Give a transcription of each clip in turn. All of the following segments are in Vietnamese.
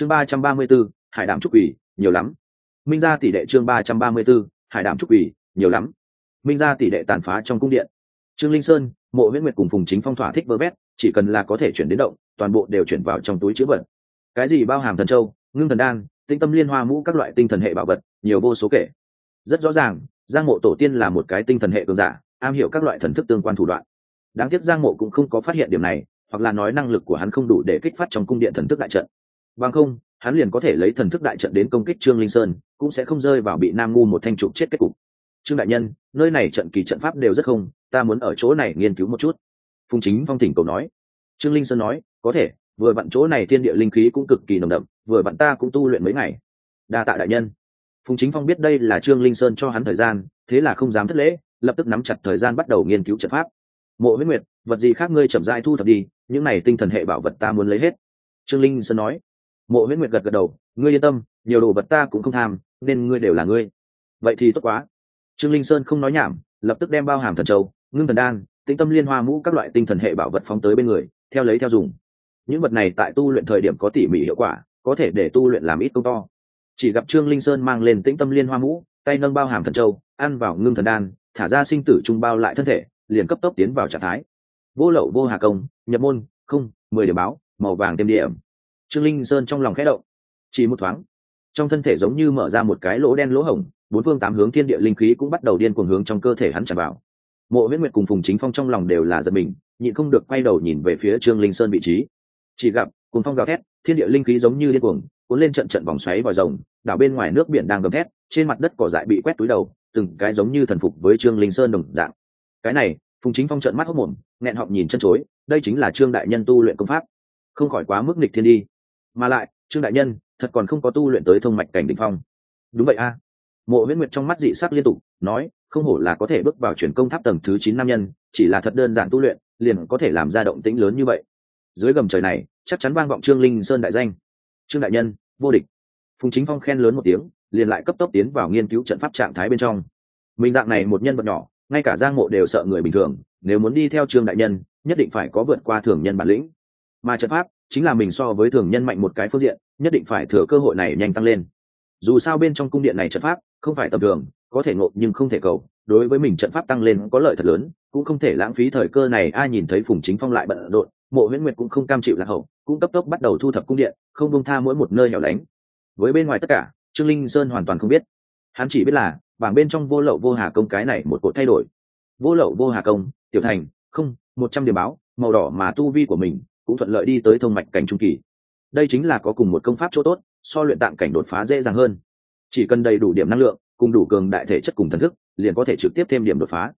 chương ba trăm ba mươi b ố hải đảm trúc ủy nhiều lắm. Minh gia tỷ đệ chương ba trăm ba mươi b ố hải đảm trúc ủy nhiều lắm. Minh gia tỷ đệ tàn phá trong cung điện. Trương linh sơn, mộ huyết nguyệt cùng phùng chính phong thỏa thích vơ vét, chỉ cần là có thể chuyển đến động, toàn bộ đều chuyển vào trong túi chữ vật. Cái gì bao hàm thần châu, ngưng thần đan, tinh tâm liên hoa mũ các loại tinh thần hệ bảo vật, nhiều vô số kể. Rất rõ ràng, giang mộ tổ tiên là một cái tinh thần hệ cường giả, am hiểu các loại thần thức tương quan thủ đoạn. Đáng tiếc giang mộ cũng không có phát hiện điểm này, hoặc là nói năng lực của hắn không đủ để kích phát trong cung điện thần thức đại trận bằng không, hắn liền có thể lấy thần thức đại trận đến công kích trương linh sơn, cũng sẽ không rơi vào bị nam ngu một thanh trục chết kết cục. Trương đại nhân, nơi này trận kỳ trận pháp đều rất không, ta muốn ở chỗ này nghiên cứu một chút. Phùng chính phong thỉnh cầu nói. Trương linh sơn nói, có thể, vừa vặn chỗ này thiên địa linh khí cũng cực kỳ nồng đậm, vừa vặn ta cũng tu luyện mấy ngày. Đa tạ đại nhân. Phùng chính phong biết đây là trương linh sơn cho hắn thời gian, thế là không dám thất lễ, lập tức nắm chặt thời gian bắt đầu nghiên cứu trận pháp. Mộ huyết nguyệt, vật gì khác ngươi chậm dai thu thập đi, những này tinh thần hệ bảo vật ta muốn lấy hết. Trương linh sơn nói mộ huyết nguyệt gật gật đầu, ngươi yên tâm, nhiều đồ vật ta cũng không tham, nên ngươi đều là ngươi. Vậy thì tốt quá. Trương linh sơn không nói nhảm, lập tức đem bao hàm thần châu, ngưng thần đan, tĩnh tâm liên hoa mũ các loại tinh thần hệ bảo vật phóng tới bên người, theo lấy theo dùng. Những vật này tại tu luyện thời điểm có tỉ mỉ hiệu quả, có thể để tu luyện làm ít công to. Chỉ gặp trương linh sơn mang lên tĩnh tâm liên hoa mũ, tay nâng bao hàm thần châu, ăn vào ngưng thần đan, thả ra sinh tử trung bao lại thân thể, liền cấp tốc tiến vào trạng thái. Vô lậu vô hà công, nhập môn, không, mười điểm báo, màu vàng thêm điểm trương linh sơn trong lòng khẽ động. Chỉ một thoáng, trong thân thể giống như mở ra một cái lỗ đen lỗ hổng, bốn phương tám hướng thiên địa linh khí cũng bắt đầu điên cuồng hướng trong cơ thể hắn tràn vào. Mộ viễn nguyệt cùng phùng chính phong trong lòng đều là giật mình, nhịn không được quay đầu nhìn về phía trương linh sơn vị trí. Chỉ gặp cùng phong gào thét, thiên địa linh khí giống như điên cuồng, cuốn lên trận trận vòng xoáy vòi rồng, đảo bên ngoài nước biển đang gầm thét, trên mặt đất cỏ dại bị quét túi đầu, từng cái giống như thần phục với trương linh sơn đồng dạng. Cái này, phùng chính phong trận mắt hốc mồm, nghẹn họng nhìn chân chối, đây chính là trương đại nhân tu luyện công pháp. Không khỏi quá mức nịch thiên đi mà lại, trương đại nhân, thật còn không có tu luyện tới thông mạch cảnh đỉnh phong. Đúng vậy a. Mộ viễn nguyệt trong mắt dị sắc liên tục, nói, không hổ là có thể bước vào chuyển công tháp tầng thứ chín nam nhân, chỉ là thật đơn giản tu luyện, liền có thể làm ra động tĩnh lớn như vậy. Dưới gầm trời này, chắc chắn vang vọng trương linh sơn đại danh. Trương đại nhân, vô địch. Phùng chính phong khen lớn một tiếng, liền lại cấp tốc tiến vào nghiên cứu trận pháp trạng thái bên trong. Mình dạng này một nhân vật nhỏ, ngay cả giang mộ đều sợ người bình thường, nếu muốn đi theo trương đại nhân, nhất định phải có vượt qua thường nhân bản lĩnh. Mà trận pháp chính là mình so với thường nhân mạnh một cái phương diện, nhất định phải thừa cơ hội này nhanh tăng lên. Dù sao bên trong cung điện này trận pháp, không phải tầm thường, có thể ngộ nhưng không thể cầu. Đối với mình trận pháp tăng lên có lợi thật lớn, cũng không thể lãng phí thời cơ này. Ai nhìn thấy phùng chính phong lại bận rộn, mộ huyễn nguyệt cũng không cam chịu lạc hậu, cũng cấp tốc bắt đầu thu thập cung điện, không bông tha mỗi một nơi nhỏ lánh. Với bên ngoài tất cả, trương linh sơn hoàn toàn không biết. Hắn chỉ biết là, bảng bên trong vô lậu vô hà công cái này một cột thay đổi. Vô lậu vô hà công, tiểu thành, không, một trăm điểm báo, màu đỏ mà tu vi của mình cũng thuận lợi đi tới thông mạch cảnh trung kỳ. Đây chính là có cùng một công pháp chỗ tốt, so luyện tạng cảnh đột phá dễ dàng hơn. Chỉ cần đầy đủ điểm năng lượng, cùng đủ cường đại thể chất cùng thần thức, liền có thể trực tiếp thêm điểm đột phá.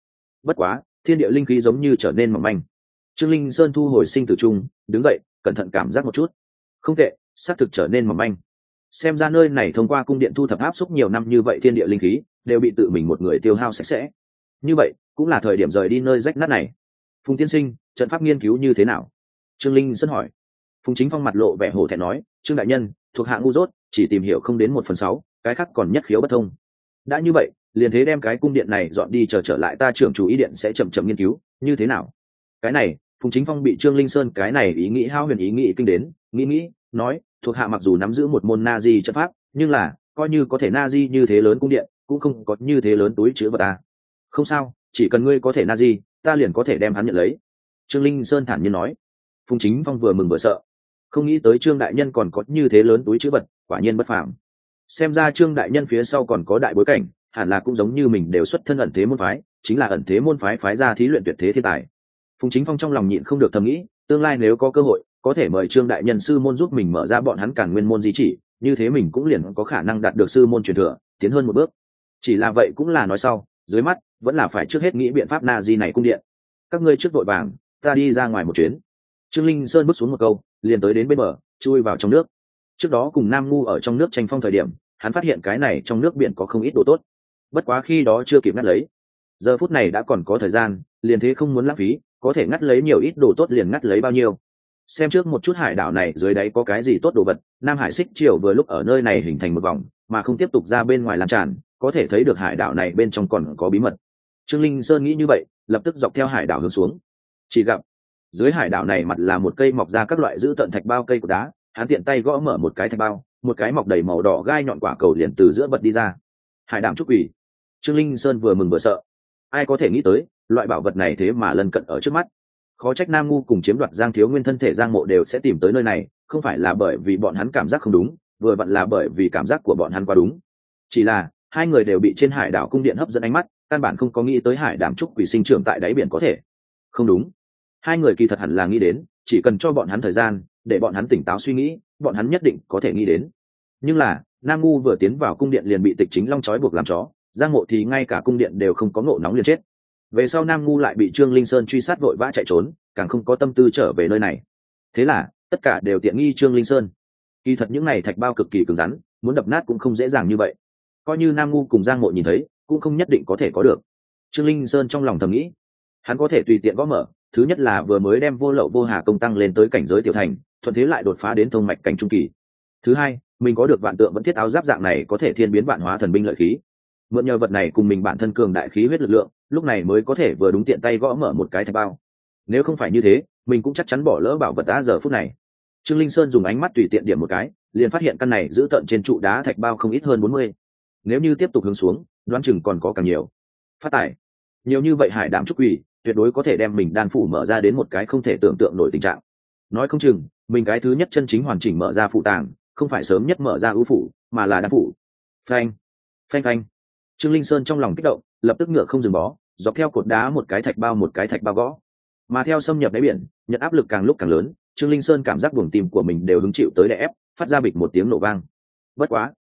Bất quá, thiên địa linh khí giống như trở nên mỏng manh. Trương linh sơn thu hồi sinh tử trung đứng dậy, cẩn thận cảm giác một chút. Không tệ, xác thực trở nên mỏng manh. Xem ra nơi này thông qua cung điện thu thập áp xúc nhiều năm như vậy thiên địa linh khí, đều bị tự mình một người tiêu hao sạch sẽ. Như vậy, cũng là thời điểm rời đi nơi rách nát này. Phùng tiên sinh, trận pháp nghiên cứu như thế nào? Trương linh sơn hỏi. Phùng chính phong mặt lộ vẻ hổ thẹn nói trương đại nhân thuộc hạ ngu dốt chỉ tìm hiểu không đến một phần sáu cái khác còn nhất khiếu bất thông. Đã như vậy liền thế đem cái cung điện này dọn đi chờ trở, trở lại ta trưởng chủ ý điện sẽ chậm chậm nghiên cứu như thế nào? Cái này phùng chính phong bị trương linh sơn cái này ý nghĩ hao huyền ý nghĩ kinh đến nghĩ nghĩ nói thuộc hạ mặc dù nắm giữ một môn na di chất pháp nhưng là coi như có thể na di như thế lớn cung điện cũng không có như thế lớn túi chứa vật ta. Không sao chỉ cần ngươi có thể na di ta liền có thể đem hắn nhận lấy. Trương linh sơn thản nhiên nói phùng chính phong vừa mừng vừa sợ. Không nghĩ tới trương đại nhân còn có như thế lớn túi chữ vật, quả nhiên bất phàm. Xem ra trương đại nhân phía sau còn có đại bối cảnh, hẳn là cũng giống như mình đều xuất thân ẩn thế môn phái, chính là ẩn thế môn phái phái ra thí luyện tuyệt thế thiên tài. Phùng chính phong trong lòng nhịn không được thầm nghĩ, tương lai nếu có cơ hội, có thể mời trương đại nhân sư môn giúp mình mở ra bọn hắn cản nguyên môn di chỉ, như thế mình cũng liền có khả năng đạt được sư môn truyền thừa, tiến hơn một bước. Chỉ là vậy cũng là nói sau, dưới mắt, vẫn là phải trước hết nghĩ biện pháp na di này cung điện. Các ngươi trước vội vàng, ta đi ra ngoài một chuyến trương linh sơn bước xuống một câu, liền tới đến bên bờ, chui vào trong nước. Trước đó cùng nam ngu ở trong nước tranh phong thời điểm, hắn phát hiện cái này trong nước biển có không ít đồ tốt. Bất quá khi đó chưa kịp ngắt lấy. Giờ phút này đã còn có thời gian, liền thế không muốn lãng phí, có thể ngắt lấy nhiều ít đồ tốt liền ngắt lấy bao nhiêu. Xem trước một chút hải đảo này, dưới đáy có cái gì tốt đồ vật, nam hải xích triều vừa lúc ở nơi này hình thành một vòng, mà không tiếp tục ra bên ngoài lan tràn, có thể thấy được hải đảo này bên trong còn có bí mật. Trương linh sơn nghĩ như vậy, lập tức dọc theo hải đảo hướng xuống. Chỉ gặp dưới hải đảo này mặt là một cây mọc ra các loại giữ tận thạch bao cây của đá, hắn tiện tay gõ mở một cái thạch bao, một cái mọc đầy màu đỏ gai nhọn quả cầu liền từ giữa bật đi ra. Hải đảm trúc quỷ. Trương linh sơn vừa mừng vừa sợ. Ai có thể nghĩ tới, loại bảo vật này thế mà lần cận ở trước mắt. Khó trách nam ngu cùng chiếm đoạt giang thiếu nguyên thân thể giang mộ đều sẽ tìm tới nơi này, không phải là bởi vì bọn hắn cảm giác không đúng, vừa vặn là bởi vì cảm giác của bọn hắn quá đúng. Chỉ là, hai người đều bị trên hải đảo cung điện hấp dẫn ánh mắt, căn bản không có nghĩ tới hải đảm trúc quỷ sinh trưởng tại đáy biển có thể. Không đúng hai người kỳ thật hẳn là nghĩ đến, chỉ cần cho bọn hắn thời gian, để bọn hắn tỉnh táo suy nghĩ, bọn hắn nhất định có thể nghĩ đến. Nhưng là, nam ngu vừa tiến vào cung điện liền bị tịch chính long trói buộc làm chó, giang mộ thì ngay cả cung điện đều không có ngộ nóng liền chết. Về sau nam ngu lại bị trương linh sơn truy sát vội vã chạy trốn, càng không có tâm tư trở về nơi này. Thế là, tất cả đều tiện nghi trương linh sơn. Kỳ thật những n à y thạch bao cực kỳ cứng rắn, muốn đập nát cũng không dễ dàng như vậy. Coi như nam ngu cùng giang mộ nhìn thấy, cũng không nhất định có thể có được. Trương linh sơn trong lòng thầm nghĩ, hắn có thể tùy tiện gõ mở thứ nhất là vừa mới đem vô lậu vô hà công tăng lên tới cảnh giới tiểu thành, thuận thế lại đột phá đến thông mạch cảnh trung kỳ. Thứ hai, mình có được vạn tượng vẫn thiết áo giáp dạng này có thể thiên biến vạn hóa thần binh lợi khí. Mượn nhờ vật này cùng mình bản thân cường đại khí huyết lực lượng, lúc này mới có thể vừa đúng tiện tay gõ mở một cái thạch bao. Nếu không phải như thế, mình cũng chắc chắn bỏ lỡ bảo vật đã giờ phút này. Trương linh sơn dùng ánh mắt tùy tiện điểm một cái, liền phát hiện căn này giữ tận trên trụ đá thạch bao không ít hơn bốn mươi. Nếu như tiếp tục hướng xuống, đoán chừng còn có càng nhiều. Phát tải nhiều như vậy hải đảm trúc quỷ tuyệt đối có thể đem mình đan phủ mở ra đến một cái không thể tưởng tượng nổi tình trạng. Nói không chừng, mình cái thứ nhất chân chính hoàn chỉnh mở ra phụ tàng, không phải sớm nhất mở ra ưu phủ, mà là đan phủ. Phanh phanh phanh. Trương linh sơn trong lòng kích động, lập tức ngựa không dừng bó, dọc theo cột đá một cái thạch bao một cái thạch bao gõ. Mà theo xâm nhập đáy biển, nhận áp lực càng lúc càng lớn, trương linh sơn cảm giác buồng tim của mình đều hứng chịu tới đè ép, phát ra bịch một tiếng nổ vang. Bất quá,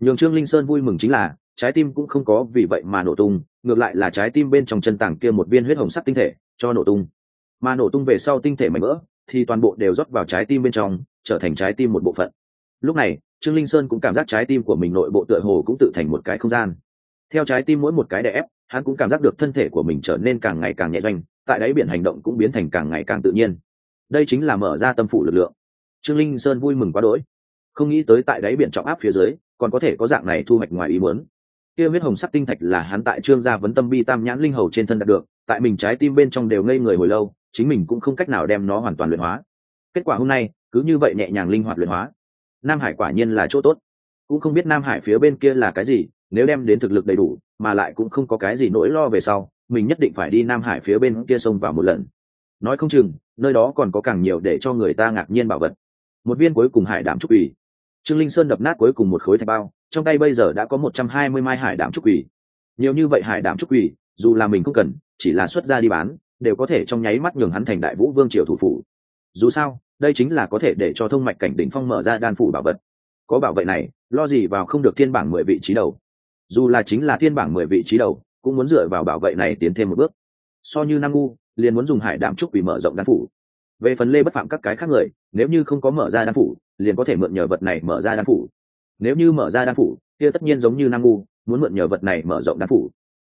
nhường trương linh sơn vui mừng chính là trái tim cũng không có vì vậy mà nổ tung, ngược lại là trái tim bên trong chân tảng kia một viên huyết hồng sắc tinh thể cho nổ tung. Mà nổ tung về sau tinh thể mảnh vỡ, thì toàn bộ đều rót vào trái tim bên trong, trở thành trái tim một bộ phận. Lúc này, trương linh sơn cũng cảm giác trái tim của mình nội bộ tựa hồ cũng tự thành một cái không gian. Theo trái tim mỗi một cái đè ép, hắn cũng cảm giác được thân thể của mình trở nên càng ngày càng nhẹ doanh, tại đáy biển hành động cũng biến thành càng ngày càng tự nhiên. Đây chính là mở ra tâm phủ lực lượng. Trương linh sơn vui mừng quá đỗi. Không nghĩ tới tại đáy biển trọng áp phía dưới, còn có thể có dạng này thu hoạch ngoài ý muốn kia huyết hồng sắc tinh thạch là hắn tại trương gia vấn tâm bi tam nhãn linh hầu trên thân đạt được, tại mình trái tim bên trong đều ngây người hồi lâu, chính mình cũng không cách nào đem nó hoàn toàn luyện hóa. Kết quả hôm nay, cứ như vậy nhẹ nhàng linh hoạt luyện hóa. Nam hải quả nhiên là chỗ tốt. Cũng không biết nam hải phía bên kia là cái gì, nếu đem đến thực lực đầy đủ, mà lại cũng không có cái gì nỗi lo về sau, mình nhất định phải đi nam hải phía bên kia sông vào một lần. Nói không chừng, nơi đó còn có càng nhiều để cho người ta ngạc nhiên bảo vật. Một viên cuối cùng hải đảm trúc ủy trương linh sơn đập nát cuối cùng một khối thạch bao, trong tay bây giờ đã có một trăm hai mươi mai hải đảm trúc quỷ nhiều như vậy hải đảm trúc quỷ dù là mình không cần, chỉ là xuất ra đi bán, đều có thể trong nháy mắt nhường hắn thành đại vũ vương triều thủ phủ. Dù sao, đây chính là có thể để cho thông mạch cảnh đỉnh phong mở ra đan phủ bảo vật. Có bảo vệ này, lo gì vào không được thiên bảng mười vị trí đầu. Dù là chính là thiên bảng mười vị trí đầu, cũng muốn dựa vào bảo vệ này tiến thêm một bước. So như nam ngu, liền muốn dùng hải đảm trúc quỷ mở rộng đan phủ về phần lê bất phạm các cái khác người, nếu như không có mở ra đan phủ, liền có thể mượn nhờ vật này mở ra đan phủ. Nếu như mở ra đan phủ, kia tất nhiên giống như nam ngu, muốn mượn nhờ vật này mở rộng đan phủ.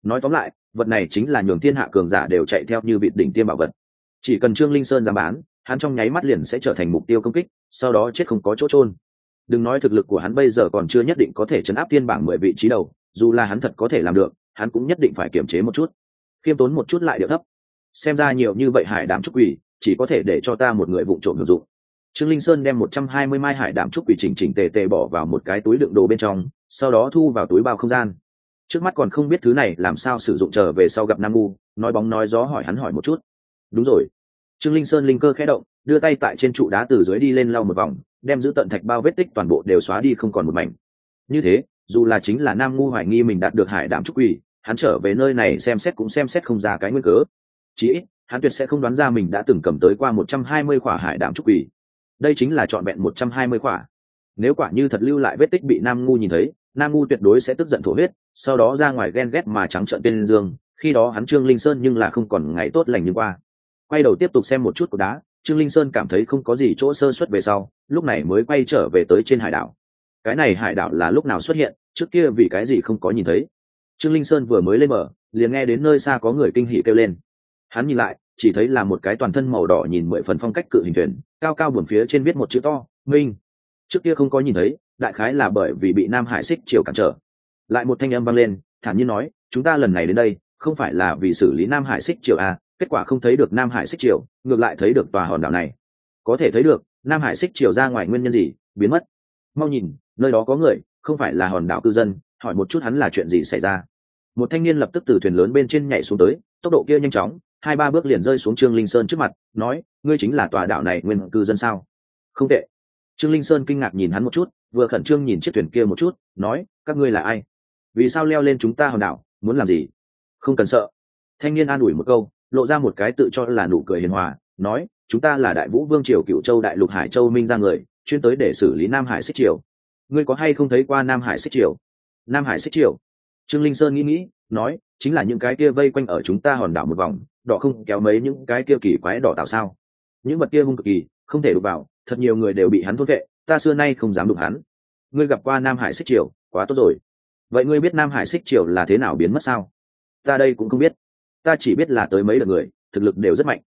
Nói tóm lại, vật này chính là nhường thiên hạ cường giả đều chạy theo như vị đỉnh tiêm bảo vật. Chỉ cần trương linh sơn dám bán, hắn trong nháy mắt liền sẽ trở thành mục tiêu công kích, sau đó chết không có chỗ trôn đừng nói thực lực của hắn bây giờ còn chưa nhất định có thể chấn áp thiên bảng mười vị trí đầu, dù là hắn thật có thể làm được, hắn cũng nhất định phải kiềm chế một chút. Khiêm tốn một chút lại điệu thấp. Xem ra nhiều như vậy hải đảm trúc quỷ chỉ có thể để cho ta một người vụ trộm sử dụng. Trương linh sơn đem một trăm hai mươi mai hải đảm trúc quỷ chỉnh chỉnh tề tề bỏ vào một cái túi đựng đồ bên trong, sau đó thu vào túi bao không gian. Trước mắt còn không biết thứ này làm sao sử dụng trở về sau gặp nam ngu, nói bóng nói gió hỏi hắn hỏi một chút. Đúng rồi. Trương linh sơn linh cơ khẽ động, đưa tay tại trên trụ đá từ dưới đi lên lau một vòng, đem giữ tận thạch bao vết tích toàn bộ đều xóa đi không còn một mảnh. Như thế, dù là chính là nam ngu hoài nghi mình đạt được hải đảm trúc quỷ, hắn trở về nơi này xem xét cũng xem xét không ra cái nguyên cớ. Chí ít hắn tuyệt sẽ không đoán ra mình đã từng cầm tới qua một trăm hai mươi khỏa hải đảm trúc quỷ. Đây chính là trọn vẹn một trăm hai mươi khỏa. Nếu quả như thật lưu lại vết tích bị nam ngu nhìn thấy, nam ngu tuyệt đối sẽ tức giận thổ huyết, sau đó ra ngoài ghen ghét mà trắng trợn tên dương, khi đó hắn trương linh sơn nhưng là không còn ngày tốt lành như qua. Quay đầu tiếp tục xem một chút cột đá, trương linh sơn cảm thấy không có gì chỗ sơ xuất về sau, lúc này mới quay trở về tới trên hải đảo. Cái này hải đảo là lúc nào xuất hiện, trước kia vì cái gì không có nhìn thấy. Trương linh sơn vừa mới lên mở liền nghe đến nơi xa có người kinh hỉ kêu lên. Hắn nhìn lại chỉ thấy là một cái toàn thân màu đỏ nhìn mười phần phong cách cự hình thuyền cao cao buồn phía trên viết một chữ to minh. Trước kia không có nhìn thấy đại khái là bởi vì bị nam hải xích chiều cản trở. Lại một thanh âm vang lên thản nhiên nói chúng ta lần này đến đây không phải là vì xử lý nam hải xích triều à, kết quả không thấy được nam hải xích triều ngược lại thấy được tòa hòn đảo này. Có thể thấy được nam hải xích chiều ra ngoài nguyên nhân gì biến mất. Mau nhìn nơi đó có người không phải là hòn đảo cư dân hỏi một chút hắn là chuyện gì xảy ra. Một thanh niên lập tức từ thuyền lớn bên trên nhảy xuống tới tốc độ kia nhanh chóng hai ba bước liền rơi xuống trương linh sơn trước mặt, nói, ngươi chính là tòa đảo này nguyên cư dân sao? Không tệ. Trương linh sơn kinh ngạc nhìn hắn một chút, vừa khẩn trương nhìn chiếc thuyền kia một chút, nói, các ngươi là ai? Vì sao leo lên chúng ta hòn đảo? Muốn làm gì? Không cần sợ. Thanh niên an ủi một câu, lộ ra một cái tự cho là nụ cười hiền hòa, nói, chúng ta là đại vũ vương triều cựu châu đại lục hải châu minh ra người, chuyên tới để xử lý nam hải xích triều. Ngươi có hay không thấy qua nam hải xích triều? Nam hải xích triều? Trương linh sơn nghĩ nghĩ, nói, chính là những cái kia vây quanh ở chúng ta hòn đảo một vòng đỏ không kéo mấy những cái kia kỳ quái đỏ tạo sao. Những vật kia hung cực kỳ, không thể đụng vào, thật nhiều người đều bị hắn thốt vệ, ta xưa nay không dám đụng hắn. Ngươi gặp qua nam hải xích triều, quá tốt rồi. Vậy ngươi biết nam hải xích triều là thế nào biến mất sao? Ta đây cũng không biết. Ta chỉ biết là tới mấy đợt người, thực lực đều rất mạnh.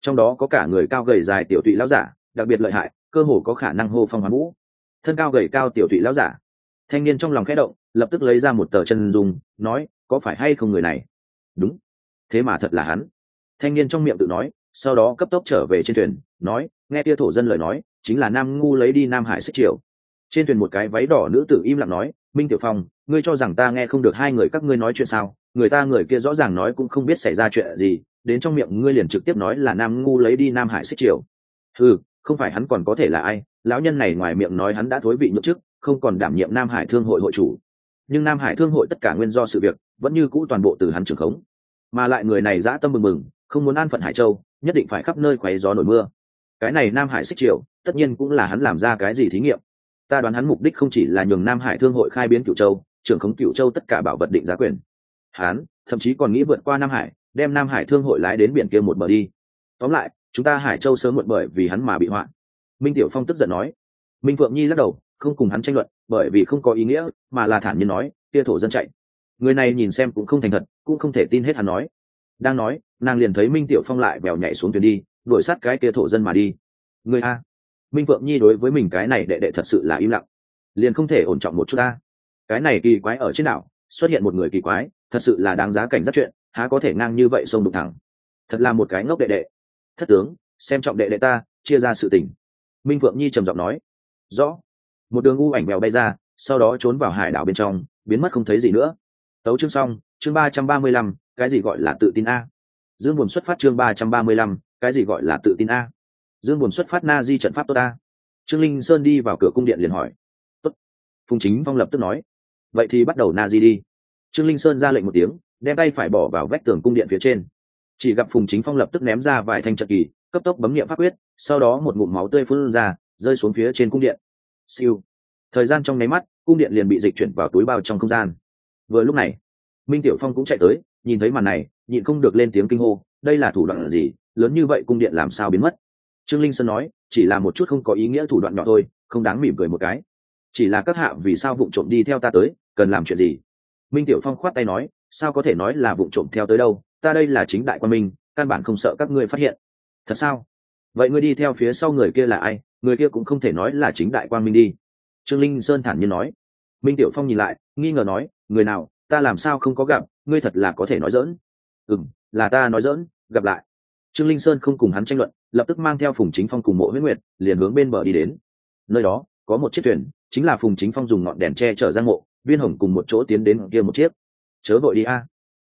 Trong đó có cả người cao gầy dài tiểu tụy lão giả, đặc biệt lợi hại, cơ hồ có khả năng hô phong hoán vũ. Thân cao gầy cao tiểu tụy lão giả. Thanh niên trong lòng khẽ động, lập tức lấy ra một tờ chân dung, nói, có phải hay không người này? Đúng. Thế mà thật là hắn thanh niên trong miệng tự nói, sau đó cấp tốc trở về trên thuyền, nói, nghe tia thổ dân lời nói, chính là nam ngu lấy đi nam hải xích triều. Trên thuyền một cái váy đỏ nữ tử im lặng nói, minh tiểu phong, ngươi cho rằng ta nghe không được hai người các ngươi nói chuyện sao? Người ta người kia rõ ràng nói cũng không biết xảy ra chuyện gì, đến trong miệng ngươi liền trực tiếp nói là nam ngu lấy đi nam hải xích triều. Ừ không phải hắn còn có thể là ai? Lão nhân này ngoài miệng nói hắn đã thối vị nhậm chức, không còn đảm nhiệm nam hải thương hội hội chủ. Nhưng nam hải thương hội tất cả nguyên do sự việc, vẫn như cũ toàn bộ từ hắn trưởng khống. Mà lại người này dã tâm mừng mừng không muốn an phận hải châu, nhất định phải khắp nơi khoáy gió nổi mưa. Cái này nam hải xích triều, tất nhiên cũng là hắn làm ra cái gì thí nghiệm. Ta đoán hắn mục đích không chỉ là nhường nam hải thương hội khai biến cửu châu, trưởng khống cửu châu tất cả bảo vật định giá quyền. Hắn thậm chí còn nghĩ vượt qua nam hải, đem nam hải thương hội lái đến biển kia một bờ đi. Tóm lại, chúng ta hải châu sớm muộn bởi vì hắn mà bị hoạn minh tiểu phong tức giận nói. Minh phượng nhi lắc đầu, không cùng hắn tranh luận, bởi vì không có ý nghĩa, mà là thản nhiên nói, kia thổ dân chạy. Người này nhìn xem cũng không thành thật, cũng không thể tin hết hắn nói đang nói, nàng liền thấy minh tiểu phong lại vèo nhảy xuống thuyền đi, đuổi sát cái kia thổ dân mà đi. Người a. Minh phượng nhi đối với mình cái này đệ đệ thật sự là im lặng. Liền không thể ổn trọng một chút ta. Cái này kỳ quái ở trên đảo, xuất hiện một người kỳ quái, thật sự là đáng giá cảnh giác chuyện, há có thể ngang như vậy xông đục thẳng. Thật là một cái ngốc đệ đệ. Thất tướng, xem trọng đệ đệ ta, chia ra sự tình. Minh phượng nhi trầm giọng nói. Rõ. Một đường u ảnh mèo bay ra, sau đó trốn vào hải đảo bên trong, biến mất không thấy gì nữa. Tấu chương xong, chương ba trăm ba mươi lăm cái gì gọi là tự tin a? Dương buồn xuất phát chương ba trăm ba mươi lăm, cái gì gọi là tự tin a? Dương buồn xuất phát na di trận pháp tốt a. Trương linh sơn đi vào cửa cung điện liền hỏi. Tốt. Phùng chính phong lập tức nói. Vậy thì bắt đầu na di đi. Trương linh sơn ra lệnh một tiếng, đem tay phải bỏ vào vách tường cung điện phía trên. Chỉ gặp phùng chính phong lập tức ném ra vài thanh trận kỳ, cấp tốc bấm nghiệm pháp quyết, sau đó một ngụm máu tươi phun ra, rơi xuống phía trên cung điện. Siêu. Thời gian trong nháy mắt, cung điện liền bị dịch chuyển vào túi bao trong không gian. Vừa lúc này, minh tiểu phong cũng chạy tới nhìn thấy màn này, nhịn không được lên tiếng kinh hô, đây là thủ đoạn gì, lớn như vậy cung điện làm sao biến mất? Trương linh sơn nói, chỉ là một chút không có ý nghĩa thủ đoạn nhỏ thôi, không đáng mỉm cười một cái. Chỉ là các hạ vì sao vụng trộm đi theo ta tới, cần làm chuyện gì? Minh tiểu phong khoát tay nói, sao có thể nói là vụng trộm theo tới đâu, ta đây là chính đại quan minh, căn bản không sợ các ngươi phát hiện. Thật sao? Vậy ngươi đi theo phía sau người kia là ai? Người kia cũng không thể nói là chính đại quan minh đi. Trương linh sơn thản nhiên nói. Minh tiểu phong nhìn lại, nghi ngờ nói, người nào? Ta làm sao không có gặp, ngươi thật là có thể nói dỡn ừ m là ta nói dỡn gặp lại. Trương linh sơn không cùng hắn tranh luận, lập tức mang theo phùng chính phong cùng mộ huyết nguyệt, liền hướng bên bờ đi đến. Nơi đó, có một chiếc thuyền, chính là phùng chính phong dùng ngọn đèn tre chở ra mộ, viên hồng cùng một chỗ tiến đến kia một chiếc. Chớ vội đi a.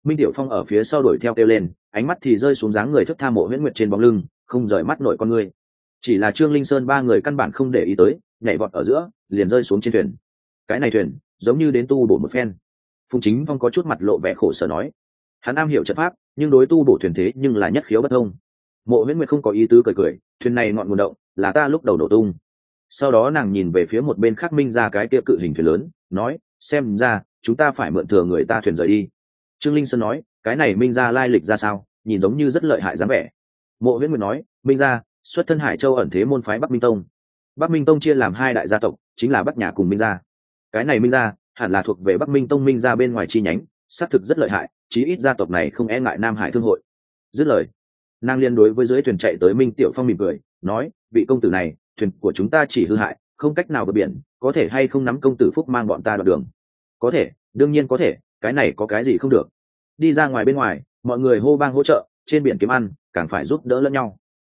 Minh tiểu phong ở phía sau đuổi theo kêu lên, ánh mắt thì rơi xuống dáng người thức tha mộ huyết nguyệt trên bóng lưng, không rời mắt nổi con người. Chỉ là trương linh sơn ba người căn bản không để ý tới, nhảy vọt ở giữa, liền rơi xuống trên thuyền. Cái này thuyền, giống như đến tu bổ một phen phùng chính phong có chút mặt lộ vẻ khổ sở nói, hắn am hiểu trận pháp, nhưng đối tu bổ thuyền thế nhưng là nhất khiếu bất thông. Mộ huyễn nguyệt không có ý tứ cười cười, thuyền này ngọn nguồn động, là ta lúc đầu nổ tung. Sau đó nàng nhìn về phía một bên Khắc minh ra cái kia cự hình thuyền lớn, nói, xem ra, chúng ta phải mượn thừa người ta thuyền rời đi. Trương linh sơn nói, cái này minh ra lai lịch ra sao, nhìn giống như rất lợi hại dáng vẻ. Mộ huyễn nguyệt nói, minh ra xuất thân hải châu ẩn thế môn phái bắc minh tông. Bắc minh tông chia làm hai đại gia tộc, chính là bắc nhà cùng minh gia. Cái này minh gia hẳn là thuộc về bắc minh tông minh gia bên ngoài chi nhánh, xác thực rất lợi hại, chí ít gia tộc này không e ngại nam hải thương hội. Dứt lời, nàng liên đối với dưới thuyền chạy tới minh tiểu phong mỉm cười, nói, vị công tử này, thuyền của chúng ta chỉ hư hại, không cách nào vượt biển, có thể hay không nắm công tử phúc mang bọn ta đoạn đường? Có thể, đương nhiên có thể, cái này có cái gì không được. Đi ra ngoài bên ngoài, mọi người hô bang hỗ trợ, trên biển kiếm ăn, càng phải giúp đỡ lẫn nhau.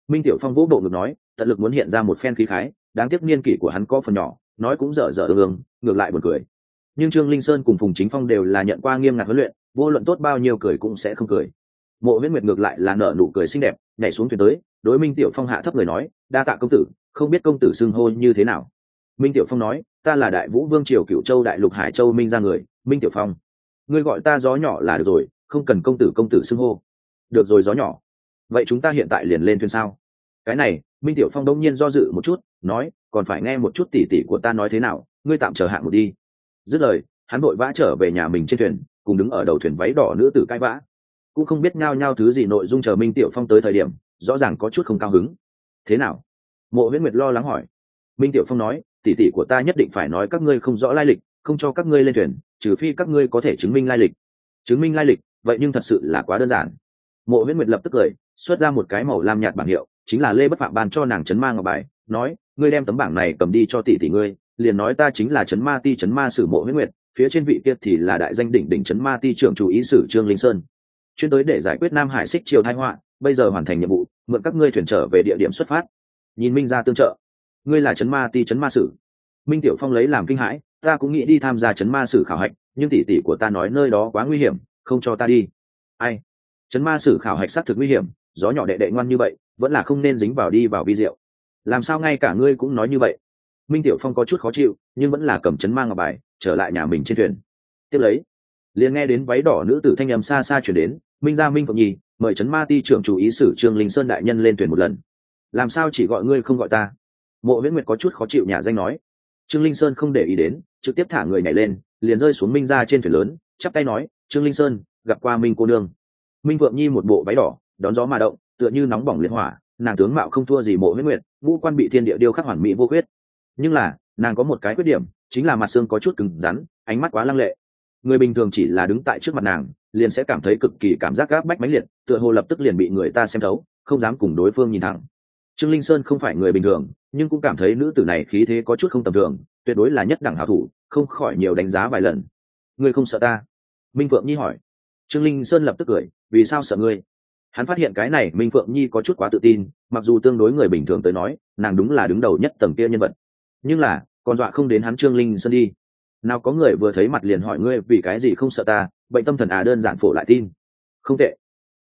Minh tiểu phong vũ bộ ngực nói, tận lực muốn hiện ra một phen khí khái, đáng tiếc niên kỷ của hắn có phần nhỏ, nói cũng dở dở ương, ngược lại buồn cười nhưng trương linh sơn cùng phùng chính phong đều là nhận qua nghiêm ngặt huấn luyện, vô luận tốt bao nhiêu cười cũng sẽ không cười. Mộ huyết nguyệt ngược lại là nở nụ cười xinh đẹp, nhảy xuống thuyền tới, đối minh tiểu phong hạ thấp người nói, đa tạ công tử, không biết công tử xưng hô như thế nào. Minh tiểu phong nói, ta là đại vũ vương triều cựu châu đại lục hải châu minh ra người, minh tiểu phong. Ngươi gọi ta gió nhỏ là được rồi, không cần công tử công tử xưng hô. Được rồi gió nhỏ. Vậy chúng ta hiện tại liền lên thuyền sao? Cái này, minh tiểu phong đông nhiên do dự một chút, nói, còn phải nghe một chút tỉ tỉ của ta nói thế nào, ngươi tạm chờ hạng một đi dứt lời, hắn vội vã trở về nhà mình trên thuyền, cùng đứng ở đầu thuyền váy đỏ nữ tử cãi vã. Cũng không biết nhao nhao thứ gì nội dung chờ minh tiểu phong tới thời điểm, rõ ràng có chút không cao hứng. Thế nào? Mộ huyễn nguyệt lo lắng hỏi. Minh tiểu phong nói tỉ tỉ của ta nhất định phải nói các ngươi không rõ lai lịch, không cho các ngươi lên thuyền, trừ phi các ngươi có thể chứng minh lai lịch. Chứng minh lai lịch, vậy nhưng thật sự là quá đơn giản. Mộ huyễn nguyệt lập tức cười, xuất ra một cái màu lam nhạt bảng hiệu, chính là lê bất phạm ban cho nàng chấn ma ngọc bài, nói, ngươi đem tấm bảng này cầm đi cho tỷ tỷ ngươi liền nói ta chính là chấn ma ti chấn ma sử mộ huyết nguyệt, phía trên vị kia thì là đại danh đỉnh đỉnh chấn ma ti trưởng chủ ý sử trương linh sơn. Chuyên tới để giải quyết nam hải xích triều thái họa, bây giờ hoàn thành nhiệm vụ, mượn các ngươi thuyền trở về địa điểm xuất phát. Nhìn minh ra tương trợ. Ngươi là chấn ma ti chấn ma sử. Minh tiểu phong lấy làm kinh hãi, ta cũng nghĩ đi tham gia chấn ma sử khảo hạch, nhưng tỷ tỷ của ta nói nơi đó quá nguy hiểm, không cho ta đi. Ai? Chấn ma sử khảo hạch xác thực nguy hiểm, gió nhỏ đệ đệ ngoan như vậy, vẫn là không nên dính vào đi vào vi rượu làm sao ngay cả ngươi cũng nói như vậy? Minh tiểu phong có chút khó chịu, nhưng vẫn là cầm chấn ma ngọc bài, trở lại nhà mình trên thuyền. Tiếp lấy, liền nghe đến váy đỏ nữ tử thanh â m xa xa chuyển đến, minh gia minh phượng nhi, mời chấn ma ti trưởng chủ ý sử trương linh sơn đại nhân lên thuyền một lần. Làm sao chỉ gọi ngươi không gọi ta? Mộ viễn nguyệt có chút khó chịu nhà danh nói. Trương linh sơn không để ý đến, trực tiếp thả người nhảy lên, liền rơi xuống minh ra trên thuyền lớn, chắp tay nói, trương linh sơn, gặp qua minh cô nương. Minh phượng nhi một bộ váy đỏ, đón gió mà động, tựa như nóng bỏng liên hỏa, nàng tướng mạo không thua gì mộ viễn nguyệt, ngũ quan bị thiên địa điêu khắc hoàn mỹ vô khuyết nhưng là, nàng có một cái khuyết điểm, chính là mặt xương có chút cứng rắn, ánh mắt quá lăng lệ. Người bình thường chỉ là đứng tại trước mặt nàng, liền sẽ cảm thấy cực kỳ cảm giác gáp bách mãnh liệt, tựa hồ lập tức liền bị người ta xem thấu, không dám cùng đối phương nhìn thẳng. Trương linh sơn không phải người bình thường, nhưng cũng cảm thấy nữ tử này khí thế có chút không tầm thường, tuyệt đối là nhất đẳng hảo thủ, không khỏi nhiều đánh giá vài lần. Ngươi không sợ ta? Minh phượng nhi hỏi. Trương linh sơn lập tức cười, vì sao sợ ngươi? Hắn phát hiện cái này minh phượng nhi có chút quá tự tin, mặc dù tương đối người bình thường tới nói, nàng đúng là đứng đầu nhất tầng kia nhân vật nhưng là còn dọa không đến hắn trương linh sơn đi. Nào có người vừa thấy mặt liền hỏi ngươi vì cái gì không sợ ta, bệnh tâm thần à đơn giản phổ lại tin. Không tệ.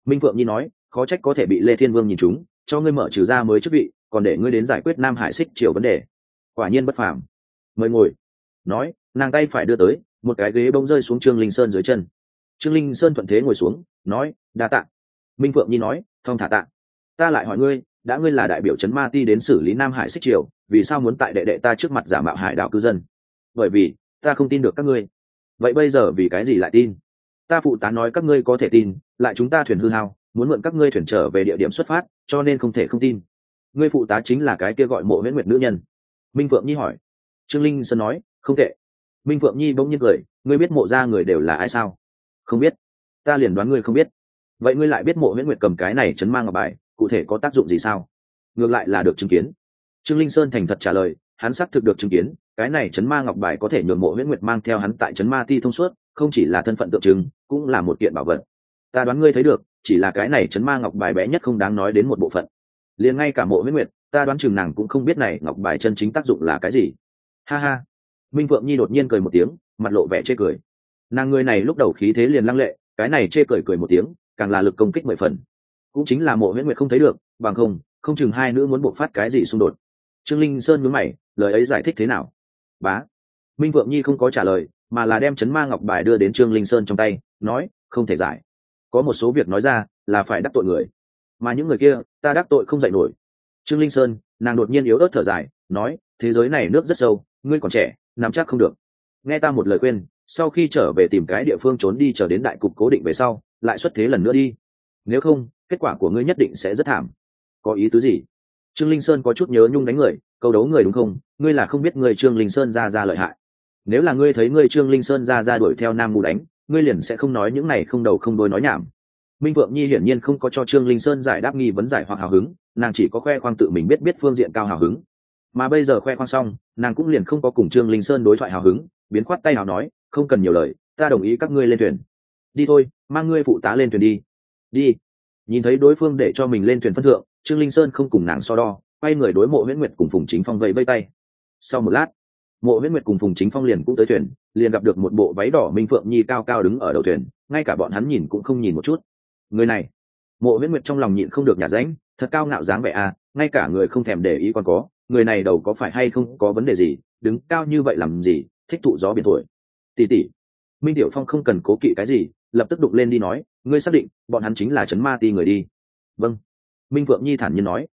Minh phượng nhi nói, khó trách có thể bị lê thiên vương nhìn chúng, cho ngươi mở trừ ra mới chức vị, còn để ngươi đến giải quyết nam hải xích chiều vấn đề. Quả nhiên bất phàm. Mời ngồi. Nói, nàng tay phải đưa tới, một cái ghế bông rơi xuống trương linh sơn dưới chân. Trương linh sơn thuận thế ngồi xuống, nói, đa tạ. Minh phượng nhi nói, thong thả tạ. Ta lại hỏi ngươi đã ngươi là đại biểu trấn ma ti đến xử lý nam hải xích triều, vì sao muốn tại đệ đệ ta trước mặt giả mạo hải đạo cư dân? Bởi vì, ta không tin được các ngươi. Vậy bây giờ vì cái gì lại tin? Ta phụ tá nói các ngươi có thể tin, lại chúng ta thuyền hư hao, muốn mượn các ngươi thuyền trở về địa điểm xuất phát, cho nên không thể không tin. Ngươi phụ tá chính là cái kia gọi mộ nguyễn nguyệt nữ nhân. Minh phượng nhi hỏi. Trương linh sơn nói, không tệ. Minh phượng nhi bỗng nhiên cười, ngươi biết mộ ra người đều là ai sao? Không biết. Ta liền đoán ngươi không biết. Vậy ngươi lại biết mộ nguyễn nguyệt cầm cái này chấn mang ở bài? Cụ thể có tác dụng gì sao? Ngược lại là được chứng kiến. Trương linh sơn thành thật trả lời, hắn xác thực được chứng kiến, cái này chấn ma ngọc bài có thể nhường mộ huyễn nguyệt mang theo hắn tại chấn ma ti thông suốt, không chỉ là thân phận tượng trưng, cũng là một kiện bảo vật. Ta đoán ngươi thấy được, chỉ là cái này chấn ma ngọc bài bé nhất không đáng nói đến một bộ phận. Liền ngay cả mộ huyễn nguyệt, ta đoán chừng nàng cũng không biết này ngọc bài chân chính tác dụng là cái gì. Ha ha. Minh phượng nhi đột nhiên cười một tiếng, mặt lộ vẻ chê cười. Nàng người này lúc đầu khí thế liền lăng lệ, cái này chê cười cười một tiếng, càng là lực công kích mười phần cũng chính là mộ huyễn nguyệt không thấy được, bằng không không chừng hai nữ muốn bộc phát cái gì xung đột. Trương linh sơn nhớ mày, lời ấy giải thích thế nào? Bá. Minh vượng nhi không có trả lời, mà là đem chấn ma ngọc bài đưa đến trương linh sơn trong tay, nói, không thể giải. Có một số việc nói ra, là phải đắc tội người. Mà những người kia, ta đắc tội không dạy nổi. Trương linh sơn, nàng đột nhiên yếu ớt thở dài, nói, thế giới này nước rất sâu, ngươi còn trẻ, nắm chắc không được. Nghe ta một lời khuyên, sau khi trở về tìm cái địa phương trốn đi chờ đến đại cục cố định về sau, lại xuất thế lần nữa đi. Nếu không kết quả của ngươi nhất định sẽ rất thảm. Có ý tứ gì? Trương linh sơn có chút nhớ nhung đánh người, câu đấu người đúng không? Ngươi là không biết người trương linh sơn ra ra lợi hại. Nếu là ngươi thấy ngươi trương linh sơn ra ra đuổi theo nam mù đánh, ngươi liền sẽ không nói những này không đầu không đôi nói nhảm. Minh vượng nhi hiển nhiên không có cho trương linh sơn giải đáp nghi vấn giải hoặc hào hứng, nàng chỉ có khoe khoang tự mình biết biết phương diện cao hào hứng. Mà bây giờ khoe khoang xong, nàng cũng liền không có cùng trương linh sơn đối thoại hào hứng, biến khoát tay nào nói, không cần nhiều lời, ta đồng ý các ngươi lên thuyền. Đi thôi, mang ngươi phụ tá lên thuyền đi. Đi nhìn thấy đối phương để cho mình lên thuyền phân thượng, trương linh sơn không cùng nàng so đo, quay người đối mộ huyễn nguyệt cùng phùng chính phong vẫy vây tay. Sau một lát, mộ huyễn nguyệt cùng phùng chính phong liền cũng tới thuyền, liền gặp được một bộ váy đỏ minh phượng nhi cao cao đứng ở đầu thuyền, ngay cả bọn hắn nhìn cũng không nhìn một chút. Người này, mộ huyễn nguyệt trong lòng nhịn không được nhả ránh, thật cao ngạo dáng vẻ à ngay cả người không thèm để ý còn có, người này đầu có phải hay không có vấn đề gì, đứng cao như vậy làm gì, thích thụ gió biển thổi. Tỉ tỉ, minh tiểu phong không cần cố kỵ cái gì, lập tức đụng lên đi nói ngươi xác định bọn hắn chính là trấn ma ti người đi. Vâng. Minh phượng nhi thản nhiên nói.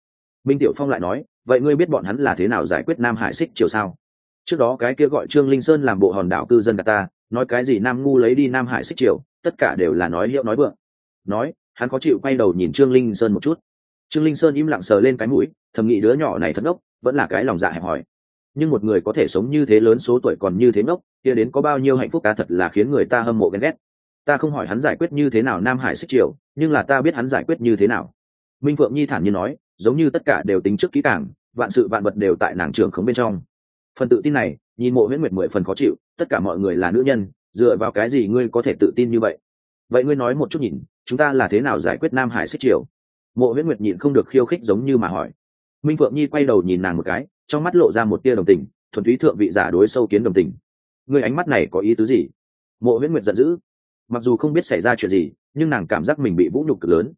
Minh tiểu phong lại nói, vậy ngươi biết bọn hắn là thế nào giải quyết nam hải xích chiều sao? Trước đó cái kia gọi trương linh sơn làm bộ hòn đảo cư dân cả ta, nói cái gì nam ngu lấy đi nam hải xích triều, tất cả đều là nói hiệu nói vượng. Nói, hắn có chịu quay đầu nhìn trương linh sơn một chút. Trương linh sơn im lặng sờ lên cái mũi, thầm nghĩ đứa nhỏ này thật ngốc, vẫn là cái lòng dạ hẹp hòi. Nhưng một người có thể sống như thế lớn số tuổi còn như thế ngốc, kia đến có bao nhiêu hạnh phúc ta thật là khiến người ta hâm mộ ghen ghét ta không hỏi hắn giải quyết như thế nào nam hải xích triều, nhưng là ta biết hắn giải quyết như thế nào. Minh phượng nhi thản nhiên nói, giống như tất cả đều tính trước kỹ càng, vạn sự vạn vật đều tại nàng trường khống bên trong. Phần tự tin này, nhìn mộ huyễn nguyệt mười phần khó chịu, tất cả mọi người là nữ nhân, dựa vào cái gì ngươi có thể tự tin như vậy? Vậy ngươi nói một chút nhìn, chúng ta là thế nào giải quyết nam hải xích triều? Mộ huyễn nguyệt nhịn không được khiêu khích giống như mà hỏi. Minh phượng nhi quay đầu nhìn nàng một cái, trong mắt lộ ra một tia đồng tình, thuần túy thượng vị giả đối sâu kiến đồng tình. Ngươi ánh mắt này có ý tứ gì? Mộ huyễn nguyệt giận dữ mặc dù không biết xảy ra chuyện gì, nhưng nàng cảm giác mình bị vũ nhục cực lớn.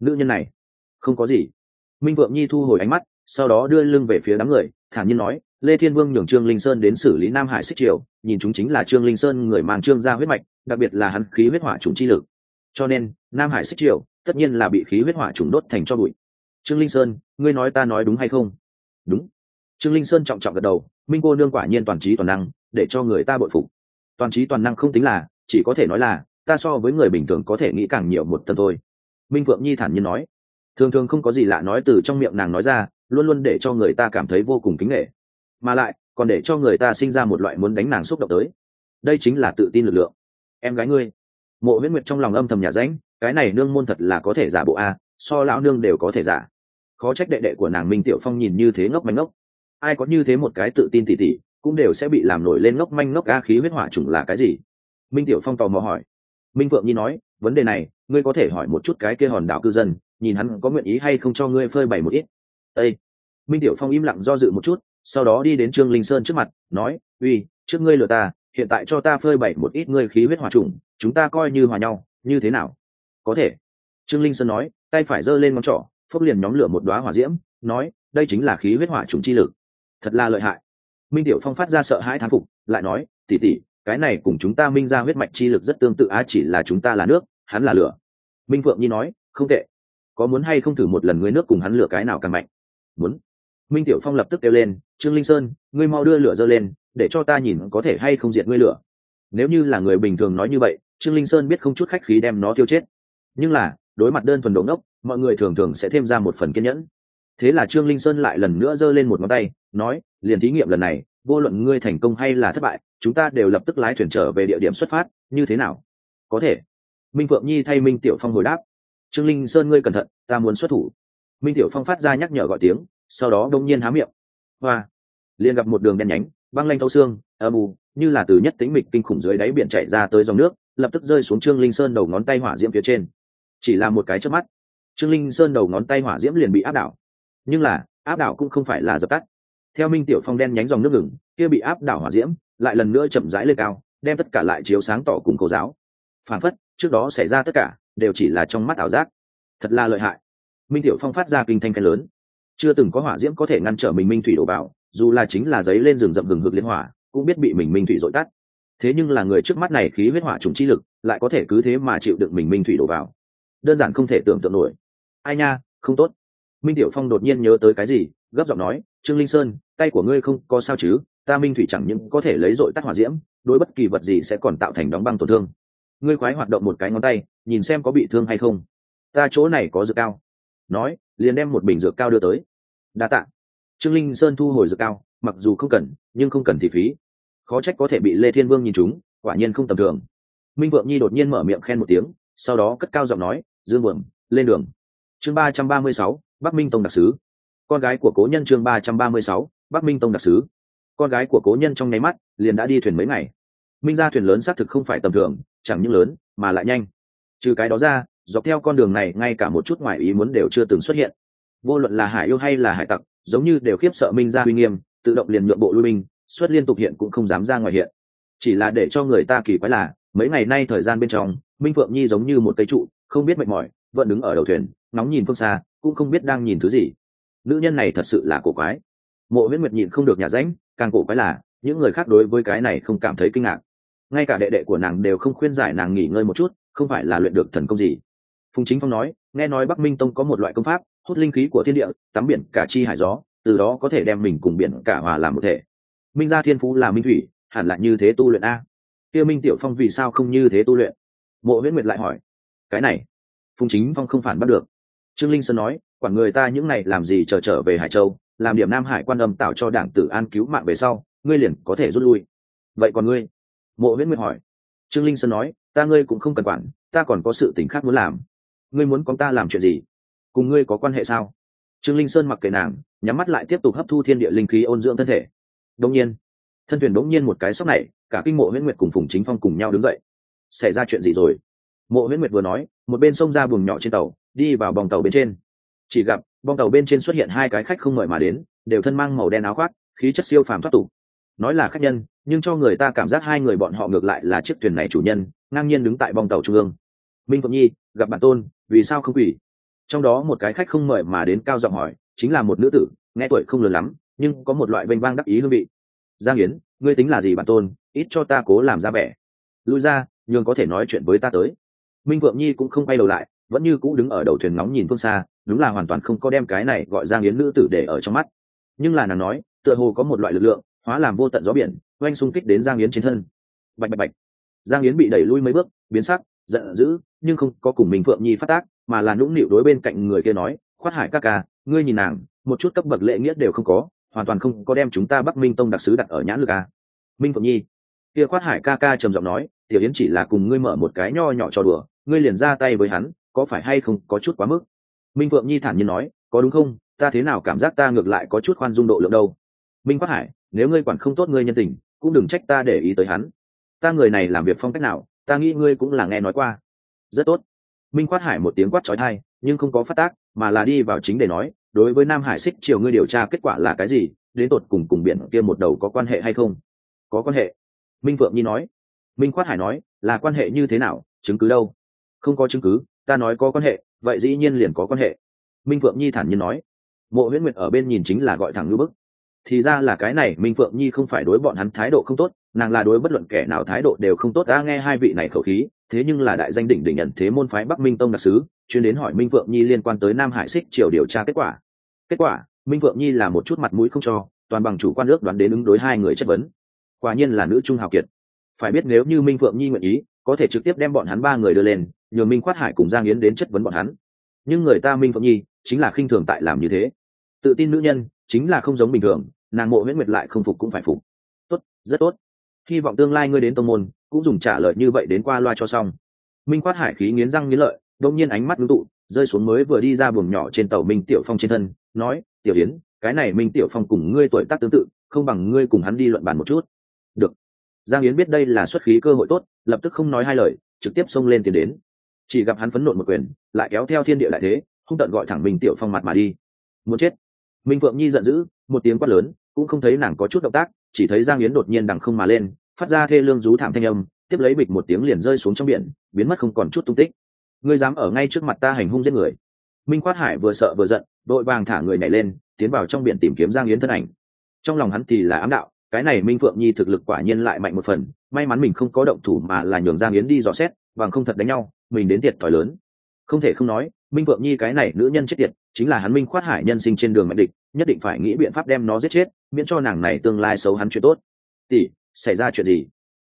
Nữ nhân này, không có gì. Minh vượng nhi thu hồi ánh mắt, sau đó đưa lưng về phía đám người, thản nhiên nói, lê thiên vương nhường trương linh sơn đến xử lý nam hải xích triều, nhìn chúng chính là trương linh sơn người mang trương ra huyết mạch, đặc biệt là hắn khí huyết hỏa trùng chi lực. Cho nên, nam hải xích triều, tất nhiên là bị khí huyết hỏa trùng đốt thành cho bụi. Trương linh sơn, ngươi nói ta nói đúng hay không? Đúng. Trương linh sơn trọng trọng gật đầu, minh cô nương quả nhiên toàn trí toàn năng, để cho người ta bội phục. Toàn trí toàn năng không tính là, chỉ có thể nói là ta so với người bình thường có thể nghĩ càng nhiều một tầng thôi. Minh phượng nhi thản nhiên nói. Thường thường không có gì lạ nói từ trong miệng nàng nói ra, luôn luôn để cho người ta cảm thấy vô cùng kính nghệ. Mà lại, còn để cho người ta sinh ra một loại muốn đánh nàng xúc động tới. Đây chính là tự tin lực lượng. Em gái ngươi. Mộ huyết nguyệt trong lòng âm thầm nhà ránh, cái này nương môn thật là có thể giả bộ a, so lão nương đều có thể giả. Khó trách đệ đệ của nàng minh tiểu phong nhìn như thế ngốc manh ngốc. Ai có như thế một cái tự tin tỉ tỉ, cũng đều sẽ bị làm nổi lên ngốc manh ngốc a khí huyết hỏa chủng là cái gì? Minh tiểu phong tò mò hỏi minh phượng nhi nói, vấn đề này, ngươi có thể hỏi một chút cái kia hòn đảo cư dân, nhìn hắn có nguyện ý hay không cho ngươi phơi bày một ít. Ây minh tiểu phong im lặng do dự một chút, sau đó đi đến trương linh sơn trước mặt, nói, uy, trước ngươi lừa ta, hiện tại cho ta phơi bày một ít ngươi khí huyết hòa trùng, chúng ta coi như hòa nhau, như thế nào? Có thể. Trương linh sơn nói, tay phải giơ lên ngón trỏ, phốc liền nhóm lửa một đoá hỏa diễm, nói, đây chính là khí huyết hỏa trùng chi lực. Thật là lợi hại. Minh tiểu phong phát ra sợ hãi thán phục, lại nói tỉ tỉ cái này cùng chúng ta minh ra huyết mạch chi lực rất tương tự, á chỉ là chúng ta là nước, hắn là lửa. Minh phượng nhi nói, không tệ. Có muốn hay không thử một lần ngươi nước cùng hắn lửa cái nào càng mạnh? Muốn. Minh tiểu phong lập tức kêu lên, trương linh sơn, ngươi mau đưa lửa dơ lên, để cho ta nhìn có thể hay không diệt ngươi lửa. Nếu như là người bình thường nói như vậy, trương linh sơn biết không chút khách khí đem nó tiêu chết. Nhưng là, đối mặt đơn thuần đống ngốc, mọi người thường thường sẽ thêm ra một phần kiên nhẫn. Thế là trương linh sơn lại lần nữa giơ lên một ngón tay, nói, liền thí nghiệm lần này, vô luận ngươi thành công hay là thất bại chúng ta đều lập tức lái thuyền trở về địa điểm xuất phát, như thế nào? Có thể. Minh phượng nhi thay minh tiểu phong hồi đáp. Trương linh sơn ngươi cẩn thận, ta muốn xuất thủ. Minh tiểu phong phát ra nhắc nhở gọi tiếng, sau đó đông nhiên há miệng. Hoa. Liền gặp một đường đen nhánh, băng lanh thâu xương, âm u, như là từ nhất tính mịch kinh khủng dưới đáy biển chạy ra tới dòng nước, lập tức rơi xuống trương linh sơn đầu ngón tay hỏa diễm phía trên. Chỉ là một cái trước mắt, trương linh sơn đầu ngón tay hỏa diễm liền bị áp đảo. Nhưng là, áp đảo cũng không phải là dập tắt. Theo minh tiểu phong đen nhánh dòng nước ngừng, kia bị áp đảo hỏa diễm lại lần nữa chậm rãi lên cao, đem tất cả lại chiếu sáng tỏ cùng cô giáo. Phản phất, trước đó xảy ra tất cả, đều chỉ là trong mắt ảo giác. Thật là lợi hại. Minh tiểu phong phát ra kinh thanh cái lớn. Chưa từng có hỏa diễm có thể ngăn trở mình minh thủy đổ vào dù là chính là giấy lên rừng rậm rừng hực liên hỏa, cũng biết bị mình minh thủy dội tắt. Thế nhưng là người trước mắt này khí huyết hỏa trùng chi lực, lại có thể cứ thế mà chịu đựng mình minh thủy đổ vào đơn giản không thể tưởng tượng nổi. Ai nha, không tốt. Minh tiểu phong đột nhiên nhớ tới cái gì, gấp giọng nói, trương linh sơn, tay của ngươi không có sao chứ? Ta minh thủy chẳng những có thể lấy dội tắt hỏa diễm, đối bất kỳ vật gì sẽ còn tạo thành đóng băng tổn thương. Ngươi khoái hoạt động một cái ngón tay, nhìn xem có bị thương hay không. Ta chỗ này có dược cao. Nói, liền đem một bình dược cao đưa tới. Đa tạ. Trương linh sơn thu hồi dược cao, mặc dù không cần, nhưng không cần thì phí. Khó trách có thể bị lê thiên vương nhìn chúng, quả nhiên không tầm thường. Minh vượng nhi đột nhiên mở miệng khen một tiếng, sau đó cất cao giọng nói, dương vượng, lên đường. Chương ba trăm ba mươi sáu, bắc minh tông đặc sứ. Con gái của cố nhân chương ba trăm ba mươi sáu, bắc minh tông đặc sứ con gái của cố nhân trong nháy mắt liền đã đi thuyền mấy ngày. Minh ra thuyền lớn xác thực không phải tầm thường, chẳng những lớn, mà lại nhanh. Trừ cái đó ra, dọc theo con đường này, ngay cả một chút ngoài ý muốn đều chưa từng xuất hiện. Vô luận là hải yêu hay là hải tặc, giống như đều khiếp sợ minh ra uy nghiêm, tự động liền nhượng bộ lui binh, xuất liên tục hiện cũng không dám ra ngoài hiện. Chỉ là để cho người ta kỳ quái là, mấy ngày nay thời gian bên trong, minh phượng nhi giống như một cây trụ, không biết mệt mỏi, vẫn đứng ở đầu thuyền nóng nhìn phương xa, cũng không biết đang nhìn thứ gì. Nữ nhân này thật sự là cổ quái. Mộ huyễn nguyệt nhịn không được nhà ránh càng cổ quái là những người khác đối với cái này không cảm thấy kinh ngạc. Ngay cả đệ đệ của nàng đều không khuyên giải nàng nghỉ ngơi một chút không phải là luyện được thần công gì. Phùng chính phong nói nghe nói bắc minh tông có một loại công pháp hút linh khí của thiên địa tắm biển cả chi hải gió từ đó có thể đem mình cùng biển cả hòa làm một thể. Minh gia thiên phú là minh thủy hẳn là như thế tu luyện a? Kia minh tiểu phong vì sao không như thế tu luyện? Mộ huyễn nguyệt lại hỏi. Cái này phùng chính phong không phản bắt được. Trương linh sơn nói quản người ta những này làm gì chờ trở, trở về hải châu? Làm điểm nam hải quan âm tạo cho đảng tử an cứu mạng về sau, ngươi liền có thể rút lui. Vậy còn ngươi? Mộ viễn nguyệt hỏi. Trương linh sơn nói, ta ngươi cũng không cần quản, ta còn có sự tình khác muốn làm. Ngươi muốn con ta làm chuyện gì? Cùng ngươi có quan hệ sao? Trương linh sơn mặc kệ nàng, nhắm mắt lại tiếp tục hấp thu thiên địa linh khí ôn dưỡng thân thể. Đông nhiên, thân thuyền đống nhiên một cái sóc này, cả kinh mộ huyễn nguyệt cùng phùng chính phong cùng nhau đứng dậy. Xảy ra chuyện gì rồi? Mộ huyễn nguyệt vừa nói, một bên xông ra buồng nhỏ trên tàu, đi vào bòng tàu bên trên. Chỉ gặp bong tàu bên trên xuất hiện hai cái khách không mời mà đến, đều thân mang màu đen áo khoác, khí chất siêu phàm thoát tục. Nói là khách nhân, nhưng cho người ta cảm giác hai người bọn họ ngược lại là chiếc thuyền này chủ nhân, ngang nhiên đứng tại bong tàu trung ương. Minh phượng nhi, gặp bản tôn, vì sao không quỷ trong đó một cái khách không mời mà đến cao giọng hỏi, chính là một nữ tử, nghe tuổi không lớn lắm, nhưng có một loại vênh vang đắc ý hương vị. Giang yến, ngươi tính là gì bản tôn, ít cho ta cố làm ra vẻ. Lui ra, nhường có thể nói chuyện với ta tới. Minh vượng nhi cũng không quay đầu lại vẫn như cũ đứng ở đầu thuyền nóng nhìn phương xa, đúng là hoàn toàn không có đem cái này gọi giang yến nữ tử để ở trong mắt. Nhưng là nàng nói, tựa hồ có một loại lực lượng, hóa làm vô tận gió biển, oanh xung kích đến giang yến trên thân. Bạch bạch bạch. Giang yến bị đẩy lui mấy bước, biến sắc, giận dữ, nhưng không có cùng mình phượng nhi phát tác, mà là nũng nịu đối bên cạnh người kia nói, khoát hải các ca, ngươi nhìn nàng, một chút cấp bậc lễ nghĩa đều không có, hoàn toàn không có đem chúng ta bắc minh tông đặc sứ đặt ở nhãn lực à. minh phượng nhi. Kia khoát hải ca ca trầm giọng nói, tiểu yến chỉ là cùng ngươi mở một cái nho nhỏ cho đùa, ngươi liền ra tay với hắn có phải hay không có chút quá mức? Minh phượng nhi thản nhiên nói, có đúng không? Ta thế nào cảm giác ta ngược lại có chút khoan dung độ lượng đâu? Minh Quát hải, nếu ngươi quản không tốt ngươi nhân tình, cũng đừng trách ta để ý tới hắn. Ta người này làm việc phong cách nào, ta nghĩ ngươi cũng là nghe nói qua. Rất tốt. Minh Quát hải một tiếng quát trói thai nhưng không có phát tác, mà là đi vào chính để nói, đối với nam hải xích chiều ngươi điều tra kết quả là cái gì, đến tột cùng cùng biển kia một đầu có quan hệ hay không? Có quan hệ. Minh phượng nhi nói. Minh Quát hải nói, là quan hệ như thế nào, chứng cứ đâu? Không có chứng cứ ta nói có quan hệ, vậy dĩ nhiên liền có quan hệ. Minh phượng nhi thản nhiên nói. Mộ huyễn nguyệt ở bên nhìn chính là gọi thẳng ngữ bức. Thì ra là cái này, minh phượng nhi không phải đối bọn hắn thái độ không tốt, nàng là đối bất luận kẻ nào thái độ đều không tốt. Đã nghe hai vị này khẩu khí, thế nhưng là đại danh đỉnh đỉnh nhận thế môn phái bắc minh tông đặc sứ, chuyên đến hỏi minh phượng nhi liên quan tới nam hải xích triều điều tra kết quả. Kết quả, minh phượng nhi là một chút mặt mũi không cho, toàn bằng chủ quan ước đoán đến ứng đối hai người chất vấn. Quả nhiên là nữ trung hào kiệt. Phải biết nếu như minh phượng nhi nguyện ý có thể trực tiếp đem bọn hắn ba người đưa lên nhờ minh khoát hải cùng giang yến đến chất vấn bọn hắn. Nhưng người ta minh phượng nhi chính là khinh thường tại làm như thế. Tự tin nữ nhân chính là không giống bình thường nàng mộ nguyễn nguyệt lại không phục cũng phải phục. Tốt rất tốt. Hy vọng tương lai ngươi đến tông môn cũng dùng trả lời như vậy đến qua loa cho xong. Minh khoát hải khí nghiến răng nghiến lợi đông nhiên ánh mắt ngưng tụ rơi xuống mới vừa đi ra buồng nhỏ trên tàu minh tiểu phong trên thân nói tiểu Yến, cái này minh tiểu phong cùng ngươi tuổi tác tương tự không bằng ngươi cùng hắn đi luận bàn một chút. Được. Giang yến biết đây là xuất khí cơ hội tốt lập tức không nói hai lời, trực tiếp xông lên tiến đến. Chỉ gặp hắn phấn nộn một quyền, lại kéo theo thiên địa lại thế không tận gọi thẳng minh tiểu phong mặt mà đi. Muốn chết. Minh phượng nhi giận dữ, một tiếng quát lớn, cũng không thấy nàng có chút động tác, chỉ thấy giang yến đột nhiên đằng không mà lên, phát ra thê lương rú thảm thanh âm, tiếp lấy bịch một tiếng liền rơi xuống trong biển, biến mất không còn chút tung tích. Ngươi dám ở ngay trước mặt ta hành hung giết người. Minh khoát hải vừa sợ vừa giận, đội vàng thả người nhảy lên, tiến vào trong biển tìm kiếm giang yến thân ảnh. Trong lòng hắn thì là ám đạo cái này minh phượng nhi thực lực quả nhiên lại mạnh một phần, may mắn mình không có động thủ mà là nhường giang yến đi dò xét, bằng không thật đánh nhau, mình đến tiệt thòi lớn. Không thể không nói, minh phượng nhi cái này nữ nhân chết tiệt, chính là hắn minh khoát hải nhân sinh trên đường mạnh địch, nhất định phải nghĩ biện pháp đem nó giết chết, miễn cho nàng này tương lai xấu hắn chuyện tốt. Tỷ, xảy ra chuyện gì?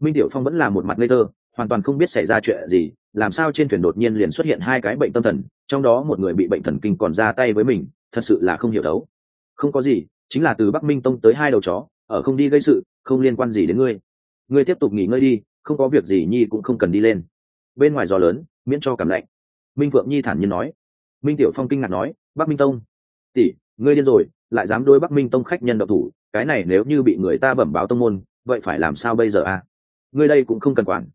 Minh tiểu phong vẫn là một mặt ngây thơ, hoàn toàn không biết xảy ra chuyện gì, làm sao trên thuyền đột nhiên liền xuất hiện hai cái bệnh tâm thần, trong đó một người bị bệnh thần kinh còn ra tay với mình, thật sự là không hiểu đấu. Không có gì, chính là từ bắc minh tông tới hai đầu chó ở không đi gây sự, không liên quan gì đến ngươi. Ngươi tiếp tục nghỉ ngơi đi, không có việc gì nhi cũng không cần đi lên. Bên ngoài gió lớn, miễn cho cảm lạnh. Minh phượng nhi thản nhiên nói. Minh tiểu phong kinh ngạc nói, bắc minh tông, tỷ, ngươi điên rồi, lại dám đối bắc minh tông khách nhân độc thủ, cái này nếu như bị người ta bẩm báo tông môn, vậy phải làm sao bây giờ à? Ngươi đây cũng không cần quản.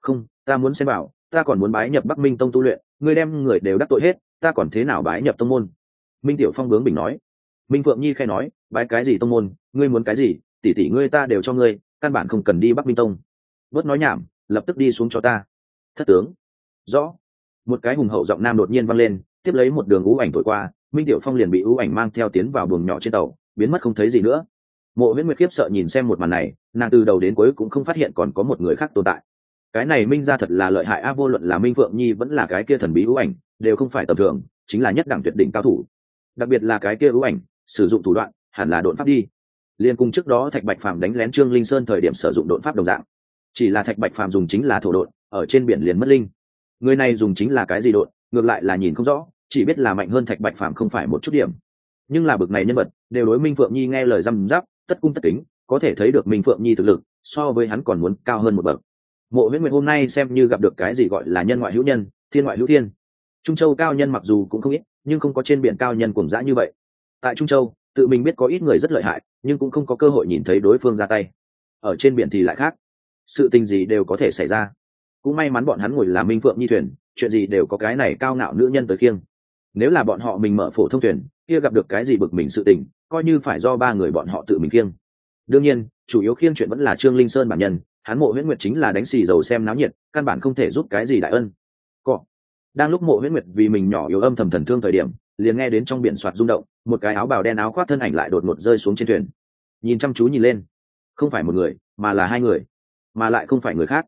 Không, ta muốn xem bảo, ta còn muốn bái nhập bắc minh tông tu luyện, ngươi đem người đều đắc tội hết, ta còn thế nào bái nhập tông môn? Minh tiểu phong bướng bình nói. Minh phượng nhi khai nói bái cái gì tông môn, ngươi muốn cái gì tỷ tỷ ngươi ta đều cho ngươi, căn bản không cần đi bắc minh tông. Bớt nói nhảm, lập tức đi xuống cho ta. Thất tướng. Rõ. Một cái hùng hậu giọng nam đột nhiên văng lên, tiếp lấy một đường ú ảnh thổi qua, minh tiểu phong liền bị ú ảnh mang theo tiến vào buồng nhỏ trên tàu, biến mất không thấy gì nữa. Mộ huyễn nguyệt khiếp sợ nhìn xem một màn này, nàng từ đầu đến cuối cũng không phát hiện còn có một người khác tồn tại. Cái này minh ra thật là lợi hại a, vô luận là minh phượng nhi vẫn là cái kia thần bí ưu ảnh, đều không phải tầm thường, chính là nhất đẳng tuyệt đỉnh cao thủ. Đặc biệt là cái kia ưu ảnh, sử dụng thủ đoạn hẳn là đột pháp đi. Liên cung trước đó thạch bạch phàm đánh lén trương linh sơn thời điểm sử dụng đột pháp đồng dạng. Chỉ là thạch bạch phàm dùng chính là thổ đột ở trên biển liền mất linh. Người này dùng chính là cái gì đột ngược lại là nhìn không rõ, chỉ biết là mạnh hơn thạch bạch phàm không phải một chút điểm. Nhưng là bực này nhân vật, đều đối minh phượng nhi nghe lời răm giáp tất cung tất kính, có thể thấy được minh phượng nhi thực lực, so với hắn còn muốn cao hơn một bậc. Mộ huyễn nguyệt hôm nay xem như gặp được cái gì gọi là nhân ngoại hữu nhân, thiên ngoại hữu thiên. Trung châu cao nhân mặc dù cũng không ít, nhưng không có trên biển cao nhân cùng dã như vậy. Tại trung châu tự mình biết có ít người rất lợi hại, nhưng cũng không có cơ hội nhìn thấy đối phương ra tay. Ở trên biển thì lại khác. Sự tình gì đều có thể xảy ra. Cũng may mắn bọn hắn ngồi là minh phượng nhi thuyền, chuyện gì đều có cái này cao ngạo nữ nhân tới khiêng. Nếu là bọn họ mình mở phổ thông thuyền, kia gặp được cái gì bực mình sự tình, coi như phải do ba người bọn họ tự mình khiêng. Đương nhiên, chủ yếu khiêng chuyện vẫn là trương linh sơn bản nhân, hắn mộ huyễn nguyệt chính là đánh xì dầu xem náo nhiệt, căn bản không thể giúp cái gì đại ân. Cọ đang lúc mộ huyễn nguyệt vì mình nhỏ yếu âm thầm thần thương thời điểm liền nghe đến trong biển soạt rung động, một cái áo bào đen áo khoác thân ảnh lại đột ngột rơi xuống trên thuyền. Nhìn chăm chú nhìn lên. Không phải một người, mà là hai người, mà lại không phải người khác.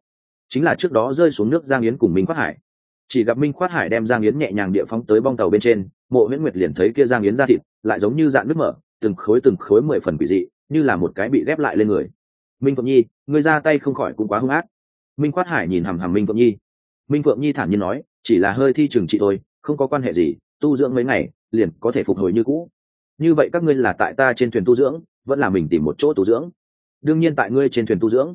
Chính là trước đó rơi xuống nước giang yến cùng minh khoát hải. Chỉ gặp minh khoát hải đem giang yến nhẹ nhàng địa phóng tới bong tàu bên trên, mộ huyễn nguyệt liền thấy kia giang yến ra thịt, lại giống như dạng nước mở, từng khối từng khối mười phần quỷ dị, như là một cái bị ghép lại lên người. Minh phượng nhi ngươi ra tay không khỏi cũng quá hung ác. Minh khoát hải nhìn hằm hằm minh phượng nhi. Minh phượng nhi thản nhiên nói, chỉ là hơi thi trừng trị tôi không có quan hệ gì tu dưỡng mấy ngày, liền có thể phục hồi như cũ. Như vậy các ngươi là tại ta trên thuyền tu dưỡng, vẫn là mình tìm một chỗ tu dưỡng? Đương nhiên tại ngươi trên thuyền tu dưỡng.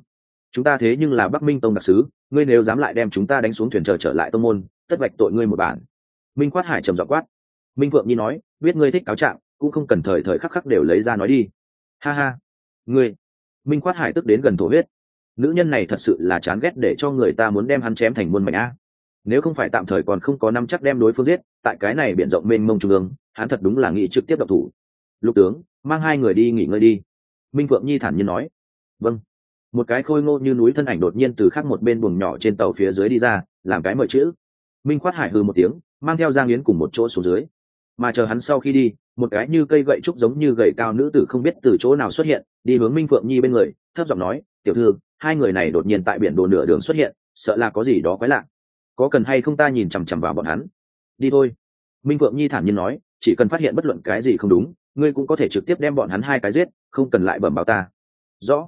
Chúng ta thế nhưng là bắc minh tông đặc sứ, ngươi nếu dám lại đem chúng ta đánh xuống thuyền chờ trở lại tông môn, tất vạch tội ngươi một bản. Minh Quát hải trầm dọ quát. Minh phượng nhi nói, biết ngươi thích cáo trạng, cũng không cần thời thời khắc khắc đều lấy ra nói đi. Ha ha. Ngươi. Minh Quát hải tức đến gần thổ huyết. Nữ nhân này thật sự là chán ghét để cho người ta muốn đem hắn chém thành muôn mảnh a nếu không phải tạm thời còn không có năm chắc đem đối phương giết, tại cái này biển rộng mênh mông trung ương, hắn thật đúng là nghĩ trực tiếp độc thủ. Lục tướng, mang hai người đi nghỉ ngơi đi. Minh phượng nhi thản nhiên nói. Vâng. Một cái khôi ngô như núi thân ảnh đột nhiên từ khác một bên buồng nhỏ trên tàu phía dưới đi ra, làm cái mời chữ. Minh khoát hải hư một tiếng, mang theo giang yến cùng một chỗ xuống dưới. Mà chờ hắn sau khi đi, một cái như cây gậy trúc giống như gậy cao nữ tử không biết từ chỗ nào xuất hiện, đi hướng minh phượng nhi bên người, thấp giọng nói, tiểu thư, hai người này đột nhiên tại biển đồ nửa đường xuất hiện, sợ là có gì đó quái lạ có cần hay không ta nhìn chằm chằm vào bọn hắn? Đi thôi. Minh phượng nhi thản nhiên nói, chỉ cần phát hiện bất luận cái gì không đúng, ngươi cũng có thể trực tiếp đem bọn hắn hai cái giết, không cần lại bẩm báo ta. Rõ.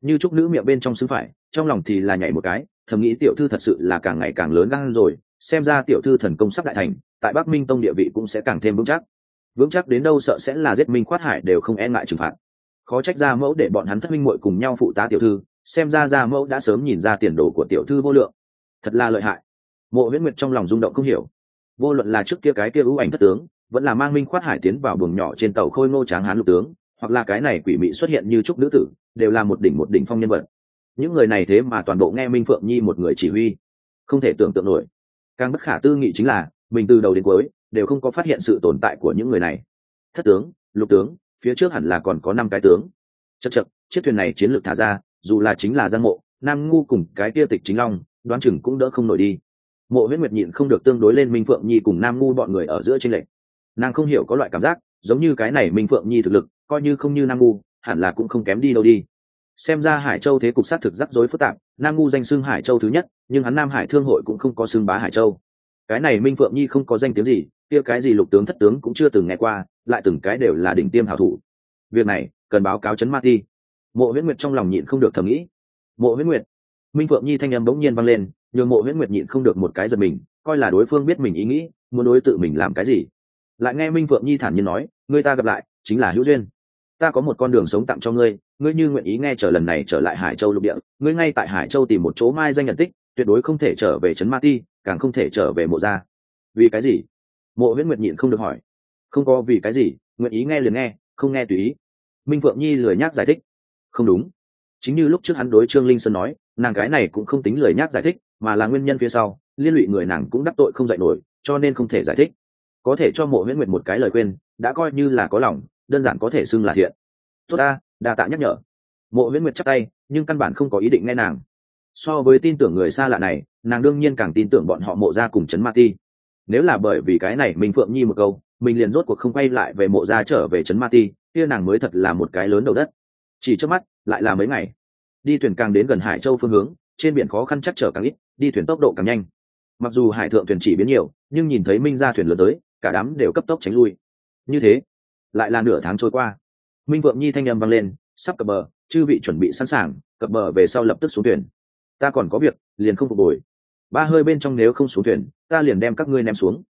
Như trúc nữ miệng bên trong xứ phải, trong lòng thì là nhảy một cái, thầm nghĩ tiểu thư thật sự là càng ngày càng lớn gan rồi, xem ra tiểu thư thần công sắp đại thành, tại bắc minh tông địa vị cũng sẽ càng thêm vững chắc. Vững chắc đến đâu sợ sẽ là giết minh khoát hải đều không e ngại trừng phạt. Khó trách ra mẫu để bọn hắn thất minh muội cùng nhau phụ tá tiểu thư, xem ra ra mẫu đã sớm nhìn ra tiền đồ của tiểu thư vô lượng. Thật là lợi hại mộ huyễn nguyệt trong lòng rung động không hiểu. Vô luận là trước kia cái kia ưu ảnh thất tướng, vẫn là mang minh khoát hải tiến vào buồng nhỏ trên tàu khôi ngô tráng hán lục tướng, hoặc là cái này quỷ mị xuất hiện như trúc nữ tử, đều là một đỉnh một đỉnh phong nhân vật. Những người này thế mà toàn bộ nghe minh phượng nhi một người chỉ huy. Không thể tưởng tượng nổi. Càng bất khả tư nghị chính là, mình từ đầu đến cuối, đều không có phát hiện sự tồn tại của những người này. Thất tướng, lục tướng, phía trước hẳn là còn có năm cái tướng. Chật chật chiếc thuyền này chiến lược thả ra, dù là chính là giang mộ, nam ngu cùng cái kia tịch chính long, đoán chừng cũng đỡ không nổi đi mộ huyết nguyệt nhịn không được tương đối lên minh phượng nhi cùng nam ngu bọn người ở giữa trên lệnh nàng không hiểu có loại cảm giác, giống như cái này minh phượng nhi thực lực, coi như không như nam ngu, hẳn là cũng không kém đi đâu đi. Xem ra hải châu thế cục sát thực rắc rối phức tạp, nam ngu danh xưng hải châu thứ nhất, nhưng hắn nam hải thương hội cũng không có xưng bá hải châu. Cái này minh phượng nhi không có danh tiếng gì, kia cái gì lục tướng thất tướng cũng chưa từng nghe qua, lại từng cái đều là đỉnh tiêm hảo thủ. Việc này, cần báo cáo chấn ma thi. Mộ huyễn nguyệt trong lòng nhịn không được thầm nghĩ. Mộ huyễn nguyệt, minh phượng nhi thanh âm bỗng nhiên vang lên nhường mộ huyễn nguyệt nhịn không được một cái giật mình, coi là đối phương biết mình ý nghĩ, muốn đối tự mình làm cái gì. Lại nghe minh phượng nhi thản nhiên nói người ta gặp lại, chính là hữu duyên. Ta có một con đường sống tặng cho ngươi ngươi như nguyện ý nghe trở lần này trở lại hải châu lục địa, ngươi ngay tại hải châu tìm một chỗ mai danh nhận tích, tuyệt đối không thể trở về trấn ma ti, càng không thể trở về mộ gia. Vì cái gì? Mộ huyễn nguyệt nhịn không được hỏi. Không có vì cái gì, nguyện ý nghe liền nghe, không nghe tùy ý. Minh phượng nhi lười nhác giải thích. Không đúng. Chính như lúc trước hắn đối trương linh sơn nói, nàng gái này cũng không tính lười nhác giải thích mà là nguyên nhân phía sau, liên lụy người nàng cũng đắc tội không dạy nổi, cho nên không thể giải thích. Có thể cho mộ huyễn nguyệt một cái lời khuyên, đã coi như là có lòng, đơn giản có thể xưng là thiện. Tốt ta, đa tạ nhắc nhở. Mộ viễn nguyệt chắc tay, nhưng căn bản không có ý định nghe nàng. So với tin tưởng người xa lạ này, nàng đương nhiên càng tin tưởng bọn họ mộ ra cùng chấn ma ti. Nếu là bởi vì cái này mình phượng nhi một câu, mình liền rốt cuộc không quay lại về mộ ra trở về chấn ma ti, kia nàng mới thật là một cái lớn đầu đất. Chỉ trước mắt, lại là mấy ngày. Đi thuyền càng đến gần hải châu phương hướng trên biển khó khăn chắc trở càng ít, đi thuyền tốc độ càng nhanh. Mặc dù hải thượng thuyền chỉ biến nhiều, nhưng nhìn thấy minh ra thuyền lớn tới, cả đám đều cấp tốc tránh lui. Như thế, lại là nửa tháng trôi qua. Minh vượng nhi thanh âm vang lên, sắp cập bờ, chư vị chuẩn bị sẵn sàng, cập bờ về sau lập tức xuống thuyền. Ta còn có việc, liền không phục hồi. Ba hơi bên trong nếu không xuống thuyền, ta liền đem các ngươi ném xuống.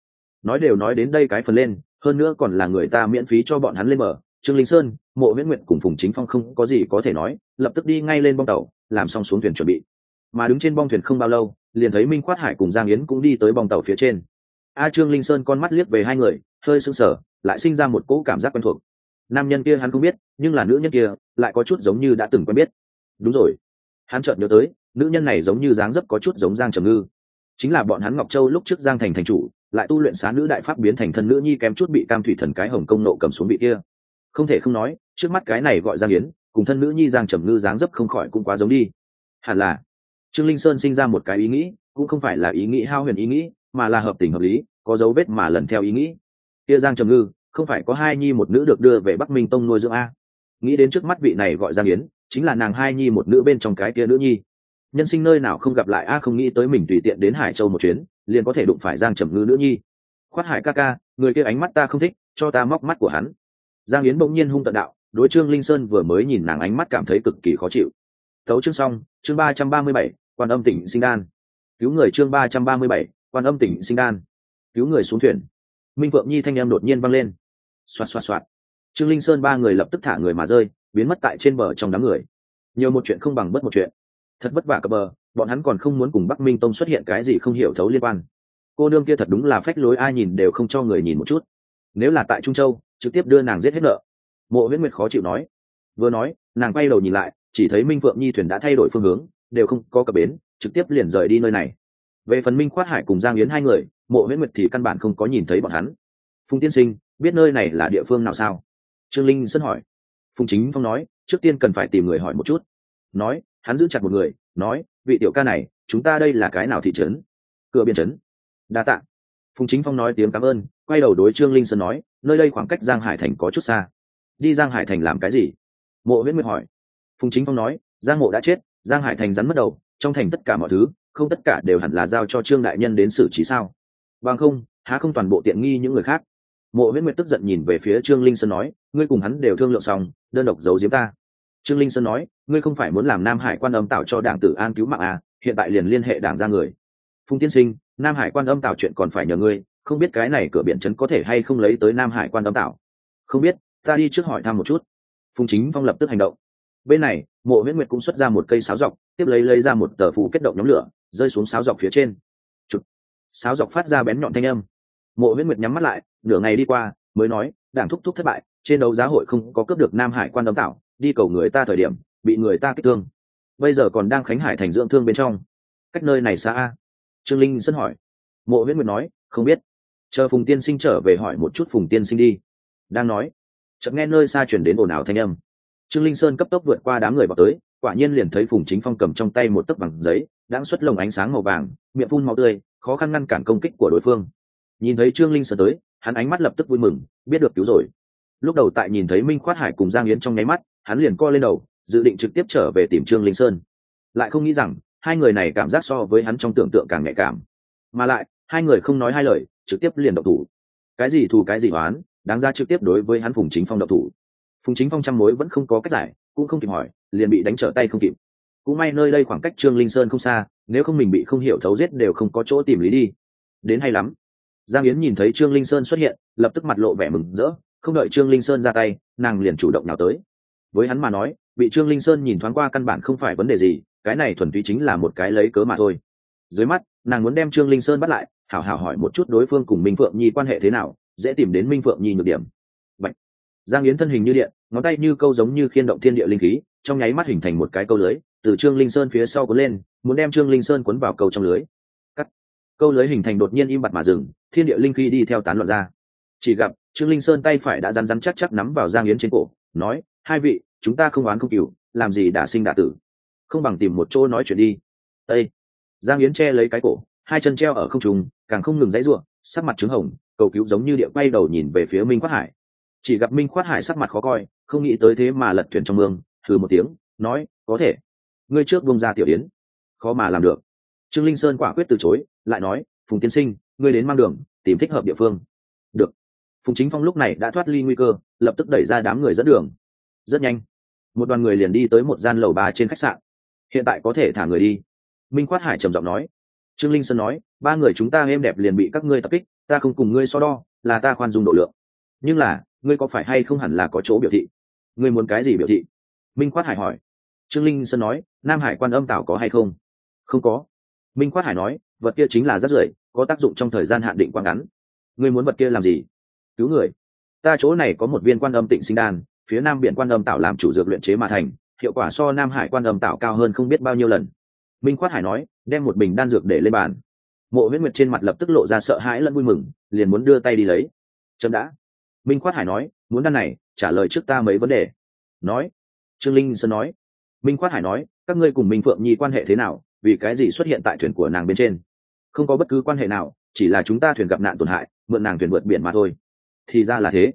Nói đều nói đến đây cái phần lên, hơn nữa còn là người ta miễn phí cho bọn hắn lên bờ. Trương linh sơn, mộ viễn nguyện cùng phùng chính phong không có gì có thể nói, lập tức đi ngay lên bong tàu, làm xong xuống thuyền chuẩn bị mà đứng trên bong thuyền không bao lâu, liền thấy minh khoát hải cùng giang yến cũng đi tới bong tàu phía trên. A trương linh sơn con mắt liếc về hai người, hơi sưng sở lại sinh ra một cỗ cảm giác quen thuộc. Nam nhân kia hắn không biết, nhưng là nữ nhân kia lại có chút giống như đã từng quen biết. Đúng rồi. Hắn chợt nhớ tới, nữ nhân này giống như dáng dấp có chút giống giang trầm ngư. Chính là bọn hắn ngọc châu lúc trước giang thành thành chủ, lại tu luyện xá nữ đại pháp biến thành thân nữ nhi kém chút bị cam thủy thần cái hồng công nộ cầm xuống bị kia. Không thể không nói, trước mắt cái này gọi giang yến, cùng thân nữ nhi giang trầm ngư dáng dấp không khỏi cũng quá giống đi. Hẳn là trương linh sơn sinh ra một cái ý nghĩ, cũng không phải là ý nghĩ hao huyền ý nghĩ, mà là hợp tình hợp lý, có dấu vết mà lần theo ý nghĩ. Tia giang trầm ngư, không phải có hai nhi một nữ được đưa về bắc minh tông nuôi dưỡng a. Nghĩ đến trước mắt vị này gọi giang yến, chính là nàng hai nhi một nữ bên trong cái kia nữ nhi. Nhân sinh nơi nào không gặp lại a không nghĩ tới mình tùy tiện đến hải châu một chuyến, liền có thể đụng phải giang trầm ngư nữ nhi. Khoát hải ca ca, người kia ánh mắt ta không thích, cho ta móc mắt của hắn. Giang yến bỗng nhiên hung tận đạo, đối trương linh sơn vừa mới nhìn nàng ánh mắt cảm thấy cực kỳ khó chịu. Thấu chương xong, chương ba trăm ba mươi bảy quan âm tỉnh sinh đan. Cứu người chương ba trăm ba mươi bảy, quan âm tỉnh sinh đan. Cứu người xuống thuyền. Minh phượng nhi thanh em đột nhiên văng lên. Xoạt xoạt xoạt. Trương linh sơn ba người lập tức thả người mà rơi, biến mất tại trên bờ trong đám người. Nhiều một chuyện không bằng bất một chuyện. Thật vất vả cập bờ, bọn hắn còn không muốn cùng bắc minh tông xuất hiện cái gì không hiểu thấu liên quan. Cô đương kia thật đúng là phách lối, ai nhìn đều không cho người nhìn một chút. Nếu là tại trung châu, trực tiếp đưa nàng giết hết nợ. Mộ viễn nguyệt khó chịu nói. Vừa nói, nàng quay đầu nhìn lại, chỉ thấy minh phượng nhi thuyền đã thay đổi phương hướng đều không có cập bến, trực tiếp liền rời đi nơi này. Về phần minh khoát hải cùng giang yến hai người, mộ viễn nguyệt thì căn bản không có nhìn thấy bọn hắn. Phùng tiên sinh, biết nơi này là địa phương nào sao? Trương linh sân hỏi. Phùng chính phong nói, trước tiên cần phải tìm người hỏi một chút. Nói, hắn giữ chặt một người, nói, vị tiểu ca này, chúng ta đây là cái nào thị trấn? Cửa biên trấn. Đa t ạ phùng chính phong nói tiếng cảm ơn, quay đầu đối trương linh sơn nói, nơi đây khoảng cách giang hải thành có chút xa. Đi giang hải thành làm cái gì? Mộ viễn nguyệt hỏi. Phùng chính phong nói, giang mộ đã chết giang hải thành rắn mất đầu, trong thành tất cả mọi thứ, không tất cả đều hẳn là giao cho trương đại nhân đến xử trí sao? Bằng không, há không toàn bộ tiện nghi những người khác? Mộ viễn nguyệt tức giận nhìn về phía trương linh sơn nói, ngươi cùng hắn đều thương lượng xong, đơn độc giấu giếm ta. Trương linh sơn nói, ngươi không phải muốn làm nam hải quan âm tạo cho đảng tử an cứu mạng à hiện tại liền liên hệ đảng ra người. Phùng tiên sinh, nam hải quan âm tạo chuyện còn phải nhờ ngươi, không biết cái này cửa biển trấn có thể hay không lấy tới nam hải quan âm tạo không biết, ta đi trước hỏi thăm một chút. Phùng chính phong lập tức hành động bên này, mộ viễn nguyệt cũng xuất ra một cây sáo dọc, tiếp lấy lấy ra một tờ phù kết động nhóm lửa, rơi xuống sáo dọc phía trên. Chụt. sáo dọc phát ra bén nhọn thanh âm. Mộ viễn nguyệt nhắm mắt lại, nửa ngày đi qua, mới nói, đảng thúc thúc thất bại, trên đấu giá hội không có cướp được nam hải quan đấm tạo, đi cầu người ta thời điểm, bị người ta kích thương. Bây giờ còn đang khánh hải thành dưỡng thương bên trong. Cách nơi này xa a? Trương linh sân hỏi. Mộ viễn nguyệt nói, không biết. Chờ phùng tiên sinh trở về hỏi một chút phùng tiên sinh đi. Đang nói, chợt nghe nơi xa chuyển đến ồn ào thanh âm trương linh sơn cấp tốc vượt qua đám người vào tới, quả nhiên liền thấy phùng chính phong cầm trong tay một tấc bằng giấy đang xuất lồng ánh sáng màu vàng, miệng phun màu tươi, khó khăn ngăn cản công kích của đối phương. Nhìn thấy trương linh sơn tới, hắn ánh mắt lập tức vui mừng, biết được cứu rồi. Lúc đầu tại nhìn thấy minh khoát hải cùng giang yến trong nháy mắt, hắn liền co lên đầu, dự định trực tiếp trở về tìm trương linh sơn. Lại không nghĩ rằng, hai người này cảm giác so với hắn trong tưởng tượng càng nhạy cảm. Mà lại, hai người không nói hai lời, trực tiếp liền độc thủ. Cái gì thù cái gì oán, đáng ra trực tiếp đối với hắn phùng chính phong độc thủ phùng chính phong trăm mối vẫn không có cách giải, cũng không kịp hỏi, liền bị đánh trở tay không kịp. Cũng may nơi đây khoảng cách trương linh sơn không xa, nếu không mình bị không hiểu thấu giết đều không có chỗ tìm lý đi. Đến hay lắm. Giang yến nhìn thấy trương linh sơn xuất hiện, lập tức mặt lộ vẻ mừng rỡ, không đợi trương linh sơn ra tay, nàng liền chủ động nào tới. Với hắn mà nói, bị trương linh sơn nhìn thoáng qua căn bản không phải vấn đề gì, cái này thuần túy chính là một cái lấy cớ mà thôi. Dưới mắt, nàng muốn đem trương linh sơn bắt lại, hảo hảo hỏi một chút đối phương cùng minh phượng nhi quan hệ thế nào, dễ tìm đến minh phượng nhi nhược điểm giang yến thân hình như điện, ngón tay như câu giống như khiên động thiên địa linh khí, trong nháy mắt hình thành một cái câu lưới, từ trương linh sơn phía sau cuốn lên, muốn đem trương linh sơn cuốn vào câu trong lưới. Cắt. Câu lưới hình thành đột nhiên im bặt mà dừng, thiên địa linh khí đi theo tán loạn ra. Chỉ gặp, trương linh sơn tay phải đã rắn rắn chắc chắc nắm vào giang yến trên cổ, nói, hai vị, chúng ta không oán không cừu, làm gì đã sinh đả tử? Không bằng tìm một chỗ nói chuyện đi. Ây giang yến che lấy cái cổ, hai chân treo ở không trung, càng không ngừng dãy ruộng sắc mặt trứng hồng, cầu cứu giống như địa quay đầu nhìn về phía minh quát hải chỉ gặp minh khoát hải sắc mặt khó coi, không nghĩ tới thế mà lật thuyền trong mương thử một tiếng, nói, có thể. Ngươi trước bông ra tiểu yến. Khó mà làm được. Trương linh sơn quả quyết từ chối, lại nói, phùng tiên sinh, ngươi đến mang đường, tìm thích hợp địa phương. Được. Phùng chính phong lúc này đã thoát ly nguy cơ, lập tức đẩy ra đám người dẫn đường. Rất nhanh. Một đoàn người liền đi tới một gian lầu bà trên khách sạn. Hiện tại có thể thả người đi. Minh khoát hải trầm giọng nói. Trương linh sơn nói, ba người chúng ta êm đẹp liền bị các ngươi tập kích, ta không cùng ngươi so đo, là ta khoan dung độ lượng. Nhưng là ngươi có phải hay không hẳn là có chỗ biểu thị? Ngươi muốn cái gì biểu thị? Minh khoát hải hỏi. Trương linh sơn nói, nam hải quan âm tảo có hay không? Không có. Minh khoát hải nói, vật kia chính là rất rưởi, có tác dụng trong thời gian hạn định quá ngắn. Ngươi muốn vật kia làm gì? Cứu người. Ta chỗ này có một viên quan âm tịnh sinh đan, phía nam biển quan âm tạo làm chủ dược luyện chế mà thành, hiệu quả so nam hải quan âm tạo cao hơn không biết bao nhiêu lần. Minh khoát hải nói, đem một bình đan dược để lên bàn. Mộ huyết nguyệt trên mặt lập tức lộ ra sợ hãi lẫn vui mừng, liền muốn đưa tay đi lấy. Chậm đã minh khoát hải nói, muốn đan này, trả lời trước ta mấy vấn đề. Nói, trương linh sơn nói, minh khoát hải nói, các ngươi cùng minh phượng nhi quan hệ thế nào, vì cái gì xuất hiện tại thuyền của nàng bên trên? Không có bất cứ quan hệ nào, chỉ là chúng ta thuyền gặp nạn tổn hại, mượn nàng thuyền vượt biển mà thôi. Thì ra là thế.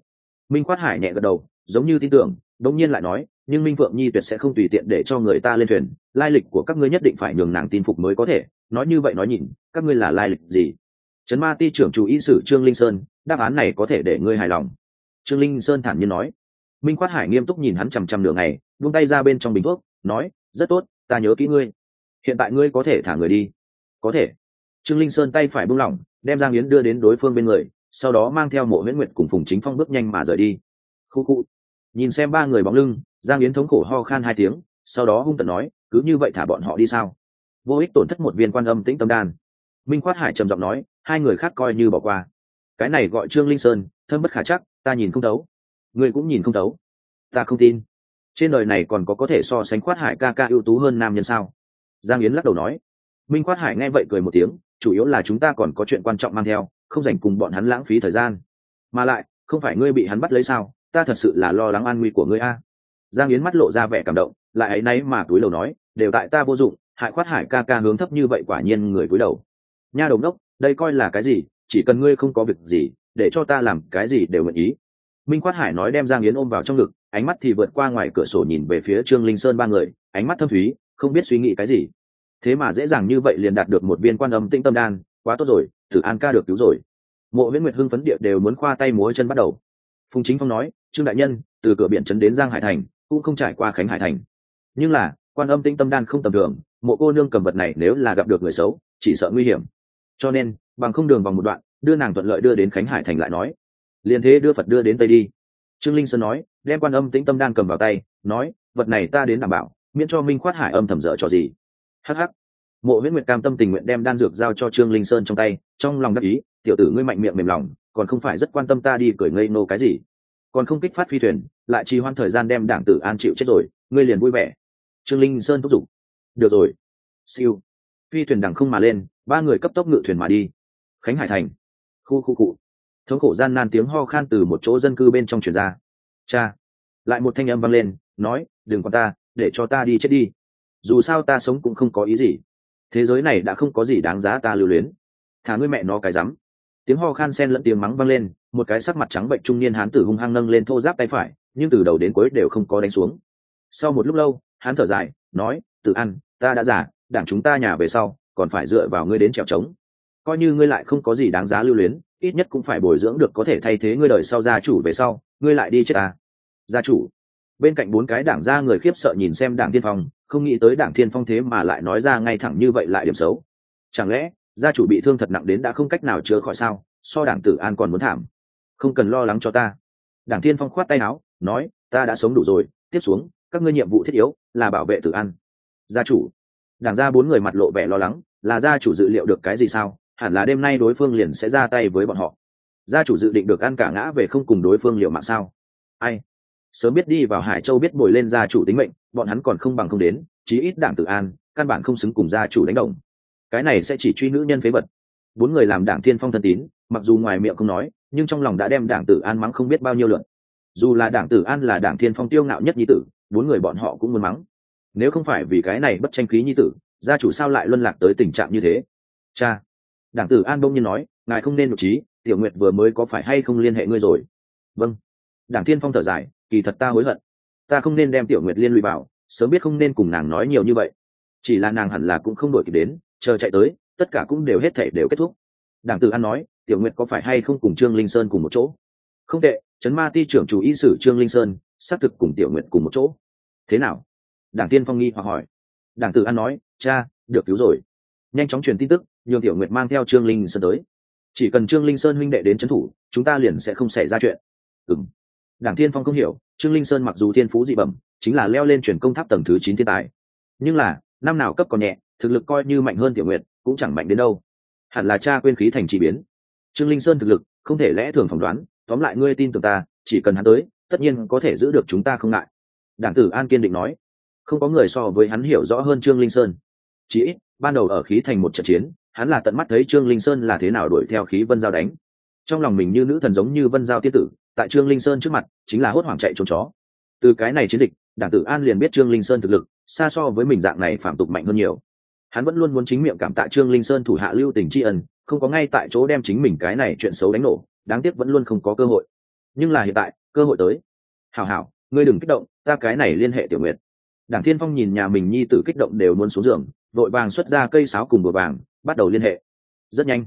Minh khoát hải nhẹ gật đầu, giống như tin tưởng, đống nhiên lại nói, nhưng minh phượng nhi tuyệt sẽ không tùy tiện để cho người ta lên thuyền, lai lịch của các ngươi nhất định phải nhường nàng tin phục mới có thể. Nói như vậy nói nhìn, các ngươi là lai lịch gì? Trấn ma ti trưởng chủ ý sử trương linh sơn, đáp án này có thể để ngươi hài lòng trương linh sơn thản nhiên nói. Minh khoát hải nghiêm túc nhìn hắn chằm chằm nửa ngày, buông tay ra bên trong bình thuốc, nói, rất tốt, ta nhớ kỹ ngươi. Hiện tại ngươi có thể thả người đi. Có thể. Trương linh sơn tay phải buông lỏng, đem giang yến đưa đến đối phương bên người, sau đó mang theo mộ huyễn nguyệt cùng phùng chính phong bước nhanh mà rời đi. Khu khu. Nhìn xem ba người bóng lưng, giang yến thống khổ ho khan hai tiếng, sau đó hung tận nói, cứ như vậy thả bọn họ đi sao? Vô ích tổn thất một viên quan âm tĩnh tâm đan. Minh khoát hải trầm giọng nói, hai người khác coi như bỏ qua. Cái này gọi trương linh sơn thơm bất khả chắc ta nhìn không thấu. Ngươi cũng nhìn không thấu. Ta không tin. Trên đời này còn có có thể so sánh khoát hải ca ca ưu tú hơn nam nhân sao? Giang yến lắc đầu nói. Minh khoát hải nghe vậy cười một tiếng, chủ yếu là chúng ta còn có chuyện quan trọng mang theo, không dành cùng bọn hắn lãng phí thời gian. Mà lại, không phải ngươi bị hắn bắt lấy sao? Ta thật sự là lo lắng an nguy của ngươi a. Giang yến mắt lộ ra vẻ cảm động, lại ấy nấy mà túi đầu nói, đều tại ta vô dụng, hại khoát hải ca ca hướng thấp như vậy quả nhiên người cúi đầu. Nha đồng đốc, đây coi là cái gì? Chỉ cần ngươi không có việc gì để cho ta làm cái gì đều nguyện ý. Minh quát hải nói đem giang yến ôm vào trong ngực, ánh mắt thì vượt qua ngoài cửa sổ nhìn về phía trương linh sơn ba người, ánh mắt thâm thúy, không biết suy nghĩ cái gì. Thế mà dễ dàng như vậy liền đạt được một viên quan âm tĩnh tâm đan, quá tốt rồi, tử an ca được cứu rồi. Mộ viễn nguyệt hưng phấn địa đều muốn khoa tay múa chân bắt đầu. Phùng chính phong nói, trương đại nhân, từ cửa biển trấn đến giang hải thành, cũng không trải qua khánh hải thành. Nhưng là, quan âm tĩnh tâm đan không tầm thường, mộ cô nương cầm vật này nếu là gặp được người xấu, chỉ sợ nguy hiểm. Cho nên, bằng không đường vòng một đoạn đưa nàng thuận lợi đưa đến khánh hải thành lại nói. Liền thế đưa phật đưa đến tây đi. Trương linh sơn nói, đem quan âm tĩnh tâm đan cầm vào tay, nói, vật này ta đến đảm bảo, miễn cho minh khoát hải âm thầm dở cho gì. Hh mộ viễn nguyệt cam tâm tình nguyện đem đan dược giao cho trương linh sơn trong tay, trong lòng đắc ý, tiểu tử ngươi mạnh miệng mềm lòng, còn không phải rất quan tâm ta đi cười ngây nô cái gì. Còn không kích phát phi thuyền, lại trì hoãn thời gian đem đảng tử an chịu chết rồi, ngươi liền vui vẻ. Trương linh sơn thúc giục. Được rồi. Siêu. Phi thuyền đằng không mà lên, ba người cấp tốc ngự thuyền mà đi. Khánh hải thành khu khu cụ. Thống khổ gian nan tiếng ho khan từ một chỗ dân cư bên trong truyền ra. Cha, lại một thanh âm vang lên, nói, đừng quan ta, để cho ta đi chết đi. Dù sao ta sống cũng không có ý gì. Thế giới này đã không có gì đáng giá ta lưu luyến. Thả ngươi mẹ nó cái rắm. Tiếng ho khan sen lẫn tiếng mắng vang lên, một cái sắc mặt trắng bệnh trung niên hán tử hung hăng nâng lên thô giáp tay phải, nhưng từ đầu đến cuối đều không có đánh xuống. Sau một lúc lâu, hán thở dài, nói tự ăn ta đã giả đảng chúng ta nhà về sau, còn phải dựa vào ngươi đến trèo trống coi như ngươi lại không có gì đáng giá lưu luyến, ít nhất cũng phải bồi dưỡng được có thể thay thế ngươi đời sau gia chủ về sau, ngươi lại đi chết ta. Gia chủ. Bên cạnh bốn cái đảng gia người khiếp sợ nhìn xem đảng tiên phong, không nghĩ tới đảng thiên phong thế mà lại nói ra ngay thẳng như vậy lại điểm xấu. Chẳng lẽ, gia chủ bị thương thật nặng đến đã không cách nào chữa khỏi sao, so đảng tử an còn muốn thảm. Không cần lo lắng cho ta. Đảng thiên phong khoát tay áo, nói, ta đã sống đủ rồi, tiếp xuống, các ngươi nhiệm vụ thiết yếu là bảo vệ tử an. Gia chủ. Đảng gia bốn người mặt lộ vẻ lo lắng, là gia chủ dự liệu được cái gì sao? Hẳn là đêm nay đối phương liền sẽ ra tay với bọn họ. Gia chủ dự định được ăn cả ngã về không cùng đối phương liệu mạng sao? Ai? Sớm biết đi vào hải châu biết bồi lên gia chủ tính mệnh, bọn hắn còn không bằng không đến, chí ít đảng tự an, căn bản không xứng cùng gia chủ đánh đồng. Cái này sẽ chỉ truy nữ nhân phế vật. Bốn người làm đảng Thiên phong thân tín, mặc dù ngoài miệng không nói, nhưng trong lòng đã đem đảng tử an mắng không biết bao nhiêu lượt. Dù là đảng tử an là đảng thiên phong tiêu ngạo nhất nhi tử, bốn người bọn họ cũng muốn mắng. Nếu không phải vì cái này bất tranh khí nhi tử, gia chủ sao lại luân lạc tới tình trạng như thế? Cha! Đảng tử an bông nhiên nói, ngài không nên nội trí, tiểu nguyệt vừa mới có phải hay không liên hệ ngươi rồi? Vâng. Đảng thiên phong thở dài, kỳ thật ta hối hận. Ta không nên đem tiểu nguyệt liên lụy vào, sớm biết không nên cùng nàng nói nhiều như vậy. Chỉ là nàng hẳn là cũng không đổi kịp đến, chờ chạy tới, tất cả cũng đều hết thể đều kết thúc. Đảng tử an nói, tiểu nguyệt có phải hay không cùng trương linh sơn cùng một chỗ? Không tệ, trấn ma ti trưởng chủ y sử trương linh sơn, xác thực cùng tiểu nguyệt cùng một chỗ. Thế nào? Đảng tiên phong nghi hoặc hỏi. Đảng tử an nói, cha, được cứu rồi. Nhanh chóng truyền tin tức nhường tiểu nguyệt mang theo trương linh sơn tới. Chỉ cần trương linh sơn huynh đệ đến trấn thủ, chúng ta liền sẽ không xảy ra chuyện. Ừng đảng thiên phong không hiểu, trương linh sơn mặc dù thiên phú dị bẩm, chính là leo lên chuyển công tháp tầng thứ chín thiên tài. Nhưng là, năm nào cấp còn nhẹ, thực lực coi như mạnh hơn tiểu nguyệt, cũng chẳng mạnh đến đâu. Hẳn là cha quên khí thành chỉ biến. Trương linh sơn thực lực, không thể lẽ thường phỏng đoán, tóm lại ngươi tin tưởng ta, chỉ cần hắn tới, tất nhiên có thể giữ được chúng ta không ngại. Đảng tử an kiên định nói. Không có người so với hắn hiểu rõ hơn trương linh sơn. Chỉ ít, ban đầu ở khí thành một trận chiến hắn là tận mắt thấy trương linh sơn là thế nào đuổi theo khí vân giao đánh. Trong lòng mình như nữ thần giống như vân giao tiết tử, tại trương linh sơn trước mặt, chính là hốt hoảng chạy trốn chó. Từ cái này chiến dịch, đảng tử an liền biết trương linh sơn thực lực, xa so với mình dạng này phạm tục mạnh hơn nhiều. Hắn vẫn luôn muốn chính miệng cảm tạ trương linh sơn thủ hạ lưu tình tri ân, không có ngay tại chỗ đem chính mình cái này chuyện xấu đánh nổ, đáng tiếc vẫn luôn không có cơ hội. Nhưng là hiện tại, cơ hội tới. Hảo hảo, ngươi đừng kích động, ta cái này liên hệ tiểu nguyệt. Đảng thiên phong nhìn nhà mình nhi tử kích động đều muốn xuống giường, vội vàng xuất ra cây sáo cùng bùa vàng bắt đầu liên hệ. Rất nhanh.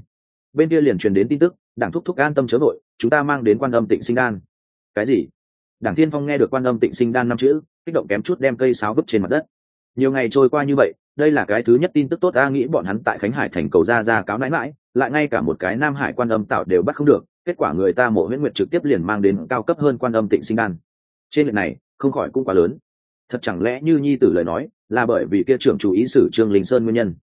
Bên kia liền truyền đến tin tức, đảng thúc thúc an tâm chớ vội, chúng ta mang đến quan âm tịnh sinh đan. Cái gì? Đảng thiên phong nghe được quan âm tịnh sinh đan năm chữ, kích động kém chút đem cây sáo vứt trên mặt đất. Nhiều ngày trôi qua như vậy, đây là cái thứ nhất tin tức tốt ta nghĩ bọn hắn tại khánh hải thành cầu ra ra cáo nãi mãi lại ngay cả một cái nam hải quan âm tạo đều bắt không được, kết quả người ta mộ huyễn nguyệt trực tiếp liền mang đến cao cấp hơn quan âm tịnh sinh đan. Trên lệch này, không khỏi cũng quá lớn. Thật chẳng lẽ như nhi tử lời nói, là bởi vì kia trưởng chủ ý sử trương linh sơn nguyên nhân?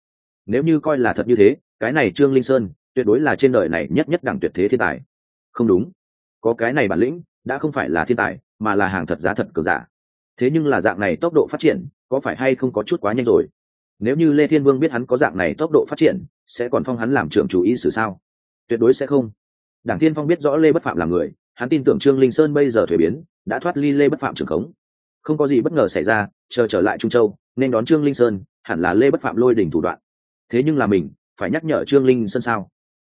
Nếu như coi là thật như thế, cái này trương linh sơn, tuyệt đối là trên đời này nhất nhất đẳng tuyệt thế thiên tài. Không đúng. Có cái này bản lĩnh, đã không phải là thiên tài, mà là hàng thật giá thật cờ giả. Thế nhưng là dạng này tốc độ phát triển, có phải hay không có chút quá nhanh rồi? Nếu như lê thiên vương biết hắn có dạng này tốc độ phát triển, sẽ còn phong hắn làm trưởng chủ ý xử sao? Tuyệt đối sẽ không. Đảng tiên phong biết rõ lê bất phạm là người, hắn tin tưởng trương linh sơn bây giờ thuế biến, đã thoát ly lê bất phạm trường khống. Không có gì bất ngờ xảy ra, chờ trở lại trung châu, nên đón trương linh sơn, hẳn là lê bất phạm lôi đỉnh thủ đoạn thế nhưng là mình, phải nhắc nhở trương linh sơn sao?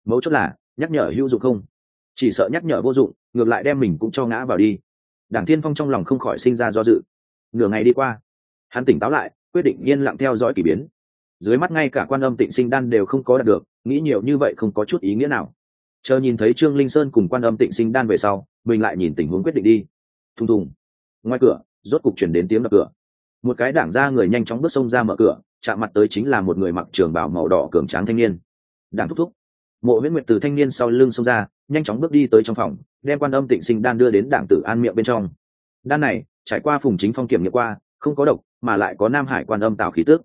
Mấu chốt là, nhắc nhở hữu dụng không? Chỉ sợ nhắc nhở vô dụng, ngược lại đem mình cũng cho ngã vào đi. Đảng thiên phong trong lòng không khỏi sinh ra do dự. Nửa ngày đi qua, hắn tỉnh táo lại, quyết định yên lặng theo dõi k ỳ biến. Dưới mắt ngay cả quan âm tịnh sinh đan đều không có đạt được, nghĩ nhiều như vậy không có chút ý nghĩa nào. Chờ nhìn thấy trương linh sơn cùng quan âm tịnh sinh đan về sau, mình lại nhìn tình huống quyết định đi. Thùng thùng. Ngoài cửa, rốt cục chuyển đến tiếng đập cửa. Một cái đảng ra người nhanh chóng bước xông ra mở cửa chạm mặt tới chính là một người mặc trường bào màu đỏ cường tráng thanh niên. Đảng thúc thúc. Mộ viễn nguyệt từ thanh niên sau lưng xông ra, nhanh chóng bước đi tới trong phòng, đem quan âm tịnh sinh đan đưa đến đảng tử an miệng bên trong. Đan này, trải qua phùng chính phong kiểm nghiệm qua, không có độc, mà lại có nam hải quan âm tạo khí tước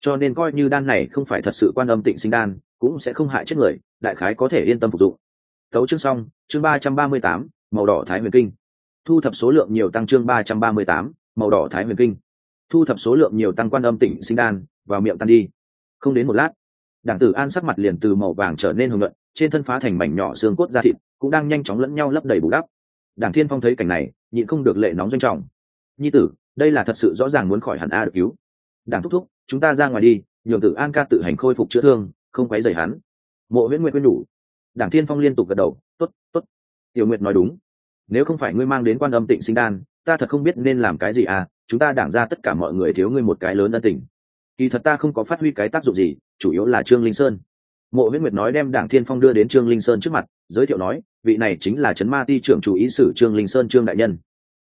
cho nên coi như đan này không phải thật sự quan âm tịnh sinh đan, cũng sẽ không hại chết người, đại khái có thể yên tâm phục dụng. Tấu chương xong, chương ba trăm ba mươi tám, màu đỏ thái huyền kinh. Thu thập số lượng nhiều tăng chương ba trăm ba mươi tám, màu đỏ thái huyền kinh. Thu thập số lượng nhiều tăng quan âm tịnh sinh đan vào miệng tan đi. Không đến một lát, đảng tử an sắc mặt liền từ màu vàng trở nên hồng luận trên thân phá thành mảnh nhỏ xương cốt da thịt, cũng đang nhanh chóng lẫn nhau lấp đầy bù đắp. Đảng thiên phong thấy cảnh này, nhịn không được lệ nóng doanh trọng. Nhi tử, đây là thật sự rõ ràng muốn khỏi hẳn a được cứu. Đảng thúc thúc, chúng ta ra ngoài đi, nhường tử an ca tự hành khôi phục chữa thương, không quấy rầy hắn. Mộ viễn nguyệt quyên nhủ. Đảng thiên phong liên tục gật đầu. T ố t t ố t tiểu nguyệt nói đúng. Nếu không phải ngươi mang đến quan âm tịnh sinh đan, ta thật không biết nên làm cái gì à chúng ta đảng ra tất cả mọi người thiếu ngươi một cái lớn ân tình kỳ thật ta không có phát huy cái tác dụng gì, chủ yếu là trương linh sơn. Mộ huyễn nguyệt nói đem đảng thiên phong đưa đến trương linh sơn trước mặt, giới thiệu nói, vị này chính là trấn ma ti trưởng chủ ý sử trương linh sơn trương đại nhân.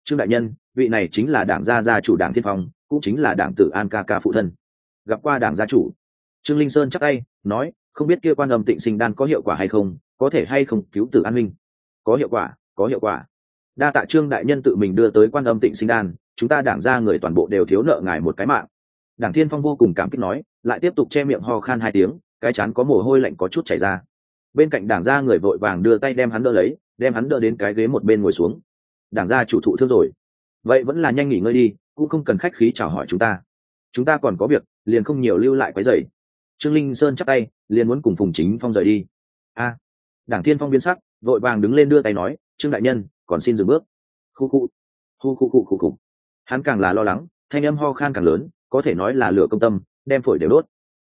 Trương đại nhân, vị này chính là đảng gia gia chủ đảng thiên phong, cũng chính là đảng tử an ca ca phụ thân. Gặp qua đảng gia chủ. Trương linh sơn chắc tay, nói, không biết kia quan âm tịnh sinh đan có hiệu quả hay không, có thể hay không cứu tử an minh? Có hiệu quả, có hiệu quả. Đa tạ trương đại nhân tự mình đưa tới quan âm tịnh sinh đan, chúng ta đảng ra người toàn bộ đều thiếu nợ ngài một cái mạng đảng thiên phong vô cùng cảm kích nói, lại tiếp tục che miệng ho khan hai tiếng, cái chán có mồ hôi lạnh có chút chảy ra. Bên cạnh đảng gia người vội vàng đưa tay đem hắn đỡ lấy, đem hắn đỡ đến cái ghế một bên ngồi xuống. Đảng gia chủ thụ thương rồi. Vậy vẫn là nhanh nghỉ ngơi đi, cũng không cần khách khí chào hỏi chúng ta. Chúng ta còn có việc, liền không nhiều lưu lại quấy rầy trương linh sơn chắc tay, liền muốn cùng phùng chính phong rời đi. A. Đảng thiên phong biến sắc, vội vàng đứng lên đưa tay nói, trương đại nhân, còn xin dừng bước. Khu khu. Khu khu khu khu khu. Hắn càng là lo lắng, thanh âm ho khan càng lớn có thể nói là lửa công tâm, đem phổi đều đốt.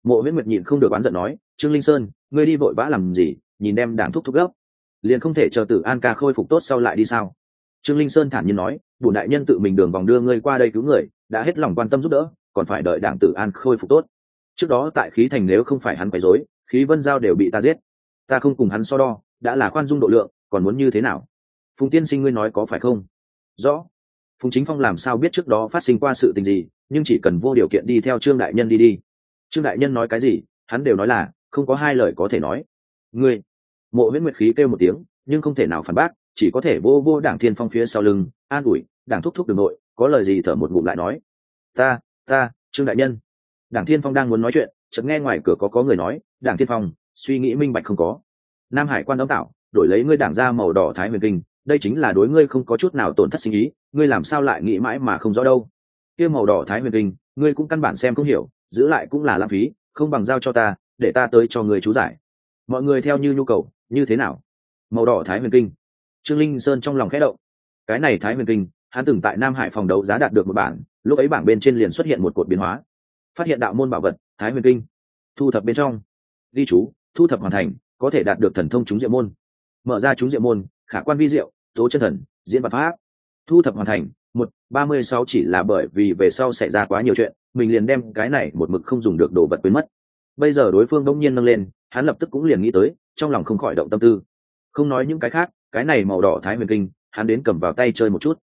Mộ viễn nguyệt nhịn không được oán giận nói, trương linh sơn, ngươi đi vội vã làm gì, nhìn đem đảng thúc thúc gấp. Liền không thể chờ tử an ca khôi phục tốt sau lại đi sao? Trương linh sơn thản nhiên nói bùn đại nhân tự mình đường vòng đưa ngươi qua đây cứu người, đã hết lòng quan tâm giúp đỡ, còn phải đợi đảng tử an khôi phục tốt. Trước đó tại khí thành nếu không phải hắn quấy rối, khí vân giao đều bị ta giết. Ta không cùng hắn so đo, đã là khoan dung độ lượng, còn muốn như thế nào? Phùng tiên sinh ngươi nói có phải không? Rõ phùng chính phong làm sao biết trước đó phát sinh qua sự tình gì, nhưng chỉ cần vô điều kiện đi theo trương đại nhân đi đi. Trương đại nhân nói cái gì, hắn đều nói là, không có hai lời có thể nói. Ngươi, mộ huyễn nguyệt khí kêu một tiếng, nhưng không thể nào phản bác, chỉ có thể vô vô đảng thiên phong phía sau lưng, an ủi, đảng thúc thúc đường nội, có lời gì thở một ngụm lại nói. Ta ta, trương đại nhân. Đảng thiên phong đang muốn nói chuyện, chợt nghe ngoài cửa có có người nói, đảng thiên phong, suy nghĩ minh bạch không có. Nam hải quan đóng tạo đổi lấy ngươi đảng ra màu đỏ thái huyền kinh, đây chính là đối ngươi không có chút nào tổn thất sinh ý ngươi làm sao lại nghĩ mãi mà không rõ đâu? Kia màu đỏ thái huyền kinh, ngươi cũng căn bản xem không hiểu, giữ lại cũng là lãng phí, không bằng giao cho ta, để ta tới cho người chú giải. Mọi người theo như nhu cầu, như thế nào? Màu đỏ thái huyền kinh. Trương linh sơn trong lòng khẽ động. Cái này thái huyền kinh, hắn từng tại nam hải phòng đấu giá đạt được một bản lúc ấy bảng bên trên liền xuất hiện một cột biến hóa. Phát hiện đạo môn bảo vật, thái huyền kinh. Thu thập bên trong. Ghi chú, thu thập hoàn thành, có thể đạt được thần thông trúng diệu môn. Mở ra trúng diệu môn, khả quan vi diệu, tố chân thần, diễn vật pháp thu thập hoàn thành, một, ba mươi sáu chỉ là bởi vì về sau xảy ra quá nhiều chuyện, mình liền đem cái này một mực không dùng được đồ vật quên mất. Bây giờ đối phương đông nhiên nâng lên, hắn lập tức cũng liền nghĩ tới, trong lòng không khỏi động tâm tư. Không nói những cái khác, cái này màu đỏ thái huyền kinh, hắn đến cầm vào tay chơi một chút.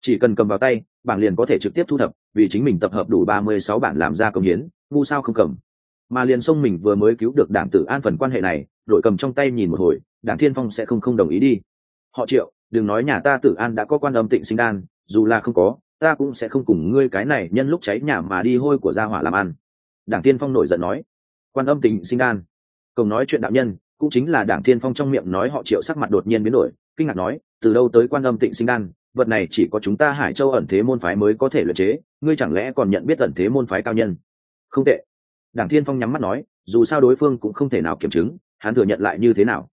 Chỉ cần cầm vào tay, bảng liền có thể trực tiếp thu thập, vì chính mình tập hợp đủ ba mươi sáu bản làm ra công hiến, ngu sao không cầm. Mà liền sông mình vừa mới cứu được đảng tử an phần quan hệ này đội cầm trong tay nhìn một hồi, đảng thiên phong sẽ không không đồng ý đi. Họ triệu đừng nói nhà ta tử an đã có quan âm tịnh sinh đan, dù là không có, ta cũng sẽ không cùng ngươi cái này nhân lúc cháy nhà mà đi hôi của gia hỏa làm ăn. Đảng tiên phong nổi giận nói. Quan âm tịnh sinh đan. Cổng nói chuyện đạo nhân, cũng chính là đảng tiên phong trong miệng nói họ triệu sắc mặt đột nhiên biến đổi, kinh ngạc nói, từ đâu tới quan âm tịnh sinh đan, vật này chỉ có chúng ta hải châu ẩn thế môn phái mới có thể luyện chế, ngươi chẳng lẽ còn nhận biết ẩn thế môn phái cao nhân? Không tệ. Đảng thiên phong nhắm mắt nói, dù sao đối phương cũng không thể nào kiểm chứng, hắn thừa nhận lại như thế nào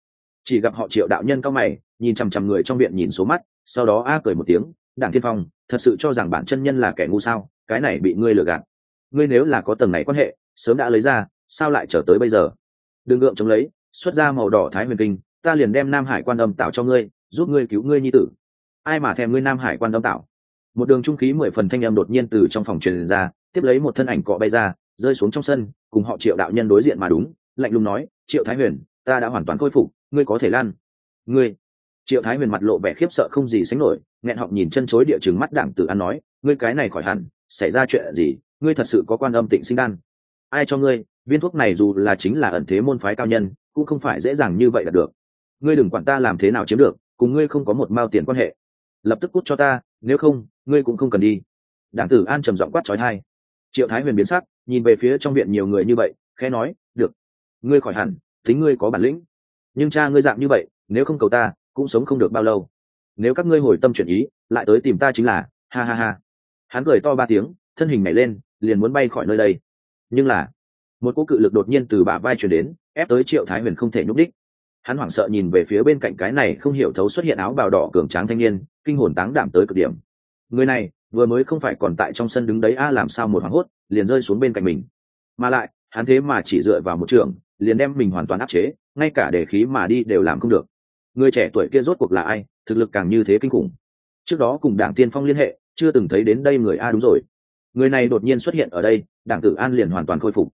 chỉ gặp họ triệu đạo nhân cao mày, nhìn chằm chằm người trong viện nhìn số mắt, sau đó a cười một tiếng, đảng thiên phong, thật sự cho rằng bản chân nhân là kẻ ngu sao? Cái này bị ngươi lừa gạt. Ngươi nếu là có tầng này quan hệ, sớm đã lấy ra, sao lại trở tới bây giờ? Đừng gượng chống lấy, xuất ra màu đỏ thái huyền kinh, ta liền đem nam hải quan âm tạo cho ngươi, giúp ngươi cứu ngươi nhi tử. Ai mà thèm ngươi nam hải quan âm tạo một đường trung khí mười phần thanh âm đột nhiên từ trong phòng truyền ra, tiếp lấy một thân ảnh cọ bay ra, rơi xuống trong sân, cùng họ triệu đạo nhân đối diện mà đúng, lạnh lùng nói, triệu thái huyền, ta đã hoàn toàn khôi phục ngươi có thể lan. Ngươi. Triệu thái huyền mặt lộ vẻ khiếp sợ không gì sánh nổi, nghẹn họng nhìn chân chối địa chừng mắt đảng tử an nói, ngươi cái này khỏi hẳn, xảy ra chuyện gì, ngươi thật sự có quan âm tịnh sinh đan. Ai cho ngươi, viên thuốc này dù là chính là ẩn thế môn phái cao nhân, cũng không phải dễ dàng như vậy là được. Ngươi đừng quản ta làm thế nào chiếm được, cùng ngươi không có một mao tiền quan hệ. Lập tức cút cho ta, nếu không, ngươi cũng không cần đi. Đảng tử an trầm giọng quát trói hai triệu thái huyền biến sắc, nhìn về phía trong viện nhiều người như vậy, khẽ nói, được. Ngươi khỏi hẳn, tính ngươi có bản lĩnh nhưng cha ngươi dạng như vậy, nếu không cầu ta, cũng sống không được bao lâu. Nếu các ngươi hồi tâm chuyển ý, lại tới tìm ta chính là, ha ha ha. Hắn cười to ba tiếng, thân hình nhảy lên, liền muốn bay khỏi nơi đây. Nhưng là, một cỗ cự lực đột nhiên từ bả vai chuyển đến, ép tới triệu thái huyền không thể nhúc đích hắn hoảng sợ nhìn về phía bên cạnh cái này không hiểu thấu xuất hiện áo bào đỏ cường tráng thanh niên, kinh hồn táng đảm tới cực điểm. Người này, vừa mới không phải còn tại trong sân đứng đấy, a, làm sao một hoảng hốt, liền rơi xuống bên cạnh mình. Mà lại, hắn thế mà chỉ dựa vào một trường, liền đem mình hoàn toàn áp chế ngay cả để khí mà đi đều làm không được. Người trẻ tuổi kia rốt cuộc là ai? Thực lực càng như thế kinh khủng. Trước đó cùng đảng tiên phong liên hệ, chưa từng thấy đến đây người a đúng rồi. Người này đột nhiên xuất hiện ở đây, đảng tử an liền hoàn toàn khôi phục.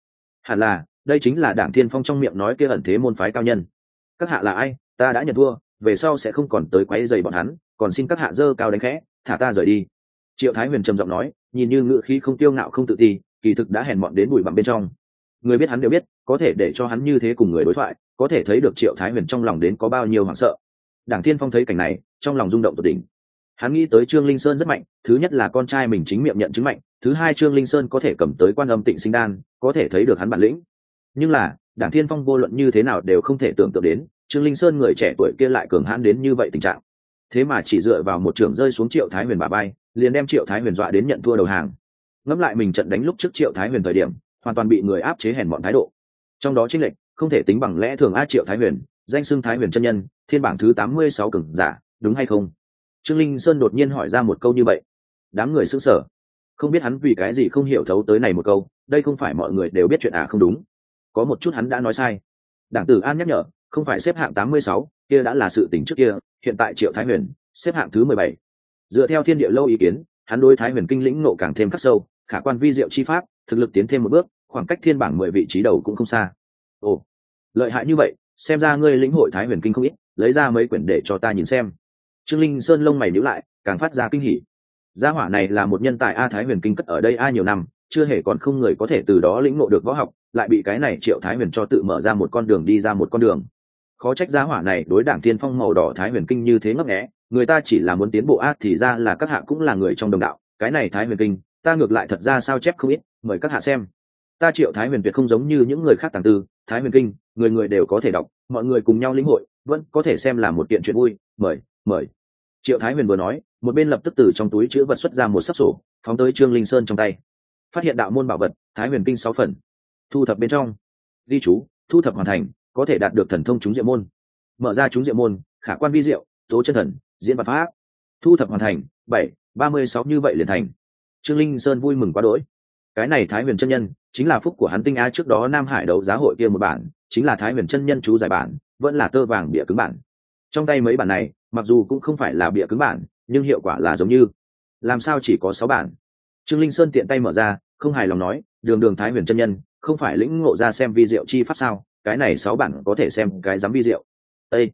Hẳn là, đây chính là đảng tiên phong trong miệng nói kia ẩn thế môn phái cao nhân. Các hạ là ai? Ta đã nhận thua, về sau sẽ không còn tới quấy dày bọn hắn, còn xin các hạ dơ cao đánh khẽ, thả ta rời đi. Triệu thái huyền trầm giọng nói, nhìn như ngự khí không tiêu ngạo không tự ti, kỳ thực đã hèn mọn đến bụi bặm bên trong người biết hắn đều biết, có thể để cho hắn như thế cùng người đối thoại, có thể thấy được triệu thái huyền trong lòng đến có bao nhiêu hoảng sợ. Đảng thiên phong thấy cảnh này, trong lòng rung động tột đỉnh. Hắn nghĩ tới trương linh sơn rất mạnh, thứ nhất là con trai mình chính miệng nhận chứng mạnh, thứ hai trương linh sơn có thể cầm tới quan âm tịnh sinh đan, có thể thấy được hắn bản lĩnh. Nhưng là, đảng thiên phong vô luận như thế nào đều không thể tưởng tượng đến, trương linh sơn người trẻ tuổi kia lại cường hãn đến như vậy tình trạng. Thế mà chỉ dựa vào một trường rơi xuống triệu thái huyền bà bay, liền đem triệu thái huyền dọa đến nhận thua đầu hàng. Ngẫm lại mình trận đánh lúc trước triệu thái huyền thời điểm hoàn toàn bị người áp chế hèn mọn thái độ. Trong đó trích lệnh không thể tính bằng lẽ thường a triệu thái huyền, danh xưng thái huyền chân nhân, thiên bảng thứ tám mươi sáu cường giả, đúng hay không? Trương linh sơn đột nhiên hỏi ra một câu như vậy. Đám người xứng sở không biết hắn vì cái gì không hiểu thấu tới này một câu, đây không phải mọi người đều biết chuyện à không đúng. Có một chút hắn đã nói sai. Đảng tử an nhắc nhở, không phải xếp hạng tám mươi sáu, kia đã là sự tỉnh trước kia, hiện tại triệu thái huyền, xếp hạng thứ mười bảy. Dựa theo thiên địa lâu ý kiến, hắn đối thái huyền kinh lĩnh nộ càng thêm khắc sâu, khả quan vi diệu chi pháp thực lực tiến thêm một bước, khoảng cách thiên bảng mười vị trí đầu cũng không xa. Ồ, lợi hại như vậy, xem ra ngươi lĩnh hội thái huyền kinh không ít, lấy ra mấy quyển để cho ta nhìn xem. Trương linh sơn lông mày nhíu lại, càng phát ra kinh hỉ. Gia hỏa này là một nhân tài a thái huyền kinh cất ở đây a nhiều năm, chưa hề còn không người có thể từ đó lĩnh ngộ được võ học, lại bị cái này triệu thái huyền cho tự mở ra một con đường đi ra một con đường. Khó trách gia hỏa này đối đảng tiên phong màu đỏ thái huyền kinh như thế ngấp nghẽ người ta chỉ là muốn tiến bộ a thì ra là các hạ cũng là người trong đồng đạo, cái này thái huyền kinh, ta ngược lại thật ra sao chép không ít mời các hạ xem. Ta triệu thái huyền tuyệt không giống như những người khác tàng tư, thái huyền kinh, người người đều có thể đọc, mọi người cùng nhau lĩnh hội, vẫn có thể xem là một kiện chuyện vui, mời mời. Triệu thái huyền vừa nói, một bên lập tức từ trong túi chữ vật xuất ra một sắp sổ, phóng tới trương linh sơn trong tay. Phát hiện đạo môn bảo vật, thái huyền kinh sáu phần. Thu thập bên trong. Ghi chú, thu thập hoàn thành, có thể đạt được thần thông chúng diệu môn. Mở ra chúng diệu môn, khả quan vi diệu, tố chân thần, diễn vật pháp. Thu thập hoàn thành, bảy, ba mươi sáu như vậy liền thành. Trương linh sơn vui mừng quá đỗi cái này thái huyền chân nhân, chính là phúc của hắn tinh a trước đó nam hải đấu giá hội kia một bản, chính là thái huyền chân nhân chú giải bản, vẫn là tơ vàng bịa cứng bản. Trong tay mấy bản này, mặc dù cũng không phải là bịa cứng bản, nhưng hiệu quả là giống như. Làm sao chỉ có sáu bản? Trương linh sơn tiện tay mở ra, không hài lòng nói, đường đường thái huyền chân nhân, không phải lĩnh ngộ ra xem vi diệu chi pháp sao? Cái này sáu bản có thể xem cái dám vi diệu. Ây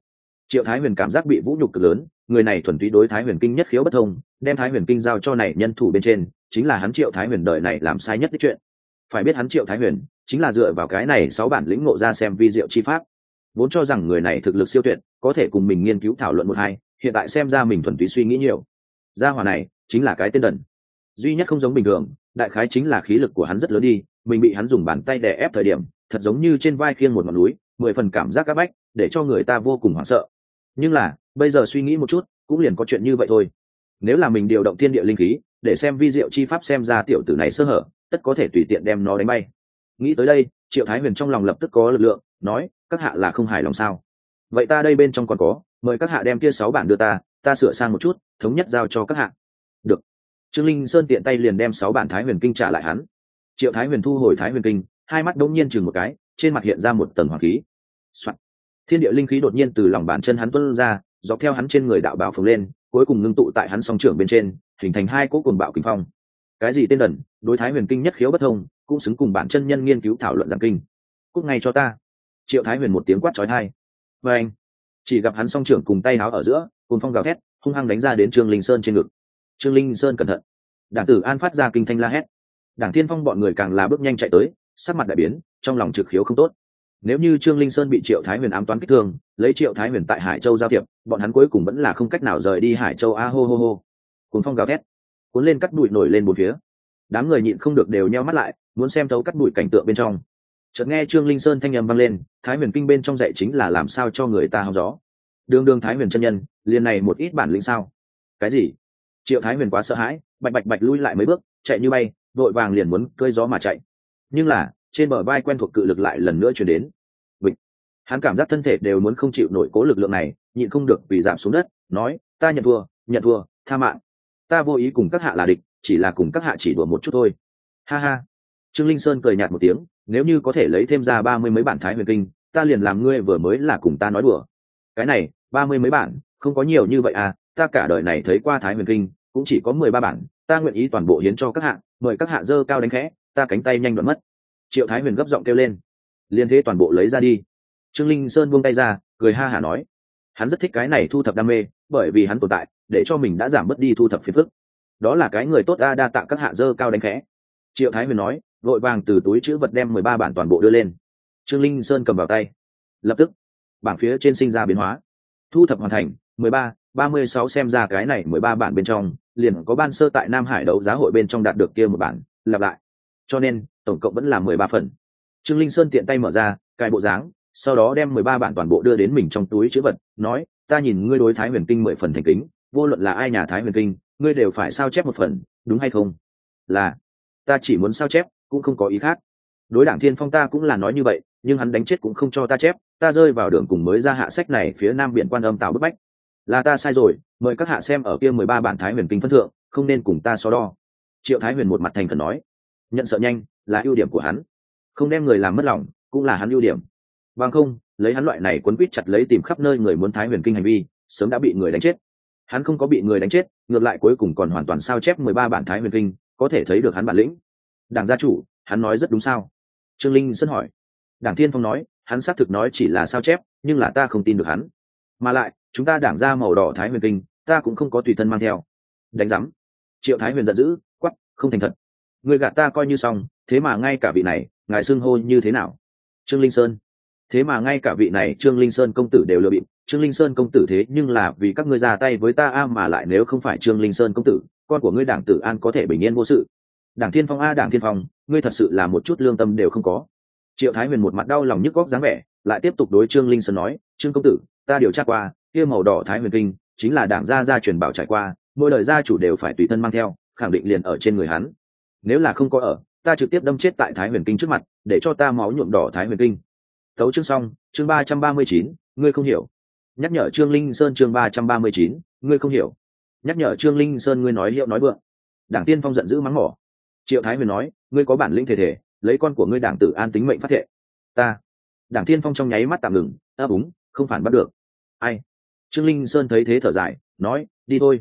triệu thái huyền cảm giác bị vũ nhục cực lớn người này thuần túy đối thái huyền kinh nhất khiếu bất thông, đem thái huyền kinh giao cho này nhân thủ bên trên, chính là hắn triệu thái huyền đời này làm sai nhất cái chuyện. Phải biết hắn triệu thái huyền, chính là dựa vào cái này sáu bản lĩnh ngộ ra xem vi diệu chi pháp. Vốn cho rằng người này thực lực siêu tuyệt, có thể cùng mình nghiên cứu thảo luận một hai, hiện tại xem ra mình thuần túy suy nghĩ nhiều. Gia hòa này, chính là cái tên đần. Duy nhất không giống bình thường, đại khái chính là khí lực của hắn rất lớn đi, mình bị hắn dùng bàn tay đè ép thời điểm, thật giống như trên vai khiêng một ngọn núi, mười phần cảm giác áp bách, để cho người ta vô cùng hoảng sợ. Nhưng là bây giờ suy nghĩ một chút, cũng liền có chuyện như vậy thôi. Nếu là mình điều động thiên địa linh khí, để xem vi diệu chi pháp xem ra tiểu tử này sơ hở, tất có thể tùy tiện đem nó đánh bay. Nghĩ tới đây, triệu thái huyền trong lòng lập tức có lực lượng, nói, các hạ là không hài lòng sao? Vậy ta đây bên trong còn có, mời các hạ đem kia sáu bản đưa ta ta sửa sang một chút, thống nhất giao cho các hạ. Được. Trương linh sơn tiện tay liền đem sáu bản thái huyền kinh trả lại hắn. Triệu thái huyền thu hồi thái huyền kinh, hai mắt đống nhiên chừng một cái, trên mặt hiện ra một tầng hoàng khí、Soạn. thiên địa linh khí đột nhiên từ lòng bàn chân hắn tuân ra dọc theo hắn trên người đạo bào phồng lên, cuối cùng ngưng tụ tại hắn song trưởng bên trên, hình thành hai cỗ cuồng bạo kinh phong. Cái gì tên đần? Đối thái huyền kinh nhất khiếu bất thông, cũng xứng cùng bản chân nhân nghiên cứu thảo luận giảng kinh. Cúc ngay cho ta. Triệu thái huyền một tiếng quát trói hai và anh, chỉ gặp hắn song trưởng cùng tay áo ở giữa cùng phong gào thét, hung hăng đánh ra đến trương linh sơn trên ngực. Trương linh sơn cẩn thận. Đảng tử an phát ra kinh thanh la hét. Đảng thiên phong bọn người càng là bước nhanh chạy tới, sắc mặt đại biến, trong lòng trực khiếu không tốt. Nếu như trương linh sơn bị triệu thái huyền ám toán kích thương lấy triệu thái huyền tại hải châu giao thiệp, bọn hắn cuối cùng vẫn là không cách nào rời đi hải châu a hô hô hô. Cuốn phong gào thét, cuốn lên cắt bụi nổi lên một phía. Đám người nhịn không được đều nheo mắt lại, muốn xem thấu cắt bụi cảnh tượng bên trong. Chợt nghe trương linh sơn thanh â m vang lên, thái huyền kinh bên trong dạy chính là làm sao cho người ta hao gió. Đường đường thái huyền chân nhân, liền này một ít bản lĩnh sao? Cái gì? Triệu thái huyền quá sợ hãi, bạch bạch bạch lui lại mấy bước, chạy như bay, vội vàng liền muốn cơi gió mà chạy. Nhưng là, trên bờ vai quen thuộc cự lực lại lần nữa chuyển đến hắn cảm giác thân thể đều muốn không chịu nổi cố lực lượng này, nhịn không được vì giảm xuống đất, nói, ta nhận thua nhận thua, tha mạng. Ta vô ý cùng các hạ là địch, chỉ là cùng các hạ chỉ đùa một chút thôi. Ha ha. Trương linh sơn cười nhạt một tiếng, nếu như có thể lấy thêm ra ba mươi mấy bản thái huyền kinh, ta liền làm ngươi vừa mới là cùng ta nói đùa. Cái này, ba mươi mấy bản, không có nhiều như vậy à ta cả đời này thấy qua thái huyền kinh, cũng chỉ có mười ba bản, ta nguyện ý toàn bộ hiến cho các hạ, mời các hạ dơ cao đánh khẽ, ta cánh tay nhanh đoạn mất. Triệu thái huyền gấp giọng kêu lên, liên thế toàn bộ lấy ra đi trương linh sơn buông tay ra, cười ha hả nói, hắn rất thích cái này thu thập đam mê, bởi vì hắn tồn tại, để cho mình đã giảm bớt đi thu thập phiền phức. Đó là cái người tốt a đa tạ các hạ dơ cao đánh khẽ. Triệu thái huyền nói, vội vàng từ túi chữ vật đem mười ba bản toàn bộ đưa lên. Trương linh sơn cầm vào tay. Lập tức, bảng phía trên sinh ra biến hóa. Thu thập hoàn thành, mười ba ba mươi sáu xem ra cái này mười ba bản bên trong, liền có ban sơ tại nam hải đấu giá hội bên trong đạt được kia một bản, lặp lại. Cho nên, tổng cộng vẫn là mười ba phần. Trương linh sơn tiện tay mở ra, cài bộ dáng sau đó đem mười ba bản toàn bộ đưa đến mình trong túi chữ vật, nói, ta nhìn ngươi đối thái huyền kinh mười phần thành kính, vô luận là ai nhà thái huyền kinh, ngươi đều phải sao chép một phần, đúng hay không? Là, ta chỉ muốn sao chép, cũng không có ý khác. Đối đảng thiên phong ta cũng là nói như vậy, nhưng hắn đánh chết cũng không cho ta chép, ta rơi vào đường cùng mới ra hạ sách này phía nam biển quan âm tạo bức bách. Là ta sai rồi, mời các hạ xem ở kia mười ba bản thái huyền kinh phân thượng, không nên cùng ta so đo. Triệu thái huyền một mặt thành khẩn nói, nhận sợ nhanh, là ưu điểm của hắn. Không đem người làm mất lòng, cũng là hắn ưu điểm bằng không, lấy hắn loại này quấn quýt chặt lấy tìm khắp nơi người muốn thái huyền kinh hành vi, sớm đã bị người đánh chết. Hắn không có bị người đánh chết, ngược lại cuối cùng còn hoàn toàn sao chép mười ba bản thái huyền kinh, có thể thấy được hắn bản lĩnh. Đảng gia chủ, hắn nói rất đúng sao? Trương linh sân hỏi. Đảng thiên phong nói, hắn xác thực nói chỉ là sao chép, nhưng là ta không tin được hắn. Mà lại, chúng ta đảng ra màu đỏ thái huyền kinh, ta cũng không có tùy thân mang theo. Đánh giám. Triệu thái huyền giận dữ quắp không thành thật. Người gạt ta coi như xong, thế mà ngay cả vị này, ngài xưng hô như thế nào? Trương linh sơn thế mà ngay cả vị này trương linh sơn công tử đều lừa bịp. Trương linh sơn công tử thế nhưng là vì các ngươi ra tay với ta a mà lại nếu không phải trương linh sơn công tử, con của ngươi đảng tử an có thể bình yên vô sự. Đảng thiên phong a, đảng thiên phong, ngươi thật sự là một chút lương tâm đều không có. Triệu thái huyền một mặt đau lòng nhức góc dáng vẻ, lại tiếp tục đối trương linh sơn nói, trương công tử, ta điều tra qua, kia màu đỏ thái huyền kinh, chính là đảng gia gia truyền bảo trải qua, mỗi đời gia chủ đều phải tùy thân mang theo, khẳng định liền ở trên người hắn. Nếu là không có ở, ta trực tiếp đâm chết tại thái huyền kinh trước mặt, để cho ta máu nhuộm đỏ thái huyền kinh tấu chương xong, chương ba trăm ba mươi chín, ngươi không hiểu. Nhắc nhở trương linh sơn chương ba trăm ba mươi chín, ngươi không hiểu. Nhắc nhở trương linh sơn ngươi nói hiệu nói vượng. Đảng tiên phong giận dữ mắng mỏ. Triệu thái huyền nói, ngươi có bản lĩnh thể thể, lấy con của ngươi đảng tử an tính mệnh phát thệ. Ta. Đảng tiên phong trong nháy mắt tạm ngừng, ấp à, úng, không phản bắt được. Ai? Trương linh sơn thấy thế thở dài, nói, đi thôi.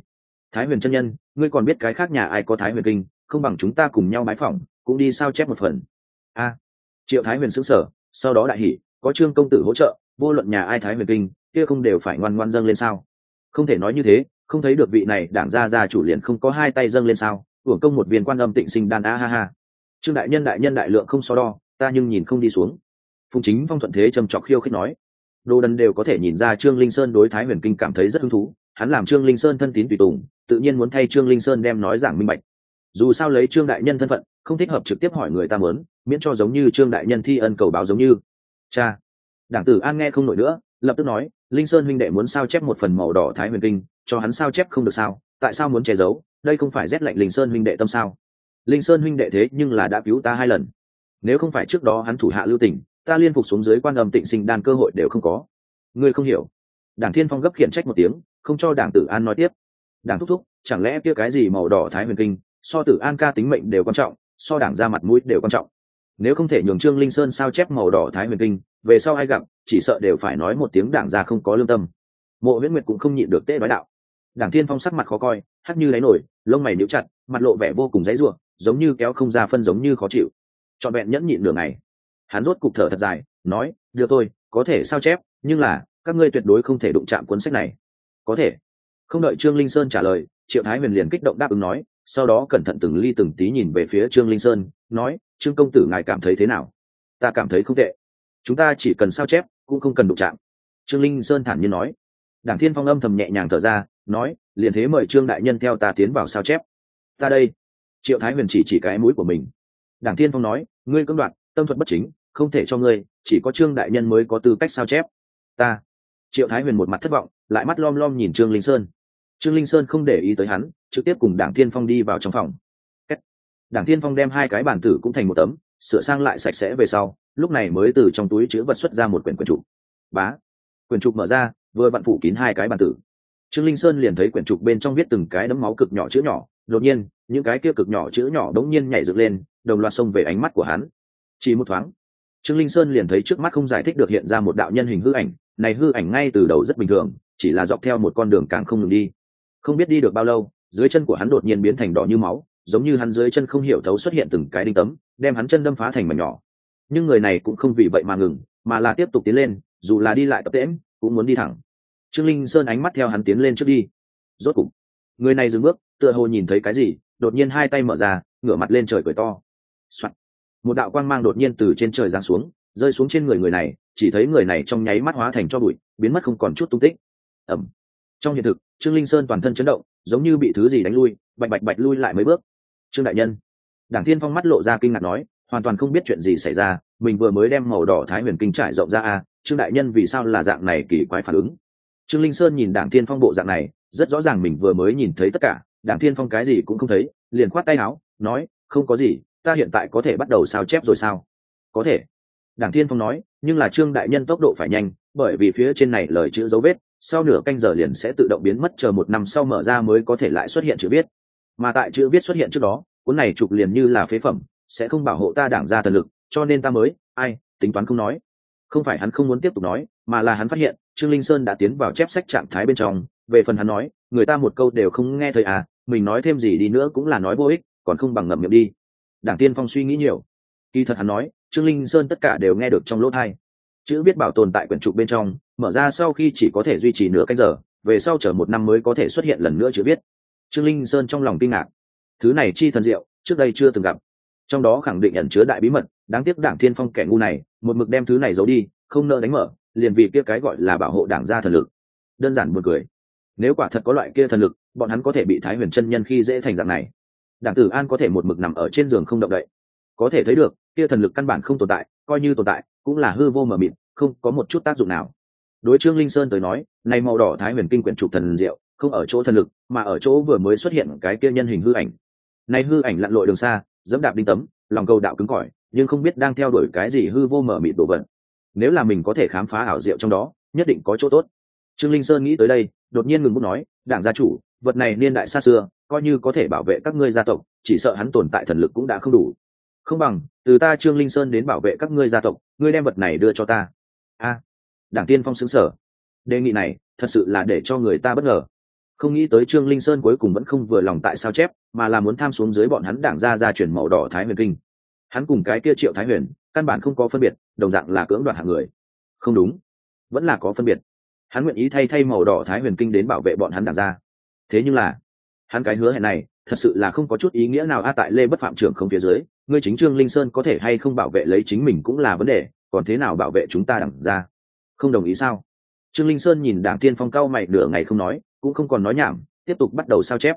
Thái huyền chân nhân, ngươi còn biết cái khác nhà ai có thái huyền kinh, không bằng chúng ta cùng nhau mái phỏng, cũng đi sao chép một phần. A. Triệu thái huyền xứng sở sau đó đại hỉ, có trương công tử hỗ trợ, vô luận nhà ai thái huyền kinh, kia không đều phải ngoan ngoan dâng lên sao? Không thể nói như thế, không thấy được vị này đảng gia gia chủ liền không có hai tay dâng lên sao? Uổng công một viên quan âm tịnh sinh đan a ha ha. Trương đại nhân đại nhân đại lượng không so đo, ta nhưng nhìn không đi xuống. Phùng chính phong thuận thế trầm trọc khiêu khích nói. Đồ đần đều có thể nhìn ra trương linh sơn đối thái huyền kinh cảm thấy rất hứng thú, hắn làm trương linh sơn thân tín tùy tùng, tự nhiên muốn thay trương linh sơn đem nói giảng minh bạch. Dù sao lấy trương đại nhân thân phận không thích hợp trực tiếp hỏi người ta mớn miễn cho giống như trương đại nhân thi ân cầu báo giống như. Cha, đảng tử an nghe không nổi nữa, lập tức nói, linh sơn huynh đệ muốn sao chép một phần màu đỏ thái huyền kinh, cho hắn sao chép không được sao, tại sao muốn che giấu, đây không phải rét lạnh linh sơn huynh đệ tâm sao? Linh sơn huynh đệ thế nhưng là đã cứu ta hai lần. Nếu không phải trước đó hắn thủ hạ lưu tình, ta liên phục xuống dưới quan âm tịnh sinh đan cơ hội đều không có. Ngươi không hiểu. Đảng thiên phong gấp khiển trách một tiếng, không cho đảng tử an nói tiếp. Đảng thúc thúc, chẳng lẽ kia cái gì màu đỏ thái huyền kinh, so tử an ca tính mệnh đều quan trọng so đảng ra mặt mũi đều quan trọng. Nếu không thể nhường trương linh sơn sao chép màu đỏ thái huyền kinh, về sau ai gặp, chỉ sợ đều phải nói một tiếng đảng ra không có lương tâm. Mộ huyễn nguyệt cũng không nhịn được tê nói đạo. Đảng thiên phong sắc mặt khó coi, hắt như đáy nổi, lông mày níu chặt, mặt lộ vẻ vô cùng dãy ruộng giống như kéo không ra phân giống như khó chịu. Trọn vẹn nhẫn nhịn đường này hắn rốt cục thở thật dài, nói đưa tôi có thể sao chép, nhưng là, các ngươi tuyệt đối không thể đụng chạm cuốn sách này. Có thể. Không đợi trương linh sơn trả lời, triệu thái huyền liền kích động đáp ứng nói sau đó cẩn thận từng ly từng tí nhìn về phía trương linh sơn, nói, trương công tử ngài cảm thấy thế nào? Ta cảm thấy không tệ. Chúng ta chỉ cần sao chép, cũng không cần đụng chạm. Trương linh sơn thản nhiên nói. Đảng thiên phong âm thầm nhẹ nhàng thở ra, nói, liền thế mời trương đại nhân theo ta tiến vào sao chép. Ta đây. Triệu thái huyền chỉ chỉ cái mũi của mình. Đảng thiên phong nói, ngươi cưỡng đoạt, tâm thuật bất chính, không thể cho ngươi, chỉ có trương đại nhân mới có tư cách sao chép. Ta. Triệu thái huyền một mặt thất vọng, lại mắt lom lom nhìn trương linh sơn. Trương linh sơn không để ý tới hắn trực tiếp cùng đảng thiên phong đi vào trong phòng. Đảng thiên phong đem hai cái bản tử cũng thành một tấm, sửa sang lại sạch sẽ về sau, lúc này mới từ trong túi chữ vật xuất ra một quyển quyển trục. Bá. Quyển trục mở ra, vừa vặn phủ kín hai cái bản tử. Trương linh sơn liền thấy quyển trục bên trong viết từng cái đấm máu cực nhỏ chữ nhỏ, đột nhiên, những cái kia cực nhỏ chữ nhỏ đống nhiên nhảy dựng lên, đồng loạt xông về ánh mắt của hắn. Chỉ một thoáng, trương linh sơn liền thấy trước mắt không giải thích được hiện ra một đạo nhân hình hư ảnh, này hư ảnh ngay từ đầu rất bình thường, chỉ là dọc theo một con đường càng không ngừng đi. Không biết đi được bao lâu dưới chân của hắn đột nhiên biến thành đỏ như máu, giống như hắn dưới chân không hiểu thấu xuất hiện từng cái đinh tấm, đem hắn chân đâm phá thành mảnh nhỏ. Nhưng người này cũng không vì vậy mà ngừng, mà là tiếp tục tiến lên, dù là đi lại tập tễm cũng muốn đi thẳng. Trương linh sơn ánh mắt theo hắn tiến lên trước đi. Rốt cục, người này dừng bước, tựa hồ nhìn thấy cái gì, đột nhiên hai tay mở ra, ngửa mặt lên trời cười to、Soạn. một đạo quang mang đột nhiên từ trên trời giáng xuống, rơi xuống trên người người này, chỉ thấy người này trong nháy mắt hóa thành cho bụi, biến mất không còn chút tung tích. Ẩm. Trong hiện thực, trương linh sơn toàn thân chấn động giống như bị thứ gì đánh lui, bạch bạch bạch lui lại mấy bước. Trương đại nhân, đảng thiên phong mắt lộ ra kinh ngạc nói, hoàn toàn không biết chuyện gì xảy ra, mình vừa mới đem màu đỏ thái huyền kinh trải rộng ra a trương đại nhân vì sao là dạng này kỳ quái phản ứng? Trương linh sơn nhìn đảng thiên phong bộ dạng này, rất rõ ràng mình vừa mới nhìn thấy tất cả, đảng thiên phong cái gì cũng không thấy, liền khoát tay áo, nói, không có gì, ta hiện tại có thể bắt đầu sao chép rồi sao? Có thể. Đảng thiên phong nói, nhưng là trương đại nhân tốc độ phải nhanh, bởi vì phía trên này lời chữ dấu vết sau nửa canh giờ liền sẽ tự động biến mất chờ một năm sau mở ra mới có thể lại xuất hiện chữ viết. Mà tại chữ viết xuất hiện trước đó, cuốn này trục liền như là phế phẩm, sẽ không bảo hộ ta đảng ra thần lực, cho nên ta mới, ai, tính toán không nói. Không phải hắn không muốn tiếp tục nói, mà là hắn phát hiện, trương linh sơn đã tiến vào chép sách trạng thái bên trong. Về phần hắn nói, người ta một câu đều không nghe thời à mình nói thêm gì đi nữa cũng là nói vô ích, còn không bằng ngậm miệng đi. Đảng tiên phong suy nghĩ nhiều. Kỳ thật hắn nói, trương linh sơn tất cả đều nghe được trong lỗ thai chữ viết bảo tồn tại quyển trục bên trong mở ra sau khi chỉ có thể duy trì nửa canh giờ, về sau chờ một năm mới có thể xuất hiện lần nữa chưa biết. trương linh sơn trong lòng kinh ngạc. Thứ này chi thần diệu, trước đây chưa từng gặp. Trong đó khẳng định ẩn chứa đại bí mật, đáng tiếc đảng thiên phong kẻ ngu này, một mực đem thứ này giấu đi, không nợ đánh mở, liền vì kia cái gọi là bảo hộ đảng gia thần lực. Đơn giản buồn cười. Nếu quả thật có loại kia thần lực, bọn hắn có thể bị thái huyền chân nhân khi dễ thành dạng này. Đảng tử an có thể một mực nằm ở trên giường không động đậy. Có thể thấy được, kia thần lực căn bản không tồn tại, coi như tồn tại, cũng là hư vô mờ mịt, không có một chút tác dụng nào đối trương linh sơn tới nói, này màu đỏ thái huyền kinh quyển trục thần diệu, không ở chỗ thần lực, mà ở chỗ vừa mới xuất hiện cái kia nhân hình hư ảnh. Này hư ảnh lặn lội đường xa, dẫm đạp đinh tấm, lòng cầu đạo cứng cỏi, nhưng không biết đang theo đuổi cái gì hư vô mở mịt đồ vật. Nếu là mình có thể khám phá ảo diệu trong đó, nhất định có chỗ tốt. Trương linh sơn nghĩ tới đây, đột nhiên ngừng bút nói, đảng gia chủ, vật này niên đại xa xưa, coi như có thể bảo vệ các ngươi gia tộc, chỉ sợ hắn tồn tại thần lực cũng đã không đủ. Không bằng, từ ta trương linh sơn đến bảo vệ các ngươi gia tộc, ngươi đem vật này đưa cho ta. A đảng tiên phong xứng sở. Đề nghị này, thật sự là để cho người ta bất ngờ. Không nghĩ tới trương linh sơn cuối cùng vẫn không vừa lòng tại sao chép, mà là muốn tham xuống dưới bọn hắn đảng gia gia chuyển màu đỏ thái huyền kinh. Hắn cùng cái kia triệu thái huyền, căn bản không có phân biệt, đồng dạng là cưỡng đoạt hạng người. Không đúng. Vẫn là có phân biệt. Hắn nguyện ý thay thay màu đỏ thái huyền kinh đến bảo vệ bọn hắn đảng gia thế nhưng là, hắn cái hứa hẹn này, thật sự là không có chút ý nghĩa nào a tại lê bất phạm trưởng không phía dưới, ngươi chính trương linh sơn có thể hay không bảo vệ lấy chính mình cũng là vấn đề, còn thế nào bảo vệ chúng ta đảng gia không đồng ý sao? Trương linh sơn nhìn đảng tiên phong cao mày nửa ngày không nói, cũng không còn nói nhảm, tiếp tục bắt đầu sao chép.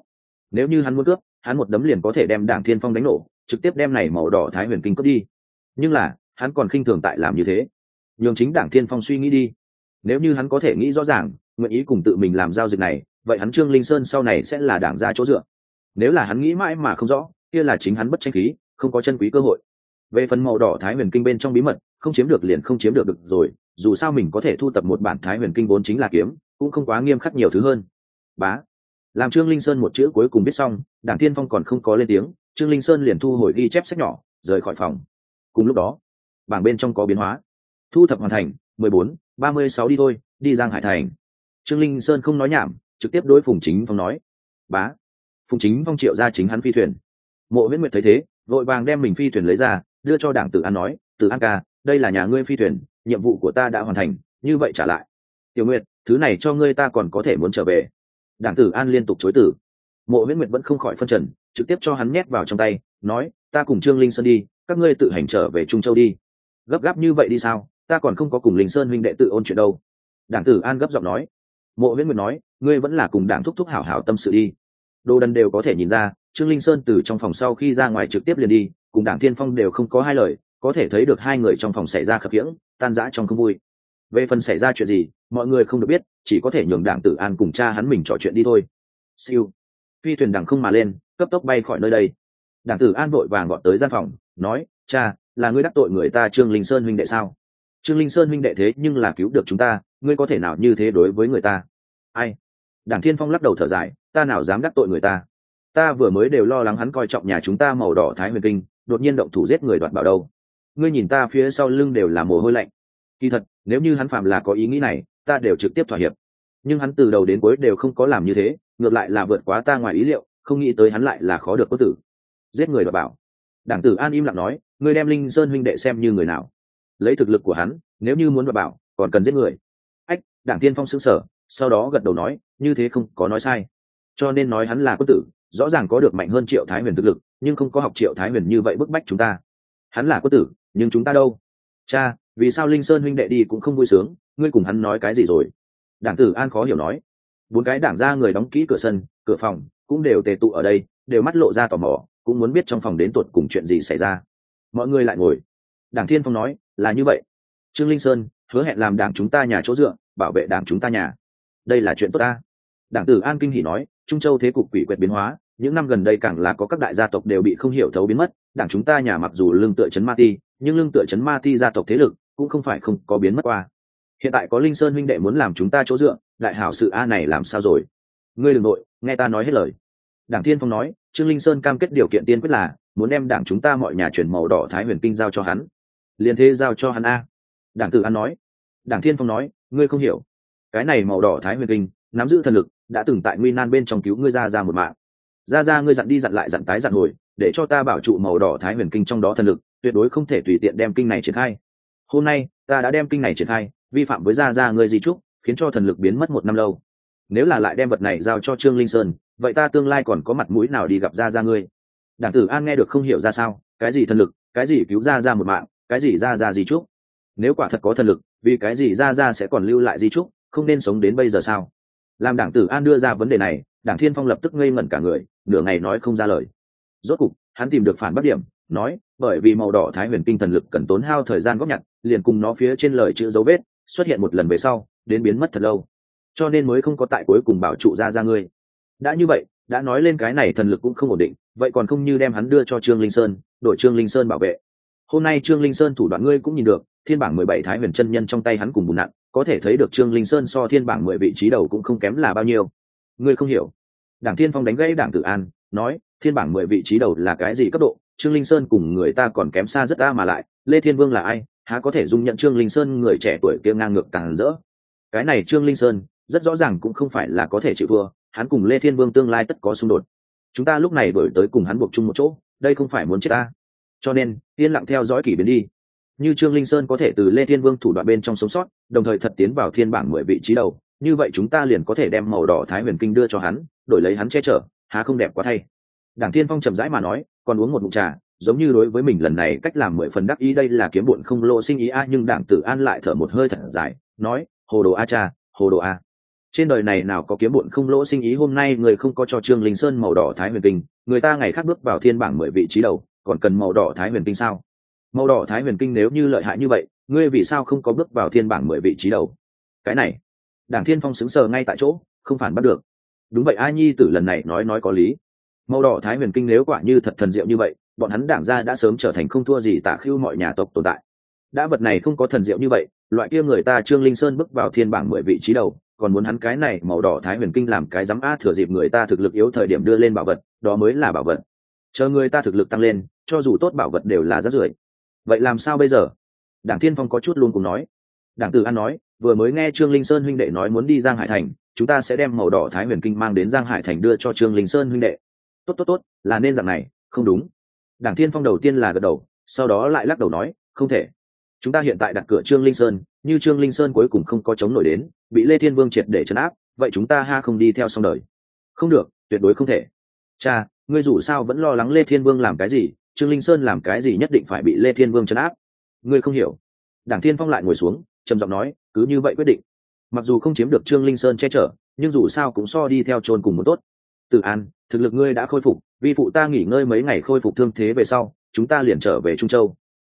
Nếu như hắn muốn cướp, hắn một đấm liền có thể đem đảng thiên phong đánh nổ, trực tiếp đem này màu đỏ thái huyền kinh cướp đi. Nhưng là, hắn còn khinh thường tại làm như thế. Nhường chính đảng thiên phong suy nghĩ đi. Nếu như hắn có thể nghĩ rõ ràng, nguyện ý cùng tự mình làm giao dịch này, vậy hắn trương linh sơn sau này sẽ là đảng ra chỗ dựa. Nếu là hắn nghĩ mãi mà không rõ, kia là chính hắn bất tranh khí, không có chân quý cơ hội. Về phần màu đỏ thái huyền kinh bên trong bí mật, không chiếm được liền không chiếm được được rồi dù sao mình có thể thu tập một bản thái huyền kinh vốn chính là kiếm, cũng không quá nghiêm khắc nhiều thứ hơn. Bá. Làm trương linh sơn một chữ cuối cùng biết xong, đảng tiên phong còn không có lên tiếng, trương linh sơn liền thu hồi ghi chép sách nhỏ, rời khỏi phòng. Cùng lúc đó, bảng bên trong có biến hóa. Thu thập hoàn thành, mười bốn, ba mươi sáu đi thôi, đi giang hải thành. Trương linh sơn không nói nhảm, trực tiếp đối phùng chính phong nói. Bá. Phùng chính phong triệu ra chính hắn phi thuyền. Mộ viễn nguyệt thấy thế, vội vàng đem mình phi thuyền lấy ra, đưa cho đảng tử an nói, tử an ca, đây là nhà ngươi phi thuyền nhiệm vụ của ta đã hoàn thành, như vậy trả lại. Tiểu nguyệt, thứ này cho ngươi ta còn có thể muốn trở về. Đảng tử an liên tục chối tử mộ viễn nguyệt vẫn không khỏi phân trần, trực tiếp cho hắn nhét vào trong tay, nói, ta cùng trương linh sơn đi, các ngươi tự hành trở về trung châu đi. Gấp gáp như vậy đi sao? Ta còn không có cùng linh sơn huynh đệ tự ôn chuyện đâu. Đảng tử an gấp giọng nói. Mộ viễn nguyệt nói, ngươi vẫn là cùng đảng thúc thúc hảo hảo tâm sự đi. Đồ đần đều có thể nhìn ra, trương linh sơn từ trong phòng sau khi ra ngoài trực tiếp liền đi, cùng đảng thiên phong đều không có hai lời có thể thấy được hai người trong phòng xảy ra khập khiễng, tan rã trong không vui. Về phần xảy ra chuyện gì, mọi người không được biết, chỉ có thể nhường đảng tử an cùng cha hắn mình trò chuyện đi thôi. Siêu. Phi thuyền đằng không mà lên, cấp tốc bay khỏi nơi đây. Đảng tử an vội vàng gọn tới gian phòng, nói, cha, là ngươi đắc tội người ta trương linh sơn huynh đệ sao? Trương linh sơn huynh đệ thế nhưng là cứu được chúng ta, ngươi có thể nào như thế đối với người ta? Ai? Đảng thiên phong lắc đầu thở dài, ta nào dám đắc tội người ta? Ta vừa mới đều lo lắng hắn coi trọng nhà chúng ta màu đỏ thái huyền kinh, đột nhiên động thủ giết người đoạt bảo đâu? Ngươi nhìn ta phía sau lưng đều là mồ hôi lạnh. Kỳ thật, nếu như hắn phạm là có ý nghĩ này, ta đều trực tiếp thỏa hiệp. Nhưng hắn từ đầu đến cuối đều không có làm như thế, ngược lại là vượt quá ta ngoài ý liệu, không nghĩ tới hắn lại là khó được có tử. Giết người và bảo. Đảng tử an im lặng nói, ngươi đem linh sơn huynh đệ xem như người nào. Lấy thực lực của hắn, nếu như muốn và bảo, còn cần giết người. Ách, đảng tiên phong xứng sở sau đó gật đầu nói, như thế không có nói sai. Cho nên nói hắn là quân tử, rõ ràng có được mạnh hơn triệu thái huyền thực lực, nhưng không có học triệu thái huyền như vậy bức bách chúng ta hắn là quân tử, nhưng chúng ta đâu? Cha, vì sao linh sơn huynh đệ đi cũng không vui sướng? Ngươi cùng hắn nói cái gì rồi? Đảng tử an khó hiểu nói. Bốn cái đảng ra người đóng kỹ cửa sân, cửa phòng, cũng đều tề tụ ở đây, đều mắt lộ ra tò mò, cũng muốn biết trong phòng đến tuột cùng chuyện gì xảy ra. Mọi người lại ngồi. Đảng thiên phong nói, là như vậy. Trương linh sơn, hứa hẹn làm đảng chúng ta nhà chỗ dựa, bảo vệ đảng chúng ta nhà. Đây là chuyện tốt ta. Đảng tử an kinh hỉ nói, trung châu thế cục quỷ quyệt biến hóa những năm gần đây càng là có các đại gia tộc đều bị không hiểu thấu biến mất, đảng chúng ta nhà mặc dù lương tựa chấn ma ti, nhưng lương tựa chấn ma ti gia tộc thế lực cũng không phải không có biến mất qua. Hiện tại có linh sơn huynh đệ muốn làm chúng ta chỗ dựa, đại hảo sự a này làm sao rồi? Ngươi đừng nội, nghe ta nói hết lời. Đảng thiên phong nói, trương linh sơn cam kết điều kiện tiên quyết là, muốn đem đảng chúng ta mọi nhà chuyển màu đỏ thái huyền kinh giao cho hắn. Liền thế giao cho hắn a. Đảng tử an nói. Đảng thiên phong nói, ngươi không hiểu. Cái này màu đỏ thái huyền kinh, nắm giữ thần lực, đã từng tại nguy nan bên trong cứu ngươi ra ra một mạng ra ra ngươi dặn đi dặn lại dặn tái dặn hồi, để cho ta bảo trụ màu đỏ thái huyền kinh trong đó thần lực, tuyệt đối không thể tùy tiện đem kinh này triển khai. Hôm nay, ta đã đem kinh này triển khai, vi phạm với ra ra ngươi di trúc, khiến cho thần lực biến mất một năm lâu. Nếu là lại đem vật này giao cho trương linh sơn, vậy ta tương lai còn có mặt mũi nào đi gặp ra ra ngươi? Đảng tử an nghe được không hiểu ra sao, cái gì thần lực, cái gì cứu ra ra một mạng, cái gì ra ra di trúc? Nếu quả thật có thần lực, vì cái gì ra ra sẽ còn lưu lại di trúc, không nên sống đến bây giờ sao? Làm đảng tử an đưa ra vấn đề này, đảng thiên phong lập tức ngây ngẩn cả người nửa ngày nói không ra lời. Rốt cục, hắn tìm được phản bác điểm, nói, bởi vì màu đỏ thái huyền kinh thần lực cần tốn hao thời gian góp nhặt, liền cùng nó phía trên lời chữ dấu vết xuất hiện một lần về sau, đến biến mất thật lâu. Cho nên mới không có tại cuối cùng bảo trụ ra ra ngươi. Đã như vậy, đã nói lên cái này thần lực cũng không ổn định, vậy còn không như đem hắn đưa cho trương linh sơn, đổi trương linh sơn bảo vệ. Hôm nay trương linh sơn thủ đoạn ngươi cũng nhìn được, thiên bảng mười bảy thái huyền chân nhân trong tay hắn cùng bùn nặng có thể thấy được trương linh sơn so thiên bảng mười vị trí đầu cũng không kém là bao nhiêu. Ngươi không hiểu đảng thiên phong đánh gãy đảng tử an, nói, thiên bảng mười vị trí đầu là cái gì cấp độ? Trương linh sơn cùng người ta còn kém xa rất đa mà lại, lê thiên vương là ai? Há có thể dung nhận trương linh sơn người trẻ tuổi kia ngang ngược càng rỡ? Cái này trương linh sơn, rất rõ ràng cũng không phải là có thể chịu thua, hắn cùng lê thiên vương tương lai tất có xung đột. Chúng ta lúc này đổi tới cùng hắn buộc chung một chỗ, đây không phải muốn chết ta. Cho nên, yên lặng theo dõi kỷ biến đi. Như trương linh sơn có thể từ lê thiên vương thủ đoạn bên trong sống sót, đồng thời thật tiến vào thiên bảng mười vị trí đầu như vậy chúng ta liền có thể đem màu đỏ thái huyền kinh đưa cho hắn, đổi lấy hắn che chở, há không đẹp quá thay. Đảng thiên phong chậm rãi mà nói, còn uống một mụn trà, giống như đối với mình lần này cách làm mười phần đắc ý đây là kiếm bụn không lộ sinh ý a, nhưng đảng tử an lại thở một hơi thật dài, nói, hồ đồ a cha, hồ đồ a. Trên đời này nào có kiếm bụn không lỗ sinh ý, hôm nay người không có cho trương linh sơn màu đỏ thái huyền kinh, người ta ngày khác bước vào thiên bảng mười vị trí đầu, còn cần màu đỏ thái huyền kinh sao? Màu đỏ thái huyền kinh nếu như lợi hại như vậy, ngươi vì sao không có bước vào thiên bảng mười vị trí đầu? Cái này đảng thiên phong xứng sờ ngay tại chỗ, không phản bắt được. Đúng vậy, a nhi tử lần này nói nói có lý. Màu đỏ thái huyền kinh nếu quả như thật thần diệu như vậy, bọn hắn đảng gia đã sớm trở thành không thua gì tả khưu mọi nhà tộc tồn tại. Đã vật này không có thần diệu như vậy, loại kia người ta trương linh sơn bước vào thiên bảng mười vị trí đầu, còn muốn hắn cái này màu đỏ thái huyền kinh làm cái dám a thừa dịp người ta thực lực yếu thời điểm đưa lên bảo vật, đó mới là bảo vật. Chờ người ta thực lực tăng lên, cho dù tốt bảo vật đều là rất rưởi. Vậy làm sao bây giờ? Đảng thiên phong có chút luôn cùng nói. Đảng tử an nói vừa mới nghe trương linh sơn huynh đệ nói muốn đi giang hải thành, chúng ta sẽ đem màu đỏ thái huyền kinh mang đến giang hải thành đưa cho trương linh sơn huynh đệ. Tốt tốt tốt, là nên dạng này, không đúng. Đảng thiên phong đầu tiên là gật đầu, sau đó lại lắc đầu nói, không thể. Chúng ta hiện tại đặt cửa trương linh sơn, như trương linh sơn cuối cùng không có chống nổi đến, bị lê thiên vương triệt để chấn áp, vậy chúng ta ha không đi theo xong đời. Không được, tuyệt đối không thể. Cha, ngươi dù sao vẫn lo lắng lê thiên vương làm cái gì, trương linh sơn làm cái gì nhất định phải bị lê thiên vương chấn áp. Ngươi không hiểu. Đảng thiên phong lại ngồi xuống, trầm giọng nói cứ như vậy quyết định. Mặc dù không chiếm được trương linh sơn che chở, nhưng dù sao cũng so đi theo trôn cùng một tốt. Tự an, thực lực ngươi đã khôi phục vi phụ ta nghỉ ngơi mấy ngày khôi phục thương thế về sau, chúng ta liền trở về trung châu.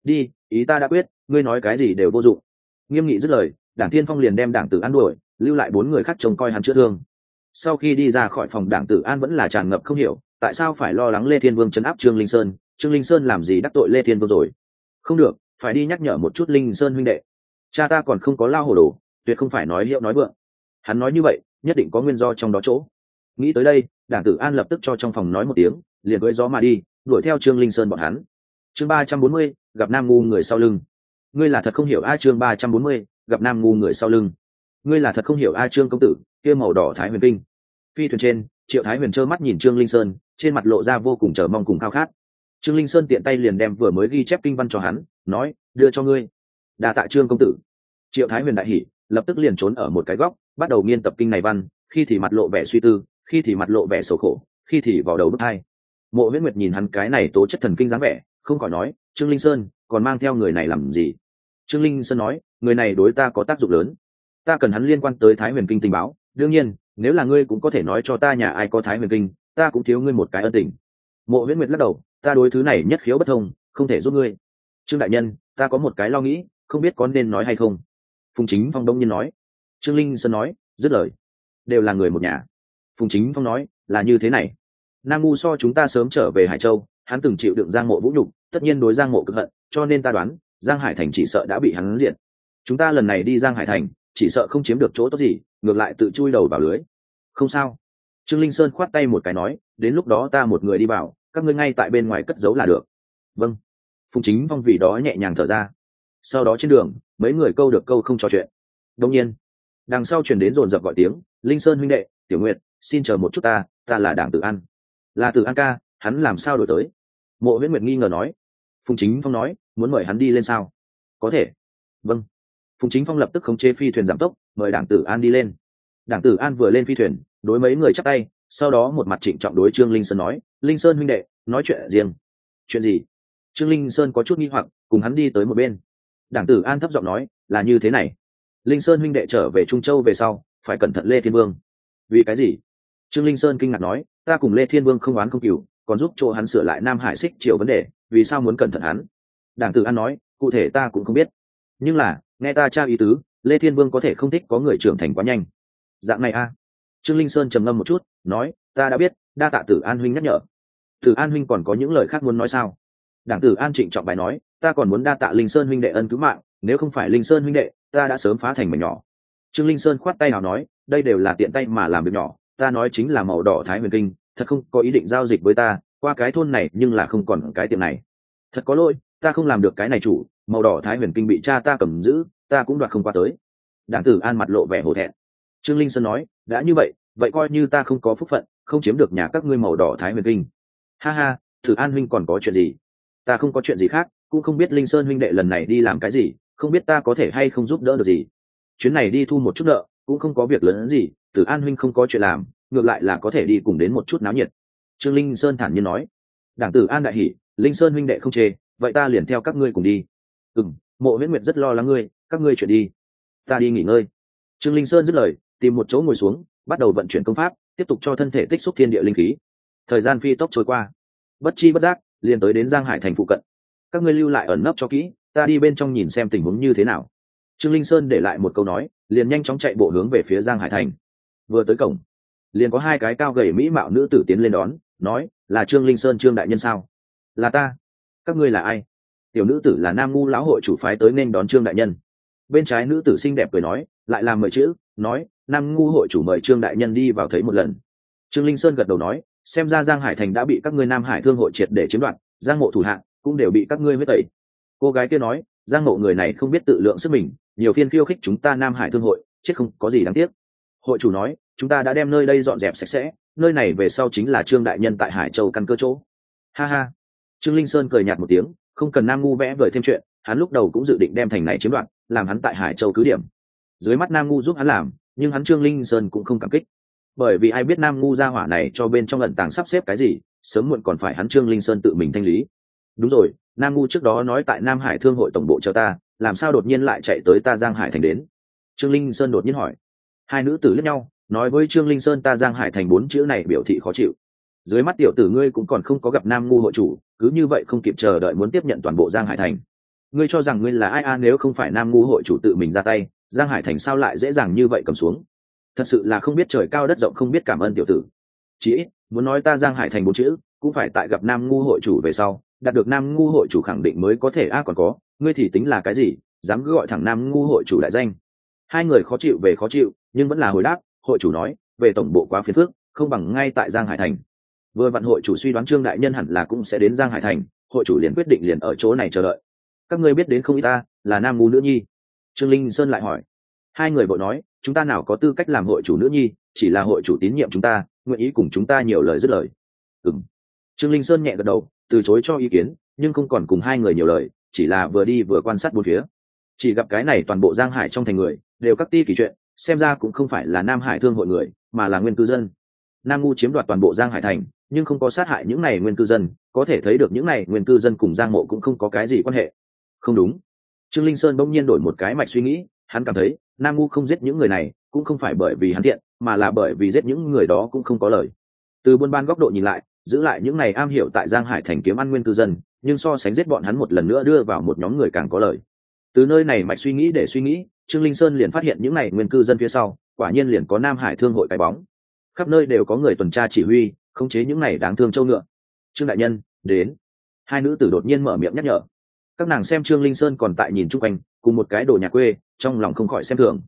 Đi, ý ta đã quyết, ngươi nói cái gì đều vô dụng. Nghiêm nghị dứt lời, đảng tiên phong liền đem đảng tử an đuổi, lưu lại bốn người khác trông coi hắn chữa thương. Sau khi đi ra khỏi phòng, đảng tử an vẫn là tràn ngập không hiểu, tại sao phải lo lắng lê thiên vương chấn áp trương linh sơn? Trương linh sơn làm gì đắc tội lê thiên vương rồi? Không được, phải đi nhắc nhở một chút linh sơn huynh đệ cha ta còn không có lao hồ đồ, tuyệt không phải nói hiệu nói vượng. Hắn nói như vậy, nhất định có nguyên do trong đó chỗ. Nghĩ tới đây, đảng tử an lập tức cho trong phòng nói một tiếng, liền với gió mà đi, đuổi theo trương linh sơn bọn hắn. Chương ba trăm bốn mươi, gặp nam ngu người sau lưng. Ngươi là thật không hiểu a chương ba trăm bốn mươi, gặp nam ngu người sau lưng. Ngươi là thật không hiểu a trương công tử, kia màu đỏ thái huyền kinh. Phi thuyền trên, triệu thái huyền trơ mắt nhìn trương linh sơn, trên mặt lộ ra vô cùng chờ mong cùng khao khát. Trương linh sơn tiện tay liền đem vừa mới ghi chép kinh văn cho hắn, nói, đưa cho ngươi đa tạ trương công tử. Triệu thái huyền đại hỉ, lập tức liền trốn ở một cái góc, bắt đầu nghiên tập kinh này văn, khi thì mặt lộ vẻ suy tư, khi thì mặt lộ vẻ sầu khổ, khi thì vào đầu bước hai. Mộ huyết nguyệt nhìn hắn cái này tố chất thần kinh dáng vẻ, không khỏi nói, trương linh sơn, còn mang theo người này làm gì? Trương linh sơn nói, người này đối ta có tác dụng lớn. Ta cần hắn liên quan tới thái huyền kinh tình báo. Đương nhiên, nếu là ngươi cũng có thể nói cho ta nhà ai có thái huyền kinh, ta cũng thiếu ngươi một cái ân tình. Mộ viễn nguyệt lắc đầu, ta đối thứ này nhất khiếu bất thông, không thể giúp ngươi. Trương đại nhân, ta có một cái lo nghĩ không biết có nên nói hay không. Phùng chính phong đông nhiên nói. Trương linh sơn nói, dứt lời. Đều là người một nhà. Phùng chính phong nói, là như thế này. Nam ngu so chúng ta sớm trở về hải châu, hắn từng chịu đựng giang mộ vũ nhục, tất nhiên đối giang mộ cực hận, cho nên ta đoán, giang hải thành chỉ sợ đã bị hắn diện chúng ta lần này đi giang hải thành, chỉ sợ không chiếm được chỗ tốt gì, ngược lại tự chui đầu vào lưới. Không sao. Trương linh sơn khoát tay một cái nói, đến lúc đó ta một người đi vào, các ngươi ngay tại bên ngoài cất giấu là được. Vâng. Phùng chính phong vì đó nhẹ nhàng thở ra sau đó trên đường, mấy người câu được câu không trò chuyện. Đông nhiên, đằng sau chuyển đến dồn dập gọi tiếng, linh sơn huynh đệ, tiểu nguyệt, xin chờ một chút ta ta là đảng tự an. Là tự an ca, hắn làm sao đổi tới? Mộ viễn nguyệt nghi ngờ nói. Phùng chính phong nói, muốn mời hắn đi lên sao? Có thể. Vâng. Phùng chính phong lập tức khống chế phi thuyền giảm tốc, mời đảng tử an đi lên. Đảng tử an vừa lên phi thuyền, đối mấy người chắc tay, sau đó một mặt trịnh trọng đối trương linh sơn nói, linh sơn huynh đệ, nói chuyện riêng. Chuyện gì? Trương linh sơn có chút nghi hoặc, cùng hắn đi tới một bên đảng tử an thấp giọng nói, là như thế này. Linh sơn huynh đệ trở về trung châu về sau, phải cẩn thận lê thiên vương. Vì cái gì? Trương linh sơn kinh ngạc nói, ta cùng lê thiên vương không oán không cừu, còn giúp chỗ hắn sửa lại nam hải xích triều vấn đề, vì sao muốn cẩn thận hắn? Đảng tử an nói, cụ thể ta cũng không biết. Nhưng là, nghe ta tra ý tứ, lê thiên vương có thể không thích có người trưởng thành quá nhanh. Dạng này a. Trương linh sơn trầm ngâm một chút, nói, ta đã biết, đa tạ tử an huynh nhắc nhở. Tử an huynh còn có những lời khác muốn nói sao? Đảng tử an trịnh trọng bài nói, ta còn muốn đa tạ linh sơn huynh đệ ân cứu mạng, nếu không phải linh sơn huynh đệ, ta đã sớm phá thành mảnh nhỏ. Trương linh sơn khoát tay nào nói, đây đều là tiện tay mà làm việc nhỏ, ta nói chính là màu đỏ thái huyền kinh, thật không có ý định giao dịch với ta, qua cái thôn này nhưng là không còn cái tiệm này. Thật có lỗi, ta không làm được cái này chủ, màu đỏ thái huyền kinh bị cha ta cầm giữ, ta cũng đoạt không qua tới. Đảng tử an mặt lộ vẻ hổ thẹn. Trương linh sơn nói, đã như vậy vậy coi như ta không có phúc phận, không chiếm được nhà các ngươi màu đỏ thái huyền kinh. Ha ha, thử an huynh còn có chuyện gì? Ta không có chuyện gì khác, cũng không biết linh sơn huynh đệ lần này đi làm cái gì, không biết ta có thể hay không giúp đỡ được gì. Chuyến này đi thu một chút nợ, cũng không có việc lớn hơn gì, tử an huynh không có chuyện làm, ngược lại là có thể đi cùng đến một chút náo nhiệt. Trương linh sơn thản nhiên nói. Đảng tử an đại hỷ linh sơn huynh đệ không chê, vậy ta liền theo các ngươi cùng đi. Ừ m mộ huyễn nguyệt rất lo lắng ngươi, các ngươi chuyển đi. Ta đi nghỉ ngơi. Trương linh sơn dứt lời, tìm một chỗ ngồi xuống, bắt đầu vận chuyển công pháp, tiếp tục cho thân thể tích xúc thiên địa linh khí. Thời gian phi tốc trôi qua. Bất chi bất giác liền tới đến giang hải thành phụ cận. Các ngươi lưu lại ẩn nấp cho kỹ, ta đi bên trong nhìn xem tình huống như thế nào. Trương linh sơn để lại một câu nói, liền nhanh chóng chạy bộ hướng về phía giang hải thành. Vừa tới cổng, liền có hai cái cao gầy mỹ mạo nữ tử tiến lên đón, nói, là trương linh sơn trương đại nhân sao? Là ta. Các ngươi là ai? Tiểu nữ tử là nam ngu lão hội chủ phái tới nên đón trương đại nhân. Bên trái nữ tử xinh đẹp cười nói, lại làm mời chữ, nói, nam ngu hội chủ mời trương đại nhân đi vào thấy một lần. Trương linh sơn gật đầu nói xem ra giang hải thành đã bị các ngươi nam hải thương hội triệt để chiếm đoạt, giang mộ thủ hạng cũng đều bị các ngươi huyết tẩy. Cô gái kia nói, giang mộ người này không biết tự lượng sức mình, nhiều phiên khiêu khích chúng ta nam hải thương hội, chết không có gì đáng tiếc. Hội chủ nói, chúng ta đã đem nơi đây dọn dẹp sạch sẽ, nơi này về sau chính là trương đại nhân tại hải châu căn cơ chỗ. Ha ha. Trương linh sơn cười nhạt một tiếng, không cần nam ngu vẽ vời thêm chuyện, hắn lúc đầu cũng dự định đem thành này chiếm đoạt, làm hắn tại hải châu cứ điểm. Dưới mắt nam ngu giúp hắn làm, nhưng hắn trương linh sơn cũng không cảm kích bởi vì ai biết nam ngu gia hỏa này cho bên trong lận tàng sắp xếp cái gì, sớm muộn còn phải hắn trương linh sơn tự mình thanh lý. Đúng rồi, nam ngu trước đó nói tại nam hải thương hội tổng bộ cho ta, làm sao đột nhiên lại chạy tới ta giang hải thành đến? Trương linh sơn đột nhiên hỏi. Hai nữ tử lẫn nhau, nói với trương linh sơn ta giang hải thành bốn chữ này biểu thị khó chịu. Dưới mắt tiểu tử ngươi cũng còn không có gặp nam ngu hội chủ, cứ như vậy không kịp chờ đợi muốn tiếp nhận toàn bộ giang hải thành. Ngươi cho rằng ngươi là ai a, nếu không phải nam ngu hội chủ tự mình ra tay, giang hải thành sao lại dễ dàng như vậy cầm xuống? Thật sự là không biết trời cao đất rộng không biết cảm ơn tiểu tử. Chí ít, muốn nói ta giang hải thành bốn chữ, cũng phải tại gặp nam ngu hội chủ về sau, đạt được nam ngu hội chủ khẳng định mới có thể a còn có, ngươi thì tính là cái gì, dám cứ gọi thẳng nam ngu hội chủ đại danh. Hai người khó chịu về khó chịu, nhưng vẫn là hồi đáp, hội chủ nói, về tổng bộ quá phiền phước không bằng ngay tại giang hải thành. Vừa vặn hội chủ suy đoán trương đại nhân hẳn là cũng sẽ đến giang hải thành, hội chủ liền quyết định liền ở chỗ này chờ đợi. Các ngươi biết đến không ít ta, là nam ngu nữ nhi. Trương linh sơn lại hỏi hai người vội nói, chúng ta nào có tư cách làm hội chủ nữ nhi, chỉ là hội chủ tín nhiệm chúng ta, nguyện ý cùng chúng ta nhiều lời dứt lời. Ừ m trương linh sơn nhẹ gật đầu, từ chối cho ý kiến, nhưng không còn cùng hai người nhiều lời, chỉ là vừa đi vừa quan sát bốn phía. Chỉ gặp cái này toàn bộ giang hải trong thành người, đều các ti kỳ chuyện, xem ra cũng không phải là nam hải thương hội người, mà là nguyên cư dân. Nam ngu chiếm đoạt toàn bộ giang hải thành, nhưng không có sát hại những này nguyên cư dân, có thể thấy được những này nguyên cư dân cùng giang mộ cũng không có cái gì quan hệ. Không đúng. Trương linh sơn bỗng nhiên đổi một cái mạch suy nghĩ hắn cảm thấy, nam ngu không giết những người này cũng không phải bởi vì hắn thiện, mà là bởi vì giết những người đó cũng không có lời. Từ buôn ban góc độ nhìn lại, giữ lại những này am hiểu tại giang hải thành kiếm ăn nguyên cư dân, nhưng so sánh giết bọn hắn một lần nữa đưa vào một nhóm người càng có lời. Từ nơi này mạch suy nghĩ để suy nghĩ, trương linh sơn liền phát hiện những này nguyên cư dân phía sau, quả nhiên liền có nam hải thương hội cái bóng. Khắp nơi đều có người tuần tra chỉ huy, khống chế những này đáng thương châu ngựa. Trương đại nhân, đến. Hai nữ tử đột nhiên mở miệng nhắc nhở. Các nàng xem trương linh sơn còn tại nhìn chung quanh, cùng một cái đồ nhà quê trong lòng không khỏi xem thường.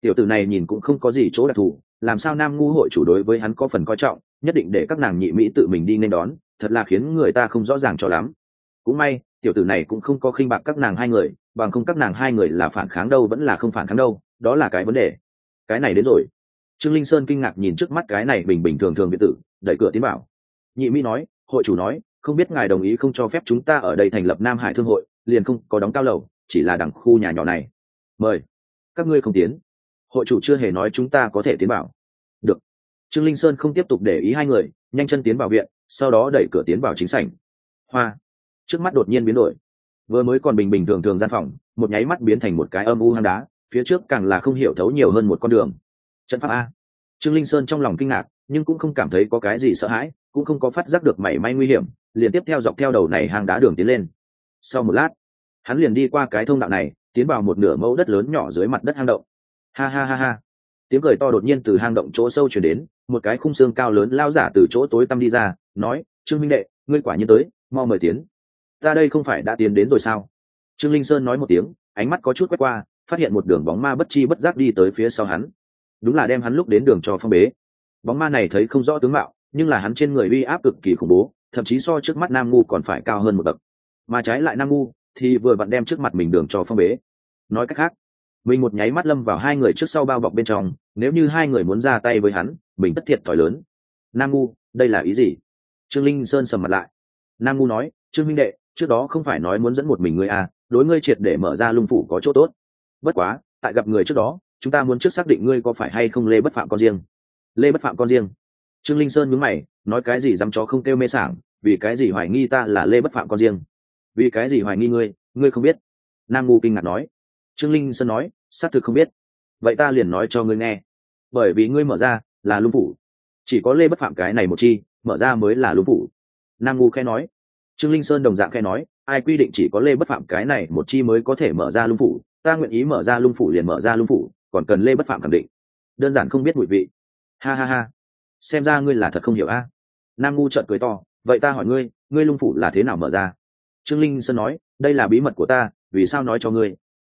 Tiểu tử này nhìn cũng không có gì chỗ đặc thù, làm sao nam ngu hội chủ đối với hắn có phần coi trọng, nhất định để các nàng nhị mỹ tự mình đi nên đón, thật là khiến người ta không rõ ràng cho lắm. Cũng may, tiểu tử này cũng không có khinh bạc các nàng hai người, bằng không các nàng hai người là phản kháng đâu vẫn là không phản kháng đâu, đó là cái vấn đề. Cái này đến rồi. Trương linh sơn kinh ngạc nhìn trước mắt cái này bình bình thường thường biệt tử, đẩy cửa tiến bảo. Nhị mỹ nói, hội chủ nói, không biết ngài đồng ý không cho phép chúng ta ở đây thành lập nam hải thương hội, liền không có đóng cao lầu, chỉ là đằng khu nhà nhỏ này mời. Các ngươi không tiến. Hội chủ chưa hề nói chúng ta có thể tiến bảo được. Trương linh sơn không tiếp tục để ý hai người, nhanh chân tiến vào viện, sau đó đẩy cửa tiến vào chính sảnh. Hoa. Trước mắt đột nhiên biến đổi. Vừa mới còn bình bình thường thường gian phòng, một nháy mắt biến thành một cái âm u hang đá, phía trước càng là không hiểu thấu nhiều hơn một con đường. Trận pháp a. Trương linh sơn trong lòng kinh ngạc, nhưng cũng không cảm thấy có cái gì sợ hãi, cũng không có phát giác được mảy may nguy hiểm, liền tiếp theo dọc theo đầu này hang đá đường tiến lên. Sau một lát, hắn liền đi qua cái thông đạo này tiến vào một nửa mẫu đất lớn nhỏ dưới mặt đất hang động. Ha ha ha ha. Tiếng cười to đột nhiên từ hang động chỗ sâu chuyển đến, một cái khung xương cao lớn lao giả từ chỗ tối tăm đi ra, nói, trương minh đệ, ngươi quả nhiên tới, mau mời tiến. Ta đây không phải đã tiến đến rồi sao? Trương linh sơn nói một tiếng, ánh mắt có chút quét qua, phát hiện một đường bóng ma bất chi bất giác đi tới phía sau hắn. Đúng là đem hắn lúc đến đường cho phong bế. Bóng ma này thấy không rõ tướng mạo, nhưng là hắn trên người uy áp cực kỳ khủng bố, thậm chí so trước mắt nam ngu còn phải cao hơn một bậc. Mà trái lại nam ngu thì vừa vặn đem trước mặt mình đường cho phong bế. Nói cách khác, mình một nháy mắt lâm vào hai người trước sau bao bọc bên trong, nếu như hai người muốn ra tay với hắn, mình tất thiệt thòi lớn. Nam ngu, đây là ý gì? Trương linh sơn sầm mặt lại. Nam ngu nói, trương minh đệ, trước đó không phải nói muốn dẫn một mình ngươi à đối ngươi triệt để mở ra lung phủ có chỗ tốt. Bất quá, tại gặp người trước đó, chúng ta muốn trước xác định ngươi có phải hay không lê bất phạm con riêng. Lê bất phạm con riêng? Trương linh sơn nhướng mày, nói cái gì dám chó không kêu mê sảng, vì cái gì hoài nghi ta là lê bất phạm con riêng? Vì cái gì hoài nghi ngươi? Ngươi không biết. Nam ngu kinh ngạc nói. Trương linh sơn nói, xác thực không biết. Vậy ta liền nói cho ngươi nghe. Bởi vì ngươi mở ra là lung phủ. Chỉ có lê bất phạm cái này một chi, mở ra mới là lung phủ. Nam ngu khe nói. Trương linh sơn đồng dạng khe nói, ai quy định chỉ có lê bất phạm cái này một chi mới có thể mở ra lung phủ? Ta nguyện ý mở ra lung phủ liền mở ra lung phủ, còn cần lê bất phạm khẳng định. Đơn giản không biết mùi vị. Ha ha ha. Xem ra ngươi là thật không hiểu a. Nam ngu trợn cười to, vậy ta hỏi ngươi ngươi lung phủ là thế nào mở ra? Trương linh sơn nói, đây là bí mật của ta, vì sao nói cho ngươi?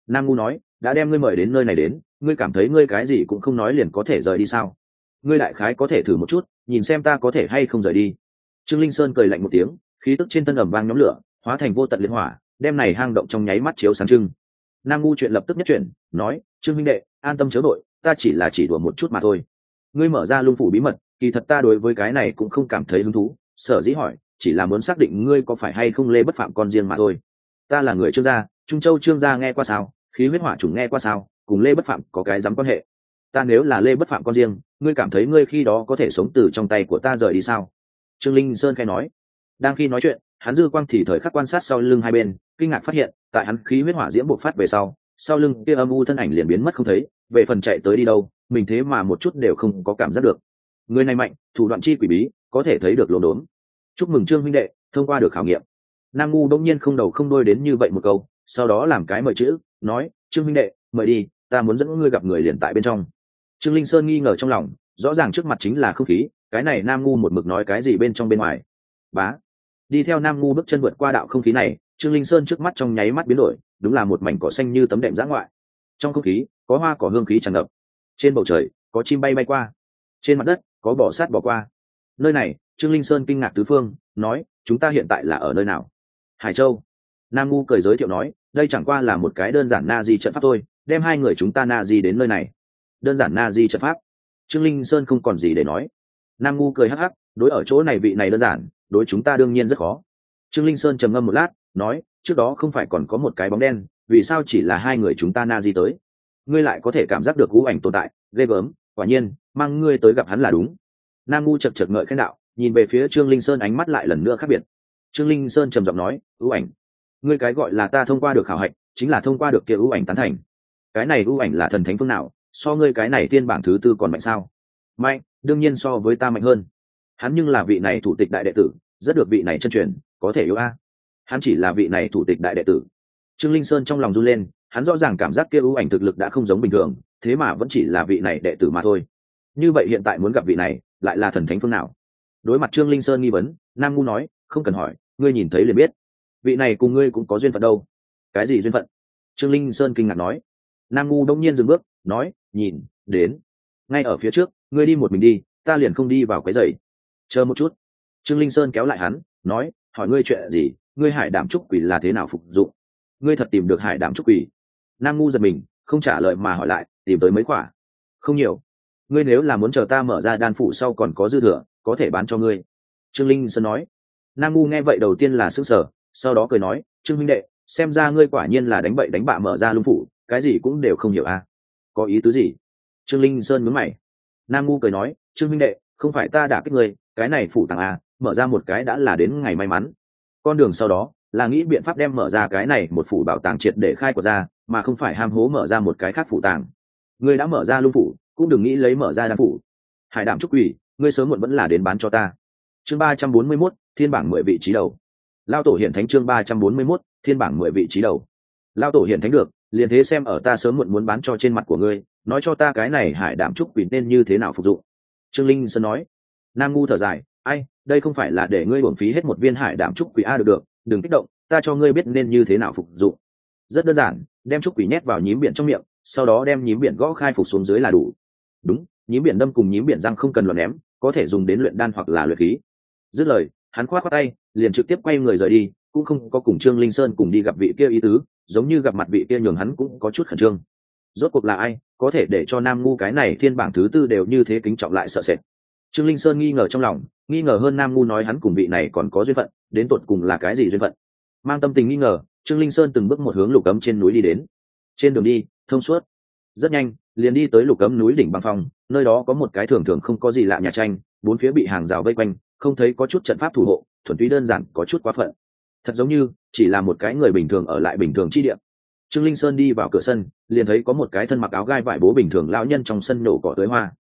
Nam ngu nói, đã đem ngươi mời đến nơi này đến, ngươi cảm thấy ngươi cái gì cũng không nói liền có thể rời đi sao? Ngươi đại khái có thể thử một chút, nhìn xem ta có thể hay không rời đi. Trương linh sơn cười lạnh một tiếng, khí tức trên thân ẩm vang nhóm lửa, hóa thành vô tận liên hỏa, đem này hang động trong nháy mắt chiếu sáng trưng. Nam ngu chuyện lập tức nhất chuyển, nói, trương minh đệ, an tâm chớ đội ta chỉ là chỉ đùa một chút mà thôi. Ngươi mở ra lung phủ bí mật, kỳ thật ta đối với cái này cũng không cảm thấy hứng thú, sở dĩ hỏi chỉ là muốn xác định ngươi có phải hay không lê bất phạm con riêng mà thôi. Ta là người trương gia, trung châu trương gia nghe qua sao, khí huyết hỏa chủng nghe qua sao, cùng lê bất phạm có cái dám quan hệ. Ta nếu là lê bất phạm con riêng, ngươi cảm thấy ngươi khi đó có thể sống từ trong tay của ta rời đi sao? Trương linh sơn khai nói. Đang khi nói chuyện, hắn dư quang thì thời khắc quan sát sau lưng hai bên, kinh ngạc phát hiện, tại hắn khí huyết hỏa diễm bộc phát về sau sau lưng kia âm u thân ảnh liền biến mất không thấy, về phần chạy tới đi đâu, mình thế mà một chút đều không có cảm giác được. Người này mạnh, thủ đoạn chi quỷ bí, có thể thấy được lồn đốn chúc mừng trương huynh đệ, thông qua được khảo nghiệm. Nam ngu đông nhiên không đầu không đôi đến như vậy một câu, sau đó làm cái mời chữ, nói, trương huynh đệ, mời đi, ta muốn dẫn ngươi gặp người liền tại bên trong. Trương linh sơn nghi ngờ trong lòng, rõ ràng trước mặt chính là không khí, cái này nam ngu một mực nói cái gì bên trong bên ngoài. Bá. Đi theo nam ngu bước chân vượt qua đạo không khí này, trương linh sơn trước mắt trong nháy mắt biến đổi, đúng là một mảnh cỏ xanh như tấm đệm giã ngoại. Trong không khí, có hoa cỏ hương khí tràn ngập. Trên bầu trời, có chim bay bay qua. Trên mặt đất, có bỏ sát bỏ qua. Nơi này trương linh sơn kinh ngạc tứ phương, nói, chúng ta hiện tại là ở nơi nào? Hải châu. Nam ngu cười giới thiệu nói, đây chẳng qua là một cái đơn giản na di trận pháp thôi, đem hai người chúng ta na di đến nơi này. Đơn giản na di trận pháp? Trương linh sơn không còn gì để nói. Nam ngu cười hắc hắc, đối ở chỗ này vị này đơn giản, đối chúng ta đương nhiên rất khó. Trương linh sơn trầm ngâm một lát, nói, trước đó không phải còn có một cái bóng đen, vì sao chỉ là hai người chúng ta na di tới? Ngươi lại có thể cảm giác được cú ảnh tồn tại, ghê gớm, quả nhiên, mang ngươi tới gặp hắn là đúng. Nam ngu chật chật ngợi khen đạo nhìn về phía trương linh sơn ánh mắt lại lần nữa khác biệt. Trương linh sơn trầm giọng nói, ưu ảnh, ngươi cái gọi là ta thông qua được khảo hạch, chính là thông qua được kia ưu ảnh tán thành. Cái này ưu ảnh là thần thánh phương nào, so ngươi cái này tiên bảng thứ tư còn mạnh sao? Mạnh, đương nhiên so với ta mạnh hơn. Hắn nhưng là vị này thủ tịch đại đệ tử, rất được vị này chân truyền, có thể yêu a. Hắn chỉ là vị này thủ tịch đại đệ tử. Trương linh sơn trong lòng run lên, hắn rõ ràng cảm giác kia ưu ảnh thực lực đã không giống bình thường, thế mà vẫn chỉ là vị này đệ tử mà thôi. Như vậy hiện tại muốn gặp vị này, lại là thần thánh phương nào? Đối mặt trương linh sơn nghi vấn, nam ngu nói, không cần hỏi, ngươi nhìn thấy liền biết. Vị này cùng ngươi cũng có duyên phận đâu. Cái gì duyên phận? Trương linh sơn kinh ngạc nói. Nam ngu đông nhiên dừng bước, nói, nhìn, đến. Ngay ở phía trước, ngươi đi một mình đi, ta liền không đi vào cái giày. Chờ một chút. Trương linh sơn kéo lại hắn, nói, hỏi ngươi chuyện gì, ngươi hải đảm trúc quỷ là thế nào phục dụng? Ngươi thật tìm được hải đảm trúc quỷ? Nam ngu giật mình, không trả lời mà hỏi lại, tìm tới mấy quả? Không nhiều. Ngươi nếu là muốn chờ ta mở ra đan phủ sau còn có dư thừa có thể bán cho ngươi. Trương linh sơn nói. Nam ngu nghe vậy đầu tiên là s ư n g sở sau đó cười nói, trương minh đệ, xem ra ngươi quả nhiên là đánh bậy đánh bạ mở ra lung phủ, cái gì cũng đều không hiểu à? Có ý tứ gì? Trương linh sơn mướn mày. Nam ngu cười nói, trương minh đệ, không phải ta đã kích ngươi, cái này phủ tàng à mở ra một cái đã là đến ngày may mắn. Con đường sau đó, là nghĩ biện pháp đem mở ra cái này một phủ bảo tàng triệt để khai của ra, mà không phải ham hố mở ra một cái khác phủ tàng. Ngươi đã mở ra lung phủ, cũng đừng nghĩ lấy mở ra đan phủ. Hải đảm trúc quỷ ngươi sớm muộn vẫn là đến bán cho ta. Chương ba trăm bốn mươi mốt, thiên bảng mười vị trí đầu. Lao tổ hiện thánh chương ba trăm bốn mươi mốt, thiên bảng mười vị trí đầu. Lao tổ hiện thánh được, liền thế xem ở ta sớm muộn muốn bán cho trên mặt của ngươi, nói cho ta cái này hải đảm trúc quỷ nên như thế nào phục dụng. Trương linh sơn nói. Nam ngu thở dài, ai, đây không phải là để ngươi uổng phí hết một viên hải đảm trúc quỷ a được được, đừng kích động, ta cho ngươi biết nên như thế nào phục dụng. Rất đơn giản, đem trúc quỷ nhét vào nhím biển trong miệng, sau đó đem nhím biển gõ khai phục xuống dưới là đủ. Đúng, nhím biển đâm cùng nhím biển răng không cần luận ném có thể dùng đến luyện đan hoặc là luyện khí. Dứt lời, hắn khoát khoát tay, liền trực tiếp quay người rời đi, cũng không có cùng trương linh sơn cùng đi gặp vị kia ý tứ, giống như gặp mặt vị kia nhường hắn cũng có chút khẩn trương. Rốt cuộc là ai, có thể để cho nam ngu cái này thiên bảng thứ tư đều như thế kính trọng lại sợ sệt. Trương linh sơn nghi ngờ trong lòng, nghi ngờ hơn nam ngu nói hắn cùng vị này còn có duyên phận, đến tột cùng là cái gì duyên phận. Mang tâm tình nghi ngờ, trương linh sơn từng bước một hướng lục cấm trên núi đi đến. Trên đường đi, thông suốt. Rất nhanh liền đi tới lục cấm núi đỉnh băng phong, nơi đó có một cái thường thường không có gì lạ nhà tranh, bốn phía bị hàng rào vây quanh, không thấy có chút trận pháp thủ hộ, thuần túy đơn giản có chút quá phận. Thật giống như, chỉ là một cái người bình thường ở lại bình thường chi điểm trương linh sơn đi vào cửa sân, liền thấy có một cái thân mặc áo gai vải bố bình thường lao nhân trong sân nổ cỏ tới hoa.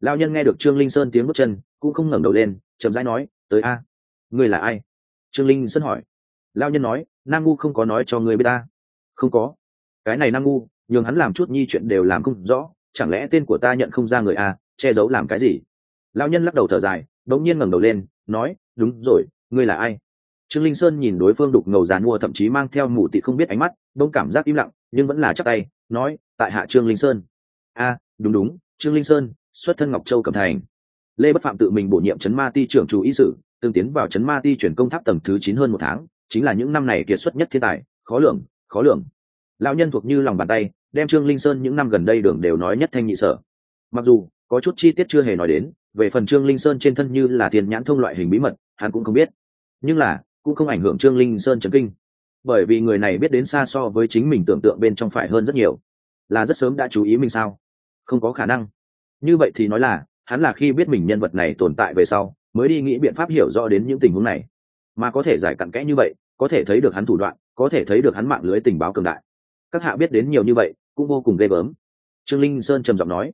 Lao nhân nghe được trương linh sơn tiếng bước chân, cũng không ngẩng đầu lên, chậm rãi nói, tới a. Ngươi là ai? Trương linh sơn hỏi. Lao nhân nói, nam ngu không có nói cho ngươi biết ta. Không có. Cái này nam ngu nhường hắn làm chút nhi chuyện đều làm không rõ, chẳng lẽ tên của ta nhận không ra người a che giấu làm cái gì? Lão nhân lắc đầu thở dài đống nhiên ngẩng đầu lên, nói, đúng rồi, ngươi là ai? Trương linh sơn nhìn đối phương đục ngầu dàn mua thậm chí mang theo mù tị không biết ánh mắt đông cảm giác im lặng, nhưng vẫn là chắc tay, nói, tại hạ trương linh sơn. A, đúng đúng, trương linh sơn, xuất thân ngọc châu cẩm thành. Lê bất phạm tự mình bổ nhiệm trấn ma ti trưởng chủ y sử tương tiến vào trấn ma ti chuyển công tháp tầng thứ chín hơn một tháng, chính là những năm này kiệt xuất nhất thiên tài, khó lường khó lường. Lão nhân thuộc như lòng bàn tay đem trương linh sơn những năm gần đây đường đều nói nhất thanh nhị sở. Mặc dù, có chút chi tiết chưa hề nói đến, về phần trương linh sơn trên thân như là tiền nhãn thông loại hình bí mật, hắn cũng không biết. Nhưng là, cũng không ảnh hưởng trương linh sơn trấn kinh. Bởi vì người này biết đến xa so với chính mình tưởng tượng bên trong phải hơn rất nhiều. Là rất sớm đã chú ý mình sao? Không có khả năng. Như vậy thì nói là, hắn là khi biết mình nhân vật này tồn tại về sau, mới đi nghĩ biện pháp hiểu rõ đến những tình huống này. Mà có thể giải cặn kẽ như vậy, có thể thấy được hắn thủ đoạn, có thể thấy được hắn mạng lưới tình báo cường đại. Các hạ biết đến nhiều như vậy cũng vô cùng ghê gớm. Trương linh sơn trầm giọng nói.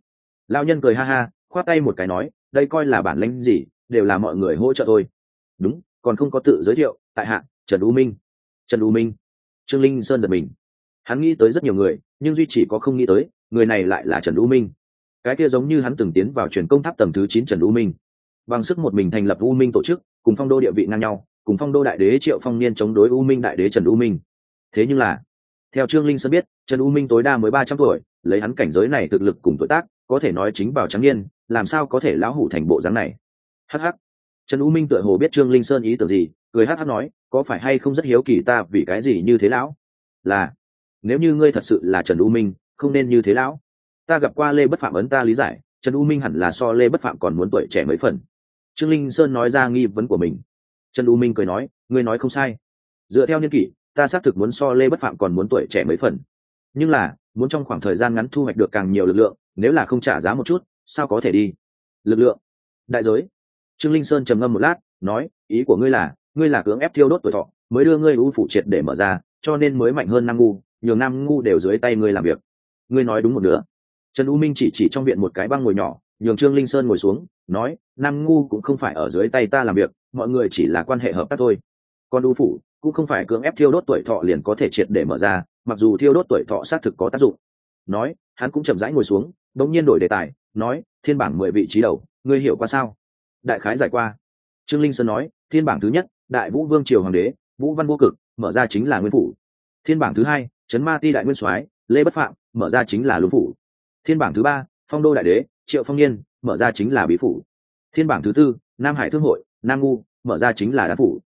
Lao nhân cười ha ha, khoát tay một cái nói, đây coi là bản lãnh gì, đều là mọi người hỗ trợ thôi. Đúng, còn không có tự giới thiệu, tại hạ, trần u minh. Trần u minh. Trương linh sơn giật mình. Hắn nghĩ tới rất nhiều người, nhưng duy chỉ có không nghĩ tới, người này lại là trần u minh. Cái kia giống như hắn từng tiến vào truyền công tháp tầng thứ chín trần u minh. Bằng sức một mình thành lập u minh tổ chức, cùng phong đô địa vị ngang nhau, cùng phong đô đại đế triệu phong niên chống đối u minh đại đế trần u minh. Thế nhưng là theo trương linh sơn biết, trần u minh tối đa mới ba trăm tuổi, lấy hắn cảnh giới này thực lực cùng tuổi tác, có thể nói chính vào trắng niên, làm sao có thể lão hủ thành bộ dáng này? Hh trần u minh tựa hồ biết trương linh sơn ý tưởng gì, cười hh nói, có phải hay không rất hiếu kỳ ta vì cái gì như thế lão? Là, nếu như ngươi thật sự là trần u minh, không nên như thế lão. Ta gặp qua lê bất phạm ấn ta lý giải, trần u minh hẳn là so lê bất phạm còn muốn tuổi trẻ mấy phần. Trương linh sơn nói ra nghi vấn của mình. Trần u minh cười nói, ngươi nói không sai. Dựa theo niên kỷ ta xác thực muốn so lê bất phạm còn muốn tuổi trẻ mấy phần. Nhưng là, muốn trong khoảng thời gian ngắn thu hoạch được càng nhiều lực lượng, nếu là không trả giá một chút, sao có thể đi? Lực lượng. Đại giới. Trương linh sơn trầm ngâm một lát, nói, ý của ngươi là ngươi là cưỡng ép thiêu đốt tuổi thọ, mới đưa ngươi u phủ triệt để mở ra, cho nên mới mạnh hơn nam ngu, nhường nam ngu đều dưới tay ngươi làm việc. Ngươi nói đúng một nửa. Trần u minh chỉ chỉ trong viện một cái băng ngồi nhỏ, nhường trương linh sơn ngồi xuống, nói, nam ngu cũng không phải ở dưới tay ta làm việc, mọi người chỉ là quan hệ hợp tác thôi. Còn u phủ cũng không phải cưỡng ép thiêu đốt tuổi thọ liền có thể triệt để mở ra, mặc dù thiêu đốt tuổi thọ xác thực có tác dụng. Nói, hắn cũng chậm rãi ngồi xuống, đống nhiên đổi đề tài, nói, thiên bảng mười vị trí đầu, ngươi hiểu qua sao? Đại khái giải qua. Trương linh sơn nói, thiên bảng thứ nhất, đại vũ vương triều hoàng đế, vũ văn vô cực, mở ra chính là nguyên phủ. Thiên bảng thứ hai trấn ma ti đại nguyên soái, lê bất phạm, mở ra chính là lũng phủ. Thiên bảng thứ ba, phong đô đại đế, triệu phong niên mở ra chính là bí phủ. Thiên bảng thứ tư, nam hải thương hội, nam ngu, mở ra chính là đan phủ.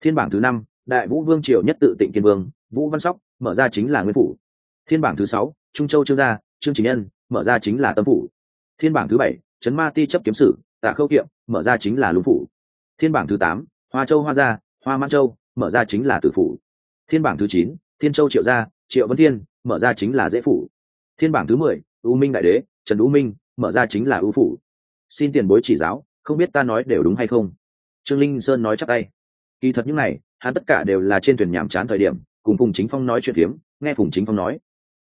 Thiên bảng thứ năm đại vũ vương triều nhất tự tịnh kiên vương, vũ văn sóc, mở ra chính là nguyên phủ. Thiên bảng thứ sáu, trung châu trương gia, trương chính nhân, mở ra chính là tâm phủ. Thiên bảng thứ bảy, trấn ma ti chấp kiếm sử, tạ khâu kiệm, mở ra chính là lũng phủ. Thiên bảng thứ tám, hoa châu hoa gia, hoa mãn châu, mở ra chính là tử phủ. Thiên bảng thứ chín, thiên châu triệu gia, triệu vân thiên, mở ra chính là dễ phủ. Thiên bảng thứ mười, u minh đại đế, trần u minh, mở ra chính là ưu phủ. Xin tiền bối chỉ giáo, không biết ta nói đều đúng hay không? Trương linh sơn nói chắc tay. Kỳ thật những này hắn tất cả đều là trên thuyền nhàm chán thời điểm, cùng phùng chính phong nói chuyện phiếm, nghe phùng chính phong nói.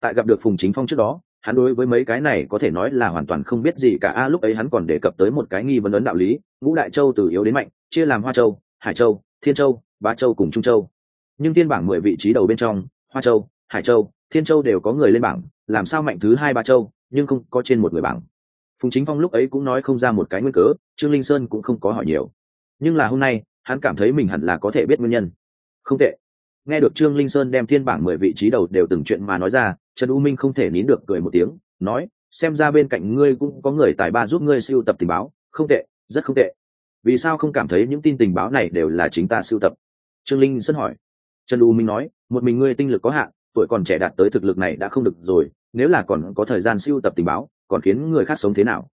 Tại gặp được phùng chính phong trước đó, hắn đối với mấy cái này có thể nói là hoàn toàn không biết gì cả. A lúc ấy hắn còn đề cập tới một cái nghi vấn ấn đạo lý, ngũ đại châu từ yếu đến mạnh, chia làm hoa châu, hải châu, thiên châu ba châu cùng trung châu. Nhưng tiên bảng mười vị trí đầu bên trong, hoa châu, hải châu, thiên châu đều có người lên bảng, làm sao mạnh thứ hai ba châu, nhưng không có trên một người bảng. Phùng chính phong lúc ấy cũng nói không ra một cái nguyên cớ, trương linh sơn cũng không có hỏi nhiều. Nhưng là hôm nay hắn cảm thấy mình hẳn là có thể biết nguyên nhân. Không tệ. Nghe được trương linh sơn đem thiên bảng mười vị trí đầu đều từng chuyện mà nói ra, trần u minh không thể nín được cười một tiếng, nói, xem ra bên cạnh ngươi cũng có người tài ba giúp ngươi siêu tập tình báo, không tệ, rất không tệ. Vì sao không cảm thấy những tin tình báo này đều là chính ta siêu tập? Trương linh sơn hỏi. Trần u minh nói, một mình ngươi tinh lực có hạn, tuổi còn trẻ đạt tới thực lực này đã không được rồi, nếu là còn có thời gian siêu tập tình báo, còn khiến người khác sống thế nào?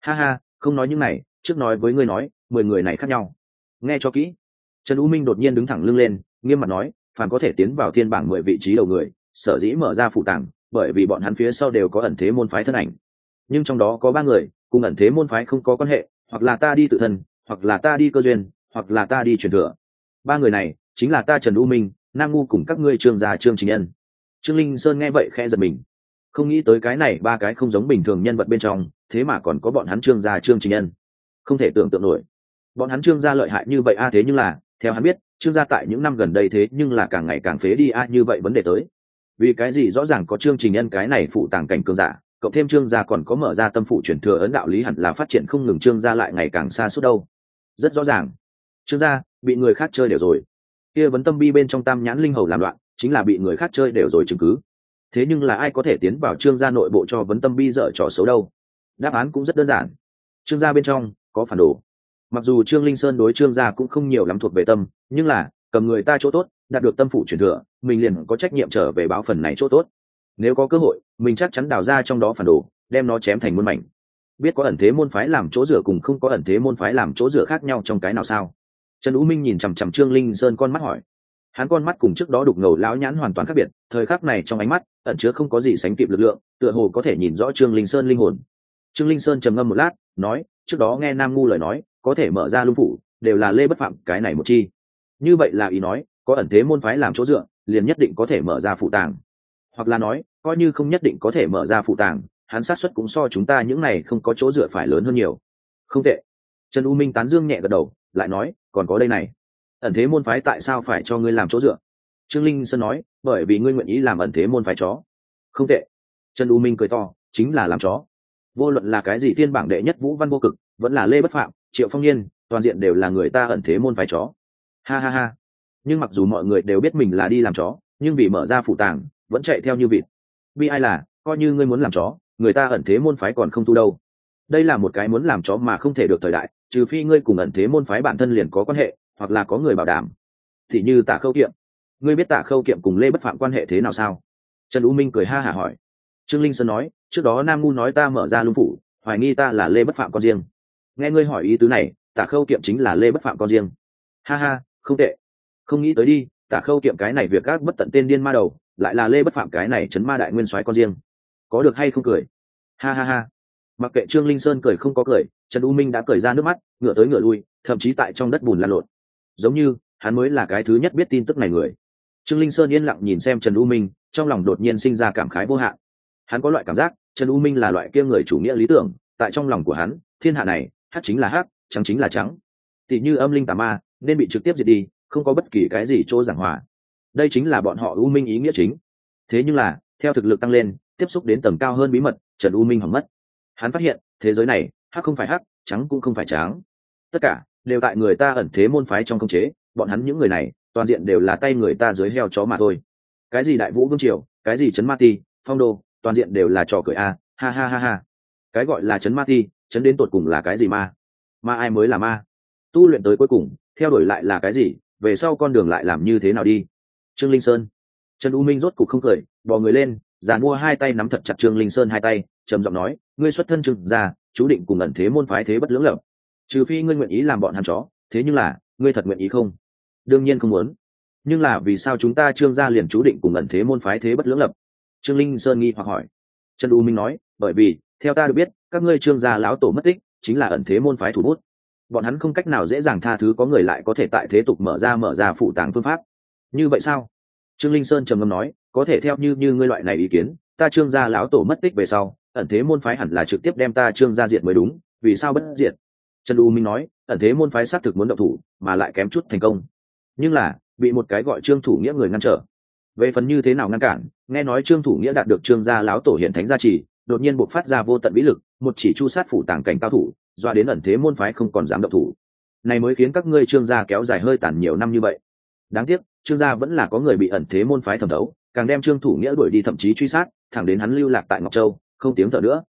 Ha ha, không nói những này, trước nói với ngươi nói, mười người này khác nhau nghe cho kỹ. Trần u minh đột nhiên đứng thẳng lưng lên, nghiêm mặt nói, phàm có thể tiến vào thiên bảng mười vị trí đầu người, sở dĩ mở ra phụ tàng, bởi vì bọn hắn phía sau đều có ẩn thế môn phái thân ảnh. Nhưng trong đó có ba người, cùng ẩn thế môn phái không có quan hệ, hoặc là ta đi tự thân, hoặc là ta đi cơ duyên, hoặc là ta đi truyền thừa. Ba người này, chính là ta trần u minh, nam ngu cùng các ngươi trương gia trương trình nhân. Trương linh sơn nghe vậy khẽ giật mình. Không nghĩ tới cái này ba cái không giống bình thường nhân vật bên trong, thế mà còn có bọn hắn trương gia trương trình nhân. Không thể tưởng tượng nổi bọn hắn trương gia lợi hại như vậy a, thế nhưng là, theo hắn biết, trương gia tại những năm gần đây thế nhưng là càng ngày càng phế đi a, như vậy vấn đề tới. Vì cái gì rõ ràng có chương trình nhân cái này phụ tàng cảnh cường giả, cộng thêm trương gia còn có mở ra tâm phụ truyền thừa ấn đạo lý hẳn là phát triển không ngừng trương gia lại ngày càng xa suốt đâu. Rất rõ ràng. Trương gia, bị người khác chơi đều rồi. Kia vấn tâm bi bên trong tam nhãn linh hầu làm loạn, chính là bị người khác chơi đều rồi chứng cứ. Thế nhưng là ai có thể tiến vào trương gia nội bộ cho vấn tâm bi dở trò xấu đâu? Đáp án cũng rất đơn giản. Trương gia bên trong, có phản đồ mặc dù trương linh sơn đối trương gia cũng không nhiều lắm thuộc về tâm, nhưng là, cầm người ta chỗ tốt, đạt được tâm phủ truyền thừa, mình liền có trách nhiệm trở về báo phần này chỗ tốt. Nếu có cơ hội, mình chắc chắn đào ra trong đó phản đồ, đem nó chém thành muôn mảnh. Biết có ẩn thế môn phái làm chỗ rửa cùng không có ẩn thế môn phái làm chỗ rửa khác nhau trong cái nào sao? Trần ú minh nhìn chằm chằm trương linh sơn con mắt hỏi. Hắn con mắt cùng trước đó đục ngầu lão nhãn hoàn toàn khác biệt, thời khắc này trong ánh mắt, ẩn chứa không có gì sánh kịp lực lượng, tựa hồ có thể nhìn rõ trương linh sơn linh hồn trương linh sơn trầm ngâm một lát, nói, trước đó nghe nam ngu lời nói, có thể mở ra lung phủ, đều là lê bất phạm, cái này một chi. Như vậy là ý nói, có ẩn thế môn phái làm chỗ dựa, liền nhất định có thể mở ra phụ tàng. Hoặc là nói, coi như không nhất định có thể mở ra phụ tàng, hắn sát xuất cũng so chúng ta những này không có chỗ dựa phải lớn hơn nhiều. Không tệ. Trần u minh tán dương nhẹ gật đầu, lại nói, còn có đây này. Ẩn thế môn phái tại sao phải cho ngươi làm chỗ dựa? Trương linh sơn nói, bởi vì ngươi nguyện ý làm ẩn thế môn phái chó. Không tệ. Trần u minh cười to, chính là làm chó vô luận là cái gì thiên bảng đệ nhất vũ văn vô cực, vẫn là lê bất phạm, triệu phong niên toàn diện đều là người ta ẩn thế môn phái chó. Ha ha ha. Nhưng mặc dù mọi người đều biết mình là đi làm chó, nhưng vì mở ra phủ tàng, vẫn chạy theo như vịt. Vì ai là, coi như ngươi muốn làm chó, người ta ẩn thế môn phái còn không tu đâu. Đây là một cái muốn làm chó mà không thể được thời đại, trừ phi ngươi cùng ẩn thế môn phái bản thân liền có quan hệ, hoặc là có người bảo đảm. Thì như tạ khâu kiệm. Ngươi biết tạ khâu kiệm cùng lê bất phạm quan hệ thế nào sao? Trần u minh cười ha hả hỏi trương linh sơn nói, trước đó nam ngu nói ta mở ra lung phủ, hoài nghi ta là lê bất phạm con riêng. Nghe ngươi hỏi ý tứ này, Tả khâu kiệm chính là lê bất phạm con riêng. Ha ha, không tệ. Không nghĩ tới đi, Tả khâu kiệm cái này việc các bất tận tên điên ma đầu, lại là lê bất phạm cái này chấn ma đại nguyên soái con riêng. Có được hay không cười? Ha ha ha. Mặc kệ trương linh sơn cười không có cười, trần u minh đã cười ra nước mắt, ngựa tới ngựa lui, thậm chí tại trong đất bùn lăn lộn. Giống như, hắn mới là cái thứ nhất biết tin tức này người. Trương linh sơn yên lặng nhìn xem trần u minh, trong lòng đột nhiên sinh ra cảm khái vô hạn hắn có loại cảm giác, trần u minh là loại kia người chủ nghĩa lý tưởng, tại trong lòng của hắn, thiên hạ này, hát chính là hát, trắng chính là trắng. Tỷ như âm linh tà ma, nên bị trực tiếp diệt đi, không có bất kỳ cái gì chỗ giảng hòa. Đây chính là bọn họ u minh ý nghĩa chính. Thế nhưng là, theo thực lực tăng lên, tiếp xúc đến tầng cao hơn bí mật, trần u minh hỏng mất. Hắn phát hiện, thế giới này hắc không phải hắc trắng cũng không phải trắng. Tất cả, đều tại người ta ẩn thế môn phái trong công chế, bọn hắn những người này, toàn diện đều là tay người ta dưới heo chó mà thôi. Cái gì đại vũ vương triều, cái gì trấn ma ti, phong đô toàn diện đều là trò cười a, ha ha ha ha. Cái gọi là chấn ma thi, chấn đến tột cùng là cái gì ma? Ma ai mới là ma? Tu luyện tới cuối cùng, theo đuổi lại là cái gì? Về sau con đường lại làm như thế nào đi? Trương linh sơn. Trần u minh rốt cục không cười, bò người lên, giàn mua hai tay nắm thật chặt trương linh sơn hai tay, trầm giọng nói, ngươi xuất thân trương ra chú định cùng ẩn thế môn phái thế bất lưỡng lập trừ phi ngươi nguyện ý làm bọn hắn chó, thế nhưng là, ngươi thật nguyện ý không? Đương nhiên không muốn. Nhưng là vì sao chúng ta trương gia liền chú định cùng ẩn thế môn phái thế bất lưỡng lập trương linh sơn nghi hoặc hỏi. Trần u minh nói, bởi vì, theo ta được biết, các ngươi trương gia lão tổ mất tích, chính là ẩn thế môn phái thủ bút. Bọn hắn không cách nào dễ dàng tha thứ có người lại có thể tại thế tục mở ra mở ra phụ tàng phương pháp. Như vậy sao? Trương linh sơn trầm ngâm nói, có thể theo như như ngươi loại này ý kiến, ta trương gia lão tổ mất tích về sau, ẩn thế môn phái hẳn là trực tiếp đem ta trương gia diệt mới đúng, vì sao bất diệt? Trần u minh nói, ẩn thế môn phái xác thực muốn động thủ, mà lại kém chút thành công. Nhưng là, bị một cái gọi trương thủ nghĩa người ngăn trở về phần như thế nào ngăn cản, nghe nói trương thủ nghĩa đạt được trương gia lão tổ hiện thánh gia trì, đột nhiên buộc phát ra vô tận vĩ lực, một chỉ chu sát phủ tàng cảnh cao thủ, doa đến ẩn thế môn phái không còn dám động thủ. Này mới khiến các ngươi trương gia kéo dài hơi tàn nhiều năm như vậy. Đáng tiếc, trương gia vẫn là có người bị ẩn thế môn phái thẩm thấu, càng đem trương thủ nghĩa đuổi đi thậm chí truy sát, thẳng đến hắn lưu lạc tại ngọc châu, không tiếng thở nữa.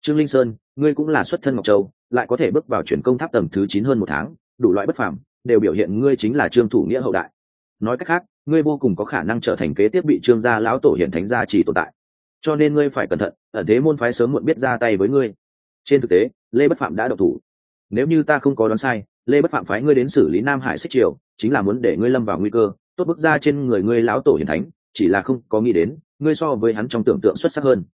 Trương linh sơn, ngươi cũng là xuất thân ngọc châu, lại có thể bước vào chuyển công tháp tầng thứ chín hơn một tháng, đủ loại bất phàm, đều biểu hiện ngươi chính là trương thủ nghĩa hậu đại. Nói cách khác ngươi vô cùng có khả năng trở thành kế tiếp bị trương gia lão tổ hiện thánh gia chỉ tồn tại. Cho nên ngươi phải cẩn thận, ẩn thế môn phái sớm muộn biết ra tay với ngươi. Trên thực tế, lê bất phạm đã độc thủ. Nếu như ta không có đoán sai, lê bất phạm phái ngươi đến xử lý nam hải xích triều, chính là muốn để ngươi lâm vào nguy cơ. Tốt bước ra trên người ngươi lão tổ hiền thánh, chỉ là không có nghĩ đến, ngươi so với hắn trong tưởng tượng xuất sắc hơn.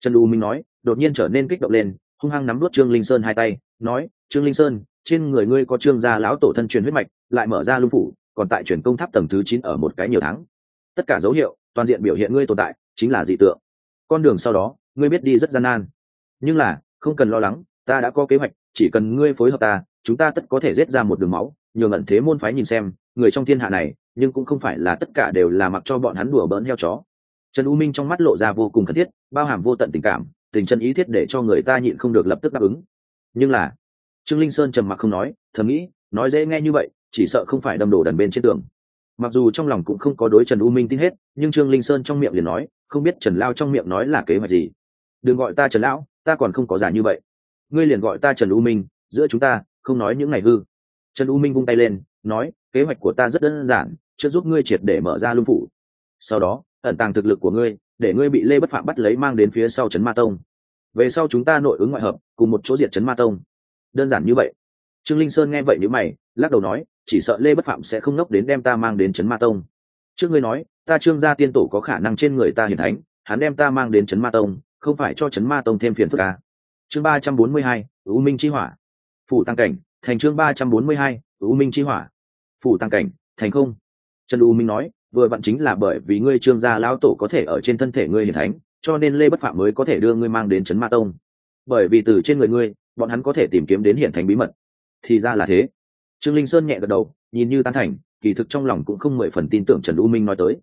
Trần u minh nói, đột nhiên trở nên kích động lên, hung hăng nắm đuốt trương linh sơn hai tay, nói, trương linh sơn, trên người ngươi có trương gia lão tổ thân truyền huyết mạch, lại mở ra lung phủ còn tại truyền công tháp tầng thứ chín ở một cái nhiều tháng. Tất cả dấu hiệu, toàn diện biểu hiện ngươi tồn tại, chính là dị tượng. Con đường sau đó, ngươi biết đi rất gian nan. Nhưng là, không cần lo lắng, ta đã có kế hoạch, chỉ cần ngươi phối hợp ta, chúng ta tất có thể giết ra một đường máu, nhường ẩn thế môn phái nhìn xem, người trong thiên hạ này, nhưng cũng không phải là tất cả đều là mặc cho bọn hắn đùa bỡn heo chó. Trần u minh trong mắt lộ ra vô cùng cần thiết, bao hàm vô tận tình cảm, tình chân ý thiết để cho người ta nhịn không được lập tức đáp ứng. Nhưng là, trương linh sơn trầm mặc không nói, thầm nghĩ, nói dễ nghe như vậy chỉ sợ không phải đâm đổ đần bên trên tường. Mặc dù trong lòng cũng không có đối trần u minh tin hết, nhưng trương linh sơn trong miệng liền nói, không biết trần lao trong miệng nói là kế hoạch gì. Đừng gọi ta trần lão, ta còn không có giả như vậy. Ngươi liền gọi ta trần u minh, giữa chúng ta, không nói những ngày hư. Trần u minh vung tay lên, nói, kế hoạch của ta rất đơn giản, trước giúp ngươi triệt để mở ra lung phủ. Sau đó, ẩn tàng thực lực của ngươi, để ngươi bị lê bất phạm bắt lấy mang đến phía sau trấn ma tông. Về sau chúng ta nội ứng ngoại hợp, cùng một chỗ diệt trấn ma tông. Đơn giản như vậy. Trương linh sơn nghe vậy nếu mày, lắc đầu nói chỉ sợ lê bất phạm sẽ không nốc đến đem ta mang đến trấn ma tông. Trước ngươi nói, ta trương gia tiên tổ có khả năng trên người ta hiển thánh, hắn đem ta mang đến trấn ma tông, không phải cho trấn ma tông thêm phiền phức à. chương ba trăm bốn mươi hai, u minh chi hỏa. Phủ tăng cảnh, thành chương ba trăm bốn mươi hai, u minh chi hỏa. Phủ tăng cảnh, thành không? Trần u minh nói, vừa vặn chính là bởi vì ngươi trương gia lão tổ có thể ở trên thân thể ngươi hiển thánh, cho nên lê bất phạm mới có thể đưa ngươi mang đến trấn ma tông. Bởi vì từ trên người ngươi, bọn hắn có thể tìm kiếm đến hiển thánh bí mật. Thì ra là thế trương linh sơn nhẹ gật đầu, nhìn như tán thành, kỳ thực trong lòng cũng không mười phần tin tưởng trần u minh nói tới.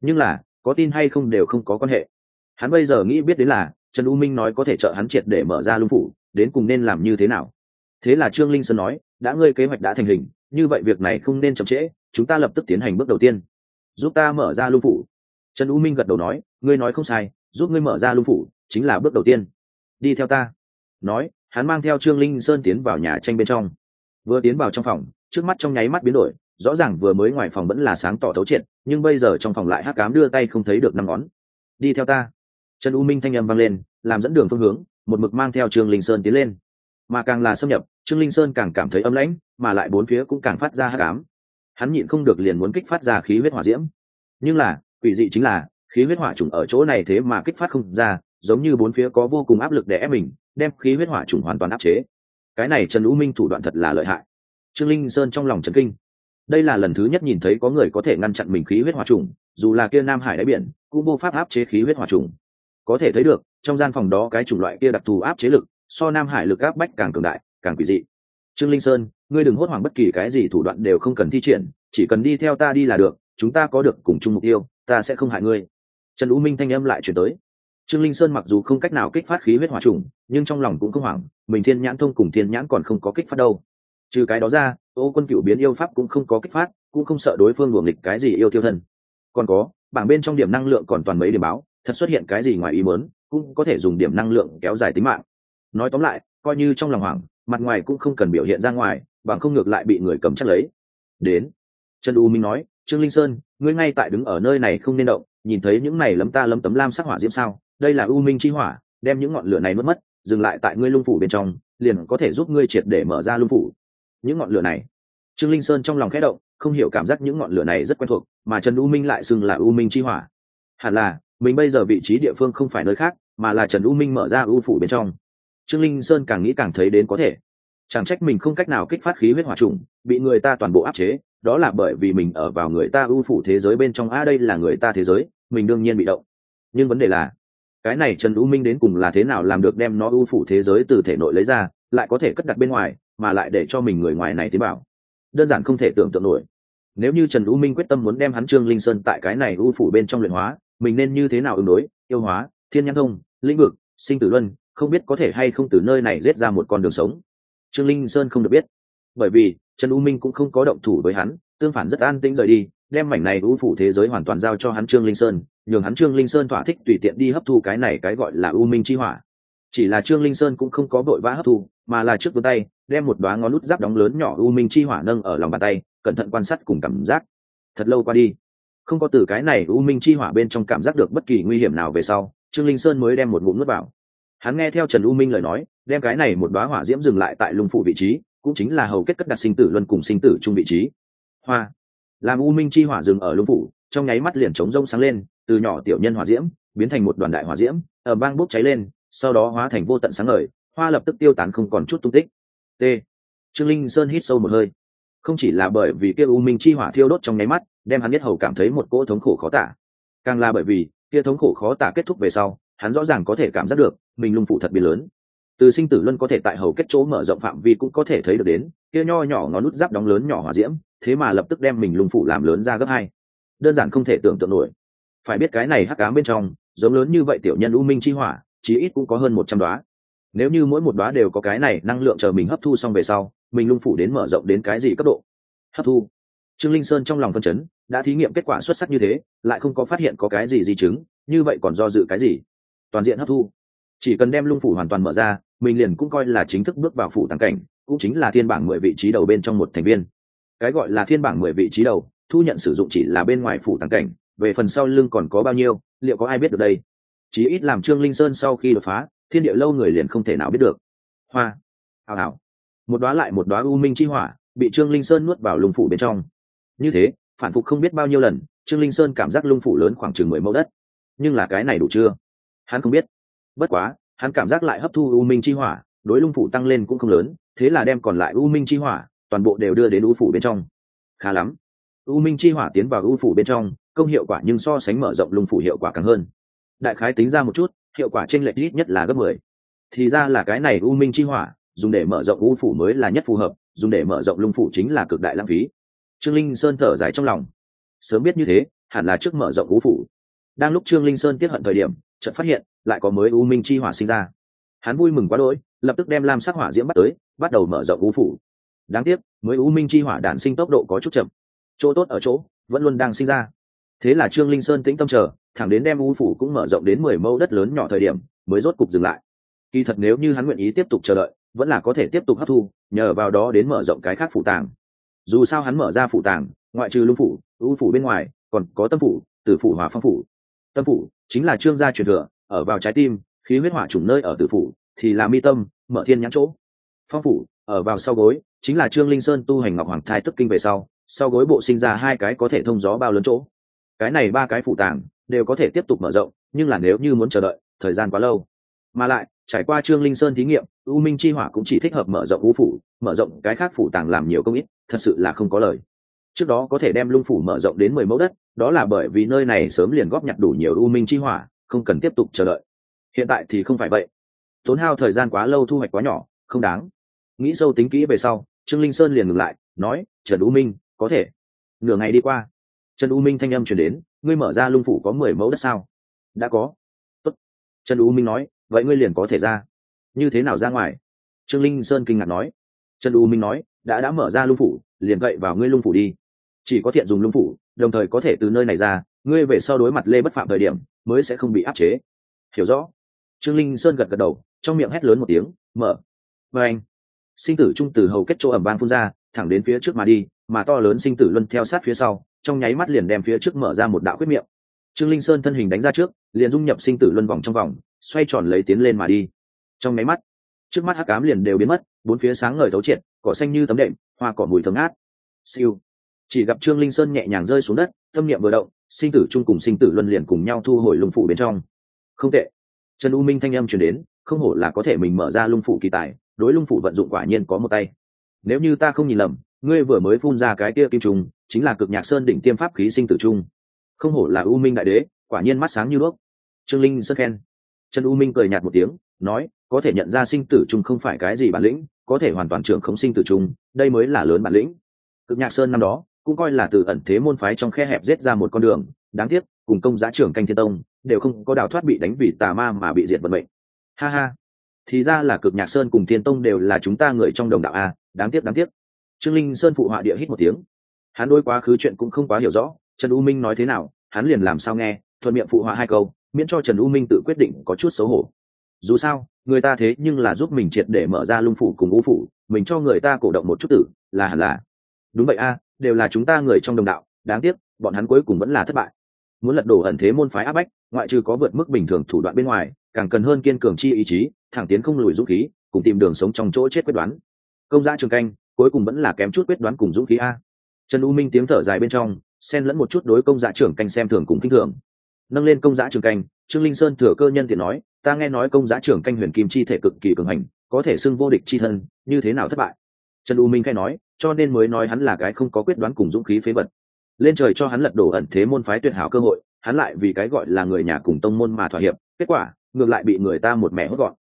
Nhưng là, có tin hay không đều không có quan hệ. Hắn bây giờ nghĩ biết đến là, trần u minh nói có thể trợ hắn triệt để mở ra lung phủ, đến cùng nên làm như thế nào. Thế là trương linh sơn nói, đã ngươi kế hoạch đã thành hình, như vậy việc này không nên chậm trễ, chúng ta lập tức tiến hành bước đầu tiên. Giúp ta mở ra lung phủ. Trần u minh gật đầu nói, ngươi nói không sai, giúp ngươi mở ra lung phủ, chính là bước đầu tiên. Đi theo ta. Nói, hắn mang theo trương linh sơn tiến vào nhà tranh bên trong vừa tiến vào trong phòng, trước mắt trong nháy mắt biến đổi, rõ ràng vừa mới ngoài phòng vẫn là sáng tỏ thấu triệt, nhưng bây giờ trong phòng lại hắc cám đưa tay không thấy được năm ngón. Đi theo ta. Trần u minh thanh âm vang lên, làm dẫn đường phương hướng, một mực mang theo trương linh sơn tiến lên. Mà càng là xâm nhập, trương linh sơn càng cảm thấy âm lãnh, mà lại bốn phía cũng càng phát ra hắc ám. Hắn nhịn không được liền muốn kích phát ra khí huyết hỏa diễm. Nhưng là, quỷ dị chính là, khí huyết hỏa trùng ở chỗ này thế mà kích phát không ra, giống như bốn phía có vô cùng áp lực để ép mình, đem khí huyết hỏa trùng hoàn toàn áp chế cái này trần u minh thủ đoạn thật là lợi hại. Trương linh sơn trong lòng trần kinh. Đây là lần thứ nhất nhìn thấy có người có thể ngăn chặn mình khí huyết hỏa trùng, dù là kia nam hải đáy biển, cũng vô pháp áp chế khí huyết hỏa trùng. Có thể thấy được, trong gian phòng đó cái chủng loại kia đặc thù áp chế lực, so nam hải lực áp bách càng cường đại, càng quỷ dị. Trương linh sơn, ngươi đừng hốt hoảng bất kỳ cái gì thủ đoạn đều không cần thi triển, chỉ cần đi theo ta đi là được, chúng ta có được cùng chung mục tiêu, ta sẽ không hại ngươi. Trần u minh thanh âm lại chuyển tới trương linh sơn mặc dù không cách nào kích phát khí huyết hỏa trùng, nhưng trong lòng cũng không hoảng, mình thiên nhãn thông cùng thiên nhãn còn không có kích phát đâu. Trừ cái đó ra, ô quân cựu biến yêu pháp cũng không có kích phát, cũng không sợ đối phương luồng lịch cái gì yêu tiêu thân. Còn có, bảng bên trong điểm năng lượng còn toàn mấy điểm báo, thật xuất hiện cái gì ngoài ý muốn, cũng có thể dùng điểm năng lượng kéo dài tính mạng. Nói tóm lại, coi như trong lòng hoảng, mặt ngoài cũng không cần biểu hiện ra ngoài, bằng không ngược lại bị người cầm chắc lấy. Đến, trần u minh nói, trương linh sơn, ngươi ngay tại đứng ở nơi này không nên động, nhìn thấy những này lấm ta lấm tấm lam sắc hỏa diễm sao? Đây là u minh chi hỏa, đem những ngọn lửa này mất mất, dừng lại tại ngươi lung phủ bên trong, liền có thể giúp ngươi triệt để mở ra lung phủ. Những ngọn lửa này, trương linh sơn trong lòng khẽ động, không hiểu cảm giác những ngọn lửa này rất quen thuộc, mà trần u minh lại xưng là u minh chi hỏa. Hẳn là, mình bây giờ vị trí địa phương không phải nơi khác, mà là trần u minh mở ra u phủ bên trong. Trương linh sơn càng nghĩ càng thấy đến có thể. Chẳng trách mình không cách nào kích phát khí huyết hỏa trùng, bị người ta toàn bộ áp chế, đó là bởi vì mình ở vào người ta ưu phủ thế giới bên trong. A đây là người ta thế giới, mình đương nhiên bị động. Nhưng vấn đề là cái này trần u minh đến cùng là thế nào làm được đem nó ưu phủ thế giới từ thể nội lấy ra, lại có thể cất đặt bên ngoài, mà lại để cho mình người ngoài này tế bảo đơn giản không thể tưởng tượng nổi. Nếu như trần u minh quyết tâm muốn đem hắn trương linh sơn tại cái này ưu phủ bên trong luyện hóa, mình nên như thế nào ứng đối? Yêu hóa, thiên nhãn thông, lĩnh vực, sinh tử luân, không biết có thể hay không từ nơi này giết ra một con đường sống. Trương linh sơn không được biết. Bởi vì, trần u minh cũng không có động thủ với hắn, tương phản rất an tĩnh rời đi, đem mảnh này u phủ thế giới hoàn toàn giao cho hắn trương linh sơn nhường hắn trương linh sơn thỏa thích tùy tiện đi hấp thu cái này cái gọi là u minh chi hỏa. Chỉ là trương linh sơn cũng không có vội vã hấp thu, mà là trước vươn tay, đem một đoá ngón nút giáp đóng lớn nhỏ u minh chi hỏa nâng ở lòng bàn tay, cẩn thận quan sát cùng cảm giác. Thật lâu qua đi, không có từ cái này u minh chi hỏa bên trong cảm giác được bất kỳ nguy hiểm nào về sau, trương linh sơn mới đem một ngụm nước vào. Hắn nghe theo trần u minh lời nói, đem cái này một đoá hỏa diễm dừng lại tại lùng phụ vị trí, cũng chính là hầu kết cất đặt sinh tử luân cùng sinh tử chung vị trí. Hoa, làm u minh chi hỏa dừng ở lùng phủ trong nháy mắt liền trống rông sáng lên, từ nhỏ tiểu nhân hỏa diễm, biến thành một đoàn đại hỏa diễm, ở bang bốc cháy lên, sau đó hóa thành vô tận sáng ngời, hoa lập tức tiêu tán không còn chút tung tích. T. Trương linh sơn hít sâu một hơi. Không chỉ là bởi vì kia u minh chi hỏa thiêu đốt trong nháy mắt, đem hắn biết hầu cảm thấy một cỗ thống khổ khó tả. Càng là bởi vì, kia thống khổ khó tả kết thúc về sau, hắn rõ ràng có thể cảm giác được, mình lung phủ thật biến lớn. Từ sinh tử luân có thể tại hầu kết chỗ mở rộng phạm vi cũng có thể thấy được đến, kia nho nhỏ ngón nút giáp đóng lớn nhỏ hỏa diễm, thế mà lập tức đem mình lung phủ làm lớn ra gấp hai đơn giản không thể tưởng tượng nổi. Phải biết cái này hắc cám bên trong, giống lớn như vậy tiểu nhân u minh chi hỏa, chí ít cũng có hơn một trăm đoá. Nếu như mỗi một đoá đều có cái này năng lượng chờ mình hấp thu xong về sau, mình lung phủ đến mở rộng đến cái gì cấp độ? Hấp thu. Trương linh sơn trong lòng phân chấn, đã thí nghiệm kết quả xuất sắc như thế, lại không có phát hiện có cái gì di chứng, như vậy còn do dự cái gì? Toàn diện hấp thu. Chỉ cần đem lung phủ hoàn toàn mở ra, mình liền cũng coi là chính thức bước vào phủ tàng cảnh, cũng chính là thiên bảng mười vị trí đầu bên trong một thành viên. Cái gọi là thiên bảng mười vị trí đầu thu nhận sử dụng chỉ là bên ngoài phủ tàng cảnh, về phần sau lưng còn có bao nhiêu, liệu có ai biết được đây? Chí ít làm trương linh sơn sau khi đột phá, thiên địa lâu người liền không thể nào biết được. Hoa, hào hào. Một đoá lại một đoá u minh chi hỏa, bị trương linh sơn nuốt vào lung phủ bên trong. Như thế, phản phục không biết bao nhiêu lần, trương linh sơn cảm giác lung phủ lớn khoảng chừng mười mẫu đất. Nhưng là cái này đủ chưa? Hắn không biết. Bất quá, hắn cảm giác lại hấp thu u minh chi hỏa, đối lung phủ tăng lên cũng không lớn, thế là đem còn lại u minh chi hỏa toàn bộ đều đưa đến u phủ bên trong. Khá lắm u minh chi hỏa tiến vào u phủ bên trong, công hiệu quả nhưng so sánh mở rộng lùng phủ hiệu quả càng hơn. Đại khái tính ra một chút, hiệu quả trên lệch ít nhất là gấp mười. Thì ra là cái này u minh chi hỏa, dùng để mở rộng u phủ mới là nhất phù hợp, dùng để mở rộng lung phủ chính là cực đại lãng phí. Trương linh sơn thở dài trong lòng. Sớm biết như thế, hẳn là trước mở rộng u phủ. Đang lúc trương linh sơn tiếp hận thời điểm, chợt phát hiện, lại có mới u minh chi hỏa sinh ra. Hắn vui mừng quá đỗi, lập tức đem lam sắc hỏa diễm bắt tới, bắt đầu mở rộng u phủ. Đáng tiếc, mới u minh chi hỏa đản sinh tốc độ có chút chậm chỗ tốt ở chỗ, vẫn luôn đang sinh ra. Thế là trương linh sơn tĩnh tâm chờ, thẳng đến đem u phủ cũng mở rộng đến mười mẫu đất lớn nhỏ thời điểm, mới rốt cục dừng lại. Kỳ thật nếu như hắn nguyện ý tiếp tục chờ đợi, vẫn là có thể tiếp tục hấp thu, nhờ vào đó đến mở rộng cái khác phủ tàng. Dù sao hắn mở ra phủ tàng, ngoại trừ lung phủ, u phủ bên ngoài, còn có tâm phủ, tử phủ hòa phong phủ. Tâm phủ chính là trương gia truyền thừa, ở vào trái tim, khí huyết hỏa chủng nơi ở tử phủ, thì là mi tâm, mở thiên nhãn chỗ. Phong phủ, ở vào sau gối, chính là trương linh sơn tu hành ngọc hoàng thai tức kinh về sau sau gối bộ sinh ra hai cái có thể thông gió bao lớn chỗ. Cái này ba cái phụ tàng đều có thể tiếp tục mở rộng, nhưng là nếu như muốn chờ đợi, thời gian quá lâu. Mà lại, trải qua trương linh sơn thí nghiệm, u minh chi hỏa cũng chỉ thích hợp mở rộng u phủ, mở rộng cái khác phủ tàng làm nhiều công ít, thật sự là không có lời. Trước đó có thể đem lung phủ mở rộng đến mười mẫu đất, đó là bởi vì nơi này sớm liền góp nhặt đủ nhiều u minh chi hỏa, không cần tiếp tục chờ đợi. Hiện tại thì không phải vậy. Tốn hao thời gian quá lâu thu hoạch quá nhỏ, không đáng. Nghĩ sâu tính kỹ về sau, trương linh sơn liền ngừng lại, nói trần u minh có thể. Nửa ngày đi qua, trần u minh thanh âm chuyển đến, ngươi mở ra lung phủ có mười mẫu đất sao? Đã có. Tốt. trần u minh nói, vậy ngươi liền có thể ra. Như thế nào ra ngoài? Trương linh sơn kinh ngạc nói. Trần u minh nói, đã đã mở ra lung phủ, liền gậy vào ngươi lung phủ đi. Chỉ có thiện dùng lung phủ, đồng thời có thể từ nơi này ra, ngươi về sau đối mặt lê bất phạm thời điểm, mới sẽ không bị áp chế. Hiểu rõ. Trương linh sơn gật gật đầu, trong miệng hét lớn một tiếng, mở. Và anh. Sinh tử trung từ hầu kết chỗ ẩm vang phun ra, thẳng đến phía trước mà đi mà to lớn sinh tử luân theo sát phía sau, trong nháy mắt liền đem phía trước mở ra một đạo quyết miệng. Trương linh sơn thân hình đánh ra trước, liền dung nhập sinh tử luân vòng trong vòng, xoay tròn lấy tiến lên mà đi. Trong nháy mắt, trước mắt hắc cám liền đều biến mất, bốn phía sáng ngời thấu triệt, cỏ xanh như tấm đệm, hoa cỏ mùi thơm ngát. Siêu. Chỉ gặp trương linh sơn nhẹ nhàng rơi xuống đất, tâm niệm vừa động, sinh tử chung cùng sinh tử luân liền cùng nhau thu hồi lùng phủ bên trong. Không tệ. Trần u minh thanh âm chuyển đến, không hổ là có thể mình mở ra lung phủ kỳ tài, đối lung phủ vận dụng quả nhiên có một tay. Nếu như ta không nhìn lầm ngươi vừa mới phun ra cái kia kim trùng, chính là cực nhạc sơn đỉnh tiêm pháp khí sinh tử trung. Không hổ là u minh đại đế, quả nhiên mắt sáng như đuốc. Trương linh rất khen. Trần u minh cười nhạt một tiếng, nói, có thể nhận ra sinh tử trung không phải cái gì bản lĩnh, có thể hoàn toàn trưởng không sinh tử trung, đây mới là lớn bản lĩnh. Cực nhạc sơn năm đó, cũng coi là từ ẩn thế môn phái trong khe hẹp giết ra một con đường, đáng tiếc, cùng công giá trưởng canh thiên tông, đều không có đào thoát bị đánh vì tà ma mà bị diệt vận mệnh. Ha ha. Thì ra là cực nhạc sơn cùng thiên tông đều là chúng ta người trong đồng đạo a, đáng tiếc đáng tiếc trương linh sơn phụ họa địa hít một tiếng. Hắn đôi quá khứ chuyện cũng không quá hiểu rõ, trần u minh nói thế nào, hắn liền làm sao nghe, thuận miệng phụ họa hai câu, miễn cho trần u minh tự quyết định có chút xấu hổ. Dù sao, người ta thế nhưng là giúp mình triệt để mở ra lung phủ cùng u phủ, mình cho người ta cổ động một chút tử, là hẳn là. Đúng vậy a, đều là chúng ta người trong đồng đạo, đáng tiếc, bọn hắn cuối cùng vẫn là thất bại. Muốn lật đổ ẩn thế môn phái áp bách, ngoại trừ có vượt mức bình thường thủ đoạn bên ngoài, càng cần hơn kiên cường chi ý chí, thẳng tiến không lùi dũng khí, cùng tìm đường sống trong chỗ chết quyết đoán. Công gia trường canh cuối cùng vẫn là kém chút quyết đoán cùng dũng khí a. Trần u minh tiếng thở dài bên trong, xen lẫn một chút đối công giá trưởng canh xem thường cùng kinh thường. Nâng lên công giá trưởng canh, trương linh sơn thừa cơ nhân tiện nói, ta nghe nói công giá trưởng canh huyền kim chi thể cực kỳ cường hành, có thể xưng vô địch chi thân, như thế nào thất bại? Trần u minh khai nói, cho nên mới nói hắn là cái không có quyết đoán cùng dũng khí phế vật. Lên trời cho hắn lật đổ ẩn thế môn phái tuyệt hảo cơ hội, hắn lại vì cái gọi là người nhà cùng tông môn mà thỏa hiệp, kết quả, ngược lại bị người ta một mẹ hốt gọn.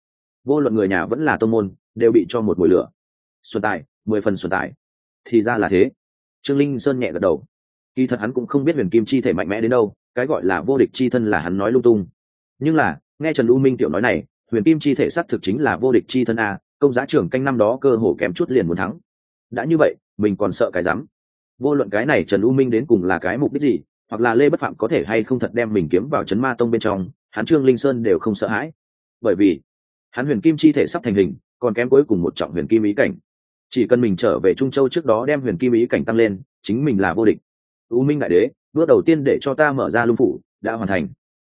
Vô luận người nhà vẫn là tông môn, đều bị cho một mùi lửa. Xuân tài mười phần xuân tài. Thì ra là thế. Trương linh sơn nhẹ gật đầu. Kỳ thật hắn cũng không biết huyền kim chi thể mạnh mẽ đến đâu, cái gọi là vô địch chi thân là hắn nói lung tung. Nhưng là, nghe trần u minh tiểu nói này, huyền kim chi thể xác thực chính là vô địch chi thân a, công giá trưởng canh năm đó cơ hồ kém chút liền muốn thắng. Đã như vậy, mình còn sợ cái rắm. Vô luận cái này trần u minh đến cùng là cái mục đích gì, hoặc là lê bất phạm có thể hay không thật đem mình kiếm vào c ma tông bên trong, hắn trương linh sơn đều không sợ hãi. Bởi vì, hắn huyền kim chi thể sắp thành hình, còn kém cuối cùng một trọng huyền kim ý cảnh chỉ cần mình trở về trung châu trước đó đem huyền kim ý cảnh tăng lên, chính mình là vô địch. U minh đại đế, bước đầu tiên để cho ta mở ra lung phủ, đã hoàn thành.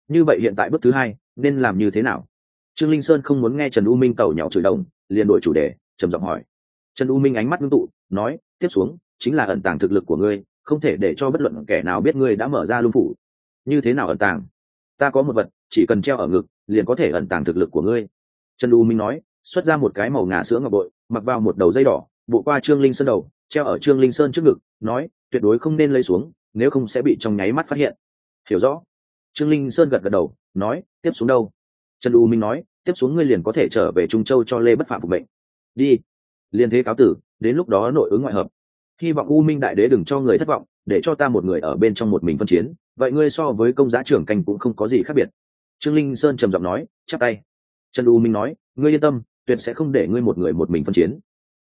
Như vậy hiện tại bước thứ hai, nên làm như thế nào? Trương linh sơn không muốn nghe trần u minh cầu nhỏ chửi đồng, liền đổi chủ đề, trầm giọng hỏi. Trần u minh ánh mắt ngưng tụ, nói, tiếp xuống, chính là ẩn tàng thực lực của ngươi, không thể để cho bất luận kẻ nào biết ngươi đã mở ra lung phủ. Như thế nào ẩn tàng? Ta có một vật, chỉ cần treo ở ngực, liền có thể ẩn tàng thực lực của ngươi. Trần u minh nói, xuất ra một cái màu ngà sữa ngọc bội mặc vào một đầu dây đỏ, bộ qua trương linh sơn đầu, treo ở trương linh sơn trước ngực, nói, tuyệt đối không nên lấy xuống, nếu không sẽ bị trong nháy mắt phát hiện. Hiểu rõ. Trương linh sơn gật gật đầu, nói, tiếp xuống đâu? Trần u minh nói, tiếp xuống ngươi liền có thể trở về trung châu cho lê bất phạm phục mệnh. Đi. Liên thế cáo tử, đến lúc đó nội ứng ngoại hợp. Hy vọng u minh đại đế đừng cho người thất vọng, để cho ta một người ở bên trong một mình phân chiến, vậy ngươi so với công giá trưởng canh cũng không có gì khác biệt. Trương linh sơn trầm giọng nói, chắp tay. Trần u minh nói, ngươi yên tâm tuyệt sẽ không để ngươi một người một mình phân chiến.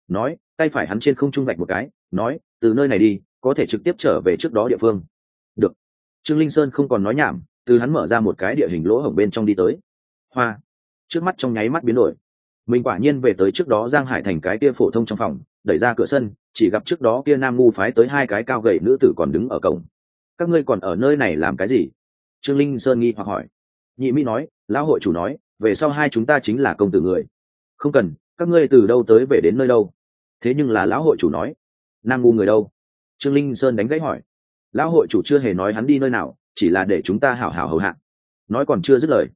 Nói, tay phải hắn trên không trung vạch một cái, nói, từ nơi này đi, có thể trực tiếp trở về trước đó địa phương. Được. Trương linh sơn không còn nói nhảm, từ hắn mở ra một cái địa hình lỗ hổng bên trong đi tới. Hoa. Trước mắt trong nháy mắt biến đổi. Mình quả nhiên về tới trước đó giang hải thành cái kia phổ thông trong phòng, đẩy ra cửa sân, chỉ gặp trước đó kia nam ngu phái tới hai cái cao gậy nữ tử còn đứng ở cổng. Các ngươi còn ở nơi này làm cái gì? Trương linh sơn nghi hoặc hỏi. Nhị mỹ nói, lão hội chủ nói, về sau hai chúng ta chính là công tử người không cần, các ngươi từ đâu tới về đến nơi đâu? Thế nhưng là lão hội chủ nói. Nam ngu người đâu? Trương linh sơn đánh gãy hỏi. Lão hội chủ chưa hề nói hắn đi nơi nào, chỉ là để chúng ta hảo hảo hầu hạ. Nói còn chưa dứt lời,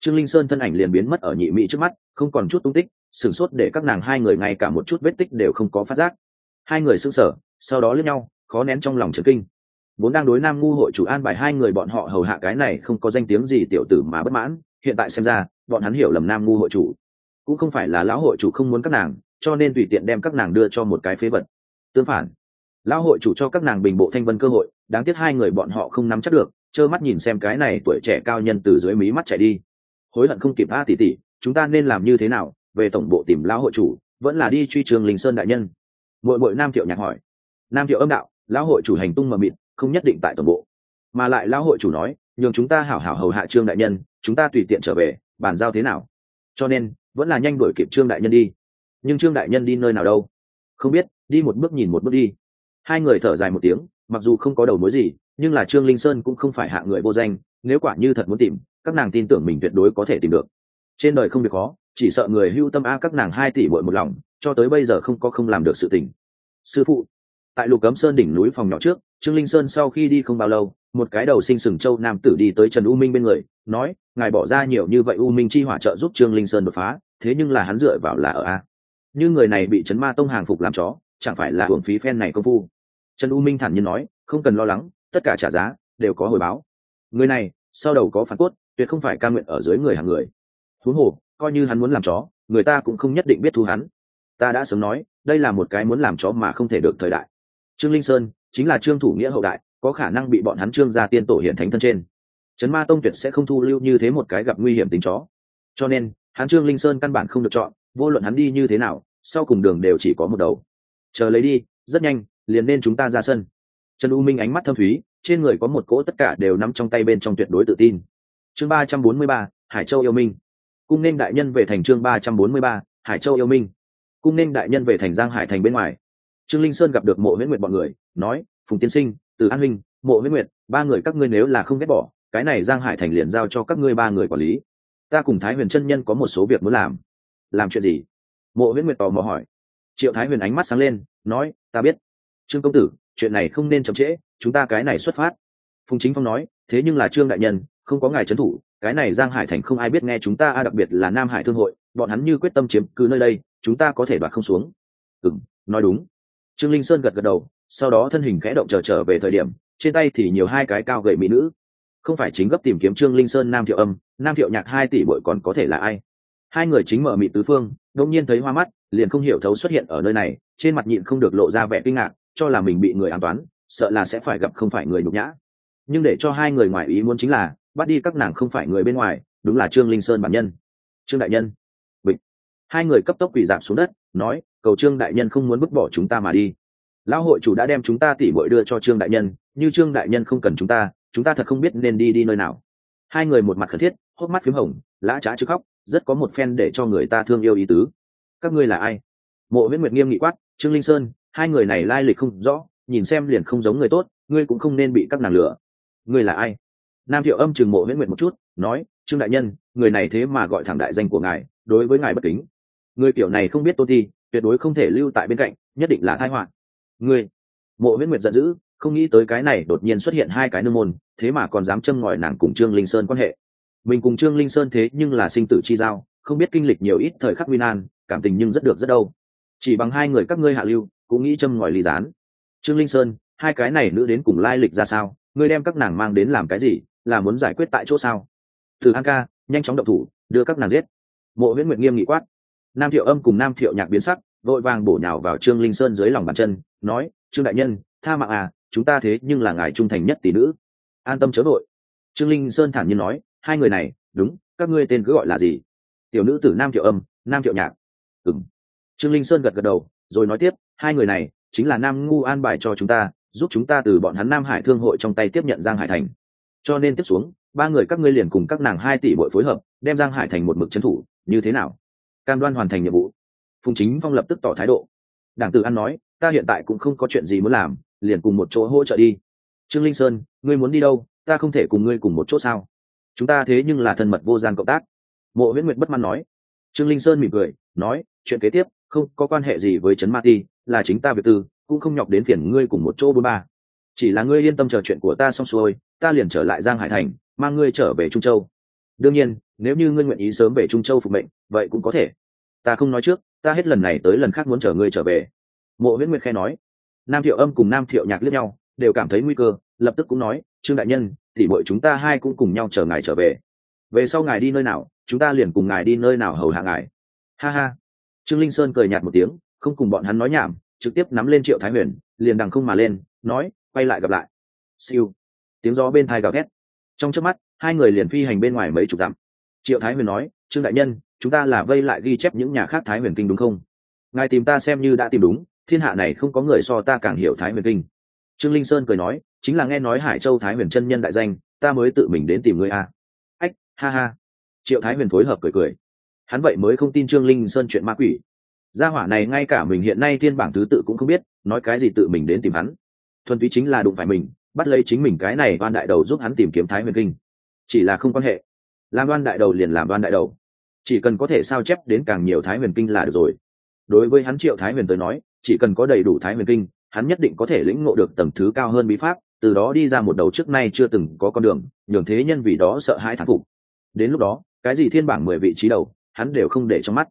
trương linh sơn thân ảnh liền biến mất ở nhị mỹ trước mắt, không còn chút tung tích, sửng sốt để các nàng hai người ngay cả một chút vết tích đều không có phát giác. Hai người sững sờ, sau đó lướt nhau, khó nén trong lòng trấn kinh. Vốn đang đối nam ngu hội chủ an bài hai người bọn họ hầu hạ cái này không có danh tiếng gì tiểu tử mà bất mãn, hiện tại xem ra, bọn hắn hiểu lầm nam ngu hội chủ cũng không phải là lão hội chủ không muốn các nàng, cho nên tùy tiện đem các nàng đưa cho một cái phế vật. Tương phản, lão hội chủ cho các nàng bình bộ thanh vân cơ hội, đáng tiếc hai người bọn họ không nắm chắc được, trơ mắt nhìn xem cái này tuổi trẻ cao nhân từ dưới mí mắt chạy đi. Hối hận không kịp, a tỷ tỷ, chúng ta nên làm như thế nào? Về tổng bộ tìm lão hội chủ, vẫn là đi truy trường linh sơn đại nhân. Mội mội nam thiệu nhạc hỏi. Nam thiệu âm đạo, lão hội chủ hành tung mờ mịt, không nhất định tại tổng bộ. Mà lại lão hội chủ nói, nhường chúng ta hảo hảo hầu hạ trương đại nhân, chúng ta tùy tiện trở về, bàn giao thế nào? Cho nên vẫn là nhanh đuổi kịp trương đại nhân đi. Nhưng trương đại nhân đi nơi nào đâu? Không biết, đi một bước nhìn một bước đi. Hai người thở dài một tiếng, mặc dù không có đầu mối gì, nhưng là trương linh sơn cũng không phải hạ người vô danh, nếu quả như thật muốn tìm, các nàng tin tưởng mình tuyệt đối có thể tìm được. Trên đời không việc khó, chỉ sợ người hưu tâm a các nàng hai tỷ bội một lòng, cho tới bây giờ không có không làm được sự tình. Sư phụ tại lục cấm sơn đỉnh núi phòng nhỏ trước, trương linh sơn sau khi đi không bao lâu, một cái đầu sinh sừng châu nam tử đi tới trần u minh bên người, nói, ngài bỏ ra nhiều như vậy u minh chi hỏa trợ giúp trương linh sơn đột phá, thế nhưng là hắn dựa vào là ở a. Như người này bị chấn ma tông hàng phục làm chó, chẳng phải là hưởng phí phen này công phu? Trần u minh thản nhiên nói, không cần lo lắng, tất cả trả giá đều có hồi báo. Người này, sau đầu có phản cốt, tuyệt không phải ca nguyện ở dưới người hàng người. Thú hồ, coi như hắn muốn làm chó, người ta cũng không nhất định biết thu hắn. Ta đã sớm nói, đây là một cái muốn làm chó mà không thể được thời đại trương linh sơn chính là trương thủ nghĩa hậu đại, có khả năng bị bọn hắn trương gia tiên tổ hiện thánh thân trên. Trấn ma tông tuyệt sẽ không thu lưu như thế một cái gặp nguy hiểm tính chó. Cho nên, hắn trương linh sơn căn bản không được chọn, vô luận hắn đi như thế nào, sau cùng đường đều chỉ có một đầu. Chờ lấy đi, rất nhanh, liền nên chúng ta ra sân. Trần u minh ánh mắt thâm thúy, trên người có một cỗ tất cả đều nắm trong tay bên trong tuyệt đối tự tin. Chương ba trăm bốn mươi ba, hải châu yêu minh. Cung nên đại nhân về thành chương ba trăm bốn mươi ba, hải châu yêu minh. Cung nên đại nhân về thành giang hải thành bên ngoài trương linh sơn gặp được mộ huyễn nguyệt bọn người, nói, phùng tiên sinh, từ an minh mộ huyễn nguyệt, ba người các ngươi nếu là không ghét bỏ, cái này giang hải thành liền giao cho các ngươi ba người quản lý. Ta cùng thái huyền chân nhân có một số việc muốn làm. Làm chuyện gì? Mộ huyễn nguyệt tò mò hỏi. Triệu thái huyền ánh mắt sáng lên, nói, ta biết. Trương công tử, chuyện này không nên chậm trễ, chúng ta cái này xuất phát. Phùng chính phong nói, thế nhưng là trương đại nhân, không có ngài trấn thủ, cái này giang hải thành không ai biết nghe chúng ta, a, đặc biệt là nam hải thương hội, bọn hắn như quyết tâm chiếm cứ nơi đây, chúng ta có thể đoạt không xuống. Ừ nói đúng trương linh sơn gật gật đầu sau đó thân hình khẽ động chờ trở, trở về thời điểm trên tay thì nhiều hai cái cao gậy mỹ nữ. Không phải chính gấp tìm kiếm trương linh sơn nam thiệu âm nam thiệu nhạc hai tỷ bội còn có thể là ai? Hai người chính mở mị tứ phương đông nhiên thấy hoa mắt liền không hiểu thấu xuất hiện ở nơi này trên mặt nhịn không được lộ ra vẻ kinh ngạc cho là mình bị người an toán sợ là sẽ phải gặp không phải người nhục nhã. Nhưng để cho hai người ngoài ý muốn chính là bắt đi các nàng không phải người bên ngoài đúng là trương linh sơn bản nhân. Trương đại nhân. Bịch. Hai người cấp tốc quỳ giảm xuống đất nói, cầu trương đại nhân không muốn vứt bỏ chúng ta mà đi. Lão hội chủ đã đem chúng ta tỉ bội đưa cho trương đại nhân, như trương đại nhân không cần chúng ta chúng ta thật không biết nên đi đi nơi nào. Hai người một mặt khẩn thiết, hốc mắt p h í m hồng, lã trá chứ khóc, rất có một phen để cho người ta thương yêu ý tứ. Các ngươi là ai? Mộ viễn nguyệt nghiêm nghị quát, trương linh sơn, hai người này lai lịch không rõ, nhìn xem liền không giống người tốt, ngươi cũng không nên bị các nàng lửa ngươi là ai? Nam thiệu âm chừng mộ viễn nguyệt một chút, nói, trương đại nhân, người này thế mà gọi thẳng đại danh của ngài, đối với ngài bất kính người kiểu này không biết tôn thi, tuyệt đối không thể lưu tại bên cạnh, nhất định là thai họa. Ngươi mộ viễn nguyệt giận dữ, không nghĩ tới cái này đột nhiên xuất hiện hai cái nương môn, thế mà còn dám châm ngòi nàng cùng trương linh sơn quan hệ. Mình cùng trương linh sơn thế nhưng là sinh tử chi giao, không biết kinh lịch nhiều ít thời khắc nguy nan, cảm tình nhưng rất được rất đâu. Chỉ bằng hai người các ngươi hạ lưu, cũng nghĩ châm ngòi ly gián. Trương linh sơn, hai cái này nữ đến cùng lai lịch ra sao? Ngươi đem các nàng mang đến làm cái gì? Là muốn giải quyết tại chỗ sao? Từ an ca, nhanh chóng động thủ, đưa các nàng giết. Mộ viễn nguyệt nghiêm nghị quát nam thiệu âm cùng nam thiệu nhạc biến sắc, vội vàng bổ nhào vào trương linh sơn dưới lòng bàn chân, nói, trương đại nhân, tha mạng à chúng ta thế nhưng là ngài trung thành nhất tỷ nữ. An tâm chớ vội. Trương linh sơn thản nhiên nói, hai người này, đúng, các ngươi tên cứ gọi là gì? Tiểu nữ tử nam thiệu âm, nam thiệu nhạc. Ừng trương linh sơn gật gật đầu, rồi nói tiếp, hai người này, chính là nam ngu an bài cho chúng ta, giúp chúng ta từ bọn hắn nam hải thương hội trong tay tiếp nhận giang hải thành. Cho nên tiếp xuống, ba người các ngươi liền cùng các nàng hai tỷ bội phối hợp, đem giang hải thành một mực trấn thủ, như thế nào? Cam đoan hoàn thành nhiệm vụ. Phùng chính phong lập tức tỏ thái độ. Đảng tử an nói, ta hiện tại cũng không có chuyện gì muốn làm, liền cùng một chỗ hỗ trợ đi. Trương linh sơn, ngươi muốn đi đâu? Ta không thể cùng ngươi cùng một chỗ sao? Chúng ta thế nhưng là thân mật vô gian cộng tác. Mộ viễn nguyệt bất mãn nói. Trương linh sơn mỉm cười, nói, chuyện kế tiếp, không có quan hệ gì với trấn ma ti, là chính ta việc tư, cũng không nhọc đến phiền ngươi cùng một chỗ bốn ba. Chỉ là ngươi yên tâm chờ chuyện của ta xong xuôi, ta liền trở lại giang hải thành, mang ngươi trở về trung châu. Đương nhiên nếu như ngươi nguyện ý sớm về trung châu phục mệnh, vậy cũng có thể. Ta không nói trước, ta hết lần này tới lần khác muốn chở ngươi trở về. Mộ viễn nguyệt khe nói. Nam thiệu âm cùng nam thiệu nhạc liếc nhau, đều cảm thấy nguy cơ, lập tức cũng nói, trương đại nhân thì bội chúng ta hai cũng cùng nhau chờ ngài trở về. Về sau ngài đi nơi nào, chúng ta liền cùng ngài đi nơi nào hầu hạ ngài. Ha ha. Trương linh sơn cười nhạt một tiếng, không cùng bọn hắn nói nhảm, trực tiếp nắm lên triệu thái huyền, liền đằng không mà lên, nói, quay lại gặp lại. Siêu. Tiếng gió bên thai gào thét. Trong trước mắt, hai người liền phi hành bên ngoài mấy chục dặm triệu thái huyền nói, trương đại nhân, chúng ta là vây lại ghi chép những nhà khác thái huyền kinh đúng không? Ngài tìm ta xem như đã tìm đúng, thiên hạ này không có người so ta càng hiểu thái huyền kinh. Trương linh sơn cười nói, chính là nghe nói hải châu thái huyền chân nhân đại danh, ta mới tự mình đến tìm ngươi a ách, ha ha. Triệu thái huyền phối hợp cười cười. Hắn vậy mới không tin trương linh sơn chuyện ma quỷ. Gia hỏa này ngay cả mình hiện nay thiên bảng thứ tự cũng không biết, nói cái gì tự mình đến tìm hắn. Thuần túy chính là đụng phải mình, bắt lấy chính mình cái này oan đại đầu giúp hắn tìm kiếm thái huyền kinh. Chỉ là không quan hệ làm đoan đại đầu liền làm đoan đại đầu. Chỉ cần có thể sao chép đến càng nhiều thái huyền kinh là được rồi. Đối với hắn triệu thái huyền tới nói, chỉ cần có đầy đủ thái huyền kinh, hắn nhất định có thể lĩnh ngộ được tầng thứ cao hơn bí pháp, từ đó đi ra một đầu trước nay chưa từng có con đường, nhường thế nhân vì đó sợ hãi thán phục. Đến lúc đó, cái gì thiên bảng mười vị trí đầu, hắn đều không để trong mắt.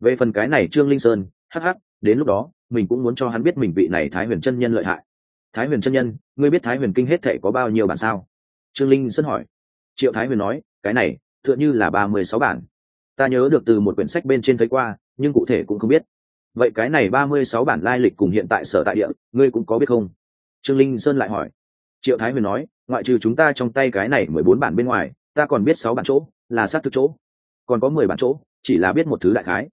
Về phần cái này trương linh sơn hh đến lúc đó, mình cũng muốn cho hắn biết mình vị này thái huyền chân nhân lợi hại. Thái huyền chân nhân, ngươi biết thái huyền kinh hết thể có bao nhiêu bản sao? Trương linh sơn hỏi. Triệu thái huyền nói, cái này tựa như là ba mươi sáu bản. Ta nhớ được từ một quyển sách bên trên thấy qua, nhưng cụ thể cũng không biết. Vậy cái này ba mươi sáu bản lai lịch cùng hiện tại sở tại địa, ngươi cũng có biết không? Trương linh sơn lại hỏi. Triệu thái huyền nói, ngoại trừ chúng ta trong tay cái này mười bốn bản bên ngoài, ta còn biết sáu bản chỗ, là sát thực chỗ. Còn có mười bản chỗ, chỉ là biết một thứ đại khái.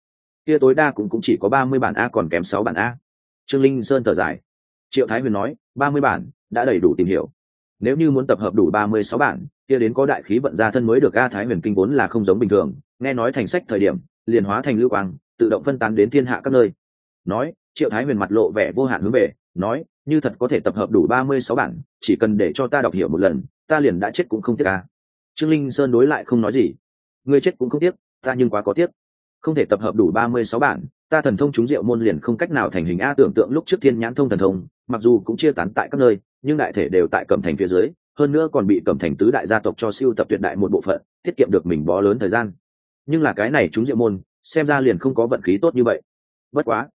Kia tối đa cũng cũng chỉ có ba mươi bản a còn kém sáu bản a. Trương linh sơn thở dài. Triệu thái huyền nói, ba mươi bản, đã đầy đủ tìm hiểu nếu như muốn tập hợp đủ ba mươi sáu bản, kia đến có đại khí vận ra thân mới được a thái huyền kinh vốn là không giống bình thường. Nghe nói thành sách thời điểm, liền hóa thành lưu quang, tự động phân tán đến thiên hạ các nơi. Nói, triệu thái huyền mặt lộ vẻ vô hạn hướng về, nói, như thật có thể tập hợp đủ ba mươi sáu bản, chỉ cần để cho ta đọc hiểu một lần, ta liền đã chết cũng không tiếc a trương linh sơn đối lại không nói gì. Ngươi chết cũng không tiếc, ta nhưng quá có tiếc. Không thể tập hợp đủ ba mươi sáu bản, ta thần thông chúng diệu môn liền không cách nào thành hình a tưởng tượng lúc trước thiên nhãn thông thần thông, mặc dù cũng chia tán tại các nơi nhưng đại thể đều tại cẩm thành phía dưới, hơn nữa còn bị cẩm thành tứ đại gia tộc cho siêu tập tuyệt đại một bộ phận, tiết kiệm được mình bó lớn thời gian. Nhưng là cái này chúng diệu môn, xem ra liền không có vận khí tốt như vậy. Bất quá,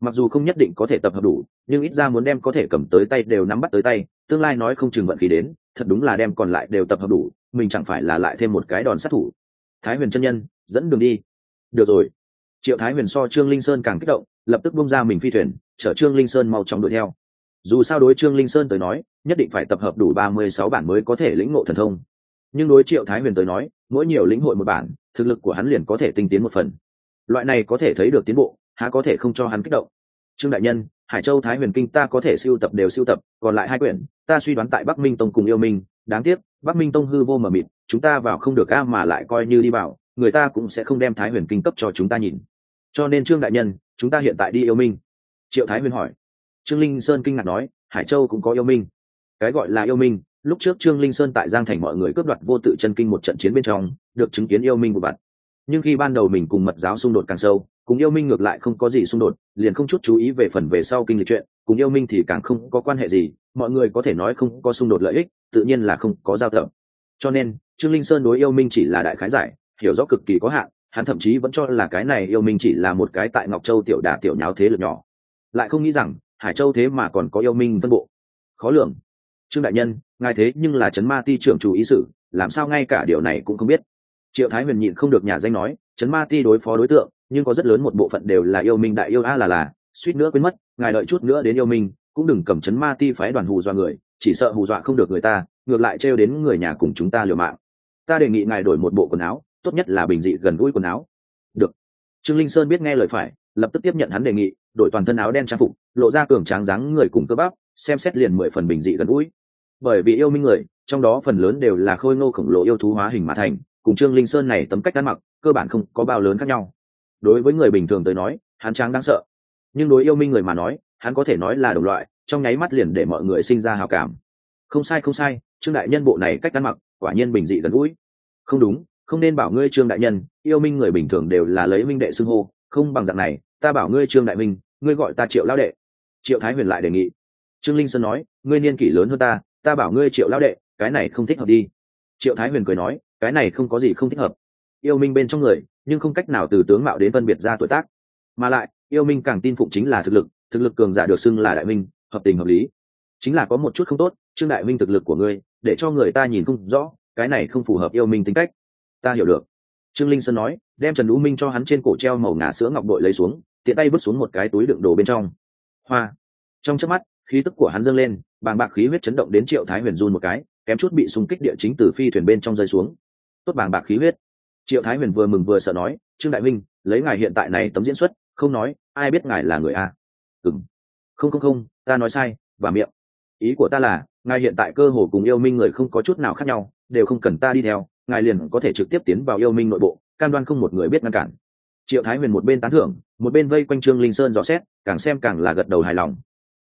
mặc dù không nhất định có thể tập hợp đủ, nhưng ít ra muốn đem có thể cầm tới tay đều nắm bắt tới tay, tương lai nói không chừng vận khí đến, thật đúng là đem còn lại đều tập hợp đủ, mình chẳng phải là lại thêm một cái đòn sát thủ. Thái huyền chân nhân, dẫn đường đi. Được rồi. Triệu thái huyền so trương linh sơn càng kích động, lập tức bung ra mình phi thuyền, chở trương linh sơn mau chóng đuổi theo dù sao đối trương linh sơn tới nói, nhất định phải tập hợp đủ ba mươi sáu bản mới có thể lĩnh ngộ thần thông. Nhưng đối triệu thái huyền tới nói, mỗi nhiều lĩnh hội một bản, thực lực của hắn liền có thể tinh tiến một phần. Loại này có thể thấy được tiến bộ, há có thể không cho hắn kích động. Trương đại nhân, hải châu thái huyền kinh ta có thể siêu tập đều siêu tập, còn lại hai quyển, ta suy đoán tại bắc minh tông cùng yêu minh. Đáng tiếc, bắc minh tông hư vô mờ mịt, chúng ta vào không được a mà lại coi như đi vào, người ta cũng sẽ không đem thái huyền kinh cấp cho chúng ta nhìn. Cho nên trương đại nhân, chúng ta hiện tại đi yêu minh. Triệu thái huyền hỏi trương linh sơn kinh ngạc nói, hải châu cũng có yêu minh. Cái gọi là yêu minh, lúc trước trương linh sơn tại giang thành mọi người cướp đoạt vô tự chân kinh một trận chiến bên trong, được chứng kiến yêu minh một bặt nhưng khi ban đầu mình cùng mật giáo xung đột càng sâu, cùng yêu minh ngược lại không có gì xung đột, liền không chút chú ý về phần về sau kinh lịch chuyện, cùng yêu minh thì càng không có quan hệ gì, mọi người có thể nói không có xung đột lợi ích, tự nhiên là không có giao thợ cho nên, trương linh sơn đối yêu minh chỉ là đại khái giải, hiểu rõ cực kỳ có hạn, hắn thậm chí vẫn cho là cái này yêu minh chỉ là một cái tại ngọc châu tiểu đà tiểu nháo thế lực nhỏ. Lại không nghĩ rằng hải châu thế mà còn có yêu minh phân bộ. Khó lường. Trương đại nhân, ngài thế nhưng là trấn ma ti trưởng chủ ý sự làm sao ngay cả điều này cũng không biết? Triệu thái huyền nhịn không được nhà danh nói, trấn ma ti đối phó đối tượng, nhưng có rất lớn một bộ phận đều là yêu minh đại yêu a là là, suýt nữa quên mất, ngài đợi chút nữa đến yêu minh, cũng đừng cầm chấn ma ti phái đoàn hù dọa người, chỉ sợ hù dọa không được người ta, ngược lại trêu đến người nhà cùng chúng ta liều mạng. Ta đề nghị ngài đổi một bộ quần áo, tốt nhất là bình dị gần gũi quần áo. Được. Trương linh sơn biết nghe lời phải, lập tức tiếp nhận hắn đề nghị đổi toàn thân áo đen trang phục, lộ ra cường tráng dáng người cùng cơ bắp, xem xét liền mười phần bình dị gần gũi. Bởi vì yêu minh người, trong đó phần lớn đều là khôi ngô khổng lồ yêu thú hóa hình mà thành, cùng trương linh sơn này tấm cách ăn mặc, cơ bản không có bao lớn khác nhau. Đối với người bình thường tới nói, hắn tráng đáng sợ. Nhưng đối yêu minh người mà nói, hắn có thể nói là đồng loại, trong nháy mắt liền để mọi người sinh ra hào cảm. Không sai không sai, trương đại nhân bộ này cách ăn mặc, quả nhiên bình dị gần gũi. Không đúng, không nên bảo ngươi trương đại nhân, yêu minh người bình thường đều là lấy minh đệ xưng hô, không bằng dạng này ta bảo ngươi trương đại minh, ngươi gọi ta triệu lao đệ. Triệu thái huyền lại đề nghị. Trương linh sơn nói, ngươi niên kỷ lớn hơn ta ta bảo ngươi triệu lao đệ, cái này không thích hợp đi. Triệu thái huyền cười nói, cái này không có gì không thích hợp. Yêu minh bên trong người, nhưng không cách nào từ tướng mạo đến phân biệt ra tuổi tác. Mà lại, yêu minh càng tin phụng chính là thực lực thực lực cường giả được xưng là đại minh, hợp tình hợp lý. Chính là có một chút không tốt, trương đại minh thực lực của ngươi, để cho người ta nhìn không rõ, cái này không phù hợp yêu minh tính cách. Ta hiểu được. Trương linh sơn nói, đem trần lũ minh cho hắn trên cổ treo màu ngà sữa ngọc đội lấy xuống tiện tay vứt xuống một cái túi đựng đồ bên trong. Hoa. Trong chớp mắt, khí tức của hắn dâng lên, bàng bạc khí huyết chấn động đến triệu thái huyền run một cái, kém chút bị xung kích địa chính từ phi thuyền bên trong rơi xuống. Tốt bàng bạc khí huyết. Triệu thái huyền vừa mừng vừa sợ nói, trương đại minh, lấy ngài hiện tại này tấm diễn xuất, không nói, ai biết ngài là người a? Ừng không không không, ta nói sai, và miệng. Ý của ta là, ngài hiện tại cơ hồ cùng yêu minh người không có chút nào khác nhau, đều không cần ta đi theo, ngài liền có thể trực tiếp tiến vào yêu minh nội bộ, cam đoan không một người biết ngăn cản. Triệu thái huyền một bên tán thưởng một bên vây quanh trương linh sơn dò xét, càng xem càng là gật đầu hài lòng.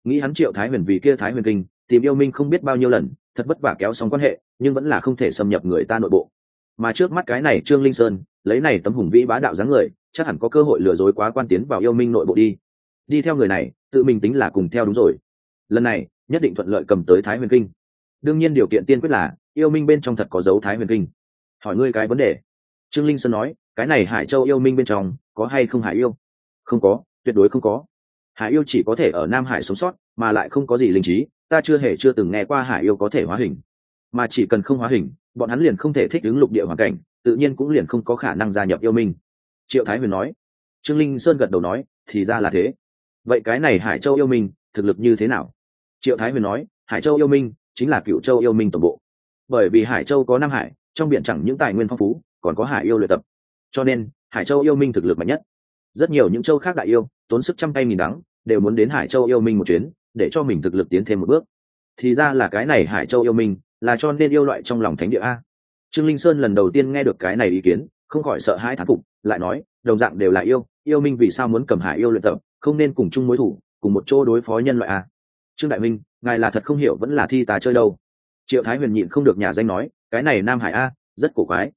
Nghĩ hắn triệu thái huyền vì kia thái huyền kinh, tìm yêu minh không biết bao nhiêu lần, thật vất vả kéo xong quan hệ, nhưng vẫn là không thể xâm nhập người ta nội bộ. Mà trước mắt cái này trương linh sơn, lấy này tấm hùng vĩ bá đạo dáng người, chắc hẳn có cơ hội lừa dối quá quan tiến vào yêu minh nội bộ đi. Đi theo người này, tự mình tính là cùng theo đúng rồi. Lần này, nhất định thuận lợi cầm tới thái huyền kinh. Đương nhiên điều kiện tiên quyết là, yêu minh bên trong thật có dấu thái huyền kinh. Hỏi ngươi cái vấn đề. Trương linh sơn nói, cái này hải châu yêu minh bên trong, có hay không hải yêu? Không có, tuyệt đối không có. Hải yêu chỉ có thể ở nam hải sống sót, mà lại không có gì linh trí, ta chưa hề chưa từng nghe qua hải yêu có thể hóa hình. Mà chỉ cần không hóa hình, bọn hắn liền không thể thích ứng lục địa hoàn cảnh, tự nhiên cũng liền không có khả năng gia nhập yêu minh. Triệu thái huyền nói. Trương linh sơn gật đầu nói, thì ra là thế. Vậy cái này hải châu yêu minh, thực lực như thế nào? Triệu thái huyền nói, hải châu yêu minh, chính là cựu châu yêu minh tổng bộ. Bởi vì hải châu có nam hải, trong biển chẳng những tài nguyên phong phú, còn có hải yêu luyện tập. Cho nên, hải châu yêu minh thực lực mạnh nhất rất nhiều những châu khác đại yêu, tốn sức trăm tay nghìn đắng, đều muốn đến hải châu yêu minh một chuyến, để cho mình thực lực tiến thêm một bước. Thì ra là cái này hải châu yêu minh, là cho nên yêu loại trong lòng thánh địa a. Trương linh sơn lần đầu tiên nghe được cái này ý kiến, không khỏi sợ hãi thán phục, lại nói, đồng dạng đều là yêu yêu minh vì sao muốn cầm hải yêu luyện tập, không nên cùng chung mối thủ, cùng một chỗ đối phó nhân loại a. Trương đại minh, ngài là thật không hiểu vẫn là thi tà chơi đâu. Triệu thái huyền nhịn không được nhà danh nói, cái này nam hải a, rất cổ quái.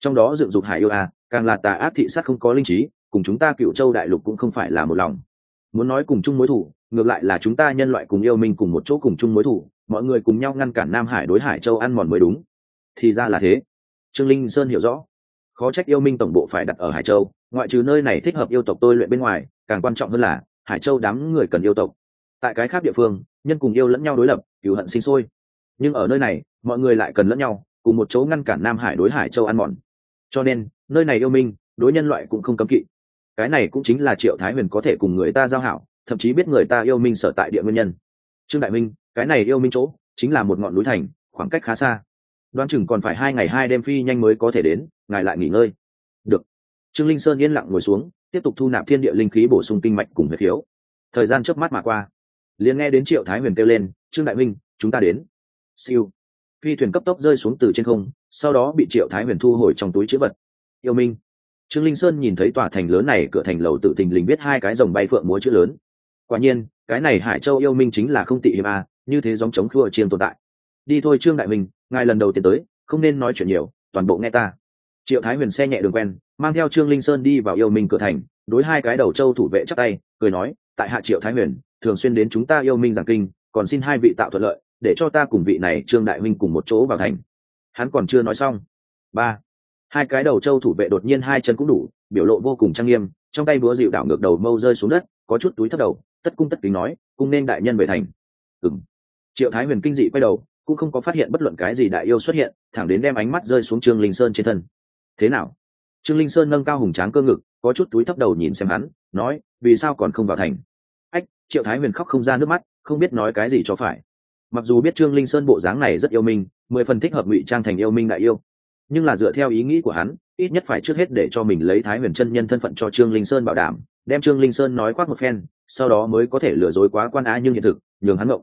Trong đó dựng dục hải yêu a, càng là tà ác thị sát không có linh trí cùng chúng ta cựu châu đại lục cũng không phải là một lòng. Muốn nói cùng chung mối thủ ngược lại là chúng ta nhân loại cùng yêu minh cùng một chỗ cùng chung mối thủ mọi người cùng nhau ngăn cản nam hải đối hải châu ăn mòn mới đúng. Thì ra là thế. Trương linh sơn hiểu rõ. Khó trách yêu minh tổng bộ phải đặt ở hải châu, ngoại trừ nơi này thích hợp yêu tộc tôi luyện bên ngoài, càng quan trọng hơn là, hải châu đám người cần yêu tộc. Tại cái khác địa phương, nhân cùng yêu lẫn nhau đối lập cựu hận sinh sôi. Nhưng ở nơi này, mọi người lại cần lẫn nhau, cùng một chỗ ngăn cản nam hải đối hải châu ăn mòn. Cho nên, nơi này yêu minh, đối nhân loại cũng không cấm kỵ cái này cũng chính là triệu thái huyền có thể cùng người ta giao hảo, thậm chí biết người ta yêu minh sở tại địa nguyên nhân. Trương đại minh, cái này yêu minh chỗ, chính là một ngọn núi thành, khoảng cách khá xa. Đoán chừng còn phải hai ngày hai đêm phi nhanh mới có thể đến, ngài lại nghỉ ngơi. Được. Trương linh sơn yên lặng ngồi xuống, tiếp tục thu nạp thiên địa linh khí bổ sung kinh mạch cùng huyết khiếu. Thời gian chớp mắt mà qua. Liền nghe đến triệu thái huyền kêu lên, trương đại minh, chúng ta đến. Siêu. Phi thuyền cấp tốc rơi xuống từ trên không, sau đó bị triệu thái huyền thu hồi trong túi chữ vật. Yêu minh trương linh sơn nhìn thấy tòa thành lớn này, cửa thành lầu tự tình lình biết hai cái dòng bay phượng múa chữ lớn. Quả nhiên, cái này hải châu yêu minh chính là không tị hiểm a như thế giống chống khua chiên tồn tại. Đi thôi trương đại minh, ngài lần đầu tiên tới, không nên nói chuyện nhiều, toàn bộ nghe ta. Triệu thái huyền xe nhẹ đường quen, mang theo trương linh sơn đi vào yêu minh cửa thành, đối hai cái đầu châu thủ vệ chắc tay, cười nói, tại hạ triệu thái huyền, thường xuyên đến chúng ta yêu minh giảng kinh, còn xin hai vị tạo thuận lợi, để cho ta cùng vị này trương đại minh cùng một chỗ vào thành. Hắn còn chưa nói xong. Ba hai cái đầu châu thủ vệ đột nhiên hai chân cũng đủ, biểu lộ vô cùng trang nghiêm, trong tay búa dịu đảo ngược đầu mâu rơi xuống đất, có chút túi thấp đầu, tất cung tất kính nói, cung nên đại nhân về thành. Ừng triệu thái huyền kinh dị quay đầu, cũng không có phát hiện bất luận cái gì đại yêu xuất hiện, thẳng đến đem ánh mắt rơi xuống trương linh sơn trên thân. Thế nào? Trương linh sơn nâng cao hùng tráng cơ ngực, có chút túi thấp đầu nhìn xem hắn, nói, vì sao còn không vào thành? Ách, triệu thái huyền khóc không ra nước mắt, không biết nói cái gì cho phải. Mặc dù biết trương linh sơn bộ dáng này rất yêu minh mười phần thích hợp ngụy trang thành yêu minh đại yêu nhưng là dựa theo ý nghĩ của hắn, ít nhất phải trước hết để cho mình lấy thái huyền chân nhân thân phận cho trương linh sơn bảo đảm, đem trương linh sơn nói quát một phen, sau đó mới có thể lừa dối quá quan á nhưng hiện thực, nhường hắn mộng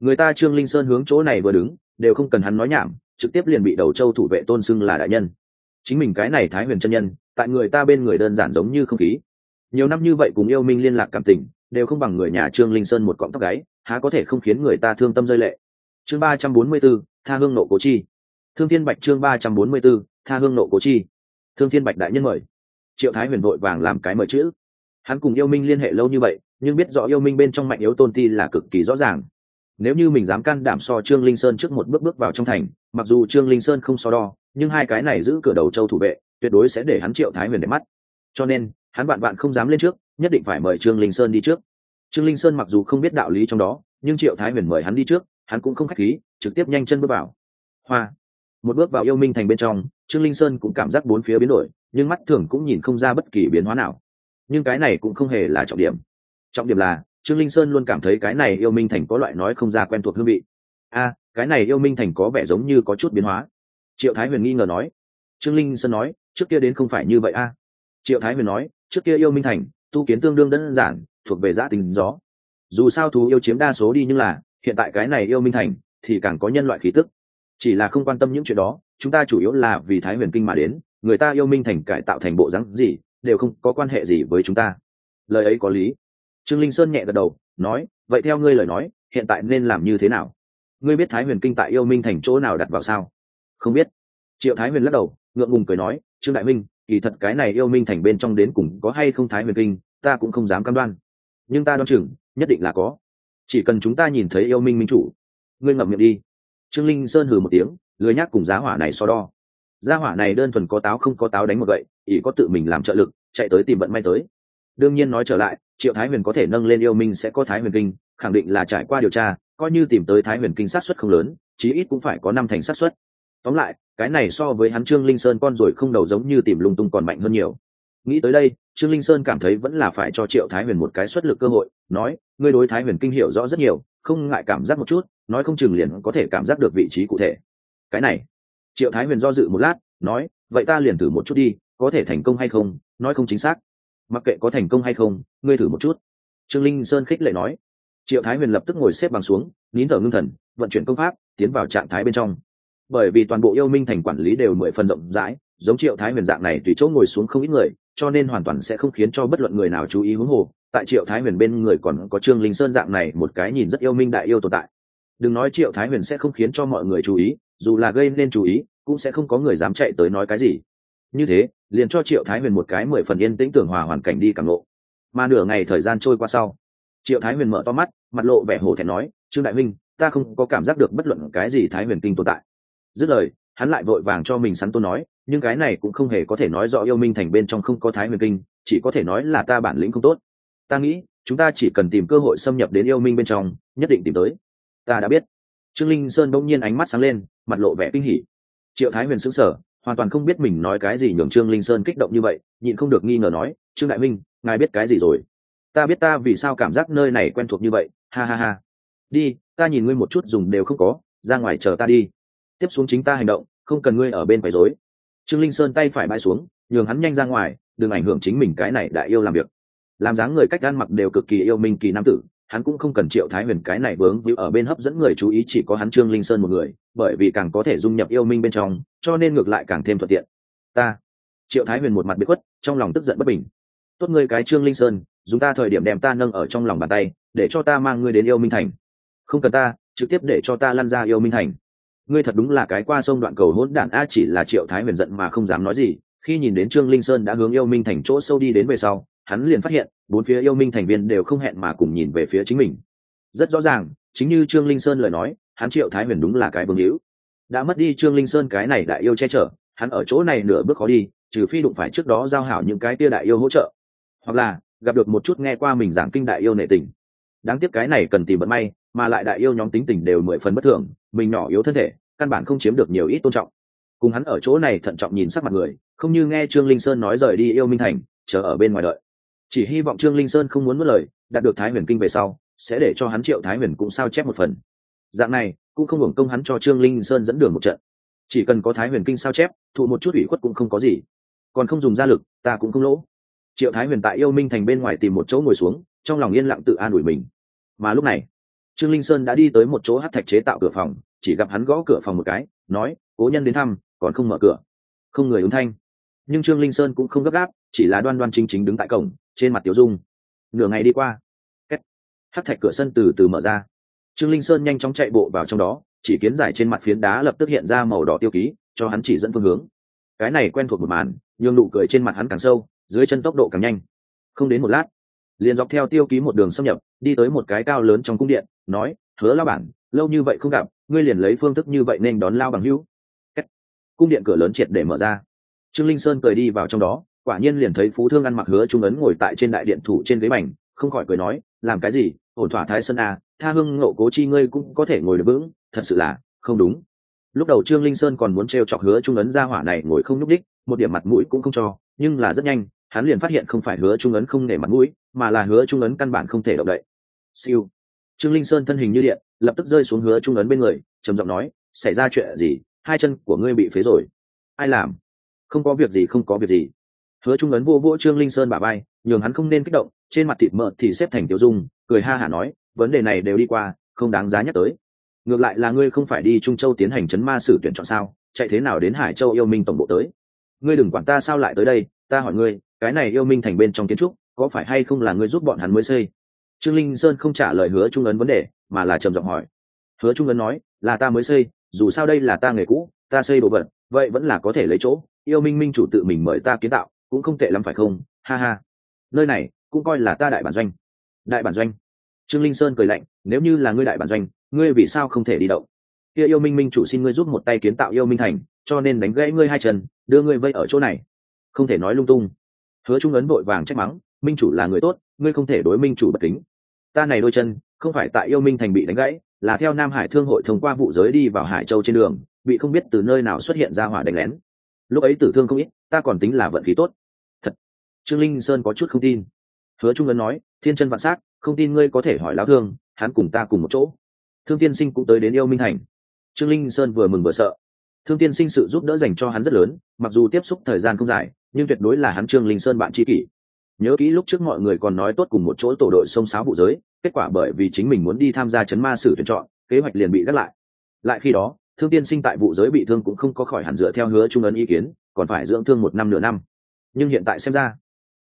người ta trương linh sơn hướng chỗ này vừa đứng, đều không cần hắn nói nhảm, trực tiếp liền bị đầu châu thủ vệ tôn xưng là đại nhân. Chính mình cái này thái huyền chân nhân, tại người ta bên người đơn giản giống như không khí. Nhiều năm như vậy cùng yêu minh liên lạc cảm tình, đều không bằng người nhà trương linh sơn một cọng tóc gáy, há có thể không khiến người ta thương tâm rơi lệ. Chương ba trăm bốn mươi b tha hương nộ cố chi thương thiên bạch chương ba trăm bốn mươi b ố tha hương nộ cố chi. Thương thiên bạch đại nhân mời. Triệu thái huyền vội vàng làm cái mời chữ. Hắn cùng yêu minh liên hệ lâu như vậy, nhưng biết rõ yêu minh bên trong mạnh yếu tôn ti là cực kỳ rõ ràng. Nếu như mình dám can đảm so trương linh sơn trước một bước bước vào trong thành, mặc dù trương linh sơn không so đo, nhưng hai cái này giữ cửa đầu châu thủ vệ, tuyệt đối sẽ để hắn triệu thái huyền để mắt. Cho nên, hắn bạn bạn không dám lên trước, nhất định phải mời trương linh sơn đi trước. Trương linh sơn mặc dù không biết đạo lý trong đó, nhưng triệu thái huyền mời hắn đi trước, hắn cũng không k h á c h khí, trực tiếp nhanh chân bước vào. Hoa một bước vào yêu minh thành bên trong, trương linh sơn cũng cảm giác bốn phía biến đổi, nhưng mắt thường cũng nhìn không ra bất kỳ biến hóa nào. Nhưng cái này cũng không hề là trọng điểm. Trọng điểm là, trương linh sơn luôn cảm thấy cái này yêu minh thành có loại nói không ra quen thuộc hương vị. A cái này yêu minh thành có vẻ giống như có chút biến hóa. Triệu thái huyền nghi ngờ nói. Trương linh sơn nói, trước kia đến không phải như vậy a triệu thái huyền nói, trước kia yêu minh thành, tu kiến tương đương đơn giản, thuộc về giã tình gió. Dù sao thú yêu chiếm đa số đi nhưng là, hiện tại cái này yêu minh thành, thì càng có nhân loại khí tức chỉ là không quan tâm những chuyện đó, chúng ta chủ yếu là vì thái huyền kinh mà đến, người ta yêu minh thành cải tạo thành bộ rắn gì, đều không có quan hệ gì với chúng ta. Lời ấy có lý. Trương linh sơn nhẹ gật đầu, nói, vậy theo ngươi lời nói, hiện tại nên làm như thế nào? Ngươi biết thái huyền kinh tại yêu minh thành chỗ nào đặt vào sao? Không biết. Triệu thái huyền lắc đầu, ngượng ngùng cười nói, trương đại minh, kỳ thật cái này yêu minh thành bên trong đến cùng có hay không thái huyền kinh, ta cũng không dám cam đoan. Nhưng ta đoan chừng, nhất định là có. Chỉ cần chúng ta nhìn thấy yêu minh minh chủ, ngươi ngậm miệng đi trương linh sơn hừ một tiếng, lười nhác cùng giá hỏa này so đo. Giá hỏa này đơn thuần có táo không có táo đánh một gậy, ỷ có tự mình làm trợ lực, chạy tới tìm vận may tới. Đương nhiên nói trở lại, triệu thái huyền có thể nâng lên yêu minh sẽ có thái huyền kinh, khẳng định là trải qua điều tra, coi như tìm tới thái huyền kinh sát xuất không lớn, chí ít cũng phải có năm thành sát xuất tóm lại, cái này so với hắn trương linh sơn con rồi không đầu giống như tìm lung tung còn mạnh hơn nhiều. Nghĩ tới đây, trương linh sơn cảm thấy vẫn là phải cho triệu thái huyền một cái xuất lực cơ hội, nói, ngươi đối thái huyền kinh hiểu rõ rất nhiều, không ngại cảm giác một chút nói không chừng liền có thể cảm giác được vị trí cụ thể. Cái này, triệu thái huyền do dự một lát, nói, vậy ta liền thử một chút đi, có thể thành công hay không? Nói không chính xác. Mặc kệ có thành công hay không, ngươi thử một chút. Trương linh sơn khích lệ nói. Triệu thái huyền lập tức ngồi xếp bằng xuống, nín thở ngưng thần, vận chuyển công pháp, tiến vào trạng thái bên trong. Bởi vì toàn bộ yêu minh thành quản lý đều mười phần rộng rãi, giống triệu thái huyền dạng này tùy chỗ ngồi xuống không ít người, cho nên hoàn toàn sẽ không khiến cho bất luận người nào chú ý hướng hồ. Tại triệu thái huyền bên người còn có trương linh sơn dạng này, một cái nhìn rất yêu minh đại yêu tồn tại đừng nói triệu thái huyền sẽ không khiến cho mọi người chú ý, dù là gây nên chú ý, cũng sẽ không có người dám chạy tới nói cái gì. Như thế, liền cho triệu thái huyền một cái mười phần yên tĩnh tưởng hòa hoàn cảnh đi càng lộ. Mà nửa ngày thời gian trôi qua sau, triệu thái huyền mở to mắt, mặt lộ vẻ hổ thẹn nói, trương đại minh, ta không có cảm giác được bất luận cái gì thái huyền kinh tồn tại. Dứt lời, hắn lại vội vàng cho mình sắn tôn nói, nhưng cái này cũng không hề có thể nói rõ yêu minh thành bên trong không có thái huyền kinh, chỉ có thể nói là ta bản lĩnh không tốt. Ta nghĩ, chúng ta chỉ cần tìm cơ hội xâm nhập đến yêu minh bên trong, nhất định tìm tới ta đã biết. Trương linh sơn bỗng nhiên ánh mắt sáng lên, mặt lộ vẻ kinh hỉ. Triệu thái huyền xứng sở hoàn toàn không biết mình nói cái gì nhường trương linh sơn kích động như vậy, nhịn không được nghi ngờ nói, trương đại minh, ngài biết cái gì rồi? Ta biết ta vì sao cảm giác nơi này quen thuộc như vậy, ha ha ha. Đi, ta nhìn ngươi một chút dùng đều không có, ra ngoài chờ ta đi. Tiếp xuống chính ta hành động, không cần ngươi ở bên phải dối trương linh sơn tay phải bay xuống, nhường hắn nhanh ra ngoài, đừng ảnh hưởng chính mình cái này đại yêu làm việc. Làm dáng người cách ăn mặc đều cực kỳ yêu minh kỳ nam tử hắn cũng không cần triệu thái huyền cái này vướng víu ở bên hấp dẫn người chú ý, chỉ có hắn trương linh sơn một người, bởi vì càng có thể dung nhập yêu minh bên trong, cho nên ngược lại càng thêm thuận tiện. Ta, triệu thái huyền một mặt bị khuất, trong lòng tức giận bất bình. Tốt ngươi cái trương linh sơn, dùng ta thời điểm đem ta nâng ở trong lòng bàn tay, để cho ta mang ngươi đến yêu minh thành. Không cần ta, trực tiếp để cho ta lăn ra yêu minh thành. Ngươi thật đúng là cái qua sông đoạn cầu hỗn đản, a, chỉ là triệu thái huyền giận mà không dám nói gì. Khi nhìn đến trương linh sơn đã hướng yêu minh thành chỗ sâu đi đến về sau hắn liền phát hiện, bốn phía yêu minh thành viên đều không hẹn mà cùng nhìn về phía chính mình. Rất rõ ràng, chính như trương linh sơn lời nói, hắn triệu thái huyền đúng là cái vương hữu. Đã mất đi trương linh sơn cái này đại yêu che chở, hắn ở chỗ này nửa bước khó đi, trừ phi đụng phải trước đó giao hảo những cái tia đại yêu hỗ trợ. Hoặc là, gặp được một chút nghe qua mình giảng kinh đại yêu nệ tình. Đáng tiếc cái này cần tìm vận may, mà lại đại yêu nhóm tính tình đều mười phần bất thường, mình nhỏ yếu thân thể, căn bản không chiếm được nhiều ít tôn trọng. Cùng hắn ở chỗ này thận trọng nhìn sắc mặt người, không như nghe trương linh sơn nói rời đi yêu minh thành, chờ ở bên ngoài đợi chỉ hy vọng trương linh sơn không muốn mất lời, đạt được thái huyền kinh về sau, sẽ để cho hắn triệu thái huyền cũng sao chép một phần. Dạng này, cũng không hưởng công hắn cho trương linh sơn dẫn đường một trận. Chỉ cần có thái huyền kinh sao chép, thụ một chút ủy khuất cũng không có gì. Còn không dùng gia lực, ta cũng không lỗ. Triệu thái huyền tại yêu minh thành bên ngoài tìm một chỗ ngồi xuống, trong lòng yên lặng tự an ủi mình. Mà lúc này, trương linh sơn đã đi tới một chỗ hát thạch chế tạo cửa phòng, chỉ gặp hắn gõ cửa phòng một cái, nói, cố nhân đến thăm, còn không mở cửa. Không người ứng thanh. Nhưng trương linh sơn cũng không gấp gáp, chỉ là đoan đoan chính chính đứng tại cổng trên mặt tiểu dung. Nửa ngày đi qua, két, hát thạch cửa sân từ từ mở ra. Trương linh sơn nhanh chóng chạy bộ vào trong đó, chỉ kiến giải trên mặt phiến đá lập tức hiện ra màu đỏ tiêu ký, cho hắn chỉ dẫn phương hướng. Cái này quen thuộc một màn, nhường nụ cười trên mặt hắn càng sâu, dưới chân tốc độ càng nhanh. Không đến một lát, liền dọc theo tiêu ký một đường xâm nhập, đi tới một cái cao lớn trong cung điện, nói, hứa lao bản, lâu như vậy không gặp, ngươi liền lấy phương thức như vậy nên đón lao bằng hữu. Cung điện cửa lớn triệt để mở ra. Trương linh sơn cười đi vào trong đó quả nhiên liền thấy phú thương ăn mặc hứa trung ấn ngồi tại trên đại điện thủ trên ghế bành không khỏi cười nói làm cái gì? Ổn thỏa thái sơn à, tha hưng ngộ cố chi ngươi cũng có thể ngồi được vững thật sự là không đúng. Lúc đầu trương linh sơn còn muốn t chọc hứa trung ấn ra hỏa này ngồi không nhúc đích một điểm mặt mũi cũng không cho nhưng là rất nhanh hắn liền phát hiện không phải hứa trung ấn không nể mặt mũi mà là hứa trung ấn căn bản không thể động đậy. Siêu. Trương linh sơn thân hình như điện lập tức rơi xuống hứa trung ấn bên người trầm giọng nói xảy ra chuyện gì? Hai chân của ngươi bị phế rồi. Ai làm? Không có việc gì không có việc gì hứa trung ấn vô vỗ trương linh sơn bả bay nhường hắn không nên kích động, trên mặt thịt mỡ thì xếp thành tiểu dung, cười ha hả nói, vấn đề này đều đi qua, không đáng giá nhắc tới. Ngược lại là ngươi không phải đi trung châu tiến hành chấn ma sử tuyển chọn sao, chạy thế nào đến hải châu yêu minh tổng bộ tới? Ngươi đừng quản ta sao lại tới đây, ta hỏi ngươi, cái này yêu minh thành bên trong kiến trúc, có phải hay không là ngươi giúp bọn hắn mới xây? Trương linh sơn không trả lời hứa trung ấn vấn đề, mà là trầm giọng hỏi. Hứa trung ấn nói, là ta mới xây, dù sao đây là ta nghề cũ, ta xây đồ vật, vậy vẫn là có thể lấy chỗ. Yêu minh minh chủ tự mình mời ta kiến tạo cũng không tệ lắm phải không? Ha ha. Nơi này cũng coi là ta đại bản doanh. Đại bản doanh. Trương linh sơn cười lạnh, nếu như là ngươi đại bản doanh, ngươi vì sao không thể đi đậu kia yêu minh minh chủ xin ngươi giúp một tay kiến tạo yêu minh thành, cho nên đánh gãy ngươi hai chân, đưa ngươi vây ở chỗ này. Không thể nói lung tung. Hứa trung ấn vội vàng trách mắng, minh chủ là người tốt, ngươi không thể đối minh chủ bất kính. Ta này đôi chân, không phải tại yêu minh thành bị đánh gãy, là theo nam hải thương hội thông qua vụ giới đi vào hải châu trên đường, bị không biết từ nơi nào xuất hiện ra hỏa đánh lén. Lúc ấy tử thương không ít, ta còn tính là vận khí tốt trương linh sơn có chút không tin. Hứa trung ấn nói, thiên chân vạn s á c không tin ngươi có thể hỏi Lão thương, hắn cùng ta cùng một chỗ. Thương tiên sinh cũng tới đến yêu minh thành. Trương linh sơn vừa mừng vừa sợ. Thương tiên sinh sự giúp đỡ dành cho hắn rất lớn, mặc dù tiếp xúc thời gian không dài, nhưng tuyệt đối là hắn trương linh sơn bạn tri kỷ. Nhớ kỹ lúc trước mọi người còn nói tốt cùng một chỗ tổ đội sông sáo vụ giới, kết quả bởi vì chính mình muốn đi tham gia chấn ma sử tuyển chọn, kế hoạch liền bị gác lại. Lại khi đó, thương tiên sinh tại vụ giới bị thương cũng không có khỏi hẳn dựa theo hứa trung ấn ý kiến, còn phải dưỡng thương một năm nửa năm. Nhưng hiện tại xem ra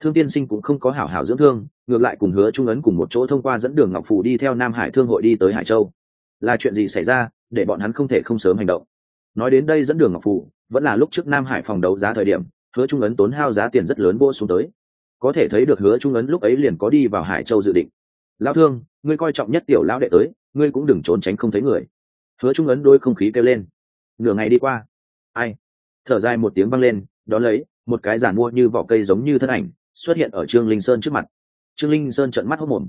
thương tiên sinh cũng không có hảo hảo dưỡng thương, ngược lại cùng hứa trung ấn cùng một chỗ thông qua dẫn đường ngọc phủ đi theo nam hải thương hội đi tới hải châu. Là chuyện gì xảy ra, để bọn hắn không thể không sớm hành động? Nói đến đây dẫn đường ngọc phủ, vẫn là lúc trước nam hải phòng đấu giá thời điểm, hứa trung ấn tốn hao giá tiền rất lớn vô xuống tới. Có thể thấy được hứa trung ấn lúc ấy liền có đi vào hải châu dự định. Lao thương, ngươi coi trọng nhất tiểu lão đệ tới, ngươi cũng đừng trốn tránh không thấy người. Hứa trung ấn đôi không khí kêu lên. Nửa ngày đi qua. Ai? Thở dài một tiếng văng lên, đón lấy, một cái giàn mua như vỏ cây giống như thân ảnh xuất hiện ở trương linh sơn trước mặt. Trương linh sơn trợn mắt hốc mồm.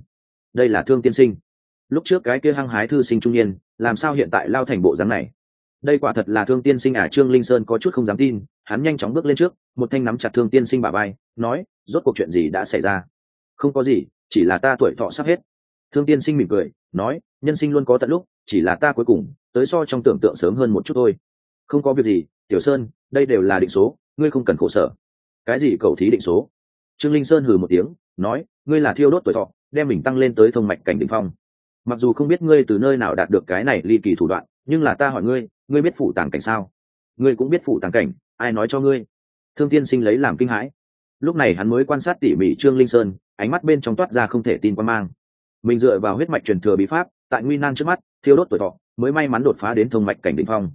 Đây là thương tiên sinh. Lúc trước cái kia hăng hái thư sinh trung niên, làm sao hiện tại lao thành bộ dáng này? Đây quả thật là thương tiên sinh à trương linh sơn có chút không dám tin, hắn nhanh chóng bước lên trước, một thanh nắm chặt thương tiên sinh bà bay nói, rốt cuộc chuyện gì đã xảy ra? Không có gì, chỉ là ta tuổi thọ sắp hết. Thương tiên sinh mỉm cười, nói, nhân sinh luôn có tận lúc, chỉ là ta cuối cùng, tới so trong tưởng tượng sớm hơn một chút thôi. Không có việc gì, tiểu sơn, đây đều là định số, ngươi không cần khổ sở. Cái gì cầu thí định số? Trương linh sơn hừ một tiếng, nói, ngươi là thiêu đốt tuổi thọ, đem mình tăng lên tới thông mạch cảnh đ ỉ n h phong. Mặc dù không biết ngươi từ nơi nào đạt được cái này ly kỳ thủ đoạn, nhưng là ta hỏi ngươi ngươi biết phủ tàng cảnh sao? Ngươi cũng biết phủ tàng cảnh, ai nói cho ngươi? Thương tiên sinh lấy làm kinh hãi. Lúc này hắn mới quan sát tỉ mỉ trương linh sơn, ánh mắt bên trong toát ra không thể tin quan mang. Mình dựa vào huyết mạch truyền thừa bí pháp, tại nguy nan trước mắt, thiêu đốt tuổi thọ, mới may mắn đột phá đến thông mạch cảnh đ ỉ n h phong.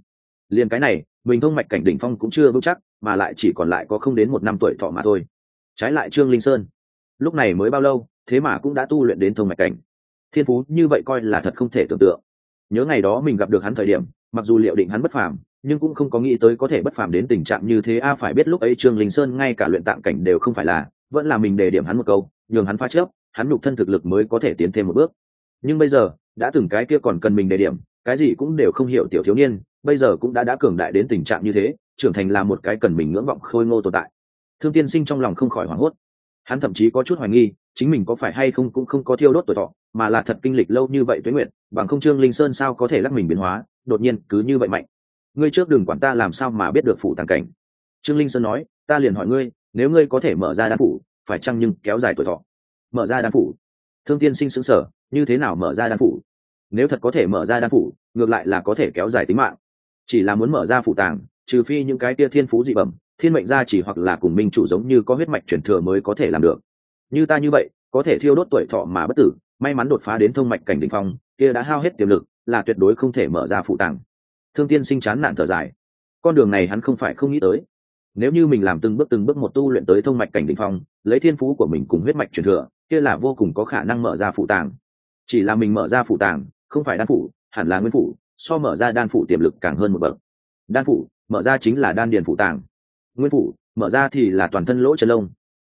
Liền cái này, mình thông mạch cảnh đ ỉ n h phong cũng chưa vững chắc, mà lại chỉ còn lại có không đến một năm tuổi thọ mà thôi trái lại trương linh sơn. Lúc này mới bao lâu, thế mà cũng đã tu luyện đến thông mạch cảnh. Thiên phú như vậy coi là thật không thể tưởng tượng. Nhớ ngày đó mình gặp được hắn thời điểm, mặc dù liệu định hắn bất phàm, nhưng cũng không có nghĩ tới có thể bất phàm đến tình trạng như thế. A, phải biết lúc ấy trương linh sơn ngay cả luyện tạng cảnh đều không phải là, vẫn là mình đề điểm hắn một câu, nhường hắn phá chớp, hắn nhục thân thực lực mới có thể tiến thêm một bước. Nhưng bây giờ, đã từng cái kia còn cần mình đề điểm, cái gì cũng đều không hiểu tiểu thiếu niên, bây giờ cũng đã đã cường đại đến tình trạng như thế, trưởng thành là một cái cần mình ngưỡng vọng khôi ngô tồn tại thương tiên sinh trong lòng không khỏi hoảng hốt. Hắn thậm chí có chút hoài nghi, chính mình có phải hay không cũng không có thiêu đốt tuổi thọ, mà là thật kinh lịch lâu như vậy tuế nguyện bằng không trương linh sơn sao có thể lắc mình biến hóa, đột nhiên cứ như vậy mạnh. Ngươi trước đừng quản ta làm sao mà biết được phủ tàng cảnh. Trương linh sơn nói, ta liền hỏi ngươi, nếu ngươi có thể mở ra đan phủ, phải chăng nhưng kéo dài tuổi thọ? Mở ra đan phủ. Thương tiên sinh xứng sở như thế nào mở ra đan phủ? Nếu thật có thể mở ra đan phủ, ngược lại là có thể kéo dài tính mạng. Chỉ là muốn mở ra phủ tàng, trừ phi những cái tia thiên phú dị bẩm thiên mệnh gia chỉ hoặc là cùng minh chủ giống như có huyết mạch truyền thừa mới có thể làm được. Như ta như vậy, có thể thiêu đốt tuổi thọ mà bất tử, may mắn đột phá đến thông mạch cảnh đ ỉ n h phong, kia đã hao hết tiềm lực, là tuyệt đối không thể mở ra phụ tàng. Thương tiên sinh chán nản thở dài. Con đường này hắn không phải không nghĩ tới. Nếu như mình làm từng bước từng bước một tu luyện tới thông mạch cảnh đ ỉ n h phong, lấy thiên phú của mình cùng huyết mạch truyền thừa, kia là vô cùng có khả năng mở ra phụ tàng. Chỉ là mình mở ra phụ tàng, không phải đan phủ, hẳn là nguyên phủ, so mở ra đan phủ tiềm lực càng hơn một bậc. Đan phủ, mở ra chính là đan điền phụ tàng nguyên phủ, mở ra thì là toàn thân lỗ chân lông.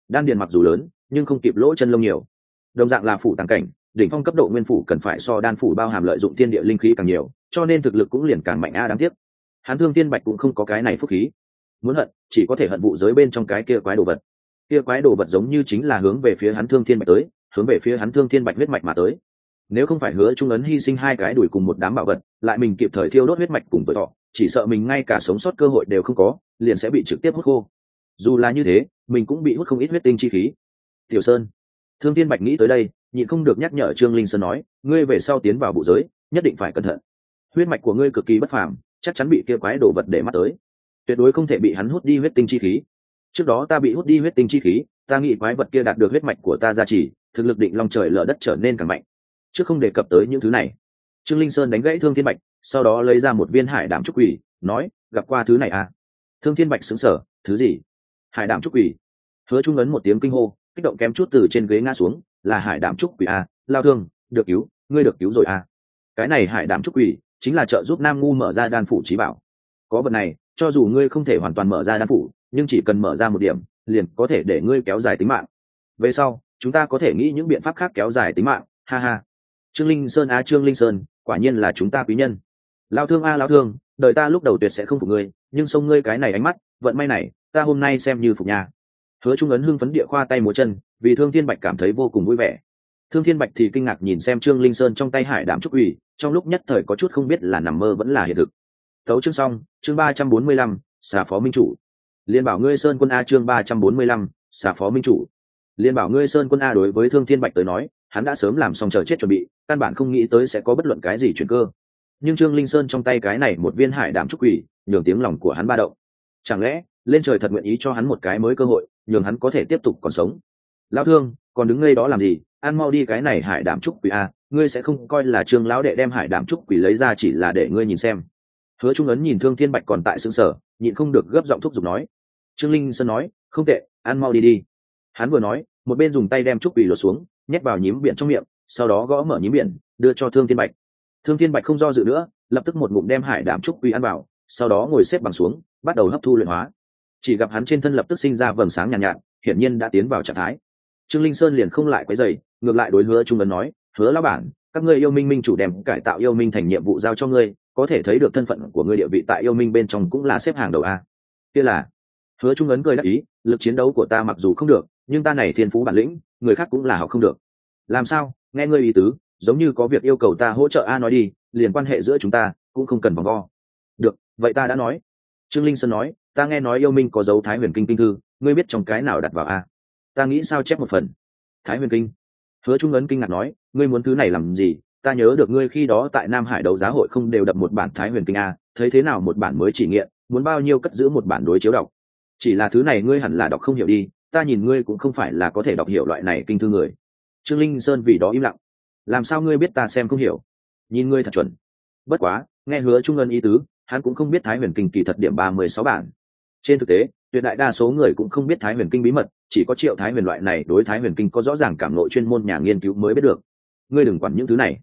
Đan điền mặc dù lớn, nhưng không kịp lỗ chân lông nhiều. Đồng dạng là phủ tàng cảnh, đỉnh phong cấp độ nguyên phủ cần phải so đan phủ bao hàm lợi dụng thiên địa linh khí càng nhiều, cho nên thực lực cũng liền càng mạnh a, đáng tiếc. Hắn thương tiên bạch cũng không có cái này phúc khí. Muốn hận, chỉ có thể hận vụ giới bên trong cái kia quái đồ vật. Kia quái đồ vật giống như chính là hướng về phía hắn thương thiên bạch tới, hướng về phía hắn thương thiên bạch huyết mạch mà tới. Nếu không phải hứa trung ấn hy sinh hai cái đuổi cùng một đám bảo vật, lại mình kịp thời thiêu đốt huyết mạch cùng tuổi thọ chỉ sợ mình ngay cả sống sót cơ hội đều không có liền sẽ bị trực tiếp hút khô. Dù là như thế mình cũng bị hút không ít huyết tinh chi khí. Tiểu sơn thương tiên bạch nghĩ tới đây nhịn không được nhắc nhở trương linh sơn nói ngươi về sau tiến vào bụ giới nhất định phải cẩn thận. Huyết mạch của ngươi cực kỳ bất phàm chắc chắn bị kia quái đổ vật để mắt tới. Tuyệt đối không thể bị hắn hút đi huyết tinh chi khí. Trước đó ta bị hút đi huyết tinh chi khí ta nghĩ quái vật kia đạt được huyết mạch của ta ra chỉ, thực lực định long trời lở đất trở nên càng mạnh. Chứ không đề cập tới những thứ này. Trương linh sơn đánh gãy thương thiên bạch sau đó lấy ra một viên hải đảm trúc quỷ nói gặp qua thứ này à? Thương thiên bạch xứng sở thứ gì? Hải đảm trúc quỷ hứa trung ấn một tiếng kinh hô kích động kém chút từ trên ghế ngã xuống là hải đảm trúc quỷ à, lao thương được cứu ngươi được cứu rồi à. cái này hải đảm trúc quỷ chính là trợ giúp nam ngu mở ra đan phủ trí bảo. Có vật này cho dù ngươi không thể hoàn toàn mở ra đan phủ nhưng chỉ cần mở ra một điểm liền có thể để ngươi kéo dài tính mạng. Về sau chúng ta có thể nghĩ những biện pháp khác kéo dài tính mạng. Ha ha. Trương linh sơn à trương linh sơn quả nhiên là chúng ta quý nhân lao thương a, lao thương, đợi ta lúc đầu tuyệt sẽ không phục ngươi, nhưng sông ngươi cái này ánh mắt, vận may này, ta hôm nay xem như phục nhà. Hứa trung ấn hưng phấn địa khoa tay múa chân, vì thương thiên bạch cảm thấy vô cùng vui vẻ. Thương thiên bạch thì kinh ngạc nhìn xem trương linh sơn trong tay hải đảm trúc ủy trong lúc nhất thời có chút không biết là nằm mơ vẫn là hiện thực. Tấu chương xong, chương ba trăm bốn mươi lăm, xà phó minh chủ. Liên bảo ngươi sơn quân a chương ba trăm bốn mươi lăm, xà phó minh chủ. Liên bảo ngươi sơn quân a đối với thương thiên bạch tới nói, hắn đã sớm làm xong chờ chết chuẩn bị, căn bản không nghĩ tới sẽ có bất luận cái gì chuyển cơ nhưng trương linh sơn trong tay cái này một viên hải đảm trúc quỷ, nhường tiếng lòng của hắn ba động. Chẳng lẽ, lên trời thật nguyện ý cho hắn một cái mới cơ hội, nhường hắn có thể tiếp tục còn sống? Lão thương, còn đứng ngây đó làm gì? Ăn mau đi cái này hải đảm trúc quỷ a ngươi sẽ không coi là trương lão đệ đem hải đảm trúc quỷ lấy ra chỉ là để ngươi nhìn xem. Hứa trung ấn nhìn thương thiên bạch còn tại xương sở nhịn không được gấp giọng thúc giục nói. Trương linh sơn nói, không tệ, ăn mau đi đi. Hắn vừa nói, một bên dùng tay đem trúc quỷ lột xuống, nhét vào nhím biển trong miệng, sau đó gõ mở nhím biển, đưa cho thương thiên bạch thương thiên bạch không do dự nữa lập tức một ngụm đem hải đảm trúc quy ăn vào sau đó ngồi xếp bằng xuống bắt đầu hấp thu luyện hóa. Chỉ gặp hắn trên thân lập tức sinh ra vầng sáng nhàn nhạt, nhạt hiển nhiên đã tiến vào trạng thái. Trương linh sơn liền không lại quấy dày ngược lại đối hứa trung ấn nói hứa lão bản các ngươi yêu minh minh chủ đem cải tạo yêu minh thành nhiệm vụ giao cho ngươi có thể thấy được thân phận của ngươi địa vị tại yêu minh bên trong cũng là xếp hàng đầu a. Kia là hứa trung ấn cười đáp ý lực chiến đấu của ta mặc dù không được nhưng ta này thiên phú bản lĩnh người khác cũng là học không được. Làm sao? Nghe ngươi ý tứ giống như có việc yêu cầu ta hỗ trợ a nói đi, liền quan hệ giữa chúng ta cũng không cần vòng vo. Được, vậy ta đã nói. Trương linh sơn nói, ta nghe nói yêu minh có dấu thái huyền kinh kinh thư, ngươi biết trong cái nào đặt vào a? Ta nghĩ sao chép một phần. Thái huyền kinh. Hứa trung ấn kinh ngạc nói, ngươi muốn thứ này làm gì? Ta nhớ được ngươi khi đó tại nam hải đấu giá hội không đều đập một bản thái huyền kinh a, thấy thế nào một bản mới chỉ nghiện, muốn bao nhiêu cất giữ một bản đối chiếu đọc. Chỉ là thứ này ngươi hẳn là đọc không hiểu đi, ta nhìn ngươi cũng không phải là có thể đọc hiểu loại này kinh thư người. Trương linh sơn vì đó im lặng làm sao ngươi biết ta xem không hiểu? Nhìn ngươi thật chuẩn. Bất quá, nghe hứa trung ân ý tứ, hắn cũng không biết thái huyền kinh kỳ thật điểm ba mươi sáu bản. Trên thực tế, tuyệt đại đa số người cũng không biết thái huyền kinh bí mật, chỉ có triệu thái huyền loại này đối thái huyền kinh có rõ ràng cảm nội chuyên môn nhà nghiên cứu mới biết được. Ngươi đừng quản những thứ này.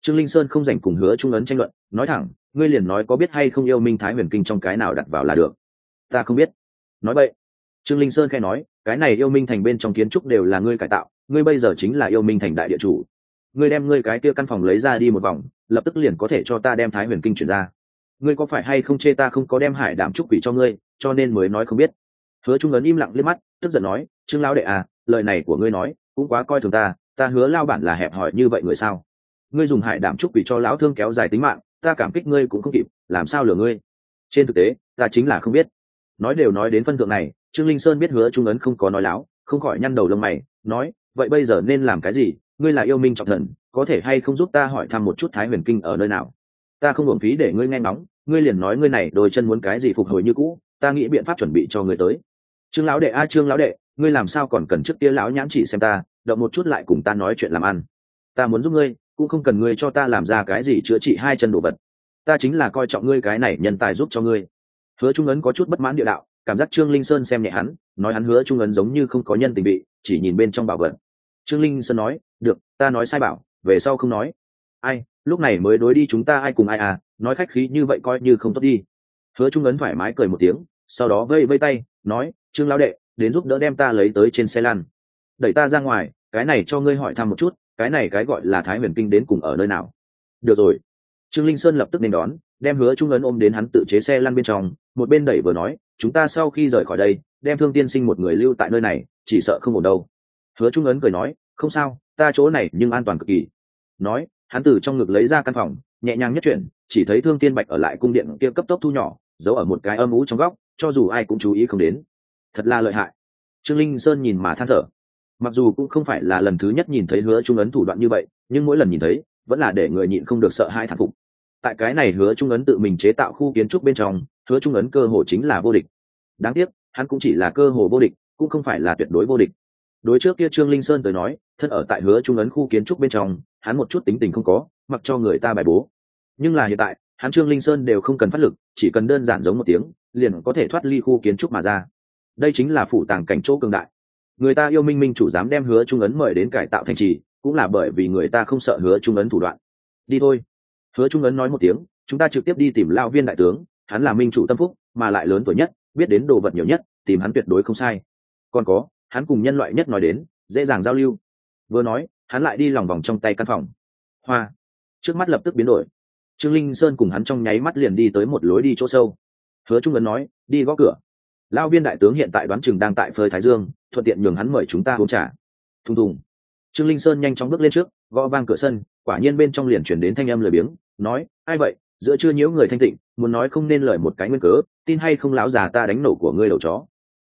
Trương linh sơn không dành cùng hứa trung ấn tranh luận, nói thẳng, ngươi liền nói có biết hay không yêu minh thái huyền kinh trong cái nào đặt vào là được. Ta không biết. Nói vậy, trương linh sơn khai nói, cái này yêu minh thành bên trong kiến trúc đều là ngươi cải tạo, ngươi bây giờ chính là yêu minh thành đại địa chủ ngươi đem ngươi cái kia căn phòng lấy ra đi một vòng, lập tức liền có thể cho ta đem thái huyền kinh chuyển ra. Ngươi có phải hay không chê ta không có đem hải đảm trúc quỷ cho ngươi, cho nên mới nói không biết? Hứa trung ấn im lặng liếc mắt, tức giận nói, trương lão đệ à lời này của ngươi nói, cũng quá coi thường ta ta hứa lao bản là hẹp hòi như vậy người sao? Ngươi dùng hải đảm trúc quỷ cho lão thương kéo dài tính mạng, ta cảm kích ngươi cũng không kịp, làm sao lừa ngươi? Trên thực tế, ta chính là không biết. Nói đều nói đến phân thượng này, trương linh sơn biết hứa trung ấn không có nói láo, không khỏi nhăn đầu lông mày, nói, vậy bây giờ nên làm cái gì? Ngươi là yêu minh trọng thần, có thể hay không giúp ta hỏi thăm một chút thái huyền kinh ở nơi nào? Ta không hưởng phí để ngươi nghe ngóng, ngươi liền nói ngươi này đôi chân muốn cái gì phục hồi như cũ, ta nghĩ biện pháp chuẩn bị cho ngươi tới. Trương lão đệ, a trương lão đệ, ngươi làm sao còn cần trước kia lão nhãn chỉ xem ta, động một chút lại cùng ta nói chuyện làm ăn. Ta muốn giúp ngươi, cũng không cần ngươi cho ta làm ra cái gì chữa trị hai chân đồ vật. Ta chính là coi trọng ngươi cái này nhân tài giúp cho ngươi. Hứa trung ấn có chút bất mãn địa đạo, cảm giác trương linh sơn xem nhẹ hắn, nói hắn hứa trung ấn giống như không có nhân tình bị, chỉ nhìn bên trong bảo vật. Trương linh sơn nói ta nói sai bảo, về sau không nói. Ai, lúc này mới đối đi chúng ta ai cùng ai à nói khách khí như vậy coi như không tốt đi. Hứa trung ấn thoải mái cười một tiếng, sau đó vây vây tay, nói, trương lão đệ, đến giúp đỡ đem ta lấy tới trên xe lăn. Đẩy ta ra ngoài, cái này cho ngươi hỏi thăm một chút, cái này cái gọi là thái huyền kinh đến cùng ở nơi nào? Được rồi. Trương linh sơn lập tức nên đón, đem hứa trung ấn ôm đến hắn tự chế xe lăn bên trong, một bên đẩy vừa nói, chúng ta sau khi rời khỏi đây, đem thương tiên sinh một người lưu tại nơi này, chỉ sợ không ổn đâu. Hứa trung ấn cười nói, không sao ta chỗ này nhưng an toàn cực kỳ. Nói, hắn từ trong ngực lấy ra căn phòng, nhẹ nhàng nhất chuyển, chỉ thấy thương tiên bạch ở lại cung điện kia cấp tốc thu nhỏ, giấu ở một cái âm ú trong góc, cho dù ai cũng chú ý không đến. Thật là lợi hại. Trương linh sơn nhìn mà than thở. Mặc dù cũng không phải là lần thứ nhất nhìn thấy hứa trung ấn thủ đoạn như vậy, nhưng mỗi lần nhìn thấy, vẫn là để người nhịn không được sợ hãi thản phục. Tại cái này hứa trung ấn tự mình chế tạo khu kiến trúc bên trong, hứa trung ấn cơ hồ chính là vô địch. Đáng tiếc, hắn cũng chỉ là cơ hồ vô địch, cũng không phải là tuyệt đối vô địch đối trước kia trương linh sơn tới nói, thân ở tại hứa trung ấn khu kiến trúc bên trong, hắn một chút tính tình không có, mặc cho người ta bài bố. Nhưng là hiện tại, hắn trương linh sơn đều không cần phát lực, chỉ cần đơn giản giống một tiếng, liền có thể thoát ly khu kiến trúc mà ra. Đây chính là phủ tàng cảnh chỗ cường đại. Người ta yêu minh minh chủ dám đem hứa trung ấn mời đến cải tạo thành trì, cũng là bởi vì người ta không sợ hứa trung ấn thủ đoạn. Đi thôi. Hứa trung ấn nói một tiếng, chúng ta trực tiếp đi tìm lao viên đại tướng, hắn là minh chủ tâm phúc, mà lại lớn tuổi nhất, biết đến đồ vật nhiều nhất, tìm hắn tuyệt đối không sai. Còn có hắn cùng nhân loại nhất nói đến, dễ dàng giao lưu. Vừa nói, hắn lại đi lòng vòng trong tay căn phòng. Hoa. Trước mắt lập tức biến đổi. Trương linh sơn cùng hắn trong nháy mắt liền đi tới một lối đi chỗ sâu. Hứa trung ấn nói, đi gõ cửa. Lao viên đại tướng hiện tại đoán chừng đang tại phơi thái dương, thuận tiện nhường hắn mời chúng ta uống trà. Thùng thùng. Trương linh sơn nhanh chóng bước lên trước, gõ vang cửa sân, quả nhiên bên trong liền chuyển đến thanh âm lười biếng, nói, ai vậy? Giữa chưa nhiễu người thanh tịnh, muốn nói không nên lời một cái nguyên cớ, tin hay không lão già ta đánh nổ của ngươi đầu chó.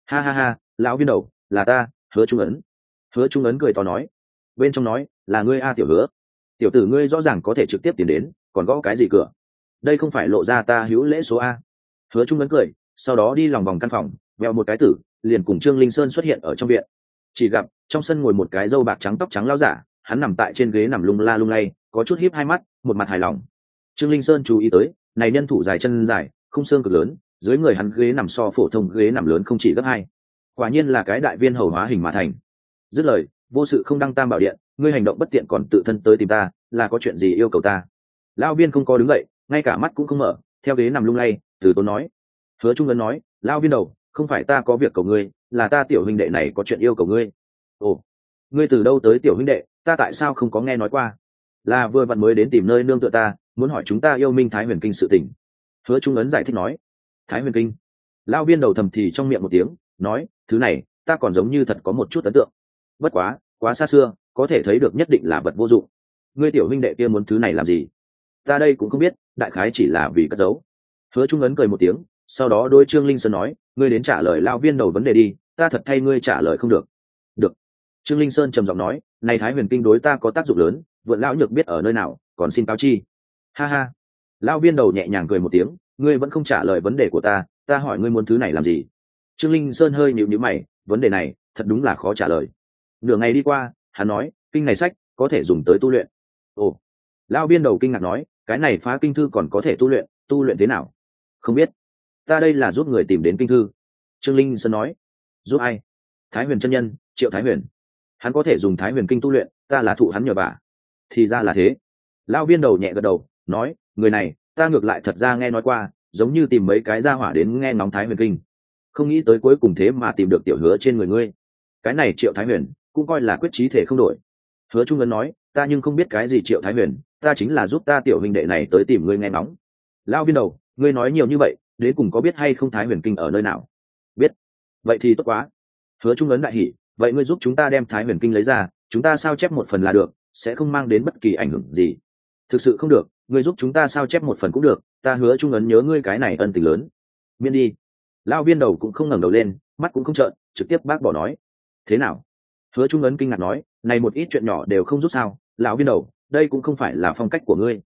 Ha ha ha, lão viên đầu là ta, hứa trung ấn. Hứa trung ấn cười to nói, bên trong nói, là ngươi a tiểu hứa. Tiểu tử ngươi rõ ràng có thể trực tiếp tiến đến, còn gõ cái gì cửa? Đây không phải lộ ra ta hữu lễ số a. Hứa trung ấn cười, sau đó đi lòng vòng căn phòng vẹo một cái tử, liền cùng trương linh sơn xuất hiện ở trong viện. Chỉ gặp, trong sân ngồi một cái dâu bạc trắng tóc trắng lao giả, hắn nằm tại trên ghế nằm lung la lung lay, có chút hiếp hai mắt, một mặt hài lòng. Trương linh sơn chú ý tới, này nhân thủ dài chân dài khung xương cực lớn, dưới người hắn ghế nằm so phổ thông ghế nằm lớn không chỉ gấp hai quả nhiên là cái đại viên hầu hóa hình mà thành. Dứt lời, vô sự không đăng tam bảo điện, ngươi hành động bất tiện còn tự thân tới tìm ta, là có chuyện gì yêu cầu ta? Lao viên không có đứng dậy, ngay cả mắt cũng không mở, theo ghế nằm lung lay, từ tốn nói. Hứa trung ấn nói lao viên đầu, không phải ta có việc cầu ngươi, là ta tiểu huynh đệ này có chuyện yêu cầu ngươi. Ồ, ngươi từ đâu tới tiểu huynh đệ, ta tại sao không có nghe nói qua? Là vừa vặn mới đến tìm nơi nương tựa ta, muốn hỏi chúng ta yêu minh thái huyền kinh sự tình. Hứa trung ấn giải thích nói. Thái huyền kinh? Lao viên đầu thầm thì trong miệng một tiếng nói, thứ này, ta còn giống như thật có một chút ấn tượng. Bất quá quá xa xưa, có thể thấy được nhất định là vật vô dụng. Ngươi tiểu huynh đệ kia muốn thứ này làm gì? Ta đây cũng không biết, đại khái chỉ là vì cất giấu. Hứa trung ấn cười một tiếng, sau đó đôi trương linh sơn nói, ngươi đến trả lời lao viên đầu vấn đề đi, ta thật thay ngươi trả lời không được. Được. Trương linh sơn trầm giọng nói, này thái huyền kinh đối ta có tác dụng lớn, vượn lão nhược biết ở nơi nào, còn xin cáo chi. Ha ha. Lao viên đầu nhẹ nhàng cười một tiếng, ngươi vẫn không trả lời vấn đề của ta ta hỏi ngươi muốn thứ này làm gì? Trương linh sơn hơi nhịu nhịu mày, vấn đề này thật đúng là khó trả lời. Nửa ngày đi qua, hắn nói, kinh này sách, có thể dùng tới tu luyện. Ồ. Lao Biên đầu kinh ngạc nói, cái này phá kinh thư còn có thể tu luyện tu luyện thế nào? Không biết. Ta đây là giúp người tìm đến kinh thư. Trương linh sơn nói, giúp ai? Thái huyền chân nhân, triệu thái huyền. Hắn có thể dùng thái huyền kinh tu luyện, ta là thụ hắn nhờ bà thì ra là thế. Lao Biên đầu nhẹ gật đầu, nói, người này, ta ngược lại thật ra nghe nói qua, giống như tìm mấy cái ra hỏa đến nghe nóng thái huyền kinh không nghĩ tới cuối cùng thế mà tìm được tiểu hứa trên người ngươi. Cái này triệu thái huyền cũng coi là quyết trí thể không đổi. Hứa trung ấn nói, ta nhưng không biết cái gì triệu thái huyền, ta chính là giúp ta tiểu huynh đệ này tới tìm ngươi nghe nóng lao viên đầu, ngươi nói nhiều như vậy, đến cùng có biết hay không thái huyền kinh ở nơi nào? Biết. Vậy thì tốt quá. Hứa trung ấn đại hỷ vậy ngươi giúp chúng ta đem thái huyền kinh lấy ra, chúng ta sao chép một phần là được, sẽ không mang đến bất kỳ ảnh hưởng gì. Thực sự không được, ngươi giúp chúng ta sao chép một phần cũng được, ta hứa trung ấn nhớ ngươi cái này ân tình lớn. Miễn đi lao viên đầu cũng không ngẩng đầu lên, mắt cũng không trợn, trực tiếp bác bỏ nói. Thế nào? Hứa trung ấn kinh ngạc nói, này một ít chuyện nhỏ đều không giúp sao, lão viên đầu, đây cũng không phải là phong cách của ngươi.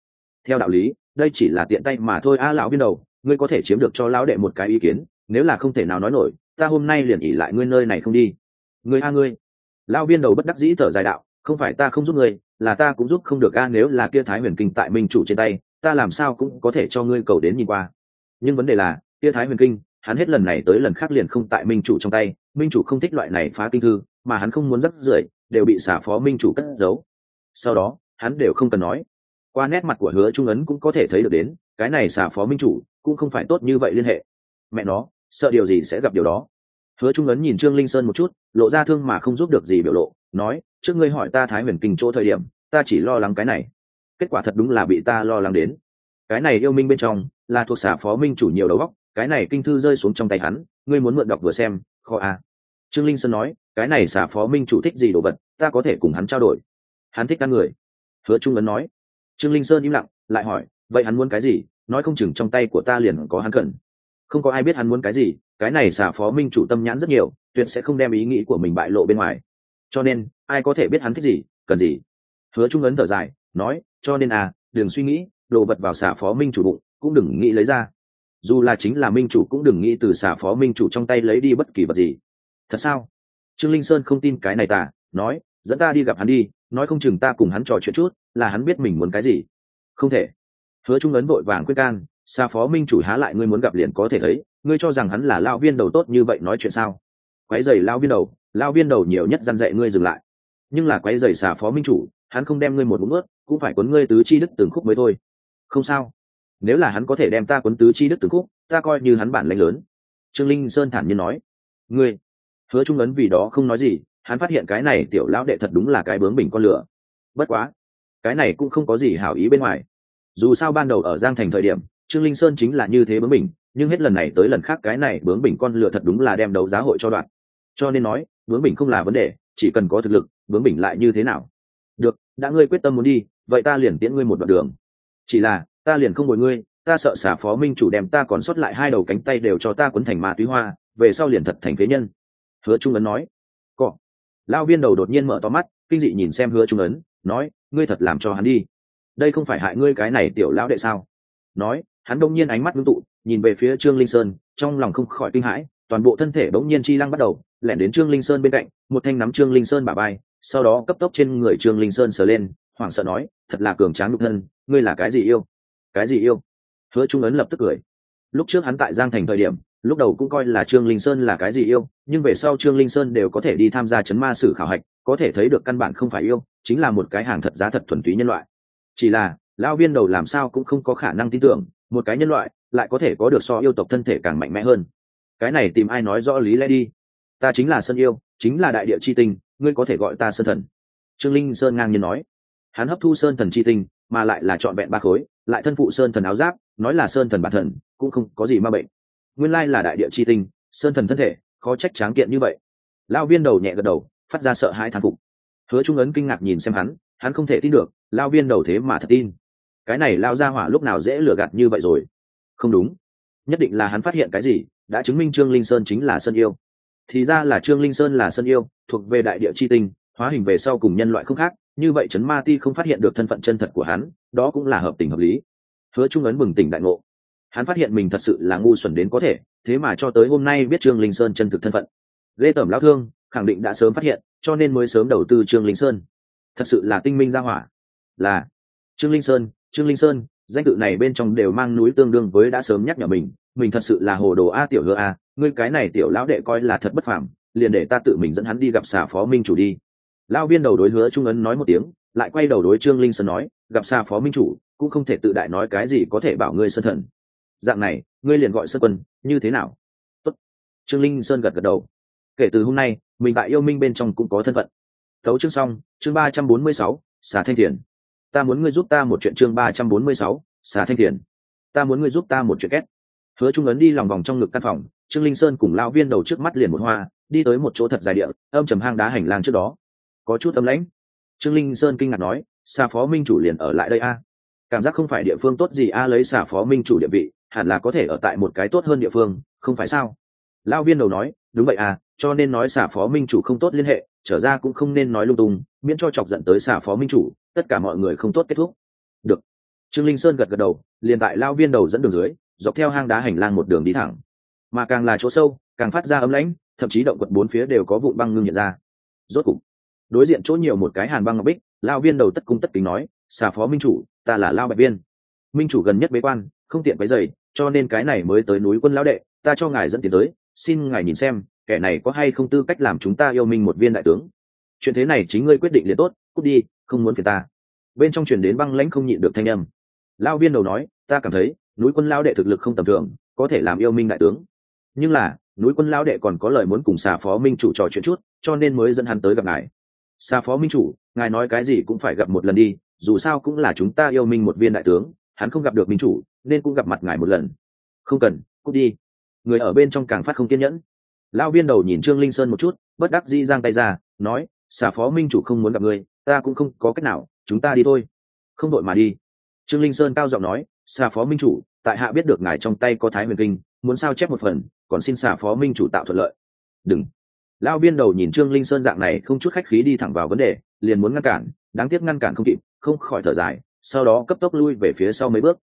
Theo đạo lý, đây chỉ là tiện tay mà thôi. A, lão viên đầu, ngươi có thể chiếm được cho lão đệ một cái ý kiến, nếu là không thể nào nói nổi, ta hôm nay liền ỉ lại ngươi nơi này không đi. Ngươi a, ngươi. Lão viên đầu bất đắc dĩ thở dài đạo, không phải ta không giúp ngươi, là ta cũng giúp không được a, nếu là kia thái huyền kinh tại minh chủ trên tay, ta làm sao cũng có thể cho ngươi cầu đến nhìn qua. Nhưng vấn đề là, kia thái huyền kinh hắn hết lần này tới lần khác liền không tại minh chủ trong tay, minh chủ không thích loại này phá kinh thư, mà hắn không muốn rắc rưởi, đều bị xả phó minh chủ cất giấu. Sau đó, hắn đều không cần nói. Qua nét mặt của hứa trung ấn cũng có thể thấy được đến, cái này xả phó minh chủ cũng không phải tốt như vậy liên hệ. Mẹ nó, sợ điều gì sẽ gặp điều đó. Hứa trung ấn nhìn trương linh sơn một chút, lộ ra thương mà không giúp được gì biểu lộ, nói, trước ngươi hỏi ta thái huyền kinh chỗ thời điểm, ta chỉ lo lắng cái này. Kết quả thật đúng là bị ta lo lắng đến. Cái này yêu minh bên trong là thuộc xả phó minh chủ nhiều đầu góc cái này kinh thư rơi xuống trong tay hắn, ngươi muốn mượn đọc vừa xem, kho a trương linh sơn nói, cái này xả phó minh chủ thích gì đồ vật, ta có thể cùng hắn trao đổi. Hắn thích ăn người. Hứa trung ấn nói. Trương linh sơn im lặng, lại hỏi, vậy hắn muốn cái gì? Nói không chừng trong tay của ta liền có hắn cần. Không có ai biết hắn muốn cái gì, cái này xả phó minh chủ tâm nhãn rất nhiều, tuyệt sẽ không đem ý nghĩ của mình bại lộ bên ngoài. Cho nên, ai có thể biết hắn thích gì, cần gì? Hứa trung ấn thở dài, nói, cho nên à đừng suy nghĩ, đồ vật vào xả phó minh chủ bụng, cũng đừng nghĩ lấy ra dù là chính là minh chủ cũng đừng nghĩ từ xả phó minh chủ trong tay lấy đi bất kỳ vật gì. Thật sao? Trương linh sơn không tin cái này tả nói, dẫn ta đi gặp hắn đi, nói không chừng ta cùng hắn trò chuyện chút, là hắn biết mình muốn cái gì. Không thể. Hứa trung ấn vội vàng quyết can xa phó minh chủ há lại ngươi muốn gặp liền có thể thấy, ngươi cho rằng hắn là lao viên đầu tốt như vậy nói chuyện sao? Quái dày lao viên đầu lao viên đầu nhiều nhất dăn dạy ngươi dừng lại. Nhưng là quái dày xà phó minh chủ, hắn không đem ngươi một mụn ướt cũng phải quấn ngươi tứ chi đức từng khúc mới thôi. Không sao nếu là hắn có thể đem ta quấn tứ chi đức từ khúc, ta coi như hắn bản lãnh lớn. Trương linh sơn thản nhiên nói. Ngươi, hứa trung ấn vì đó không nói gì, hắn phát hiện cái này tiểu lão đệ thật đúng là cái bướng bình con lửa. Bất quá, cái này cũng không có gì hảo ý bên ngoài. Dù sao ban đầu ở giang thành thời điểm, trương linh sơn chính là như thế bướng bình nhưng hết lần này tới lần khác cái này bướng bình con lửa thật đúng là đem đấu giá hội cho đoạn. Cho nên nói, bướng bình không là vấn đề, chỉ cần có thực lực, bướng bình lại như thế nào? Được, đã ngươi quyết tâm muốn đi, vậy ta liền tiễn ngươi một đoạn đường. Chỉ là ta liền không bồi ngươi, ta sợ xả phó minh chủ đem ta còn sót lại hai đầu cánh tay đều cho ta quấn thành ma túy hoa, về sau liền thật thành phế nhân. Hứa trung ấn nói. Cọ lao viên đầu đột nhiên mở to mắt, kinh dị nhìn xem hứa trung ấn, nói, ngươi thật làm cho hắn đi. Đây không phải hại ngươi cái này tiểu lão đệ sao? Nói, hắn đông nhiên ánh mắt ngưng tụ, nhìn về phía trương linh sơn, trong lòng không khỏi kinh hãi, toàn bộ thân thể bỗng nhiên chi lăng bắt đầu, lẻn đến trương linh sơn bên cạnh, một thanh nắm trương linh sơn bả bay sau đó cấp tốc trên người trương linh sơn sờ lên, hoảng sợ nói, thật là cường tráng nhục thân, ngươi là cái gì yêu? Cái gì yêu? Hứa trung ấn lập tức cười. Lúc trước hắn tại giang thành thời điểm, lúc đầu cũng coi là trương linh sơn là cái gì yêu, nhưng về sau trương linh sơn đều có thể đi tham gia chấn ma sử khảo hạch, có thể thấy được căn bản không phải yêu, chính là một cái hàng thật giá thật thuần túy nhân loại. Chỉ là, lão viên đầu làm sao cũng không có khả năng tin tưởng, một cái nhân loại lại có thể có được so yêu tộc thân thể càng mạnh mẽ hơn. Cái này tìm ai nói rõ lý lẽ đi? Ta chính là sơn yêu, chính là đại địa c h i tinh, ngươi có thể gọi ta sơn thần. Trương linh sơn ngang nhiên nói. Hắn hấp thu sơn thần c h i tinh, mà lại là trọn vẹn ba khối lại thân phụ sơn thần áo giáp, nói là sơn thần bản thần, cũng không có gì ma bệnh. Nguyên lai là đại địa c h i tinh, sơn thần thân thể, khó trách tráng kiện như vậy. Lao viên đầu nhẹ gật đầu, phát ra sợ hãi thán phục. Hứa trung ấn kinh ngạc nhìn xem hắn hắn không thể tin được, lao viên đầu thế mà thật tin. Cái này lao ra hỏa lúc nào dễ lừa gạt như vậy rồi? Không đúng. Nhất định là hắn phát hiện cái gì, đã chứng minh trương linh sơn chính là sơn yêu. Thì ra là trương linh sơn là sơn yêu, thuộc về đại địa c h i tinh, hóa hình về sau cùng nhân loại không khác, như vậy trấn ma ti không phát hiện được thân phận chân thật của hắn đó cũng là hợp tình hợp lý. Hứa trung ấn bừng tỉnh đại ngộ. Hắn phát hiện mình thật sự là ngu xuẩn đến có thể, thế mà cho tới hôm nay biết trương linh sơn chân thực thân phận. Lê tẩm lao thương, khẳng định đã sớm phát hiện, cho nên mới sớm đầu tư trương linh sơn. Thật sự là tinh minh ra hỏa. Là, trương linh sơn, trương linh sơn, danh tự này bên trong đều mang núi tương đương với đã sớm nhắc nhở mình mình thật sự là hồ đồ a tiểu hứa a, ngươi cái này tiểu lão đệ coi là thật bất phàm, liền để ta tự mình dẫn hắn đi gặp xà phó minh chủ đi. Lão viên đầu đối hứa trung ấn nói một tiếng, lại quay đầu đối trương linh sơn nói gặp xa phó minh chủ, cũng không thể tự đại nói cái gì có thể bảo ngươi sân thần. Dạng này, ngươi liền gọi sơn quân, như thế nào? Tốt. trương linh sơn gật gật đầu. Kể từ hôm nay, mình tại yêu minh bên trong cũng có thân phận. Thấu chương xong, chương ba trăm bốn mươi sáu, xà thanh thiền. Ta muốn ngươi giúp ta một chuyện chương ba trăm bốn mươi sáu, xà thanh thiền. Ta muốn ngươi giúp ta một chuyện két hứa trung ấn đi lòng vòng trong ngực căn phòng, trương linh sơn cùng lao viên đầu trước mắt liền một hoa, đi tới một chỗ thật dài địa, âm trầm hang đá hành lang trước đó. Có chút âm lãnh. Trương linh sơn kinh ngạc nói xà phó minh chủ liền ở lại đây a. Cảm giác không phải địa phương tốt gì a lấy xà phó minh chủ địa vị, hẳn là có thể ở tại một cái tốt hơn địa phương, không phải sao? Lao viên đầu nói, đúng vậy à cho nên nói xà phó minh chủ không tốt liên hệ, trở ra cũng không nên nói lung tung, miễn cho chọc giận tới xà phó minh chủ, tất cả mọi người không tốt kết thúc. Được. Trương linh sơn gật gật đầu, liền tại lao viên đầu dẫn đường dưới, dọc theo hang đá hành lang một đường đi thẳng. Mà càng là chỗ sâu, càng phát ra ấm lãnh, thậm chí động quật bốn phía đều có vụ băng ngưng nhận ra. Rốt cục, đối diện chỗ nhiều một cái hàn băng ngọc bích lao viên đầu tất cung tất kính nói, xà phó minh chủ, ta là lao bạch viên. Minh chủ gần nhất bế quan, không tiện váy dày cho nên cái này mới tới núi quân lão đệ, ta cho ngài dẫn tiền tới, xin ngài nhìn xem, kẻ này có hay không tư cách làm chúng ta yêu minh một viên đại tướng. Chuyện thế này chính ngươi quyết định liền tốt, cút đi, không muốn phiền ta. Bên trong truyền đến băng lãnh không nhịn được thanh âm. Lao viên đầu nói, ta cảm thấy, núi quân lao đệ thực lực không tầm thường, có thể làm yêu minh đại tướng. Nhưng là, núi quân lao đệ còn có lời muốn cùng xà phó minh chủ trò chuyện chút, cho nên mới dẫn hắn tới gặp ngài xa phó minh chủ, ngài nói cái gì cũng phải gặp một lần đi, dù sao cũng là chúng ta yêu minh một viên đại tướng, hắn không gặp được minh chủ, nên cũng gặp mặt ngài một lần. Không cần, cút đi. Người ở bên trong càng phát không kiên nhẫn. Lao viên đầu nhìn trương linh sơn một chút, bất đắc dĩ giang tay ra, nói xà phó minh chủ không muốn gặp người ta cũng không có cách nào, chúng ta đi thôi. Không đội mà đi. Trương linh sơn cao giọng nói xà phó minh chủ, tại hạ biết được ngài trong tay có thái huyền kinh, muốn sao chép một phần, còn xin xà phó minh chủ tạo thuận lợi. Đừng lão viên đầu nhìn trương linh sơn dạng này không chút khách khí đi thẳng vào vấn đề, liền muốn ngăn cản, đáng tiếc ngăn cản không kịp, không khỏi thở dài, sau đó cấp tốc lui về phía sau mấy bước.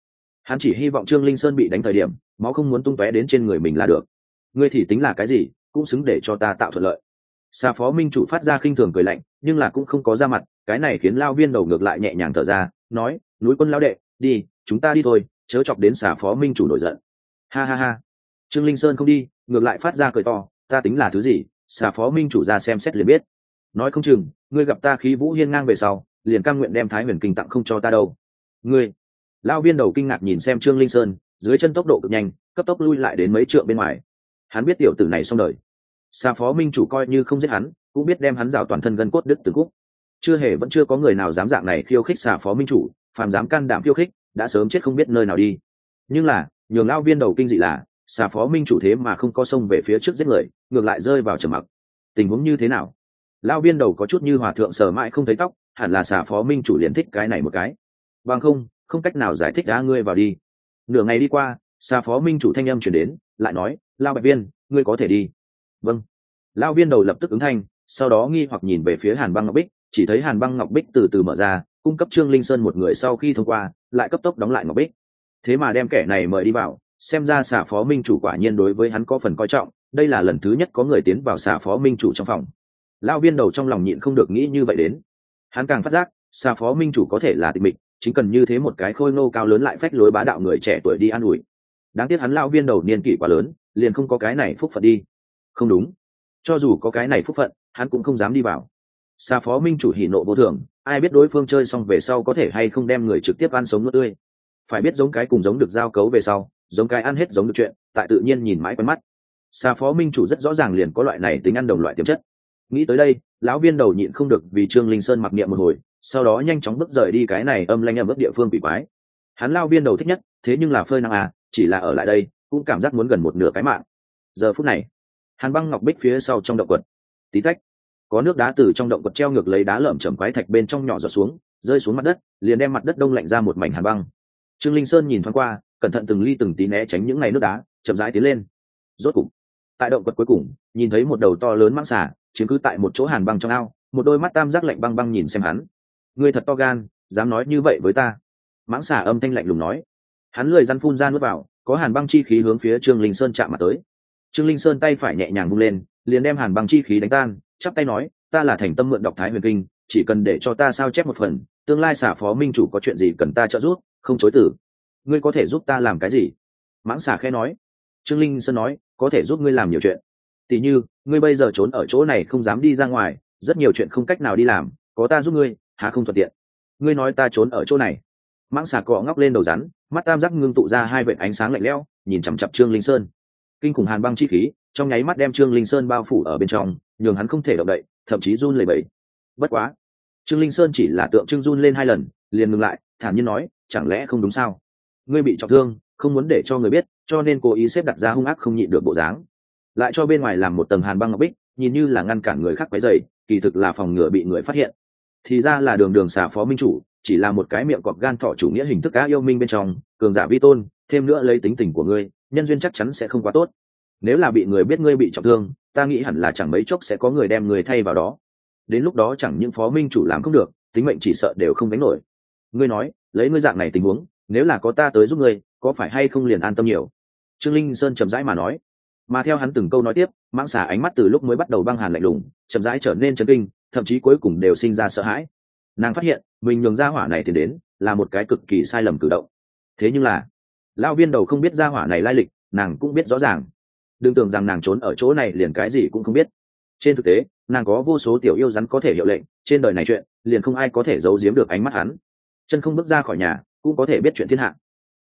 Hắn chỉ hy vọng trương linh sơn bị đánh thời điểm, máu không muốn tung tóe đến trên người mình là được. Ngươi thì tính là cái gì, cũng xứng để cho ta tạo thuận lợi. Xa phó minh chủ phát ra khinh thường cười lạnh, nhưng là cũng không có ra mặt, cái này khiến lao viên đầu ngược lại nhẹ nhàng thở ra, nói, núi quân lao đệ, đi, chúng ta đi thôi, chớ chọc đến xà phó minh chủ nổi giận. Ha ha ha. Trương linh sơn không đi, ngược lại phát ra cười to, ta tính là thứ gì xà phó minh chủ ra xem xét liền biết. Nói không chừng, ngươi gặp ta khí vũ hiên ngang về sau, liền căn nguyện đem thái huyền kinh tặng không cho ta đâu. Ngươi. Lao viên đầu kinh ngạc nhìn xem trương linh sơn, dưới chân tốc độ cực nhanh, cấp tốc lui lại đến mấy trượng bên ngoài. Hắn biết tiểu tử này xong đời. Xà phó minh chủ coi như không giết hắn, cũng biết đem hắn rào toàn thân gân cốt đứt từ khúc. Chưa hề vẫn chưa có người nào dám dạng này khiêu khích xà phó minh chủ, phàm dám can đảm khiêu khích, đã sớm chết không biết nơi nào đi. Nhưng là, nhường lao viên đầu kinh dị là xà phó minh chủ thế mà không có sông về phía trước giết người, ngược lại rơi vào trầm mặc. Tình huống như thế nào? Lao viên đầu có chút như hòa thượng sờ mãi không thấy tóc, hẳn là xà phó minh chủ liền thích cái này một cái. Bằng không không cách nào giải thích đã ngươi vào đi. Nửa ngày đi qua, xà phó minh chủ thanh âm chuyển đến, lại nói lao bạch viên, ngươi có thể đi. Vâng. Lao viên đầu lập tức ứng thanh, sau đó nghi hoặc nhìn về phía hàn băng ngọc bích, chỉ thấy hàn băng ngọc bích từ từ mở ra, cung cấp trương linh sơn một người sau khi thông qua, lại cấp tốc đóng lại ngọc bích. Thế mà đem kẻ này mời đi vào xem ra xả phó minh chủ quả nhiên đối với hắn có phần coi trọng, đây là lần thứ nhất có người tiến vào xả phó minh chủ trong phòng. Lao viên đầu trong lòng nhịn không được nghĩ như vậy đến. Hắn càng phát giác, xả phó minh chủ có thể là tịch mịch, chính cần như thế một cái khôi nô cao lớn lại phách lối bá đạo người trẻ tuổi đi an ủi. Đáng tiếc hắn lao viên đầu niên kỷ quá lớn, liền không có cái này phúc phận đi. Không đúng. Cho dù có cái này phúc phận, hắn cũng không dám đi vào. Xà phó minh chủ hỉ nộ vô thường, ai biết đối phương chơi xong về sau có thể hay không đem người trực tiếp ăn sống nước tươi. Phải biết giống cái cùng giống được giao cấu về sau giống cái ăn hết giống được chuyện, tại tự nhiên nhìn mãi quen mắt. Xa phó minh chủ rất rõ ràng liền có loại này tính ăn đồng loại tiềm chất. Nghĩ tới đây, lão viên đầu nhịn không được vì trương linh sơn mặc niệm một hồi, sau đó nhanh chóng bước rời đi cái này âm lanh âm ức địa phương bị quái. Hắn lao viên đầu thích nhất, thế nhưng là phơi năng à chỉ là ở lại đây, cũng cảm giác muốn gần một nửa cái mạng. Giờ phút này, hàn băng ngọc bích phía sau trong động quật. Tí tách, có nước đá từ trong động quật treo ngược lấy đá lởm chầm quái thạch bên trong nhỏ giọt xuống, rơi xuống mặt đất, liền đem mặt đất đông lạnh ra một mảnh hàn băng. Trương linh sơn nhìn thoáng qua cẩn thận từng ly từng tí né tránh những ngày nước đá, chậm rãi tiến lên. Rốt cục, tại động quật cuối cùng, nhìn thấy một đầu to lớn mãng xà, chiếm cứ tại một chỗ hàn băng trong ao, một đôi mắt tam giác lạnh băng băng nhìn xem hắn. Ngươi thật to gan, dám nói như vậy với ta? Mãng xà âm thanh lạnh lùng nói. Hắn lười răn phun ra nuốt vào, có hàn băng chi khí hướng phía trương linh sơn chạm mặt tới. Trương linh sơn tay phải nhẹ nhàng bung lên, liền đem hàn băng chi khí đánh tan, chắp tay nói, ta là thành tâm mượn đọc thái huyền kinh, chỉ cần để cho ta sao chép một phần, tương lai xả phó minh chủ có chuyện gì cần ta trợ giúp, không chối tử ngươi có thể giúp ta làm cái gì? Mãng xà khẽ nói. Trương linh sơn nói, có thể giúp ngươi làm nhiều chuyện. Tỉ như, ngươi bây giờ trốn ở chỗ này không dám đi ra ngoài, rất nhiều chuyện không cách nào đi làm, có ta giúp ngươi, há không thuận tiện. Ngươi nói ta trốn ở chỗ này. Mãng xà cọ ngóc lên đầu rắn, mắt tam giác ngưng tụ ra hai vệt ánh sáng lạnh lẽo, nhìn chằm chặp trương linh sơn. Kinh khủng hàn băng chi khí, trong nháy mắt đem trương linh sơn bao phủ ở bên trong, nhường hắn không thể động đậy, thậm chí run lẩy bẩy. Bất quá, trương linh sơn chỉ là tượng trưng run lên hai lần, liền ngừng lại, thản nhiên nói, chẳng lẽ không đúng sao? Ngươi bị trọng thương, không muốn để cho người biết, cho nên cố ý xếp đặt ra hung ác không nhịn được bộ dáng. Lại cho bên ngoài làm một tầng hàn băng ngọc bích, nhìn như là ngăn cản người khác quấy dày kỳ thực là phòng ngừa bị người phát hiện. Thì ra là đường đường xà phó minh chủ, chỉ là một cái miệng cọp gan thọ chủ nghĩa hình thức cá yêu minh bên trong, cường giả vi tôn, thêm nữa lấy tính tình của ngươi, nhân duyên chắc chắn sẽ không quá tốt. Nếu là bị người biết ngươi bị trọng thương, ta nghĩ hẳn là chẳng mấy chốc sẽ có người đem người thay vào đó. Đến lúc đó chẳng những phó minh chủ làm không được, tính mệnh chỉ sợ đều không đánh nổi. Ngươi nói, lấy ngươi dạng này tình huống nếu là có ta tới giúp ngươi, có phải hay không liền an tâm nhiều? Trương linh sơn chậm rãi mà nói. Mà theo hắn từng câu nói tiếp, mãng xả ánh mắt từ lúc mới bắt đầu băng hàn lạnh lùng, chậm rãi trở nên chấn kinh, thậm chí cuối cùng đều sinh ra sợ hãi. Nàng phát hiện, mình nhường ra hỏa này thì đến, là một cái cực kỳ sai lầm cử động. Thế nhưng là lao viên đầu không biết ra hỏa này lai lịch, nàng cũng biết rõ ràng. Đừng tưởng rằng nàng trốn ở chỗ này liền cái gì cũng không biết. Trên thực tế, nàng có vô số tiểu yêu rắn có thể hiệu lệnh, trên đời này chuyện, liền không ai có thể giấu giếm được ánh mắt hắn. Chân không bước ra khỏi nhà cũng có thể biết chuyện thiên hạ.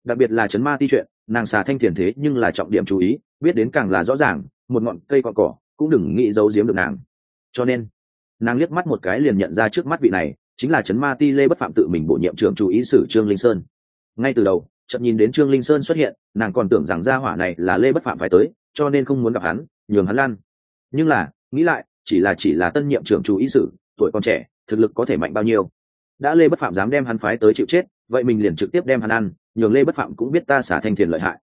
Đặc biệt là chấn ma ti chuyện, nàng xà thanh thiền thế nhưng là trọng điểm chú ý, biết đến càng là rõ ràng, một ngọn cây cọ cỏ cũng đừng nghĩ giấu giếm được nàng. Cho nên, nàng liếc mắt một cái liền nhận ra trước mắt vị này chính là chấn ma ti lê bất phạm tự mình bổ nhiệm trưởng chú ý sử trương linh sơn. Ngay từ đầu chậm nhìn đến trương linh sơn xuất hiện, nàng còn tưởng rằng gia hỏa này là lê bất phạm phải tới, cho nên không muốn gặp hắn, nhường hắn lan. Nhưng là, nghĩ lại, chỉ là chỉ là tân nhiệm trưởng chú ý sử, tuổi còn trẻ, thực lực có thể mạnh bao nhiêu đã lê bất phạm dám đem hắn phái tới chịu chết, vậy mình liền trực tiếp đem hắn ăn, nhường lê bất phạm cũng biết ta xả thanh thiền lợi hại.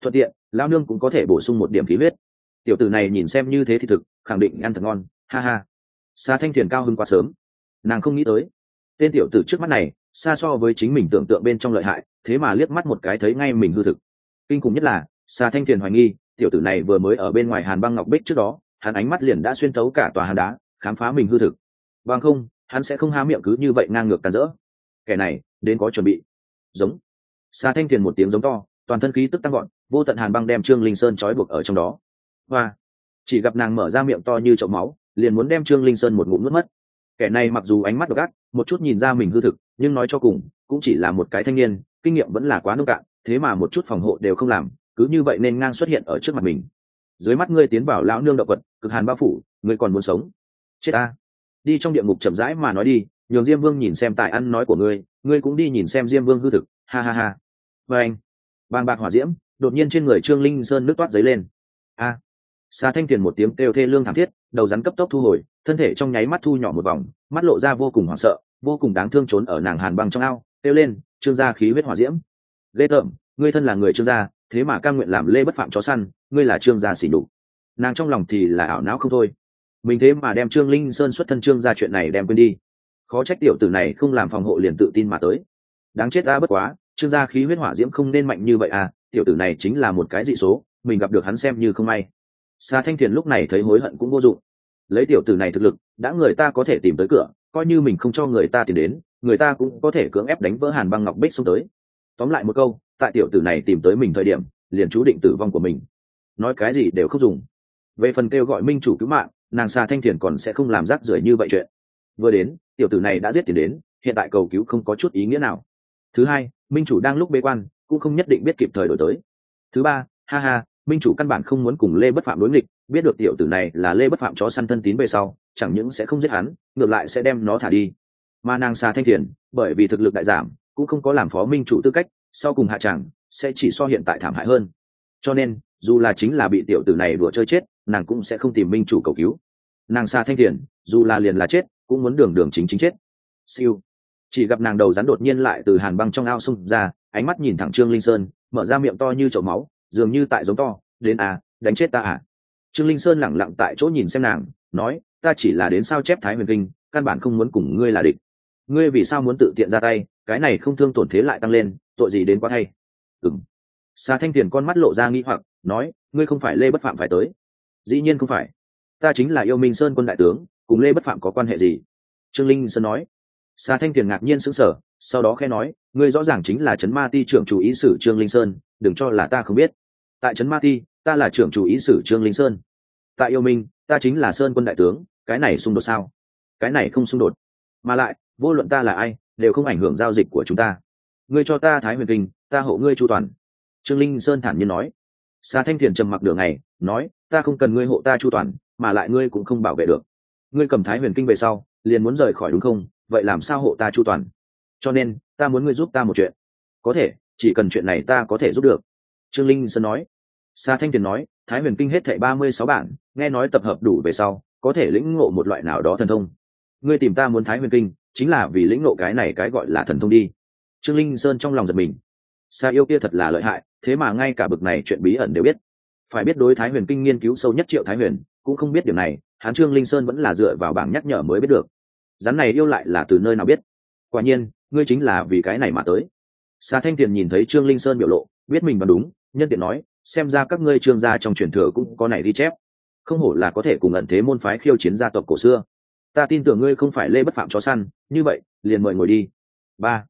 Thuận tiện lao nương cũng có thể bổ sung một điểm khí huyết. Tiểu tử này nhìn xem như thế thì thực, khẳng định ăn thật ngon, ha ha. Xa thanh thiền cao hơn quá sớm. Nàng không nghĩ tới. Tên tiểu tử trước mắt này, xa so với chính mình tưởng tượng bên trong lợi hại, thế mà liếc mắt một cái thấy ngay mình hư thực. Kinh khủng nhất là xa thanh thiền hoài nghi, tiểu tử này vừa mới ở bên ngoài hàn băng ngọc bích trước đó, hắn ánh mắt liền đã xuyên tấu cả tòa hàn đá, khám phá mình hư thực. Bằng không hắn sẽ không há miệng cứ như vậy ngang ngược càn rỡ. Kẻ này, đến có chuẩn bị. Giống. Xa thanh thiền một tiếng giống to, toàn thân khí tức tăng gọn vô tận hàn băng đem trương linh sơn trói buộc ở trong đó. Hoa. Chỉ gặp nàng mở ra miệng to như chậu máu, liền muốn đem trương linh sơn một ngụm nuốt mất. Kẻ này mặc dù ánh mắt độc ác, một chút nhìn ra mình hư thực, nhưng nói cho cùng, cũng chỉ là một cái thanh niên, kinh nghiệm vẫn là quá nông cạn, thế mà một chút phòng hộ đều không làm, cứ như vậy nên ngang xuất hiện ở trước mặt mình. Dưới mắt ngươi tiến vào lão nương động vật cực hàn bao phủ, ngươi còn muốn sống? Chết ta đi trong địa ngục chậm rãi mà nói đi, nhường diêm vương nhìn xem tài ăn nói của ngươi ngươi cũng đi nhìn xem diêm vương hư thực, ha ha ha. Và anh, bàng bạc hỏa diễm, đột nhiên trên người trương linh sơn nước toát giấy lên. A. À. xa thanh tiền một tiếng kêu thê lương thảm thiết, đầu rắn cấp tốc thu hồi, thân thể trong nháy mắt thu nhỏ một vòng, mắt lộ ra vô cùng hoảng sợ, vô cùng đáng thương trốn ở nàng hàn băng trong ao, kêu lên, trương gia khí huyết hỏa diễm. Lê tởm ngươi thân là người trương gia, thế mà ca nguyện làm lê bất phạm chó săn, ngươi là trương gia xỉ đục nàng trong lòng thì là ảo não không thôi mình thế mà đem trương linh sơn xuất thân trương ra chuyện này đem quên đi. Khó trách tiểu tử này không làm phòng hộ liền tự tin mà tới. Đáng chết ta bất quá, trương gia khí huyết hỏa diễm không nên mạnh như vậy à tiểu tử này chính là một cái dị số, mình gặp được hắn xem như không may. Xa thanh thiền lúc này thấy hối hận cũng vô dụng. Lấy tiểu tử này thực lực, đã người ta có thể tìm tới cửa, coi như mình không cho người ta tìm đến, người ta cũng có thể cưỡng ép đánh vỡ hàn băng ngọc bích xuống tới. Tóm lại một câu, tại tiểu tử này tìm tới mình thời điểm, liền chú định tử vong của mình. Nói cái gì đều không dùng về phần kêu gọi minh chủ cứu mạng, nàng xà thanh thiền còn sẽ không làm rác rưởi như vậy chuyện. Vừa đến, tiểu tử này đã giết tiền đến, hiện tại cầu cứu không có chút ý nghĩa nào. Thứ hai, minh chủ đang lúc bế quan, cũng không nhất định biết kịp thời đổi tới. Thứ ba, ha ha, minh chủ căn bản không muốn cùng lê bất phạm đối nghịch, biết được tiểu tử này là lê bất phạm chó săn thân tín về sau, chẳng những sẽ không giết hắn, ngược lại sẽ đem nó thả đi. Mà nàng xà thanh thiền, bởi vì thực lực đại giảm, cũng không có làm phó minh chủ tư cách, sau cùng hạ chẳng sẽ chỉ so hiện tại thảm hại hơn cho nên, dù là chính là bị tiểu tử này đùa chơi chết, nàng cũng sẽ không tìm minh chủ cầu cứu. Nàng xa thanh thiền, dù là liền là chết, cũng muốn đường đường chính chính chết. Siêu. Chỉ gặp nàng đầu rắn đột nhiên lại từ hàn băng trong ao xông ra, ánh mắt nhìn thẳng trương linh sơn, mở ra miệng to như chậu máu, dường như tại giống to, đến à đánh chết ta à. Trương linh sơn lẳng lặng tại chỗ nhìn xem nàng, nói, ta chỉ là đến sao chép thái huyền kinh, căn bản không muốn cùng ngươi là địch. Ngươi vì sao muốn tự tiện ra tay, cái này không thương tổn thế lại tăng lên, tội gì đến quá hay? Ừng xà thanh tiền con mắt lộ ra nghĩ hoặc, nói, ngươi không phải lê bất phạm phải tới. Dĩ nhiên không phải. Ta chính là yêu minh sơn quân đại tướng, cùng lê bất phạm có quan hệ gì? Trương linh sơn nói. Xà thanh tiền ngạc nhiên sững sờ, sau đó khe nói, ngươi rõ ràng chính là trấn ma ti trưởng chủ ý sử trương linh sơn, đừng cho là ta không biết. Tại trấn ma ti, ta là trưởng chủ ý sử trương linh sơn. Tại yêu minh, ta chính là sơn quân đại tướng, cái này xung đột sao? Cái này không xung đột. Mà lại, vô luận ta là ai, đều không ảnh hưởng giao dịch của chúng ta. Ngươi cho ta thái huyền kinh, ta hộ ngươi chu toàn trương linh sơn thản nhiên nói. Xà thanh thiền trầm mặc đường này nói, ta không cần ngươi hộ ta chu toàn, mà lại ngươi cũng không bảo vệ được. Ngươi cầm thái huyền kinh về sau, liền muốn rời khỏi đúng không? Vậy làm sao hộ ta chu toàn? Cho nên, ta muốn ngươi giúp ta một chuyện. Có thể, chỉ cần chuyện này ta có thể giúp được. Trương linh sơn nói. Sa thanh tiền nói, thái huyền kinh hết thảy ba mươi sáu bản, nghe nói tập hợp đủ về sau, có thể lĩnh ngộ một loại nào đó thần thông. Ngươi tìm ta muốn thái huyền kinh, chính là vì lĩnh ngộ cái này cái gọi là thần thông đi. Trương linh sơn trong lòng giật mình. Sa yêu kia thật là lợi hại thế mà ngay cả bực này chuyện bí ẩn đều biết. Phải biết đối thái huyền kinh nghiên cứu sâu nhất triệu thái huyền, cũng không biết điều này, hán trương linh sơn vẫn là dựa vào bảng nhắc nhở mới biết được. Rắn này yêu lại là từ nơi nào biết? Quả nhiên, ngươi chính là vì cái này mà tới. Xà thanh tiền nhìn thấy trương linh sơn biểu lộ, biết mình bằng đúng, nhân tiện nói, xem ra các ngươi trương gia trong truyền thừa cũng có này đi chép. Không hổ là có thể cùng ẩn thế môn phái khiêu chiến gia tộc cổ xưa. Ta tin tưởng ngươi không phải lê bất phạm chó săn, như vậy, liền mời ngồi đi. Ba.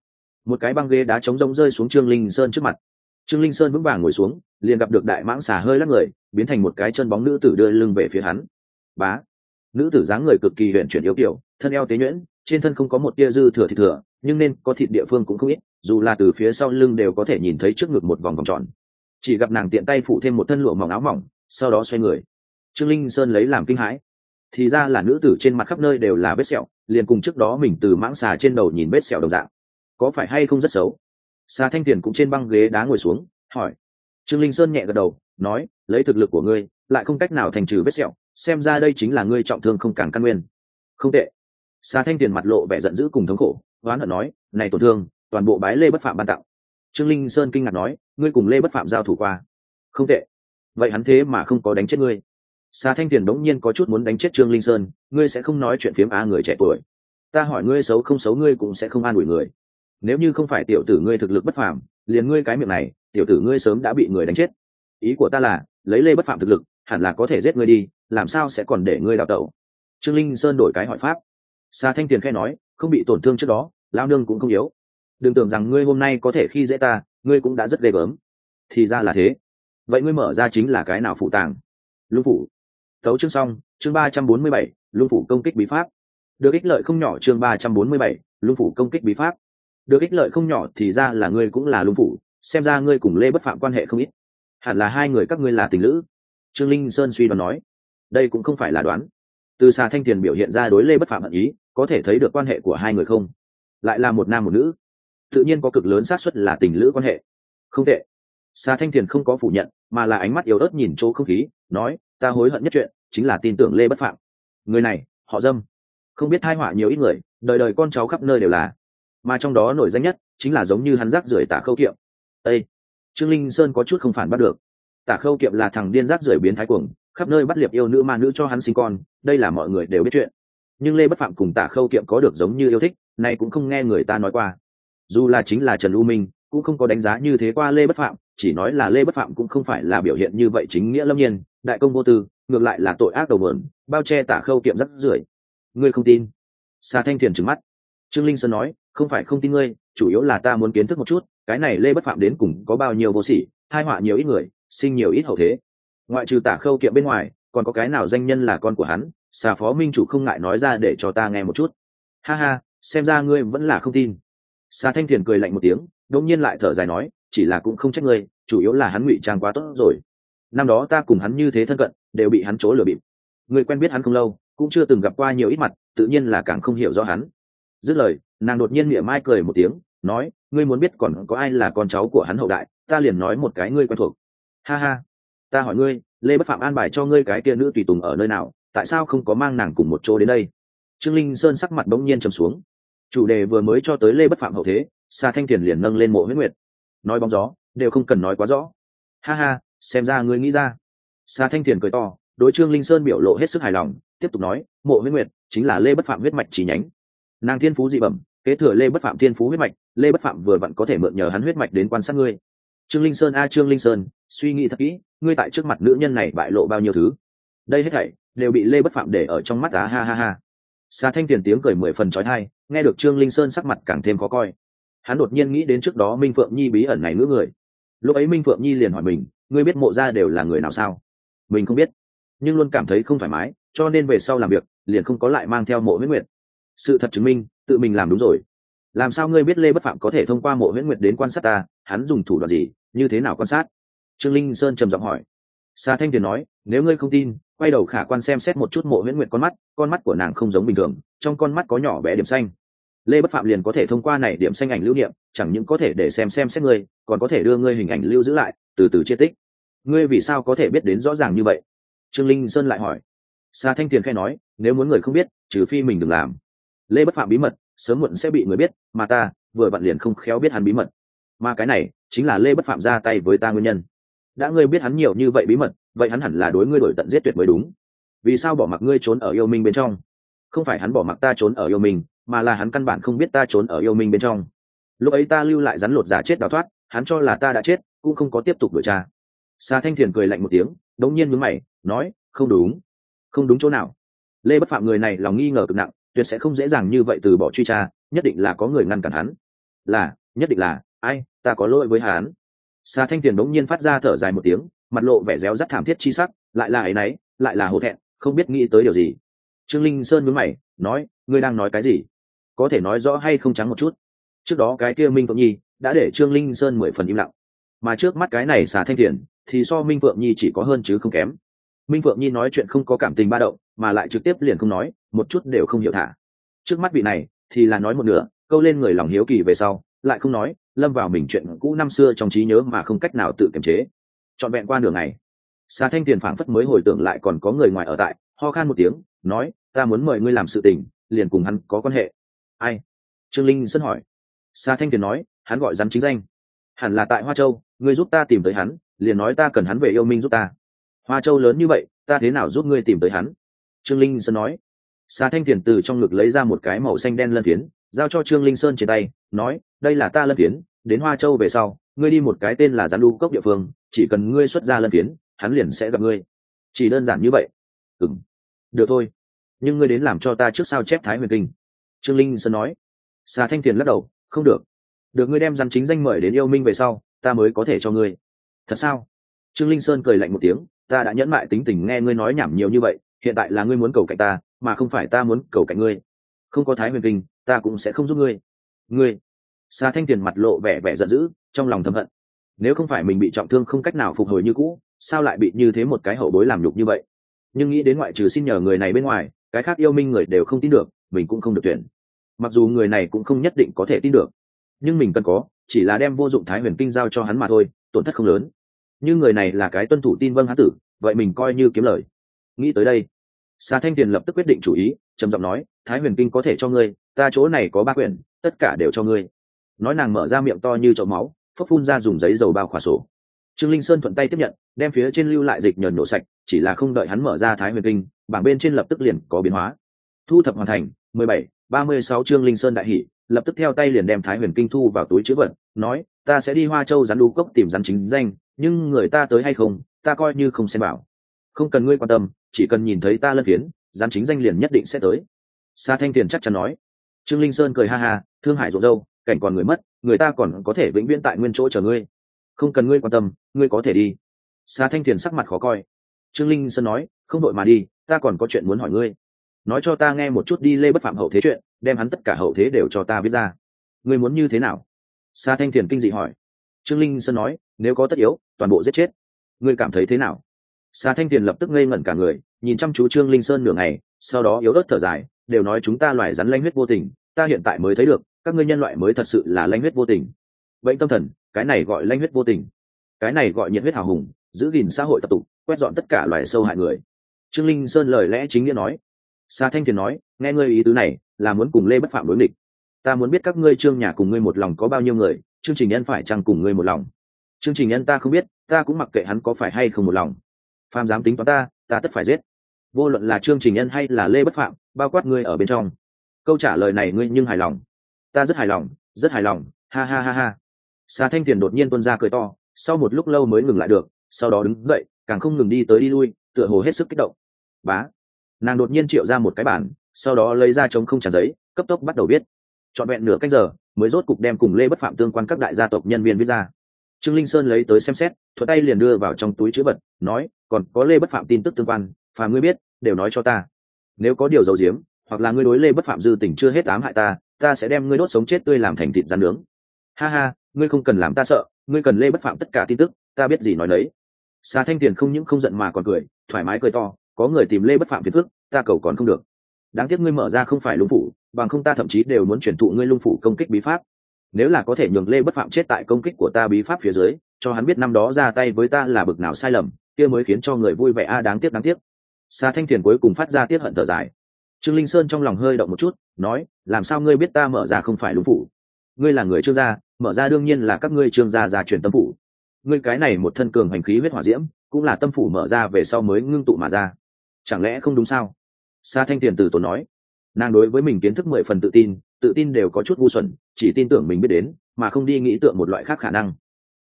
Một cái băng ghế đá trống rông rơi xuống trương linh sơn trước mặt trương linh sơn vững vàng ngồi xuống, liền gặp được đại mãng xà hơi lắc người, biến thành một cái chân bóng nữ tử đưa lưng về phía hắn. Bá. Nữ tử dáng người cực kỳ huyện chuyển yếu kiểu thân eo tế nhuyễn, trên thân không có một tia dư thừa thịt thừa, nhưng nên có thịt địa phương cũng không ít, dù là từ phía sau lưng đều có thể nhìn thấy trước ngực một vòng vòng tròn. Chỉ gặp nàng tiện tay phụ thêm một thân lụa mỏng áo mỏng, sau đó xoay người. Trương linh sơn lấy làm kinh hãi. Thì ra là nữ tử trên mặt khắp nơi đều là vết sẹo, liền cùng trước đó mình từ mãng xà trên đầu nhìn vết sẹo đồng dạng. Có phải hay không rất xấu? Xà thanh tiền cũng trên băng ghế đá ngồi xuống, hỏi. Trương linh sơn nhẹ gật đầu, nói, lấy thực lực của ngươi, lại không cách nào thành trừ vết sẹo, xem ra đây chính là ngươi trọng thương không càng căn nguyên. Không tệ. Xà thanh tiền mặt lộ vẻ giận dữ cùng thống khổ, oán hận nói, này tổn thương, toàn bộ bái lê bất phạm ban tặng. Trương linh sơn kinh ngạc nói, ngươi cùng lê bất phạm giao thủ qua. Không tệ. Vậy hắn thế mà không có đánh chết ngươi. Xà thanh tiền đống nhiên có chút muốn đánh chết trương linh sơn, ngươi sẽ không nói chuyện phiếm á người trẻ tuổi. Ta hỏi ngươi xấu không xấu ngươi cũng sẽ không an ủi người nếu như không phải tiểu tử ngươi thực lực bất phàm, liền ngươi cái miệng này, tiểu tử ngươi sớm đã bị người đánh chết. Ý của ta là, lấy lê bất phạm thực lực, hẳn là có thể giết ngươi đi, làm sao sẽ còn để ngươi đào tẩu? Trương linh sơn đổi cái hỏi pháp. Xa thanh tiền khẽ nói, không bị tổn thương trước đó lao nương cũng không yếu. Đừng tưởng rằng ngươi hôm nay có thể khi dễ ta, ngươi cũng đã rất ghê gớm. Thì ra là thế. Vậy ngươi mở ra chính là cái nào phụ tàng? Lưu phủ. Tấu chương xong, chương ba trăm bốn mươi bảy lưu phủ công kích bí pháp. Được ích lợi không nhỏ chương ba trăm bốn mươi bảy lưu phủ công kích bí pháp được ích lợi không nhỏ thì ra là ngươi cũng là lung phủ, xem ra ngươi cùng lê bất phạm quan hệ không ít. Hẳn là hai người các ngươi là tình lữ. Trương linh sơn suy đoán nói. Đây cũng không phải là đoán. Từ xà thanh tiền biểu hiện ra đối lê bất phạm hận ý, có thể thấy được quan hệ của hai người không? Lại là một nam một nữ. Tự nhiên có cực lớn xác suất là tình lữ quan hệ. Không tệ. Xà thanh tiền không có phủ nhận, mà là ánh mắt yếu ớt nhìn chỗ không khí, nói, ta hối hận nhất chuyện, chính là tin tưởng lê bất phạm. Người này, họ dâm. Không biết thai họa nhiều ít người, đời đời con cháu khắp nơi đều là mà trong đó nổi danh nhất chính là giống như hắn rác rưởi tả khâu kiệm. Ây trương linh sơn có chút không phản bắt được. Tả khâu kiệm là thằng điên rác rưởi biến thái cuồng, khắp nơi bắt liệp yêu nữ ma nữ cho hắn sinh con, đây là mọi người đều biết chuyện. Nhưng lê bất phạm cùng tả khâu kiệm có được giống như yêu thích, nay cũng không nghe người ta nói qua. Dù là chính là trần u minh, cũng không có đánh giá như thế qua lê bất phạm, chỉ nói là lê bất phạm cũng không phải là biểu hiện như vậy chính nghĩa lâm nhiên, đại công vô tư, ngược lại là tội ác đầu mượn bao che tả khâu kiệm rắc rưởi. Ngươi không tin? Xa thanh thiền trừng mắt. Trương linh sơn nói không phải không tin ngươi, chủ yếu là ta muốn kiến thức một chút, cái này lê bất phạm đến cùng có bao nhiêu vô sỉ, hai họa nhiều ít người, sinh nhiều ít hậu thế. Ngoại trừ tả khâu kiệm bên ngoài, còn có cái nào danh nhân là con của hắn, xà phó minh chủ không ngại nói ra để cho ta nghe một chút. Ha ha, xem ra ngươi vẫn là không tin. Xà thanh thiền cười lạnh một tiếng đông nhiên lại thở dài nói, chỉ là cũng không trách ngươi, chủ yếu là hắn ngụy trang quá tốt rồi. Năm đó ta cùng hắn như thế thân cận, đều bị hắn chỗ lừa bịp. Người quen biết hắn không lâu, cũng chưa từng gặp qua nhiều ít mặt, tự nhiên là càng không hiểu rõ hắn. Dứt lời nàng đột nhiên mỉa mai cười một tiếng, nói, ngươi muốn biết còn có ai là con cháu của hắn hậu đại, ta liền nói một cái ngươi quen thuộc. Ha ha, ta hỏi ngươi, lê bất phạm an bài cho ngươi cái kia nữ tùy tùng ở nơi nào, tại sao không có mang nàng cùng một chỗ đến đây? Trương linh sơn sắc mặt bỗng nhiên trầm xuống. Chủ đề vừa mới cho tới lê bất phạm hậu thế xa thanh thiền liền nâng lên mộ huyết nguyệt. Nói bóng gió, đều không cần nói quá rõ. Ha ha, xem ra ngươi nghĩ ra. Xa thanh thiền cười to, đối trương linh sơn biểu lộ hết sức hài lòng, tiếp tục nói, mộ huyết nguyệt chính là lê bất phạm huyết mạch chỉ nhánh. Nàng thiên phú dị bẩm kế thừa lê bất phạm thiên phú huyết mạch, lê bất phạm vừa vặn có thể mượn nhờ hắn huyết mạch đến quan sát ngươi. Trương linh sơn, a, trương linh sơn, suy nghĩ thật kỹ, ngươi tại trước mặt nữ nhân này bại lộ bao nhiêu thứ? Đây hết thảy đều bị lê bất phạm để ở trong mắt, á, ha ha ha. Xa thanh tiền tiếng cười mười phần trói thai nghe được trương linh sơn sắc mặt càng thêm khó coi. Hắn đột nhiên nghĩ đến trước đó minh phượng nhi bí ẩn này ngữ người. Lúc ấy minh phượng nhi liền hỏi mình, ngươi biết mộ ra đều là người nào sao? Mình không biết, nhưng luôn cảm thấy không thoải mái, cho nên về sau làm việc, liền không có lại mang theo mộ huyết nguyệt. Sự thật chứng minh tự mình làm đúng rồi. Làm sao ngươi biết lê bất phạm có thể thông qua mộ huyễn nguyệt đến quan sát ta? Hắn dùng thủ đoạn gì? Như thế nào quan sát? Trương linh sơn trầm giọng hỏi. Xa thanh tiền nói, nếu ngươi không tin, quay đầu khả quan xem xét một chút mộ huyễn nguyệt con mắt con mắt của nàng không giống bình thường, trong con mắt có nhỏ bé điểm xanh. Lê bất phạm liền có thể thông qua này điểm xanh ảnh lưu niệm, chẳng những có thể để xem xem xét ngươi, còn có thể đưa ngươi hình ảnh lưu giữ lại, từ từ chia tích. Ngươi vì sao có thể biết đến rõ ràng như vậy? Trương linh sơn lại hỏi. Xa thanh tiền khai nói, nếu muốn người không biết, trừ phi mình đừng làm lê bất phạm bí mật, sớm muộn sẽ bị người biết, mà ta, vừa vặn liền không khéo biết hắn bí mật. Mà cái này, chính là lê bất phạm ra tay với ta nguyên nhân. Đã ngươi biết hắn nhiều như vậy bí mật, vậy hắn hẳn là đối ngươi đổi tận giết tuyệt mới đúng. Vì sao bỏ mặc ngươi trốn ở yêu minh bên trong? Không phải hắn bỏ mặc ta trốn ở yêu minh, mà là hắn căn bản không biết ta trốn ở yêu minh bên trong. Lúc ấy ta lưu lại rắn lột giả chết đào thoát, hắn cho là ta đã chết, cũng không có tiếp tục đổi tra. Xa thanh thiền cười lạnh một tiếng, đống nhiên mướn mày, nói, không đúng. Không đúng chỗ nào. Lê bất phạm người này lòng nghi ngờ cực nặng tuyệt sẽ không dễ dàng như vậy từ bỏ truy tra, nhất định là có người ngăn cản hắn. Là, nhất định là, ai, ta có lỗi với hắn. Xa thanh tiền đống nhiên phát ra thở dài một tiếng, mặt lộ vẻ réo rắt thảm thiết chi sắc, lại là ấy nấy, lại là hổ thẹn, không biết nghĩ tới điều gì. Trương linh sơn mướn mày, nói, ngươi đang nói cái gì? Có thể nói rõ hay không trắng một chút? Trước đó cái kia minh phượng nhi, đã để trương linh sơn mười phần im lặng. Mà trước mắt cái này xà thanh tiền, thì so minh phượng nhi chỉ có hơn chứ không kém. Minh phượng nhi nói chuyện không có cảm tình ba động mà lại trực tiếp liền không nói, một chút đều không hiểu thả. Trước mắt vị này, thì là nói một nửa, câu lên người lòng hiếu kỳ về sau, lại không nói, lâm vào mình chuyện cũ năm xưa trong trí nhớ mà không cách nào tự kiềm chế. Trọn vẹn qua nửa ngày xà thanh tiền phảng phất mới hồi tưởng lại còn có người ngoài ở tại, ho khan một tiếng, nói, ta muốn mời ngươi làm sự tình, liền cùng hắn có quan hệ. Ai? Trương linh sân hỏi. Xà thanh tiền nói, hắn gọi rắn chính danh. Hẳn là tại hoa châu, ngươi giúp ta tìm tới hắn, liền nói ta cần hắn về yêu minh giúp ta. Hoa châu lớn như vậy, ta thế nào giúp ngươi tìm tới hắn? Trương linh sơn nói. Xà thanh thiền từ trong ngực lấy ra một cái màu xanh đen lân phiến, giao cho trương linh sơn trên tay, nói, đây là ta lân phiến, đến hoa châu về sau, ngươi đi một cái tên là gián đu cốc địa phương, chỉ cần ngươi xuất ra lân phiến, hắn liền sẽ gặp ngươi. Chỉ đơn giản như vậy. Ừ được thôi, nhưng ngươi đến làm cho ta trước sao chép thái huyền kinh. Trương linh sơn nói. Xà thanh thiền lắc đầu, không được. Được ngươi đem rắn chính danh mời đến yêu minh về sau, ta mới có thể cho ngươi. Thật sao? Trương linh sơn cười lạnh một tiếng, ta đã nhẫn mại tính tình nghe ngươi nói nhảm nhiều như vậy hiện tại là ngươi muốn cầu cạnh ta, mà không phải ta muốn cầu cạnh ngươi. Không có thái huyền kinh, ta cũng sẽ không giúp ngươi. Ngươi. Xa thanh tiền mặt lộ vẻ vẻ giận dữ, trong lòng thầm hận. Nếu không phải mình bị trọng thương không cách nào phục hồi như cũ, sao lại bị như thế một cái hậu bối làm nhục như vậy? Nhưng nghĩ đến ngoại trừ xin nhờ người này bên ngoài, cái khác yêu minh người đều không tin được, mình cũng không được tuyển. Mặc dù người này cũng không nhất định có thể tin được, nhưng mình cần có, chỉ là đem vô dụng thái huyền kinh giao cho hắn mà thôi, tổn thất không lớn. Như người này là cái tuân thủ tin vâng hán tử, vậy mình coi như kiếm lời. Nghĩ tới đây xà thanh tiền lập tức quyết định chủ ý, trầm giọng nói, thái huyền kinh có thể cho ngươi, ta chỗ này có ba quyển, tất cả đều cho ngươi. Nói nàng mở ra miệng to như chậu máu phấp phun ra dùng giấy dầu bao khỏa sổ. Trương linh sơn thuận tay tiếp nhận, đem phía trên lưu lại dịch nhờn nổ sạch, chỉ là không đợi hắn mở ra thái huyền kinh, bảng bên trên lập tức liền có biến hóa. Thu thập hoàn thành, mười bảy, ba mươi sáu trương linh sơn đại hỷ lập tức theo tay liền đem thái huyền kinh thu vào túi chữ vật, nói, ta sẽ đi hoa châu rắn đu cốc tìm rắn chính danh, nhưng người ta tới hay không, ta coi như không xem bảo. Không cần ngươi quan tâm chỉ cần nhìn thấy ta lân phiến rắn chính danh liền nhất định sẽ tới. Sa thanh tiền chắc chắn nói. Trương linh sơn cười ha ha, thương hại rộn râu cảnh còn người mất, người ta còn có thể vĩnh viễn tại nguyên chỗ chờ ngươi. Không cần ngươi quan tâm, ngươi có thể đi. Sa thanh tiền sắc mặt khó coi. Trương linh sơn nói, không đội mà đi, ta còn có chuyện muốn hỏi ngươi. Nói cho ta nghe một chút đi lê bất phạm hậu thế chuyện, đem hắn tất cả hậu thế đều cho ta viết ra. Ngươi muốn như thế nào? Sa thanh thiền kinh dị hỏi. Trương linh sơn nói, nếu có tất yếu, toàn bộ giết chết. Ngươi cảm thấy thế nào? Sa thanh Tiền lập tức ngây ngẩn cả người, nhìn chăm chú trương linh sơn nửa ngày, sau đó yếu ớt thở dài, đều nói chúng ta loài rắn lanh huyết vô tình, ta hiện tại mới thấy được, các ngươi nhân loại mới thật sự là lanh huyết vô tình. Bệnh tâm thần, cái này gọi lanh huyết vô tình. Cái này gọi nhiệt huyết hào hùng, giữ gìn xã hội tập tục, quét dọn tất cả loài sâu hại người. Trương linh sơn lời lẽ chính nghĩa nói. Sa thanh thiền nói, nghe ngươi ý tứ này, là muốn cùng lê bất phạm đối địch ta muốn biết các ngươi trương nhà cùng ngươi một lòng có bao nhiêu người chương trình nhân phải chăng cùng ngươi một lòng? Chương trình nhân ta không biết, ta cũng mặc kệ hắn có phải hay không một lòng phàm dám tính toán ta ta tất phải giết. Vô luận là trương trình nhân hay là lê bất phạm, bao quát ngươi ở bên trong. Câu trả lời này ngươi nhưng hài lòng. Ta rất hài lòng, rất hài lòng, ha ha ha ha. Xà thanh tiền đột nhiên tuân ra cười to, sau một lúc lâu mới ngừng lại được, sau đó đứng dậy, càng không ngừng đi tới đi lui, tựa hồ hết sức kích động. Bá. Nàng đột nhiên triệu ra một cái bản sau đó lấy ra chống không trả giấy, cấp tốc bắt đầu viết. Trọn vẹn nửa cách giờ, mới rốt cục đem cùng lê bất phạm tương quan các đại gia tộc nhân viên viết ra trương linh sơn lấy tới xem xét thuật tay liền đưa vào trong túi chữ vật, nói, còn có lê bất phạm tin tức tương quan và ngươi biết, đều nói cho ta. Nếu có điều giấu giếm, hoặc là ngươi đối lê bất phạm dư tình chưa hết ám hại ta ta sẽ đem ngươi đốt sống chết tươi làm thành thịt rán nướng. Ha ha, ngươi không cần làm ta sợ, ngươi cần lê bất phạm tất cả tin tức, ta biết gì nói đấy xà thanh tiền không những không giận mà còn cười, thoải mái cười to, có người tìm lê bất phạm phiền phức, ta cầu còn không được. Đáng tiếc ngươi mở ra không phải lung phủ, bằng không ta thậm chí đều muốn chuyển thụ ngươi lung phủ công kích bí pháp nếu là có thể nhường lê bất phạm chết tại công kích của ta bí pháp phía dưới, cho hắn biết năm đó ra tay với ta là bực nào sai lầm, kia mới khiến cho người vui vẻ a đáng tiếc đáng tiếc. Xa thanh thiền cuối cùng phát ra tiết hận thở dài. Trương linh sơn trong lòng hơi động một chút, nói, làm sao ngươi biết ta mở ra không phải lung phủ? Ngươi là người trương gia, mở ra đương nhiên là các ngươi trương gia gia truyền tâm phủ. Ngươi cái này một thân cường hành khí huyết hỏa diễm, cũng là tâm phủ mở ra về sau mới ngưng tụ mà ra. Chẳng lẽ không đúng sao? Sa thanh tiền từ tốn nói. Nàng đối với mình kiến thức mười phần tự tin tự tin đều có chút ngu xuẩn, chỉ tin tưởng mình biết đến, mà không đi nghĩ tượng một loại khác khả năng.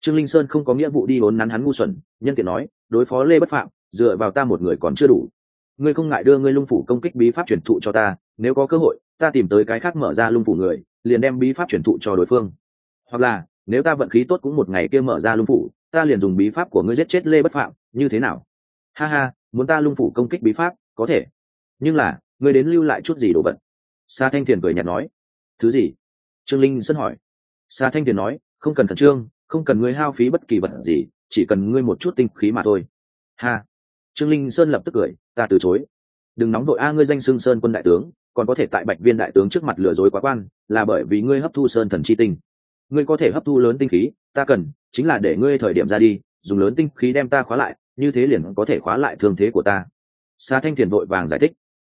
Trương linh sơn không có nghĩa vụ đi vốn nắn hắn ngu xuẩn, nhân tiện nói, đối phó lê bất phạm, dựa vào ta một người còn chưa đủ. Ngươi không ngại đưa ngươi lung phủ công kích bí pháp truyền thụ cho ta, nếu có cơ hội, ta tìm tới cái khác mở ra lung phủ người, liền đem bí pháp truyền thụ cho đối phương. Hoặc là, nếu ta vận khí tốt cũng một ngày kia mở ra lung phủ, ta liền dùng bí pháp của ngươi giết chết lê bất phạm, như thế nào? Ha ha, muốn ta lung phủ công kích bí pháp, có thể. Nhưng là, ngươi đến lưu lại chút gì đồ vật? Sa thanh thiền cười nhạt nói thứ gì? Trương linh sân hỏi. Xa thanh tiền nói, không cần khẩn trương, không cần ngươi hao phí bất kỳ vật gì, chỉ cần ngươi một chút tinh khí mà thôi. Ha. Trương linh sơn lập tức cười, ta từ chối. Đừng nóng đội a, ngươi danh xưng sơn quân đại tướng, còn có thể tại bạch viên đại tướng trước mặt lừa dối quá quan, là bởi vì ngươi hấp thu sơn thần chi tinh. Ngươi có thể hấp thu lớn tinh khí, ta cần, chính là để ngươi thời điểm ra đi, dùng lớn tinh khí đem ta khóa lại, như thế liền có thể khóa lại thương thế của ta. Xa thanh thiền vội vàng giải thích.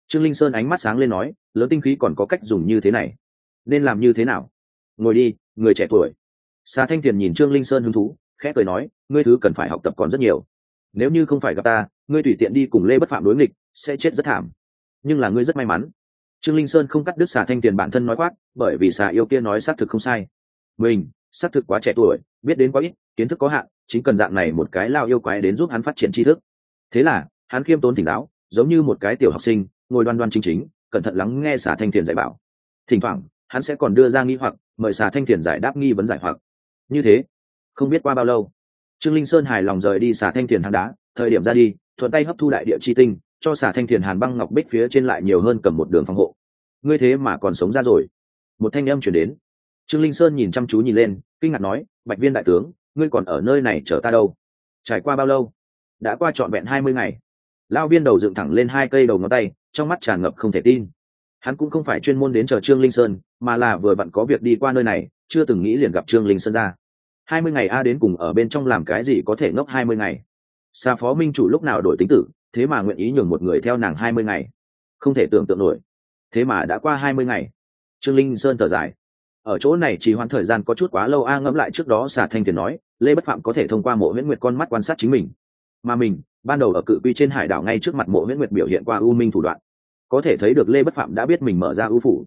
Trương linh sơn ánh mắt sáng lên nói, lớn tinh khí còn có cách dùng như thế này nên làm như thế nào? Ngồi đi, người trẻ tuổi. Xà thanh thiền nhìn trương linh sơn hứng thú, khẽ cười nói, ngươi thứ cần phải học tập còn rất nhiều. Nếu như không phải gặp ta, ngươi tùy tiện đi cùng lê bất phạm đối nghịch, sẽ chết rất thảm. Nhưng là ngươi rất may mắn. Trương linh sơn không cắt đứt xà thanh tiền bản thân nói quát bởi vì xà yêu kia nói xác thực không sai. Mình, xác thực quá trẻ tuổi, biết đến quá ít, kiến thức có hạn, chính cần dạng này một cái lao yêu quái đến giúp hắn phát triển tri thức. Thế là, hắn khiêm tốn thỉnh giáo, giống như một cái tiểu học sinh, ngồi đoan đoan chính chính, cẩn thận lắng nghe xà thanh thiền dạy bảo. Thỉnh thoảng hắn sẽ còn đưa ra nghi hoặc, mời xà thanh thiền giải đáp nghi vấn giải hoặc. Như thế, không biết qua bao lâu, trương linh sơn hài lòng rời đi xà thanh thiền hang đá, thời điểm ra đi, thuận tay hấp thu đại địa chi tinh, cho xà thanh thiền hàn băng ngọc bích phía trên lại nhiều hơn cầm một đường phòng hộ. Ngươi thế mà còn sống ra rồi. Một thanh âm chuyển đến. Trương linh sơn nhìn chăm chú nhìn lên, kinh ngạc nói, bạch viên đại tướng, ngươi còn ở nơi này chờ ta đâu? Trải qua bao lâu? Đã qua trọn vẹn hai mươi ngày. Lao viên đầu dựng thẳng lên hai cây đầu ngón tay, trong mắt tràn ngập không thể tin. Hắn cũng không phải chuyên môn đến chờ trương linh sơn mà là vừa vặn có việc đi qua nơi này, chưa từng nghĩ liền gặp trương linh sơn ra. Hai mươi ngày a đến cùng ở bên trong làm cái gì có thể ngốc hai mươi ngày? Xa phó minh chủ lúc nào đổi tính tử, thế mà nguyện ý nhường một người theo nàng hai mươi ngày? Không thể tưởng tượng nổi. Thế mà đã qua hai mươi ngày. Trương linh sơn thở dài. Ở chỗ này chỉ hoãn thời gian có chút quá lâu a ngẫm lại trước đó xà thanh tiền nói, lê bất phạm có thể thông qua mộ huyễn nguyệt con mắt quan sát chính mình. Mà mình, ban đầu ở cự quy trên hải đảo ngay trước mặt mộ huyễn nguyệt biểu hiện qua ưu minh thủ đoạn. Có thể thấy được lê bất phạm đã biết mình mở ra ưu phủ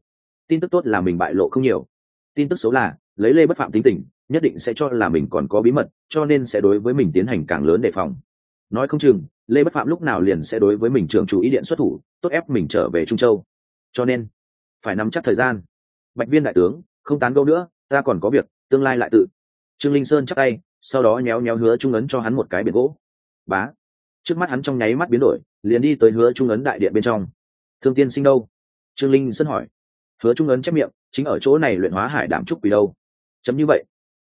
tin tức tốt là mình bại lộ không nhiều. Tin tức xấu là, lấy lê bất phạm tính tình, nhất định sẽ cho là mình còn có bí mật, cho nên sẽ đối với mình tiến hành càng lớn đề phòng. Nói không chừng, lê bất phạm lúc nào liền sẽ đối với mình trưởng chủ ý điện xuất thủ, tốt ép mình trở về trung châu. Cho nên, phải nắm chắc thời gian. Bạch viên đại tướng, không tán gẫu nữa, ta còn có việc, tương lai lại tự. Trương linh sơn chắc tay, sau đó nhéo nhéo hứa trung ấn cho hắn một cái biển gỗ. Bá. Trước mắt hắn trong nháy mắt biến đổi, liền đi tới hứa trung ấn đại điện bên trong. Thương tiên sinh đâu? Trương linh sơn hỏi hứa trung ấn chép miệng, chính ở chỗ này luyện hóa hải đảm trúc quỷ đâu. Chấm như vậy.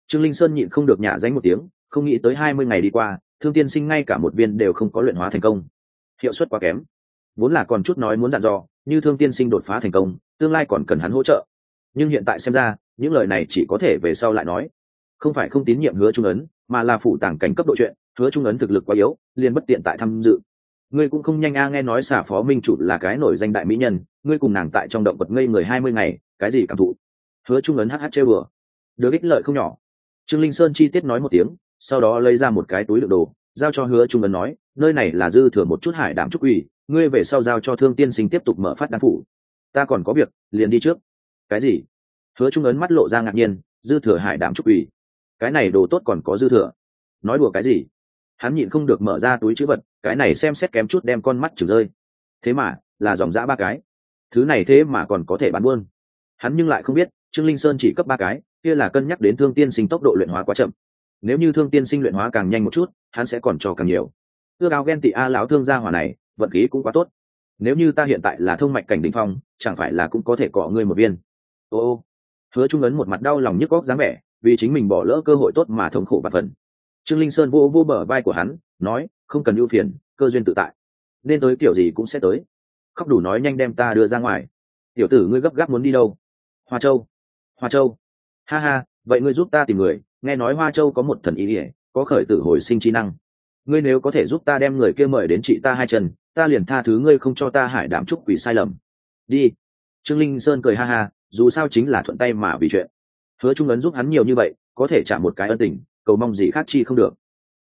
Trương linh sơn nhịn không được nhả danh một tiếng, không nghĩ tới hai mươi ngày đi qua, thương tiên sinh ngay cả một viên đều không có luyện hóa thành công. Hiệu suất quá kém. Vốn là còn chút nói muốn dặn dò, như thương tiên sinh đột phá thành công, tương lai còn cần hắn hỗ trợ. Nhưng hiện tại xem ra, những lời này chỉ có thể về sau lại nói. Không phải không tín nhiệm hứa trung ấn, mà là phụ tàng cảnh cấp độ chuyện, hứa trung ấn thực lực quá yếu, liền bất tiện tại tham dự ngươi cũng không nhanh a, nghe nói xả phó minh chủ là cái nổi danh đại mỹ nhân, ngươi cùng nàng tại trong động vật ngây người hai mươi ngày, cái gì cảm thụ? Hứa trung ấn hh chơi bừa được ích lợi không nhỏ. Trương linh sơn chi tiết nói một tiếng, sau đó lấy ra một cái túi đựng đồ, giao cho hứa trung ấn nói, nơi này là dư thừa một chút hải đảm trúc ủy ngươi về sau giao cho thương tiên sinh tiếp tục mở phát đan phủ. Ta còn có việc, liền đi trước. Cái gì? Hứa trung ấn mắt lộ ra ngạc nhiên, dư thừa hải đảm trúc ủy cái này đồ tốt còn có dư thừa. Nói đùa cái gì? Hắn nhịn không được mở ra túi chữ vật, cái này xem xét kém chút đem con mắt trừ rơi. Thế mà, là dòng dã ba cái. Thứ này thế mà còn có thể bán buôn. Hắn nhưng lại không biết, trương linh sơn chỉ cấp ba cái, kia là cân nhắc đến thương tiên sinh tốc độ luyện hóa quá chậm. Nếu như thương tiên sinh luyện hóa càng nhanh một chút, hắn sẽ còn cho càng nhiều. Ước ao ghen tị a lão thương gia hỏa này, vận khí cũng quá tốt. Nếu như ta hiện tại là thông mạch cảnh đ ỉ n h phong, chẳng phải là cũng có thể cọ ngươi một viên. Ô ô. Hứa trung ấn một mặt đau lòng nhức góc dáng vẻ, vì chính mình bỏ lỡ cơ hội tốt mà thống khổ và phần trương linh sơn vô vô bờ vai của hắn, nói, không cần ưu phiền, cơ duyên tự tại. Nên tới kiểu gì cũng sẽ tới. Khóc đủ nói nhanh đem ta đưa ra ngoài. Tiểu tử ngươi gấp gáp muốn đi đâu? Hoa châu. Hoa châu. Ha ha, vậy ngươi giúp ta tìm người. Nghe nói hoa châu có một thần ý ỉa có khởi tử hồi sinh trí năng. Ngươi nếu có thể giúp ta đem người kia mời đến chị ta hai chân, ta liền tha thứ ngươi không cho ta hải đảm trúc vì sai lầm. Đi. Trương linh sơn cười ha ha, dù sao chính là thuận tay mà vì chuyện. Hứa trung ấn giúp hắn nhiều như vậy, có thể trả một cái ân tình cầu mong gì khác chi không được.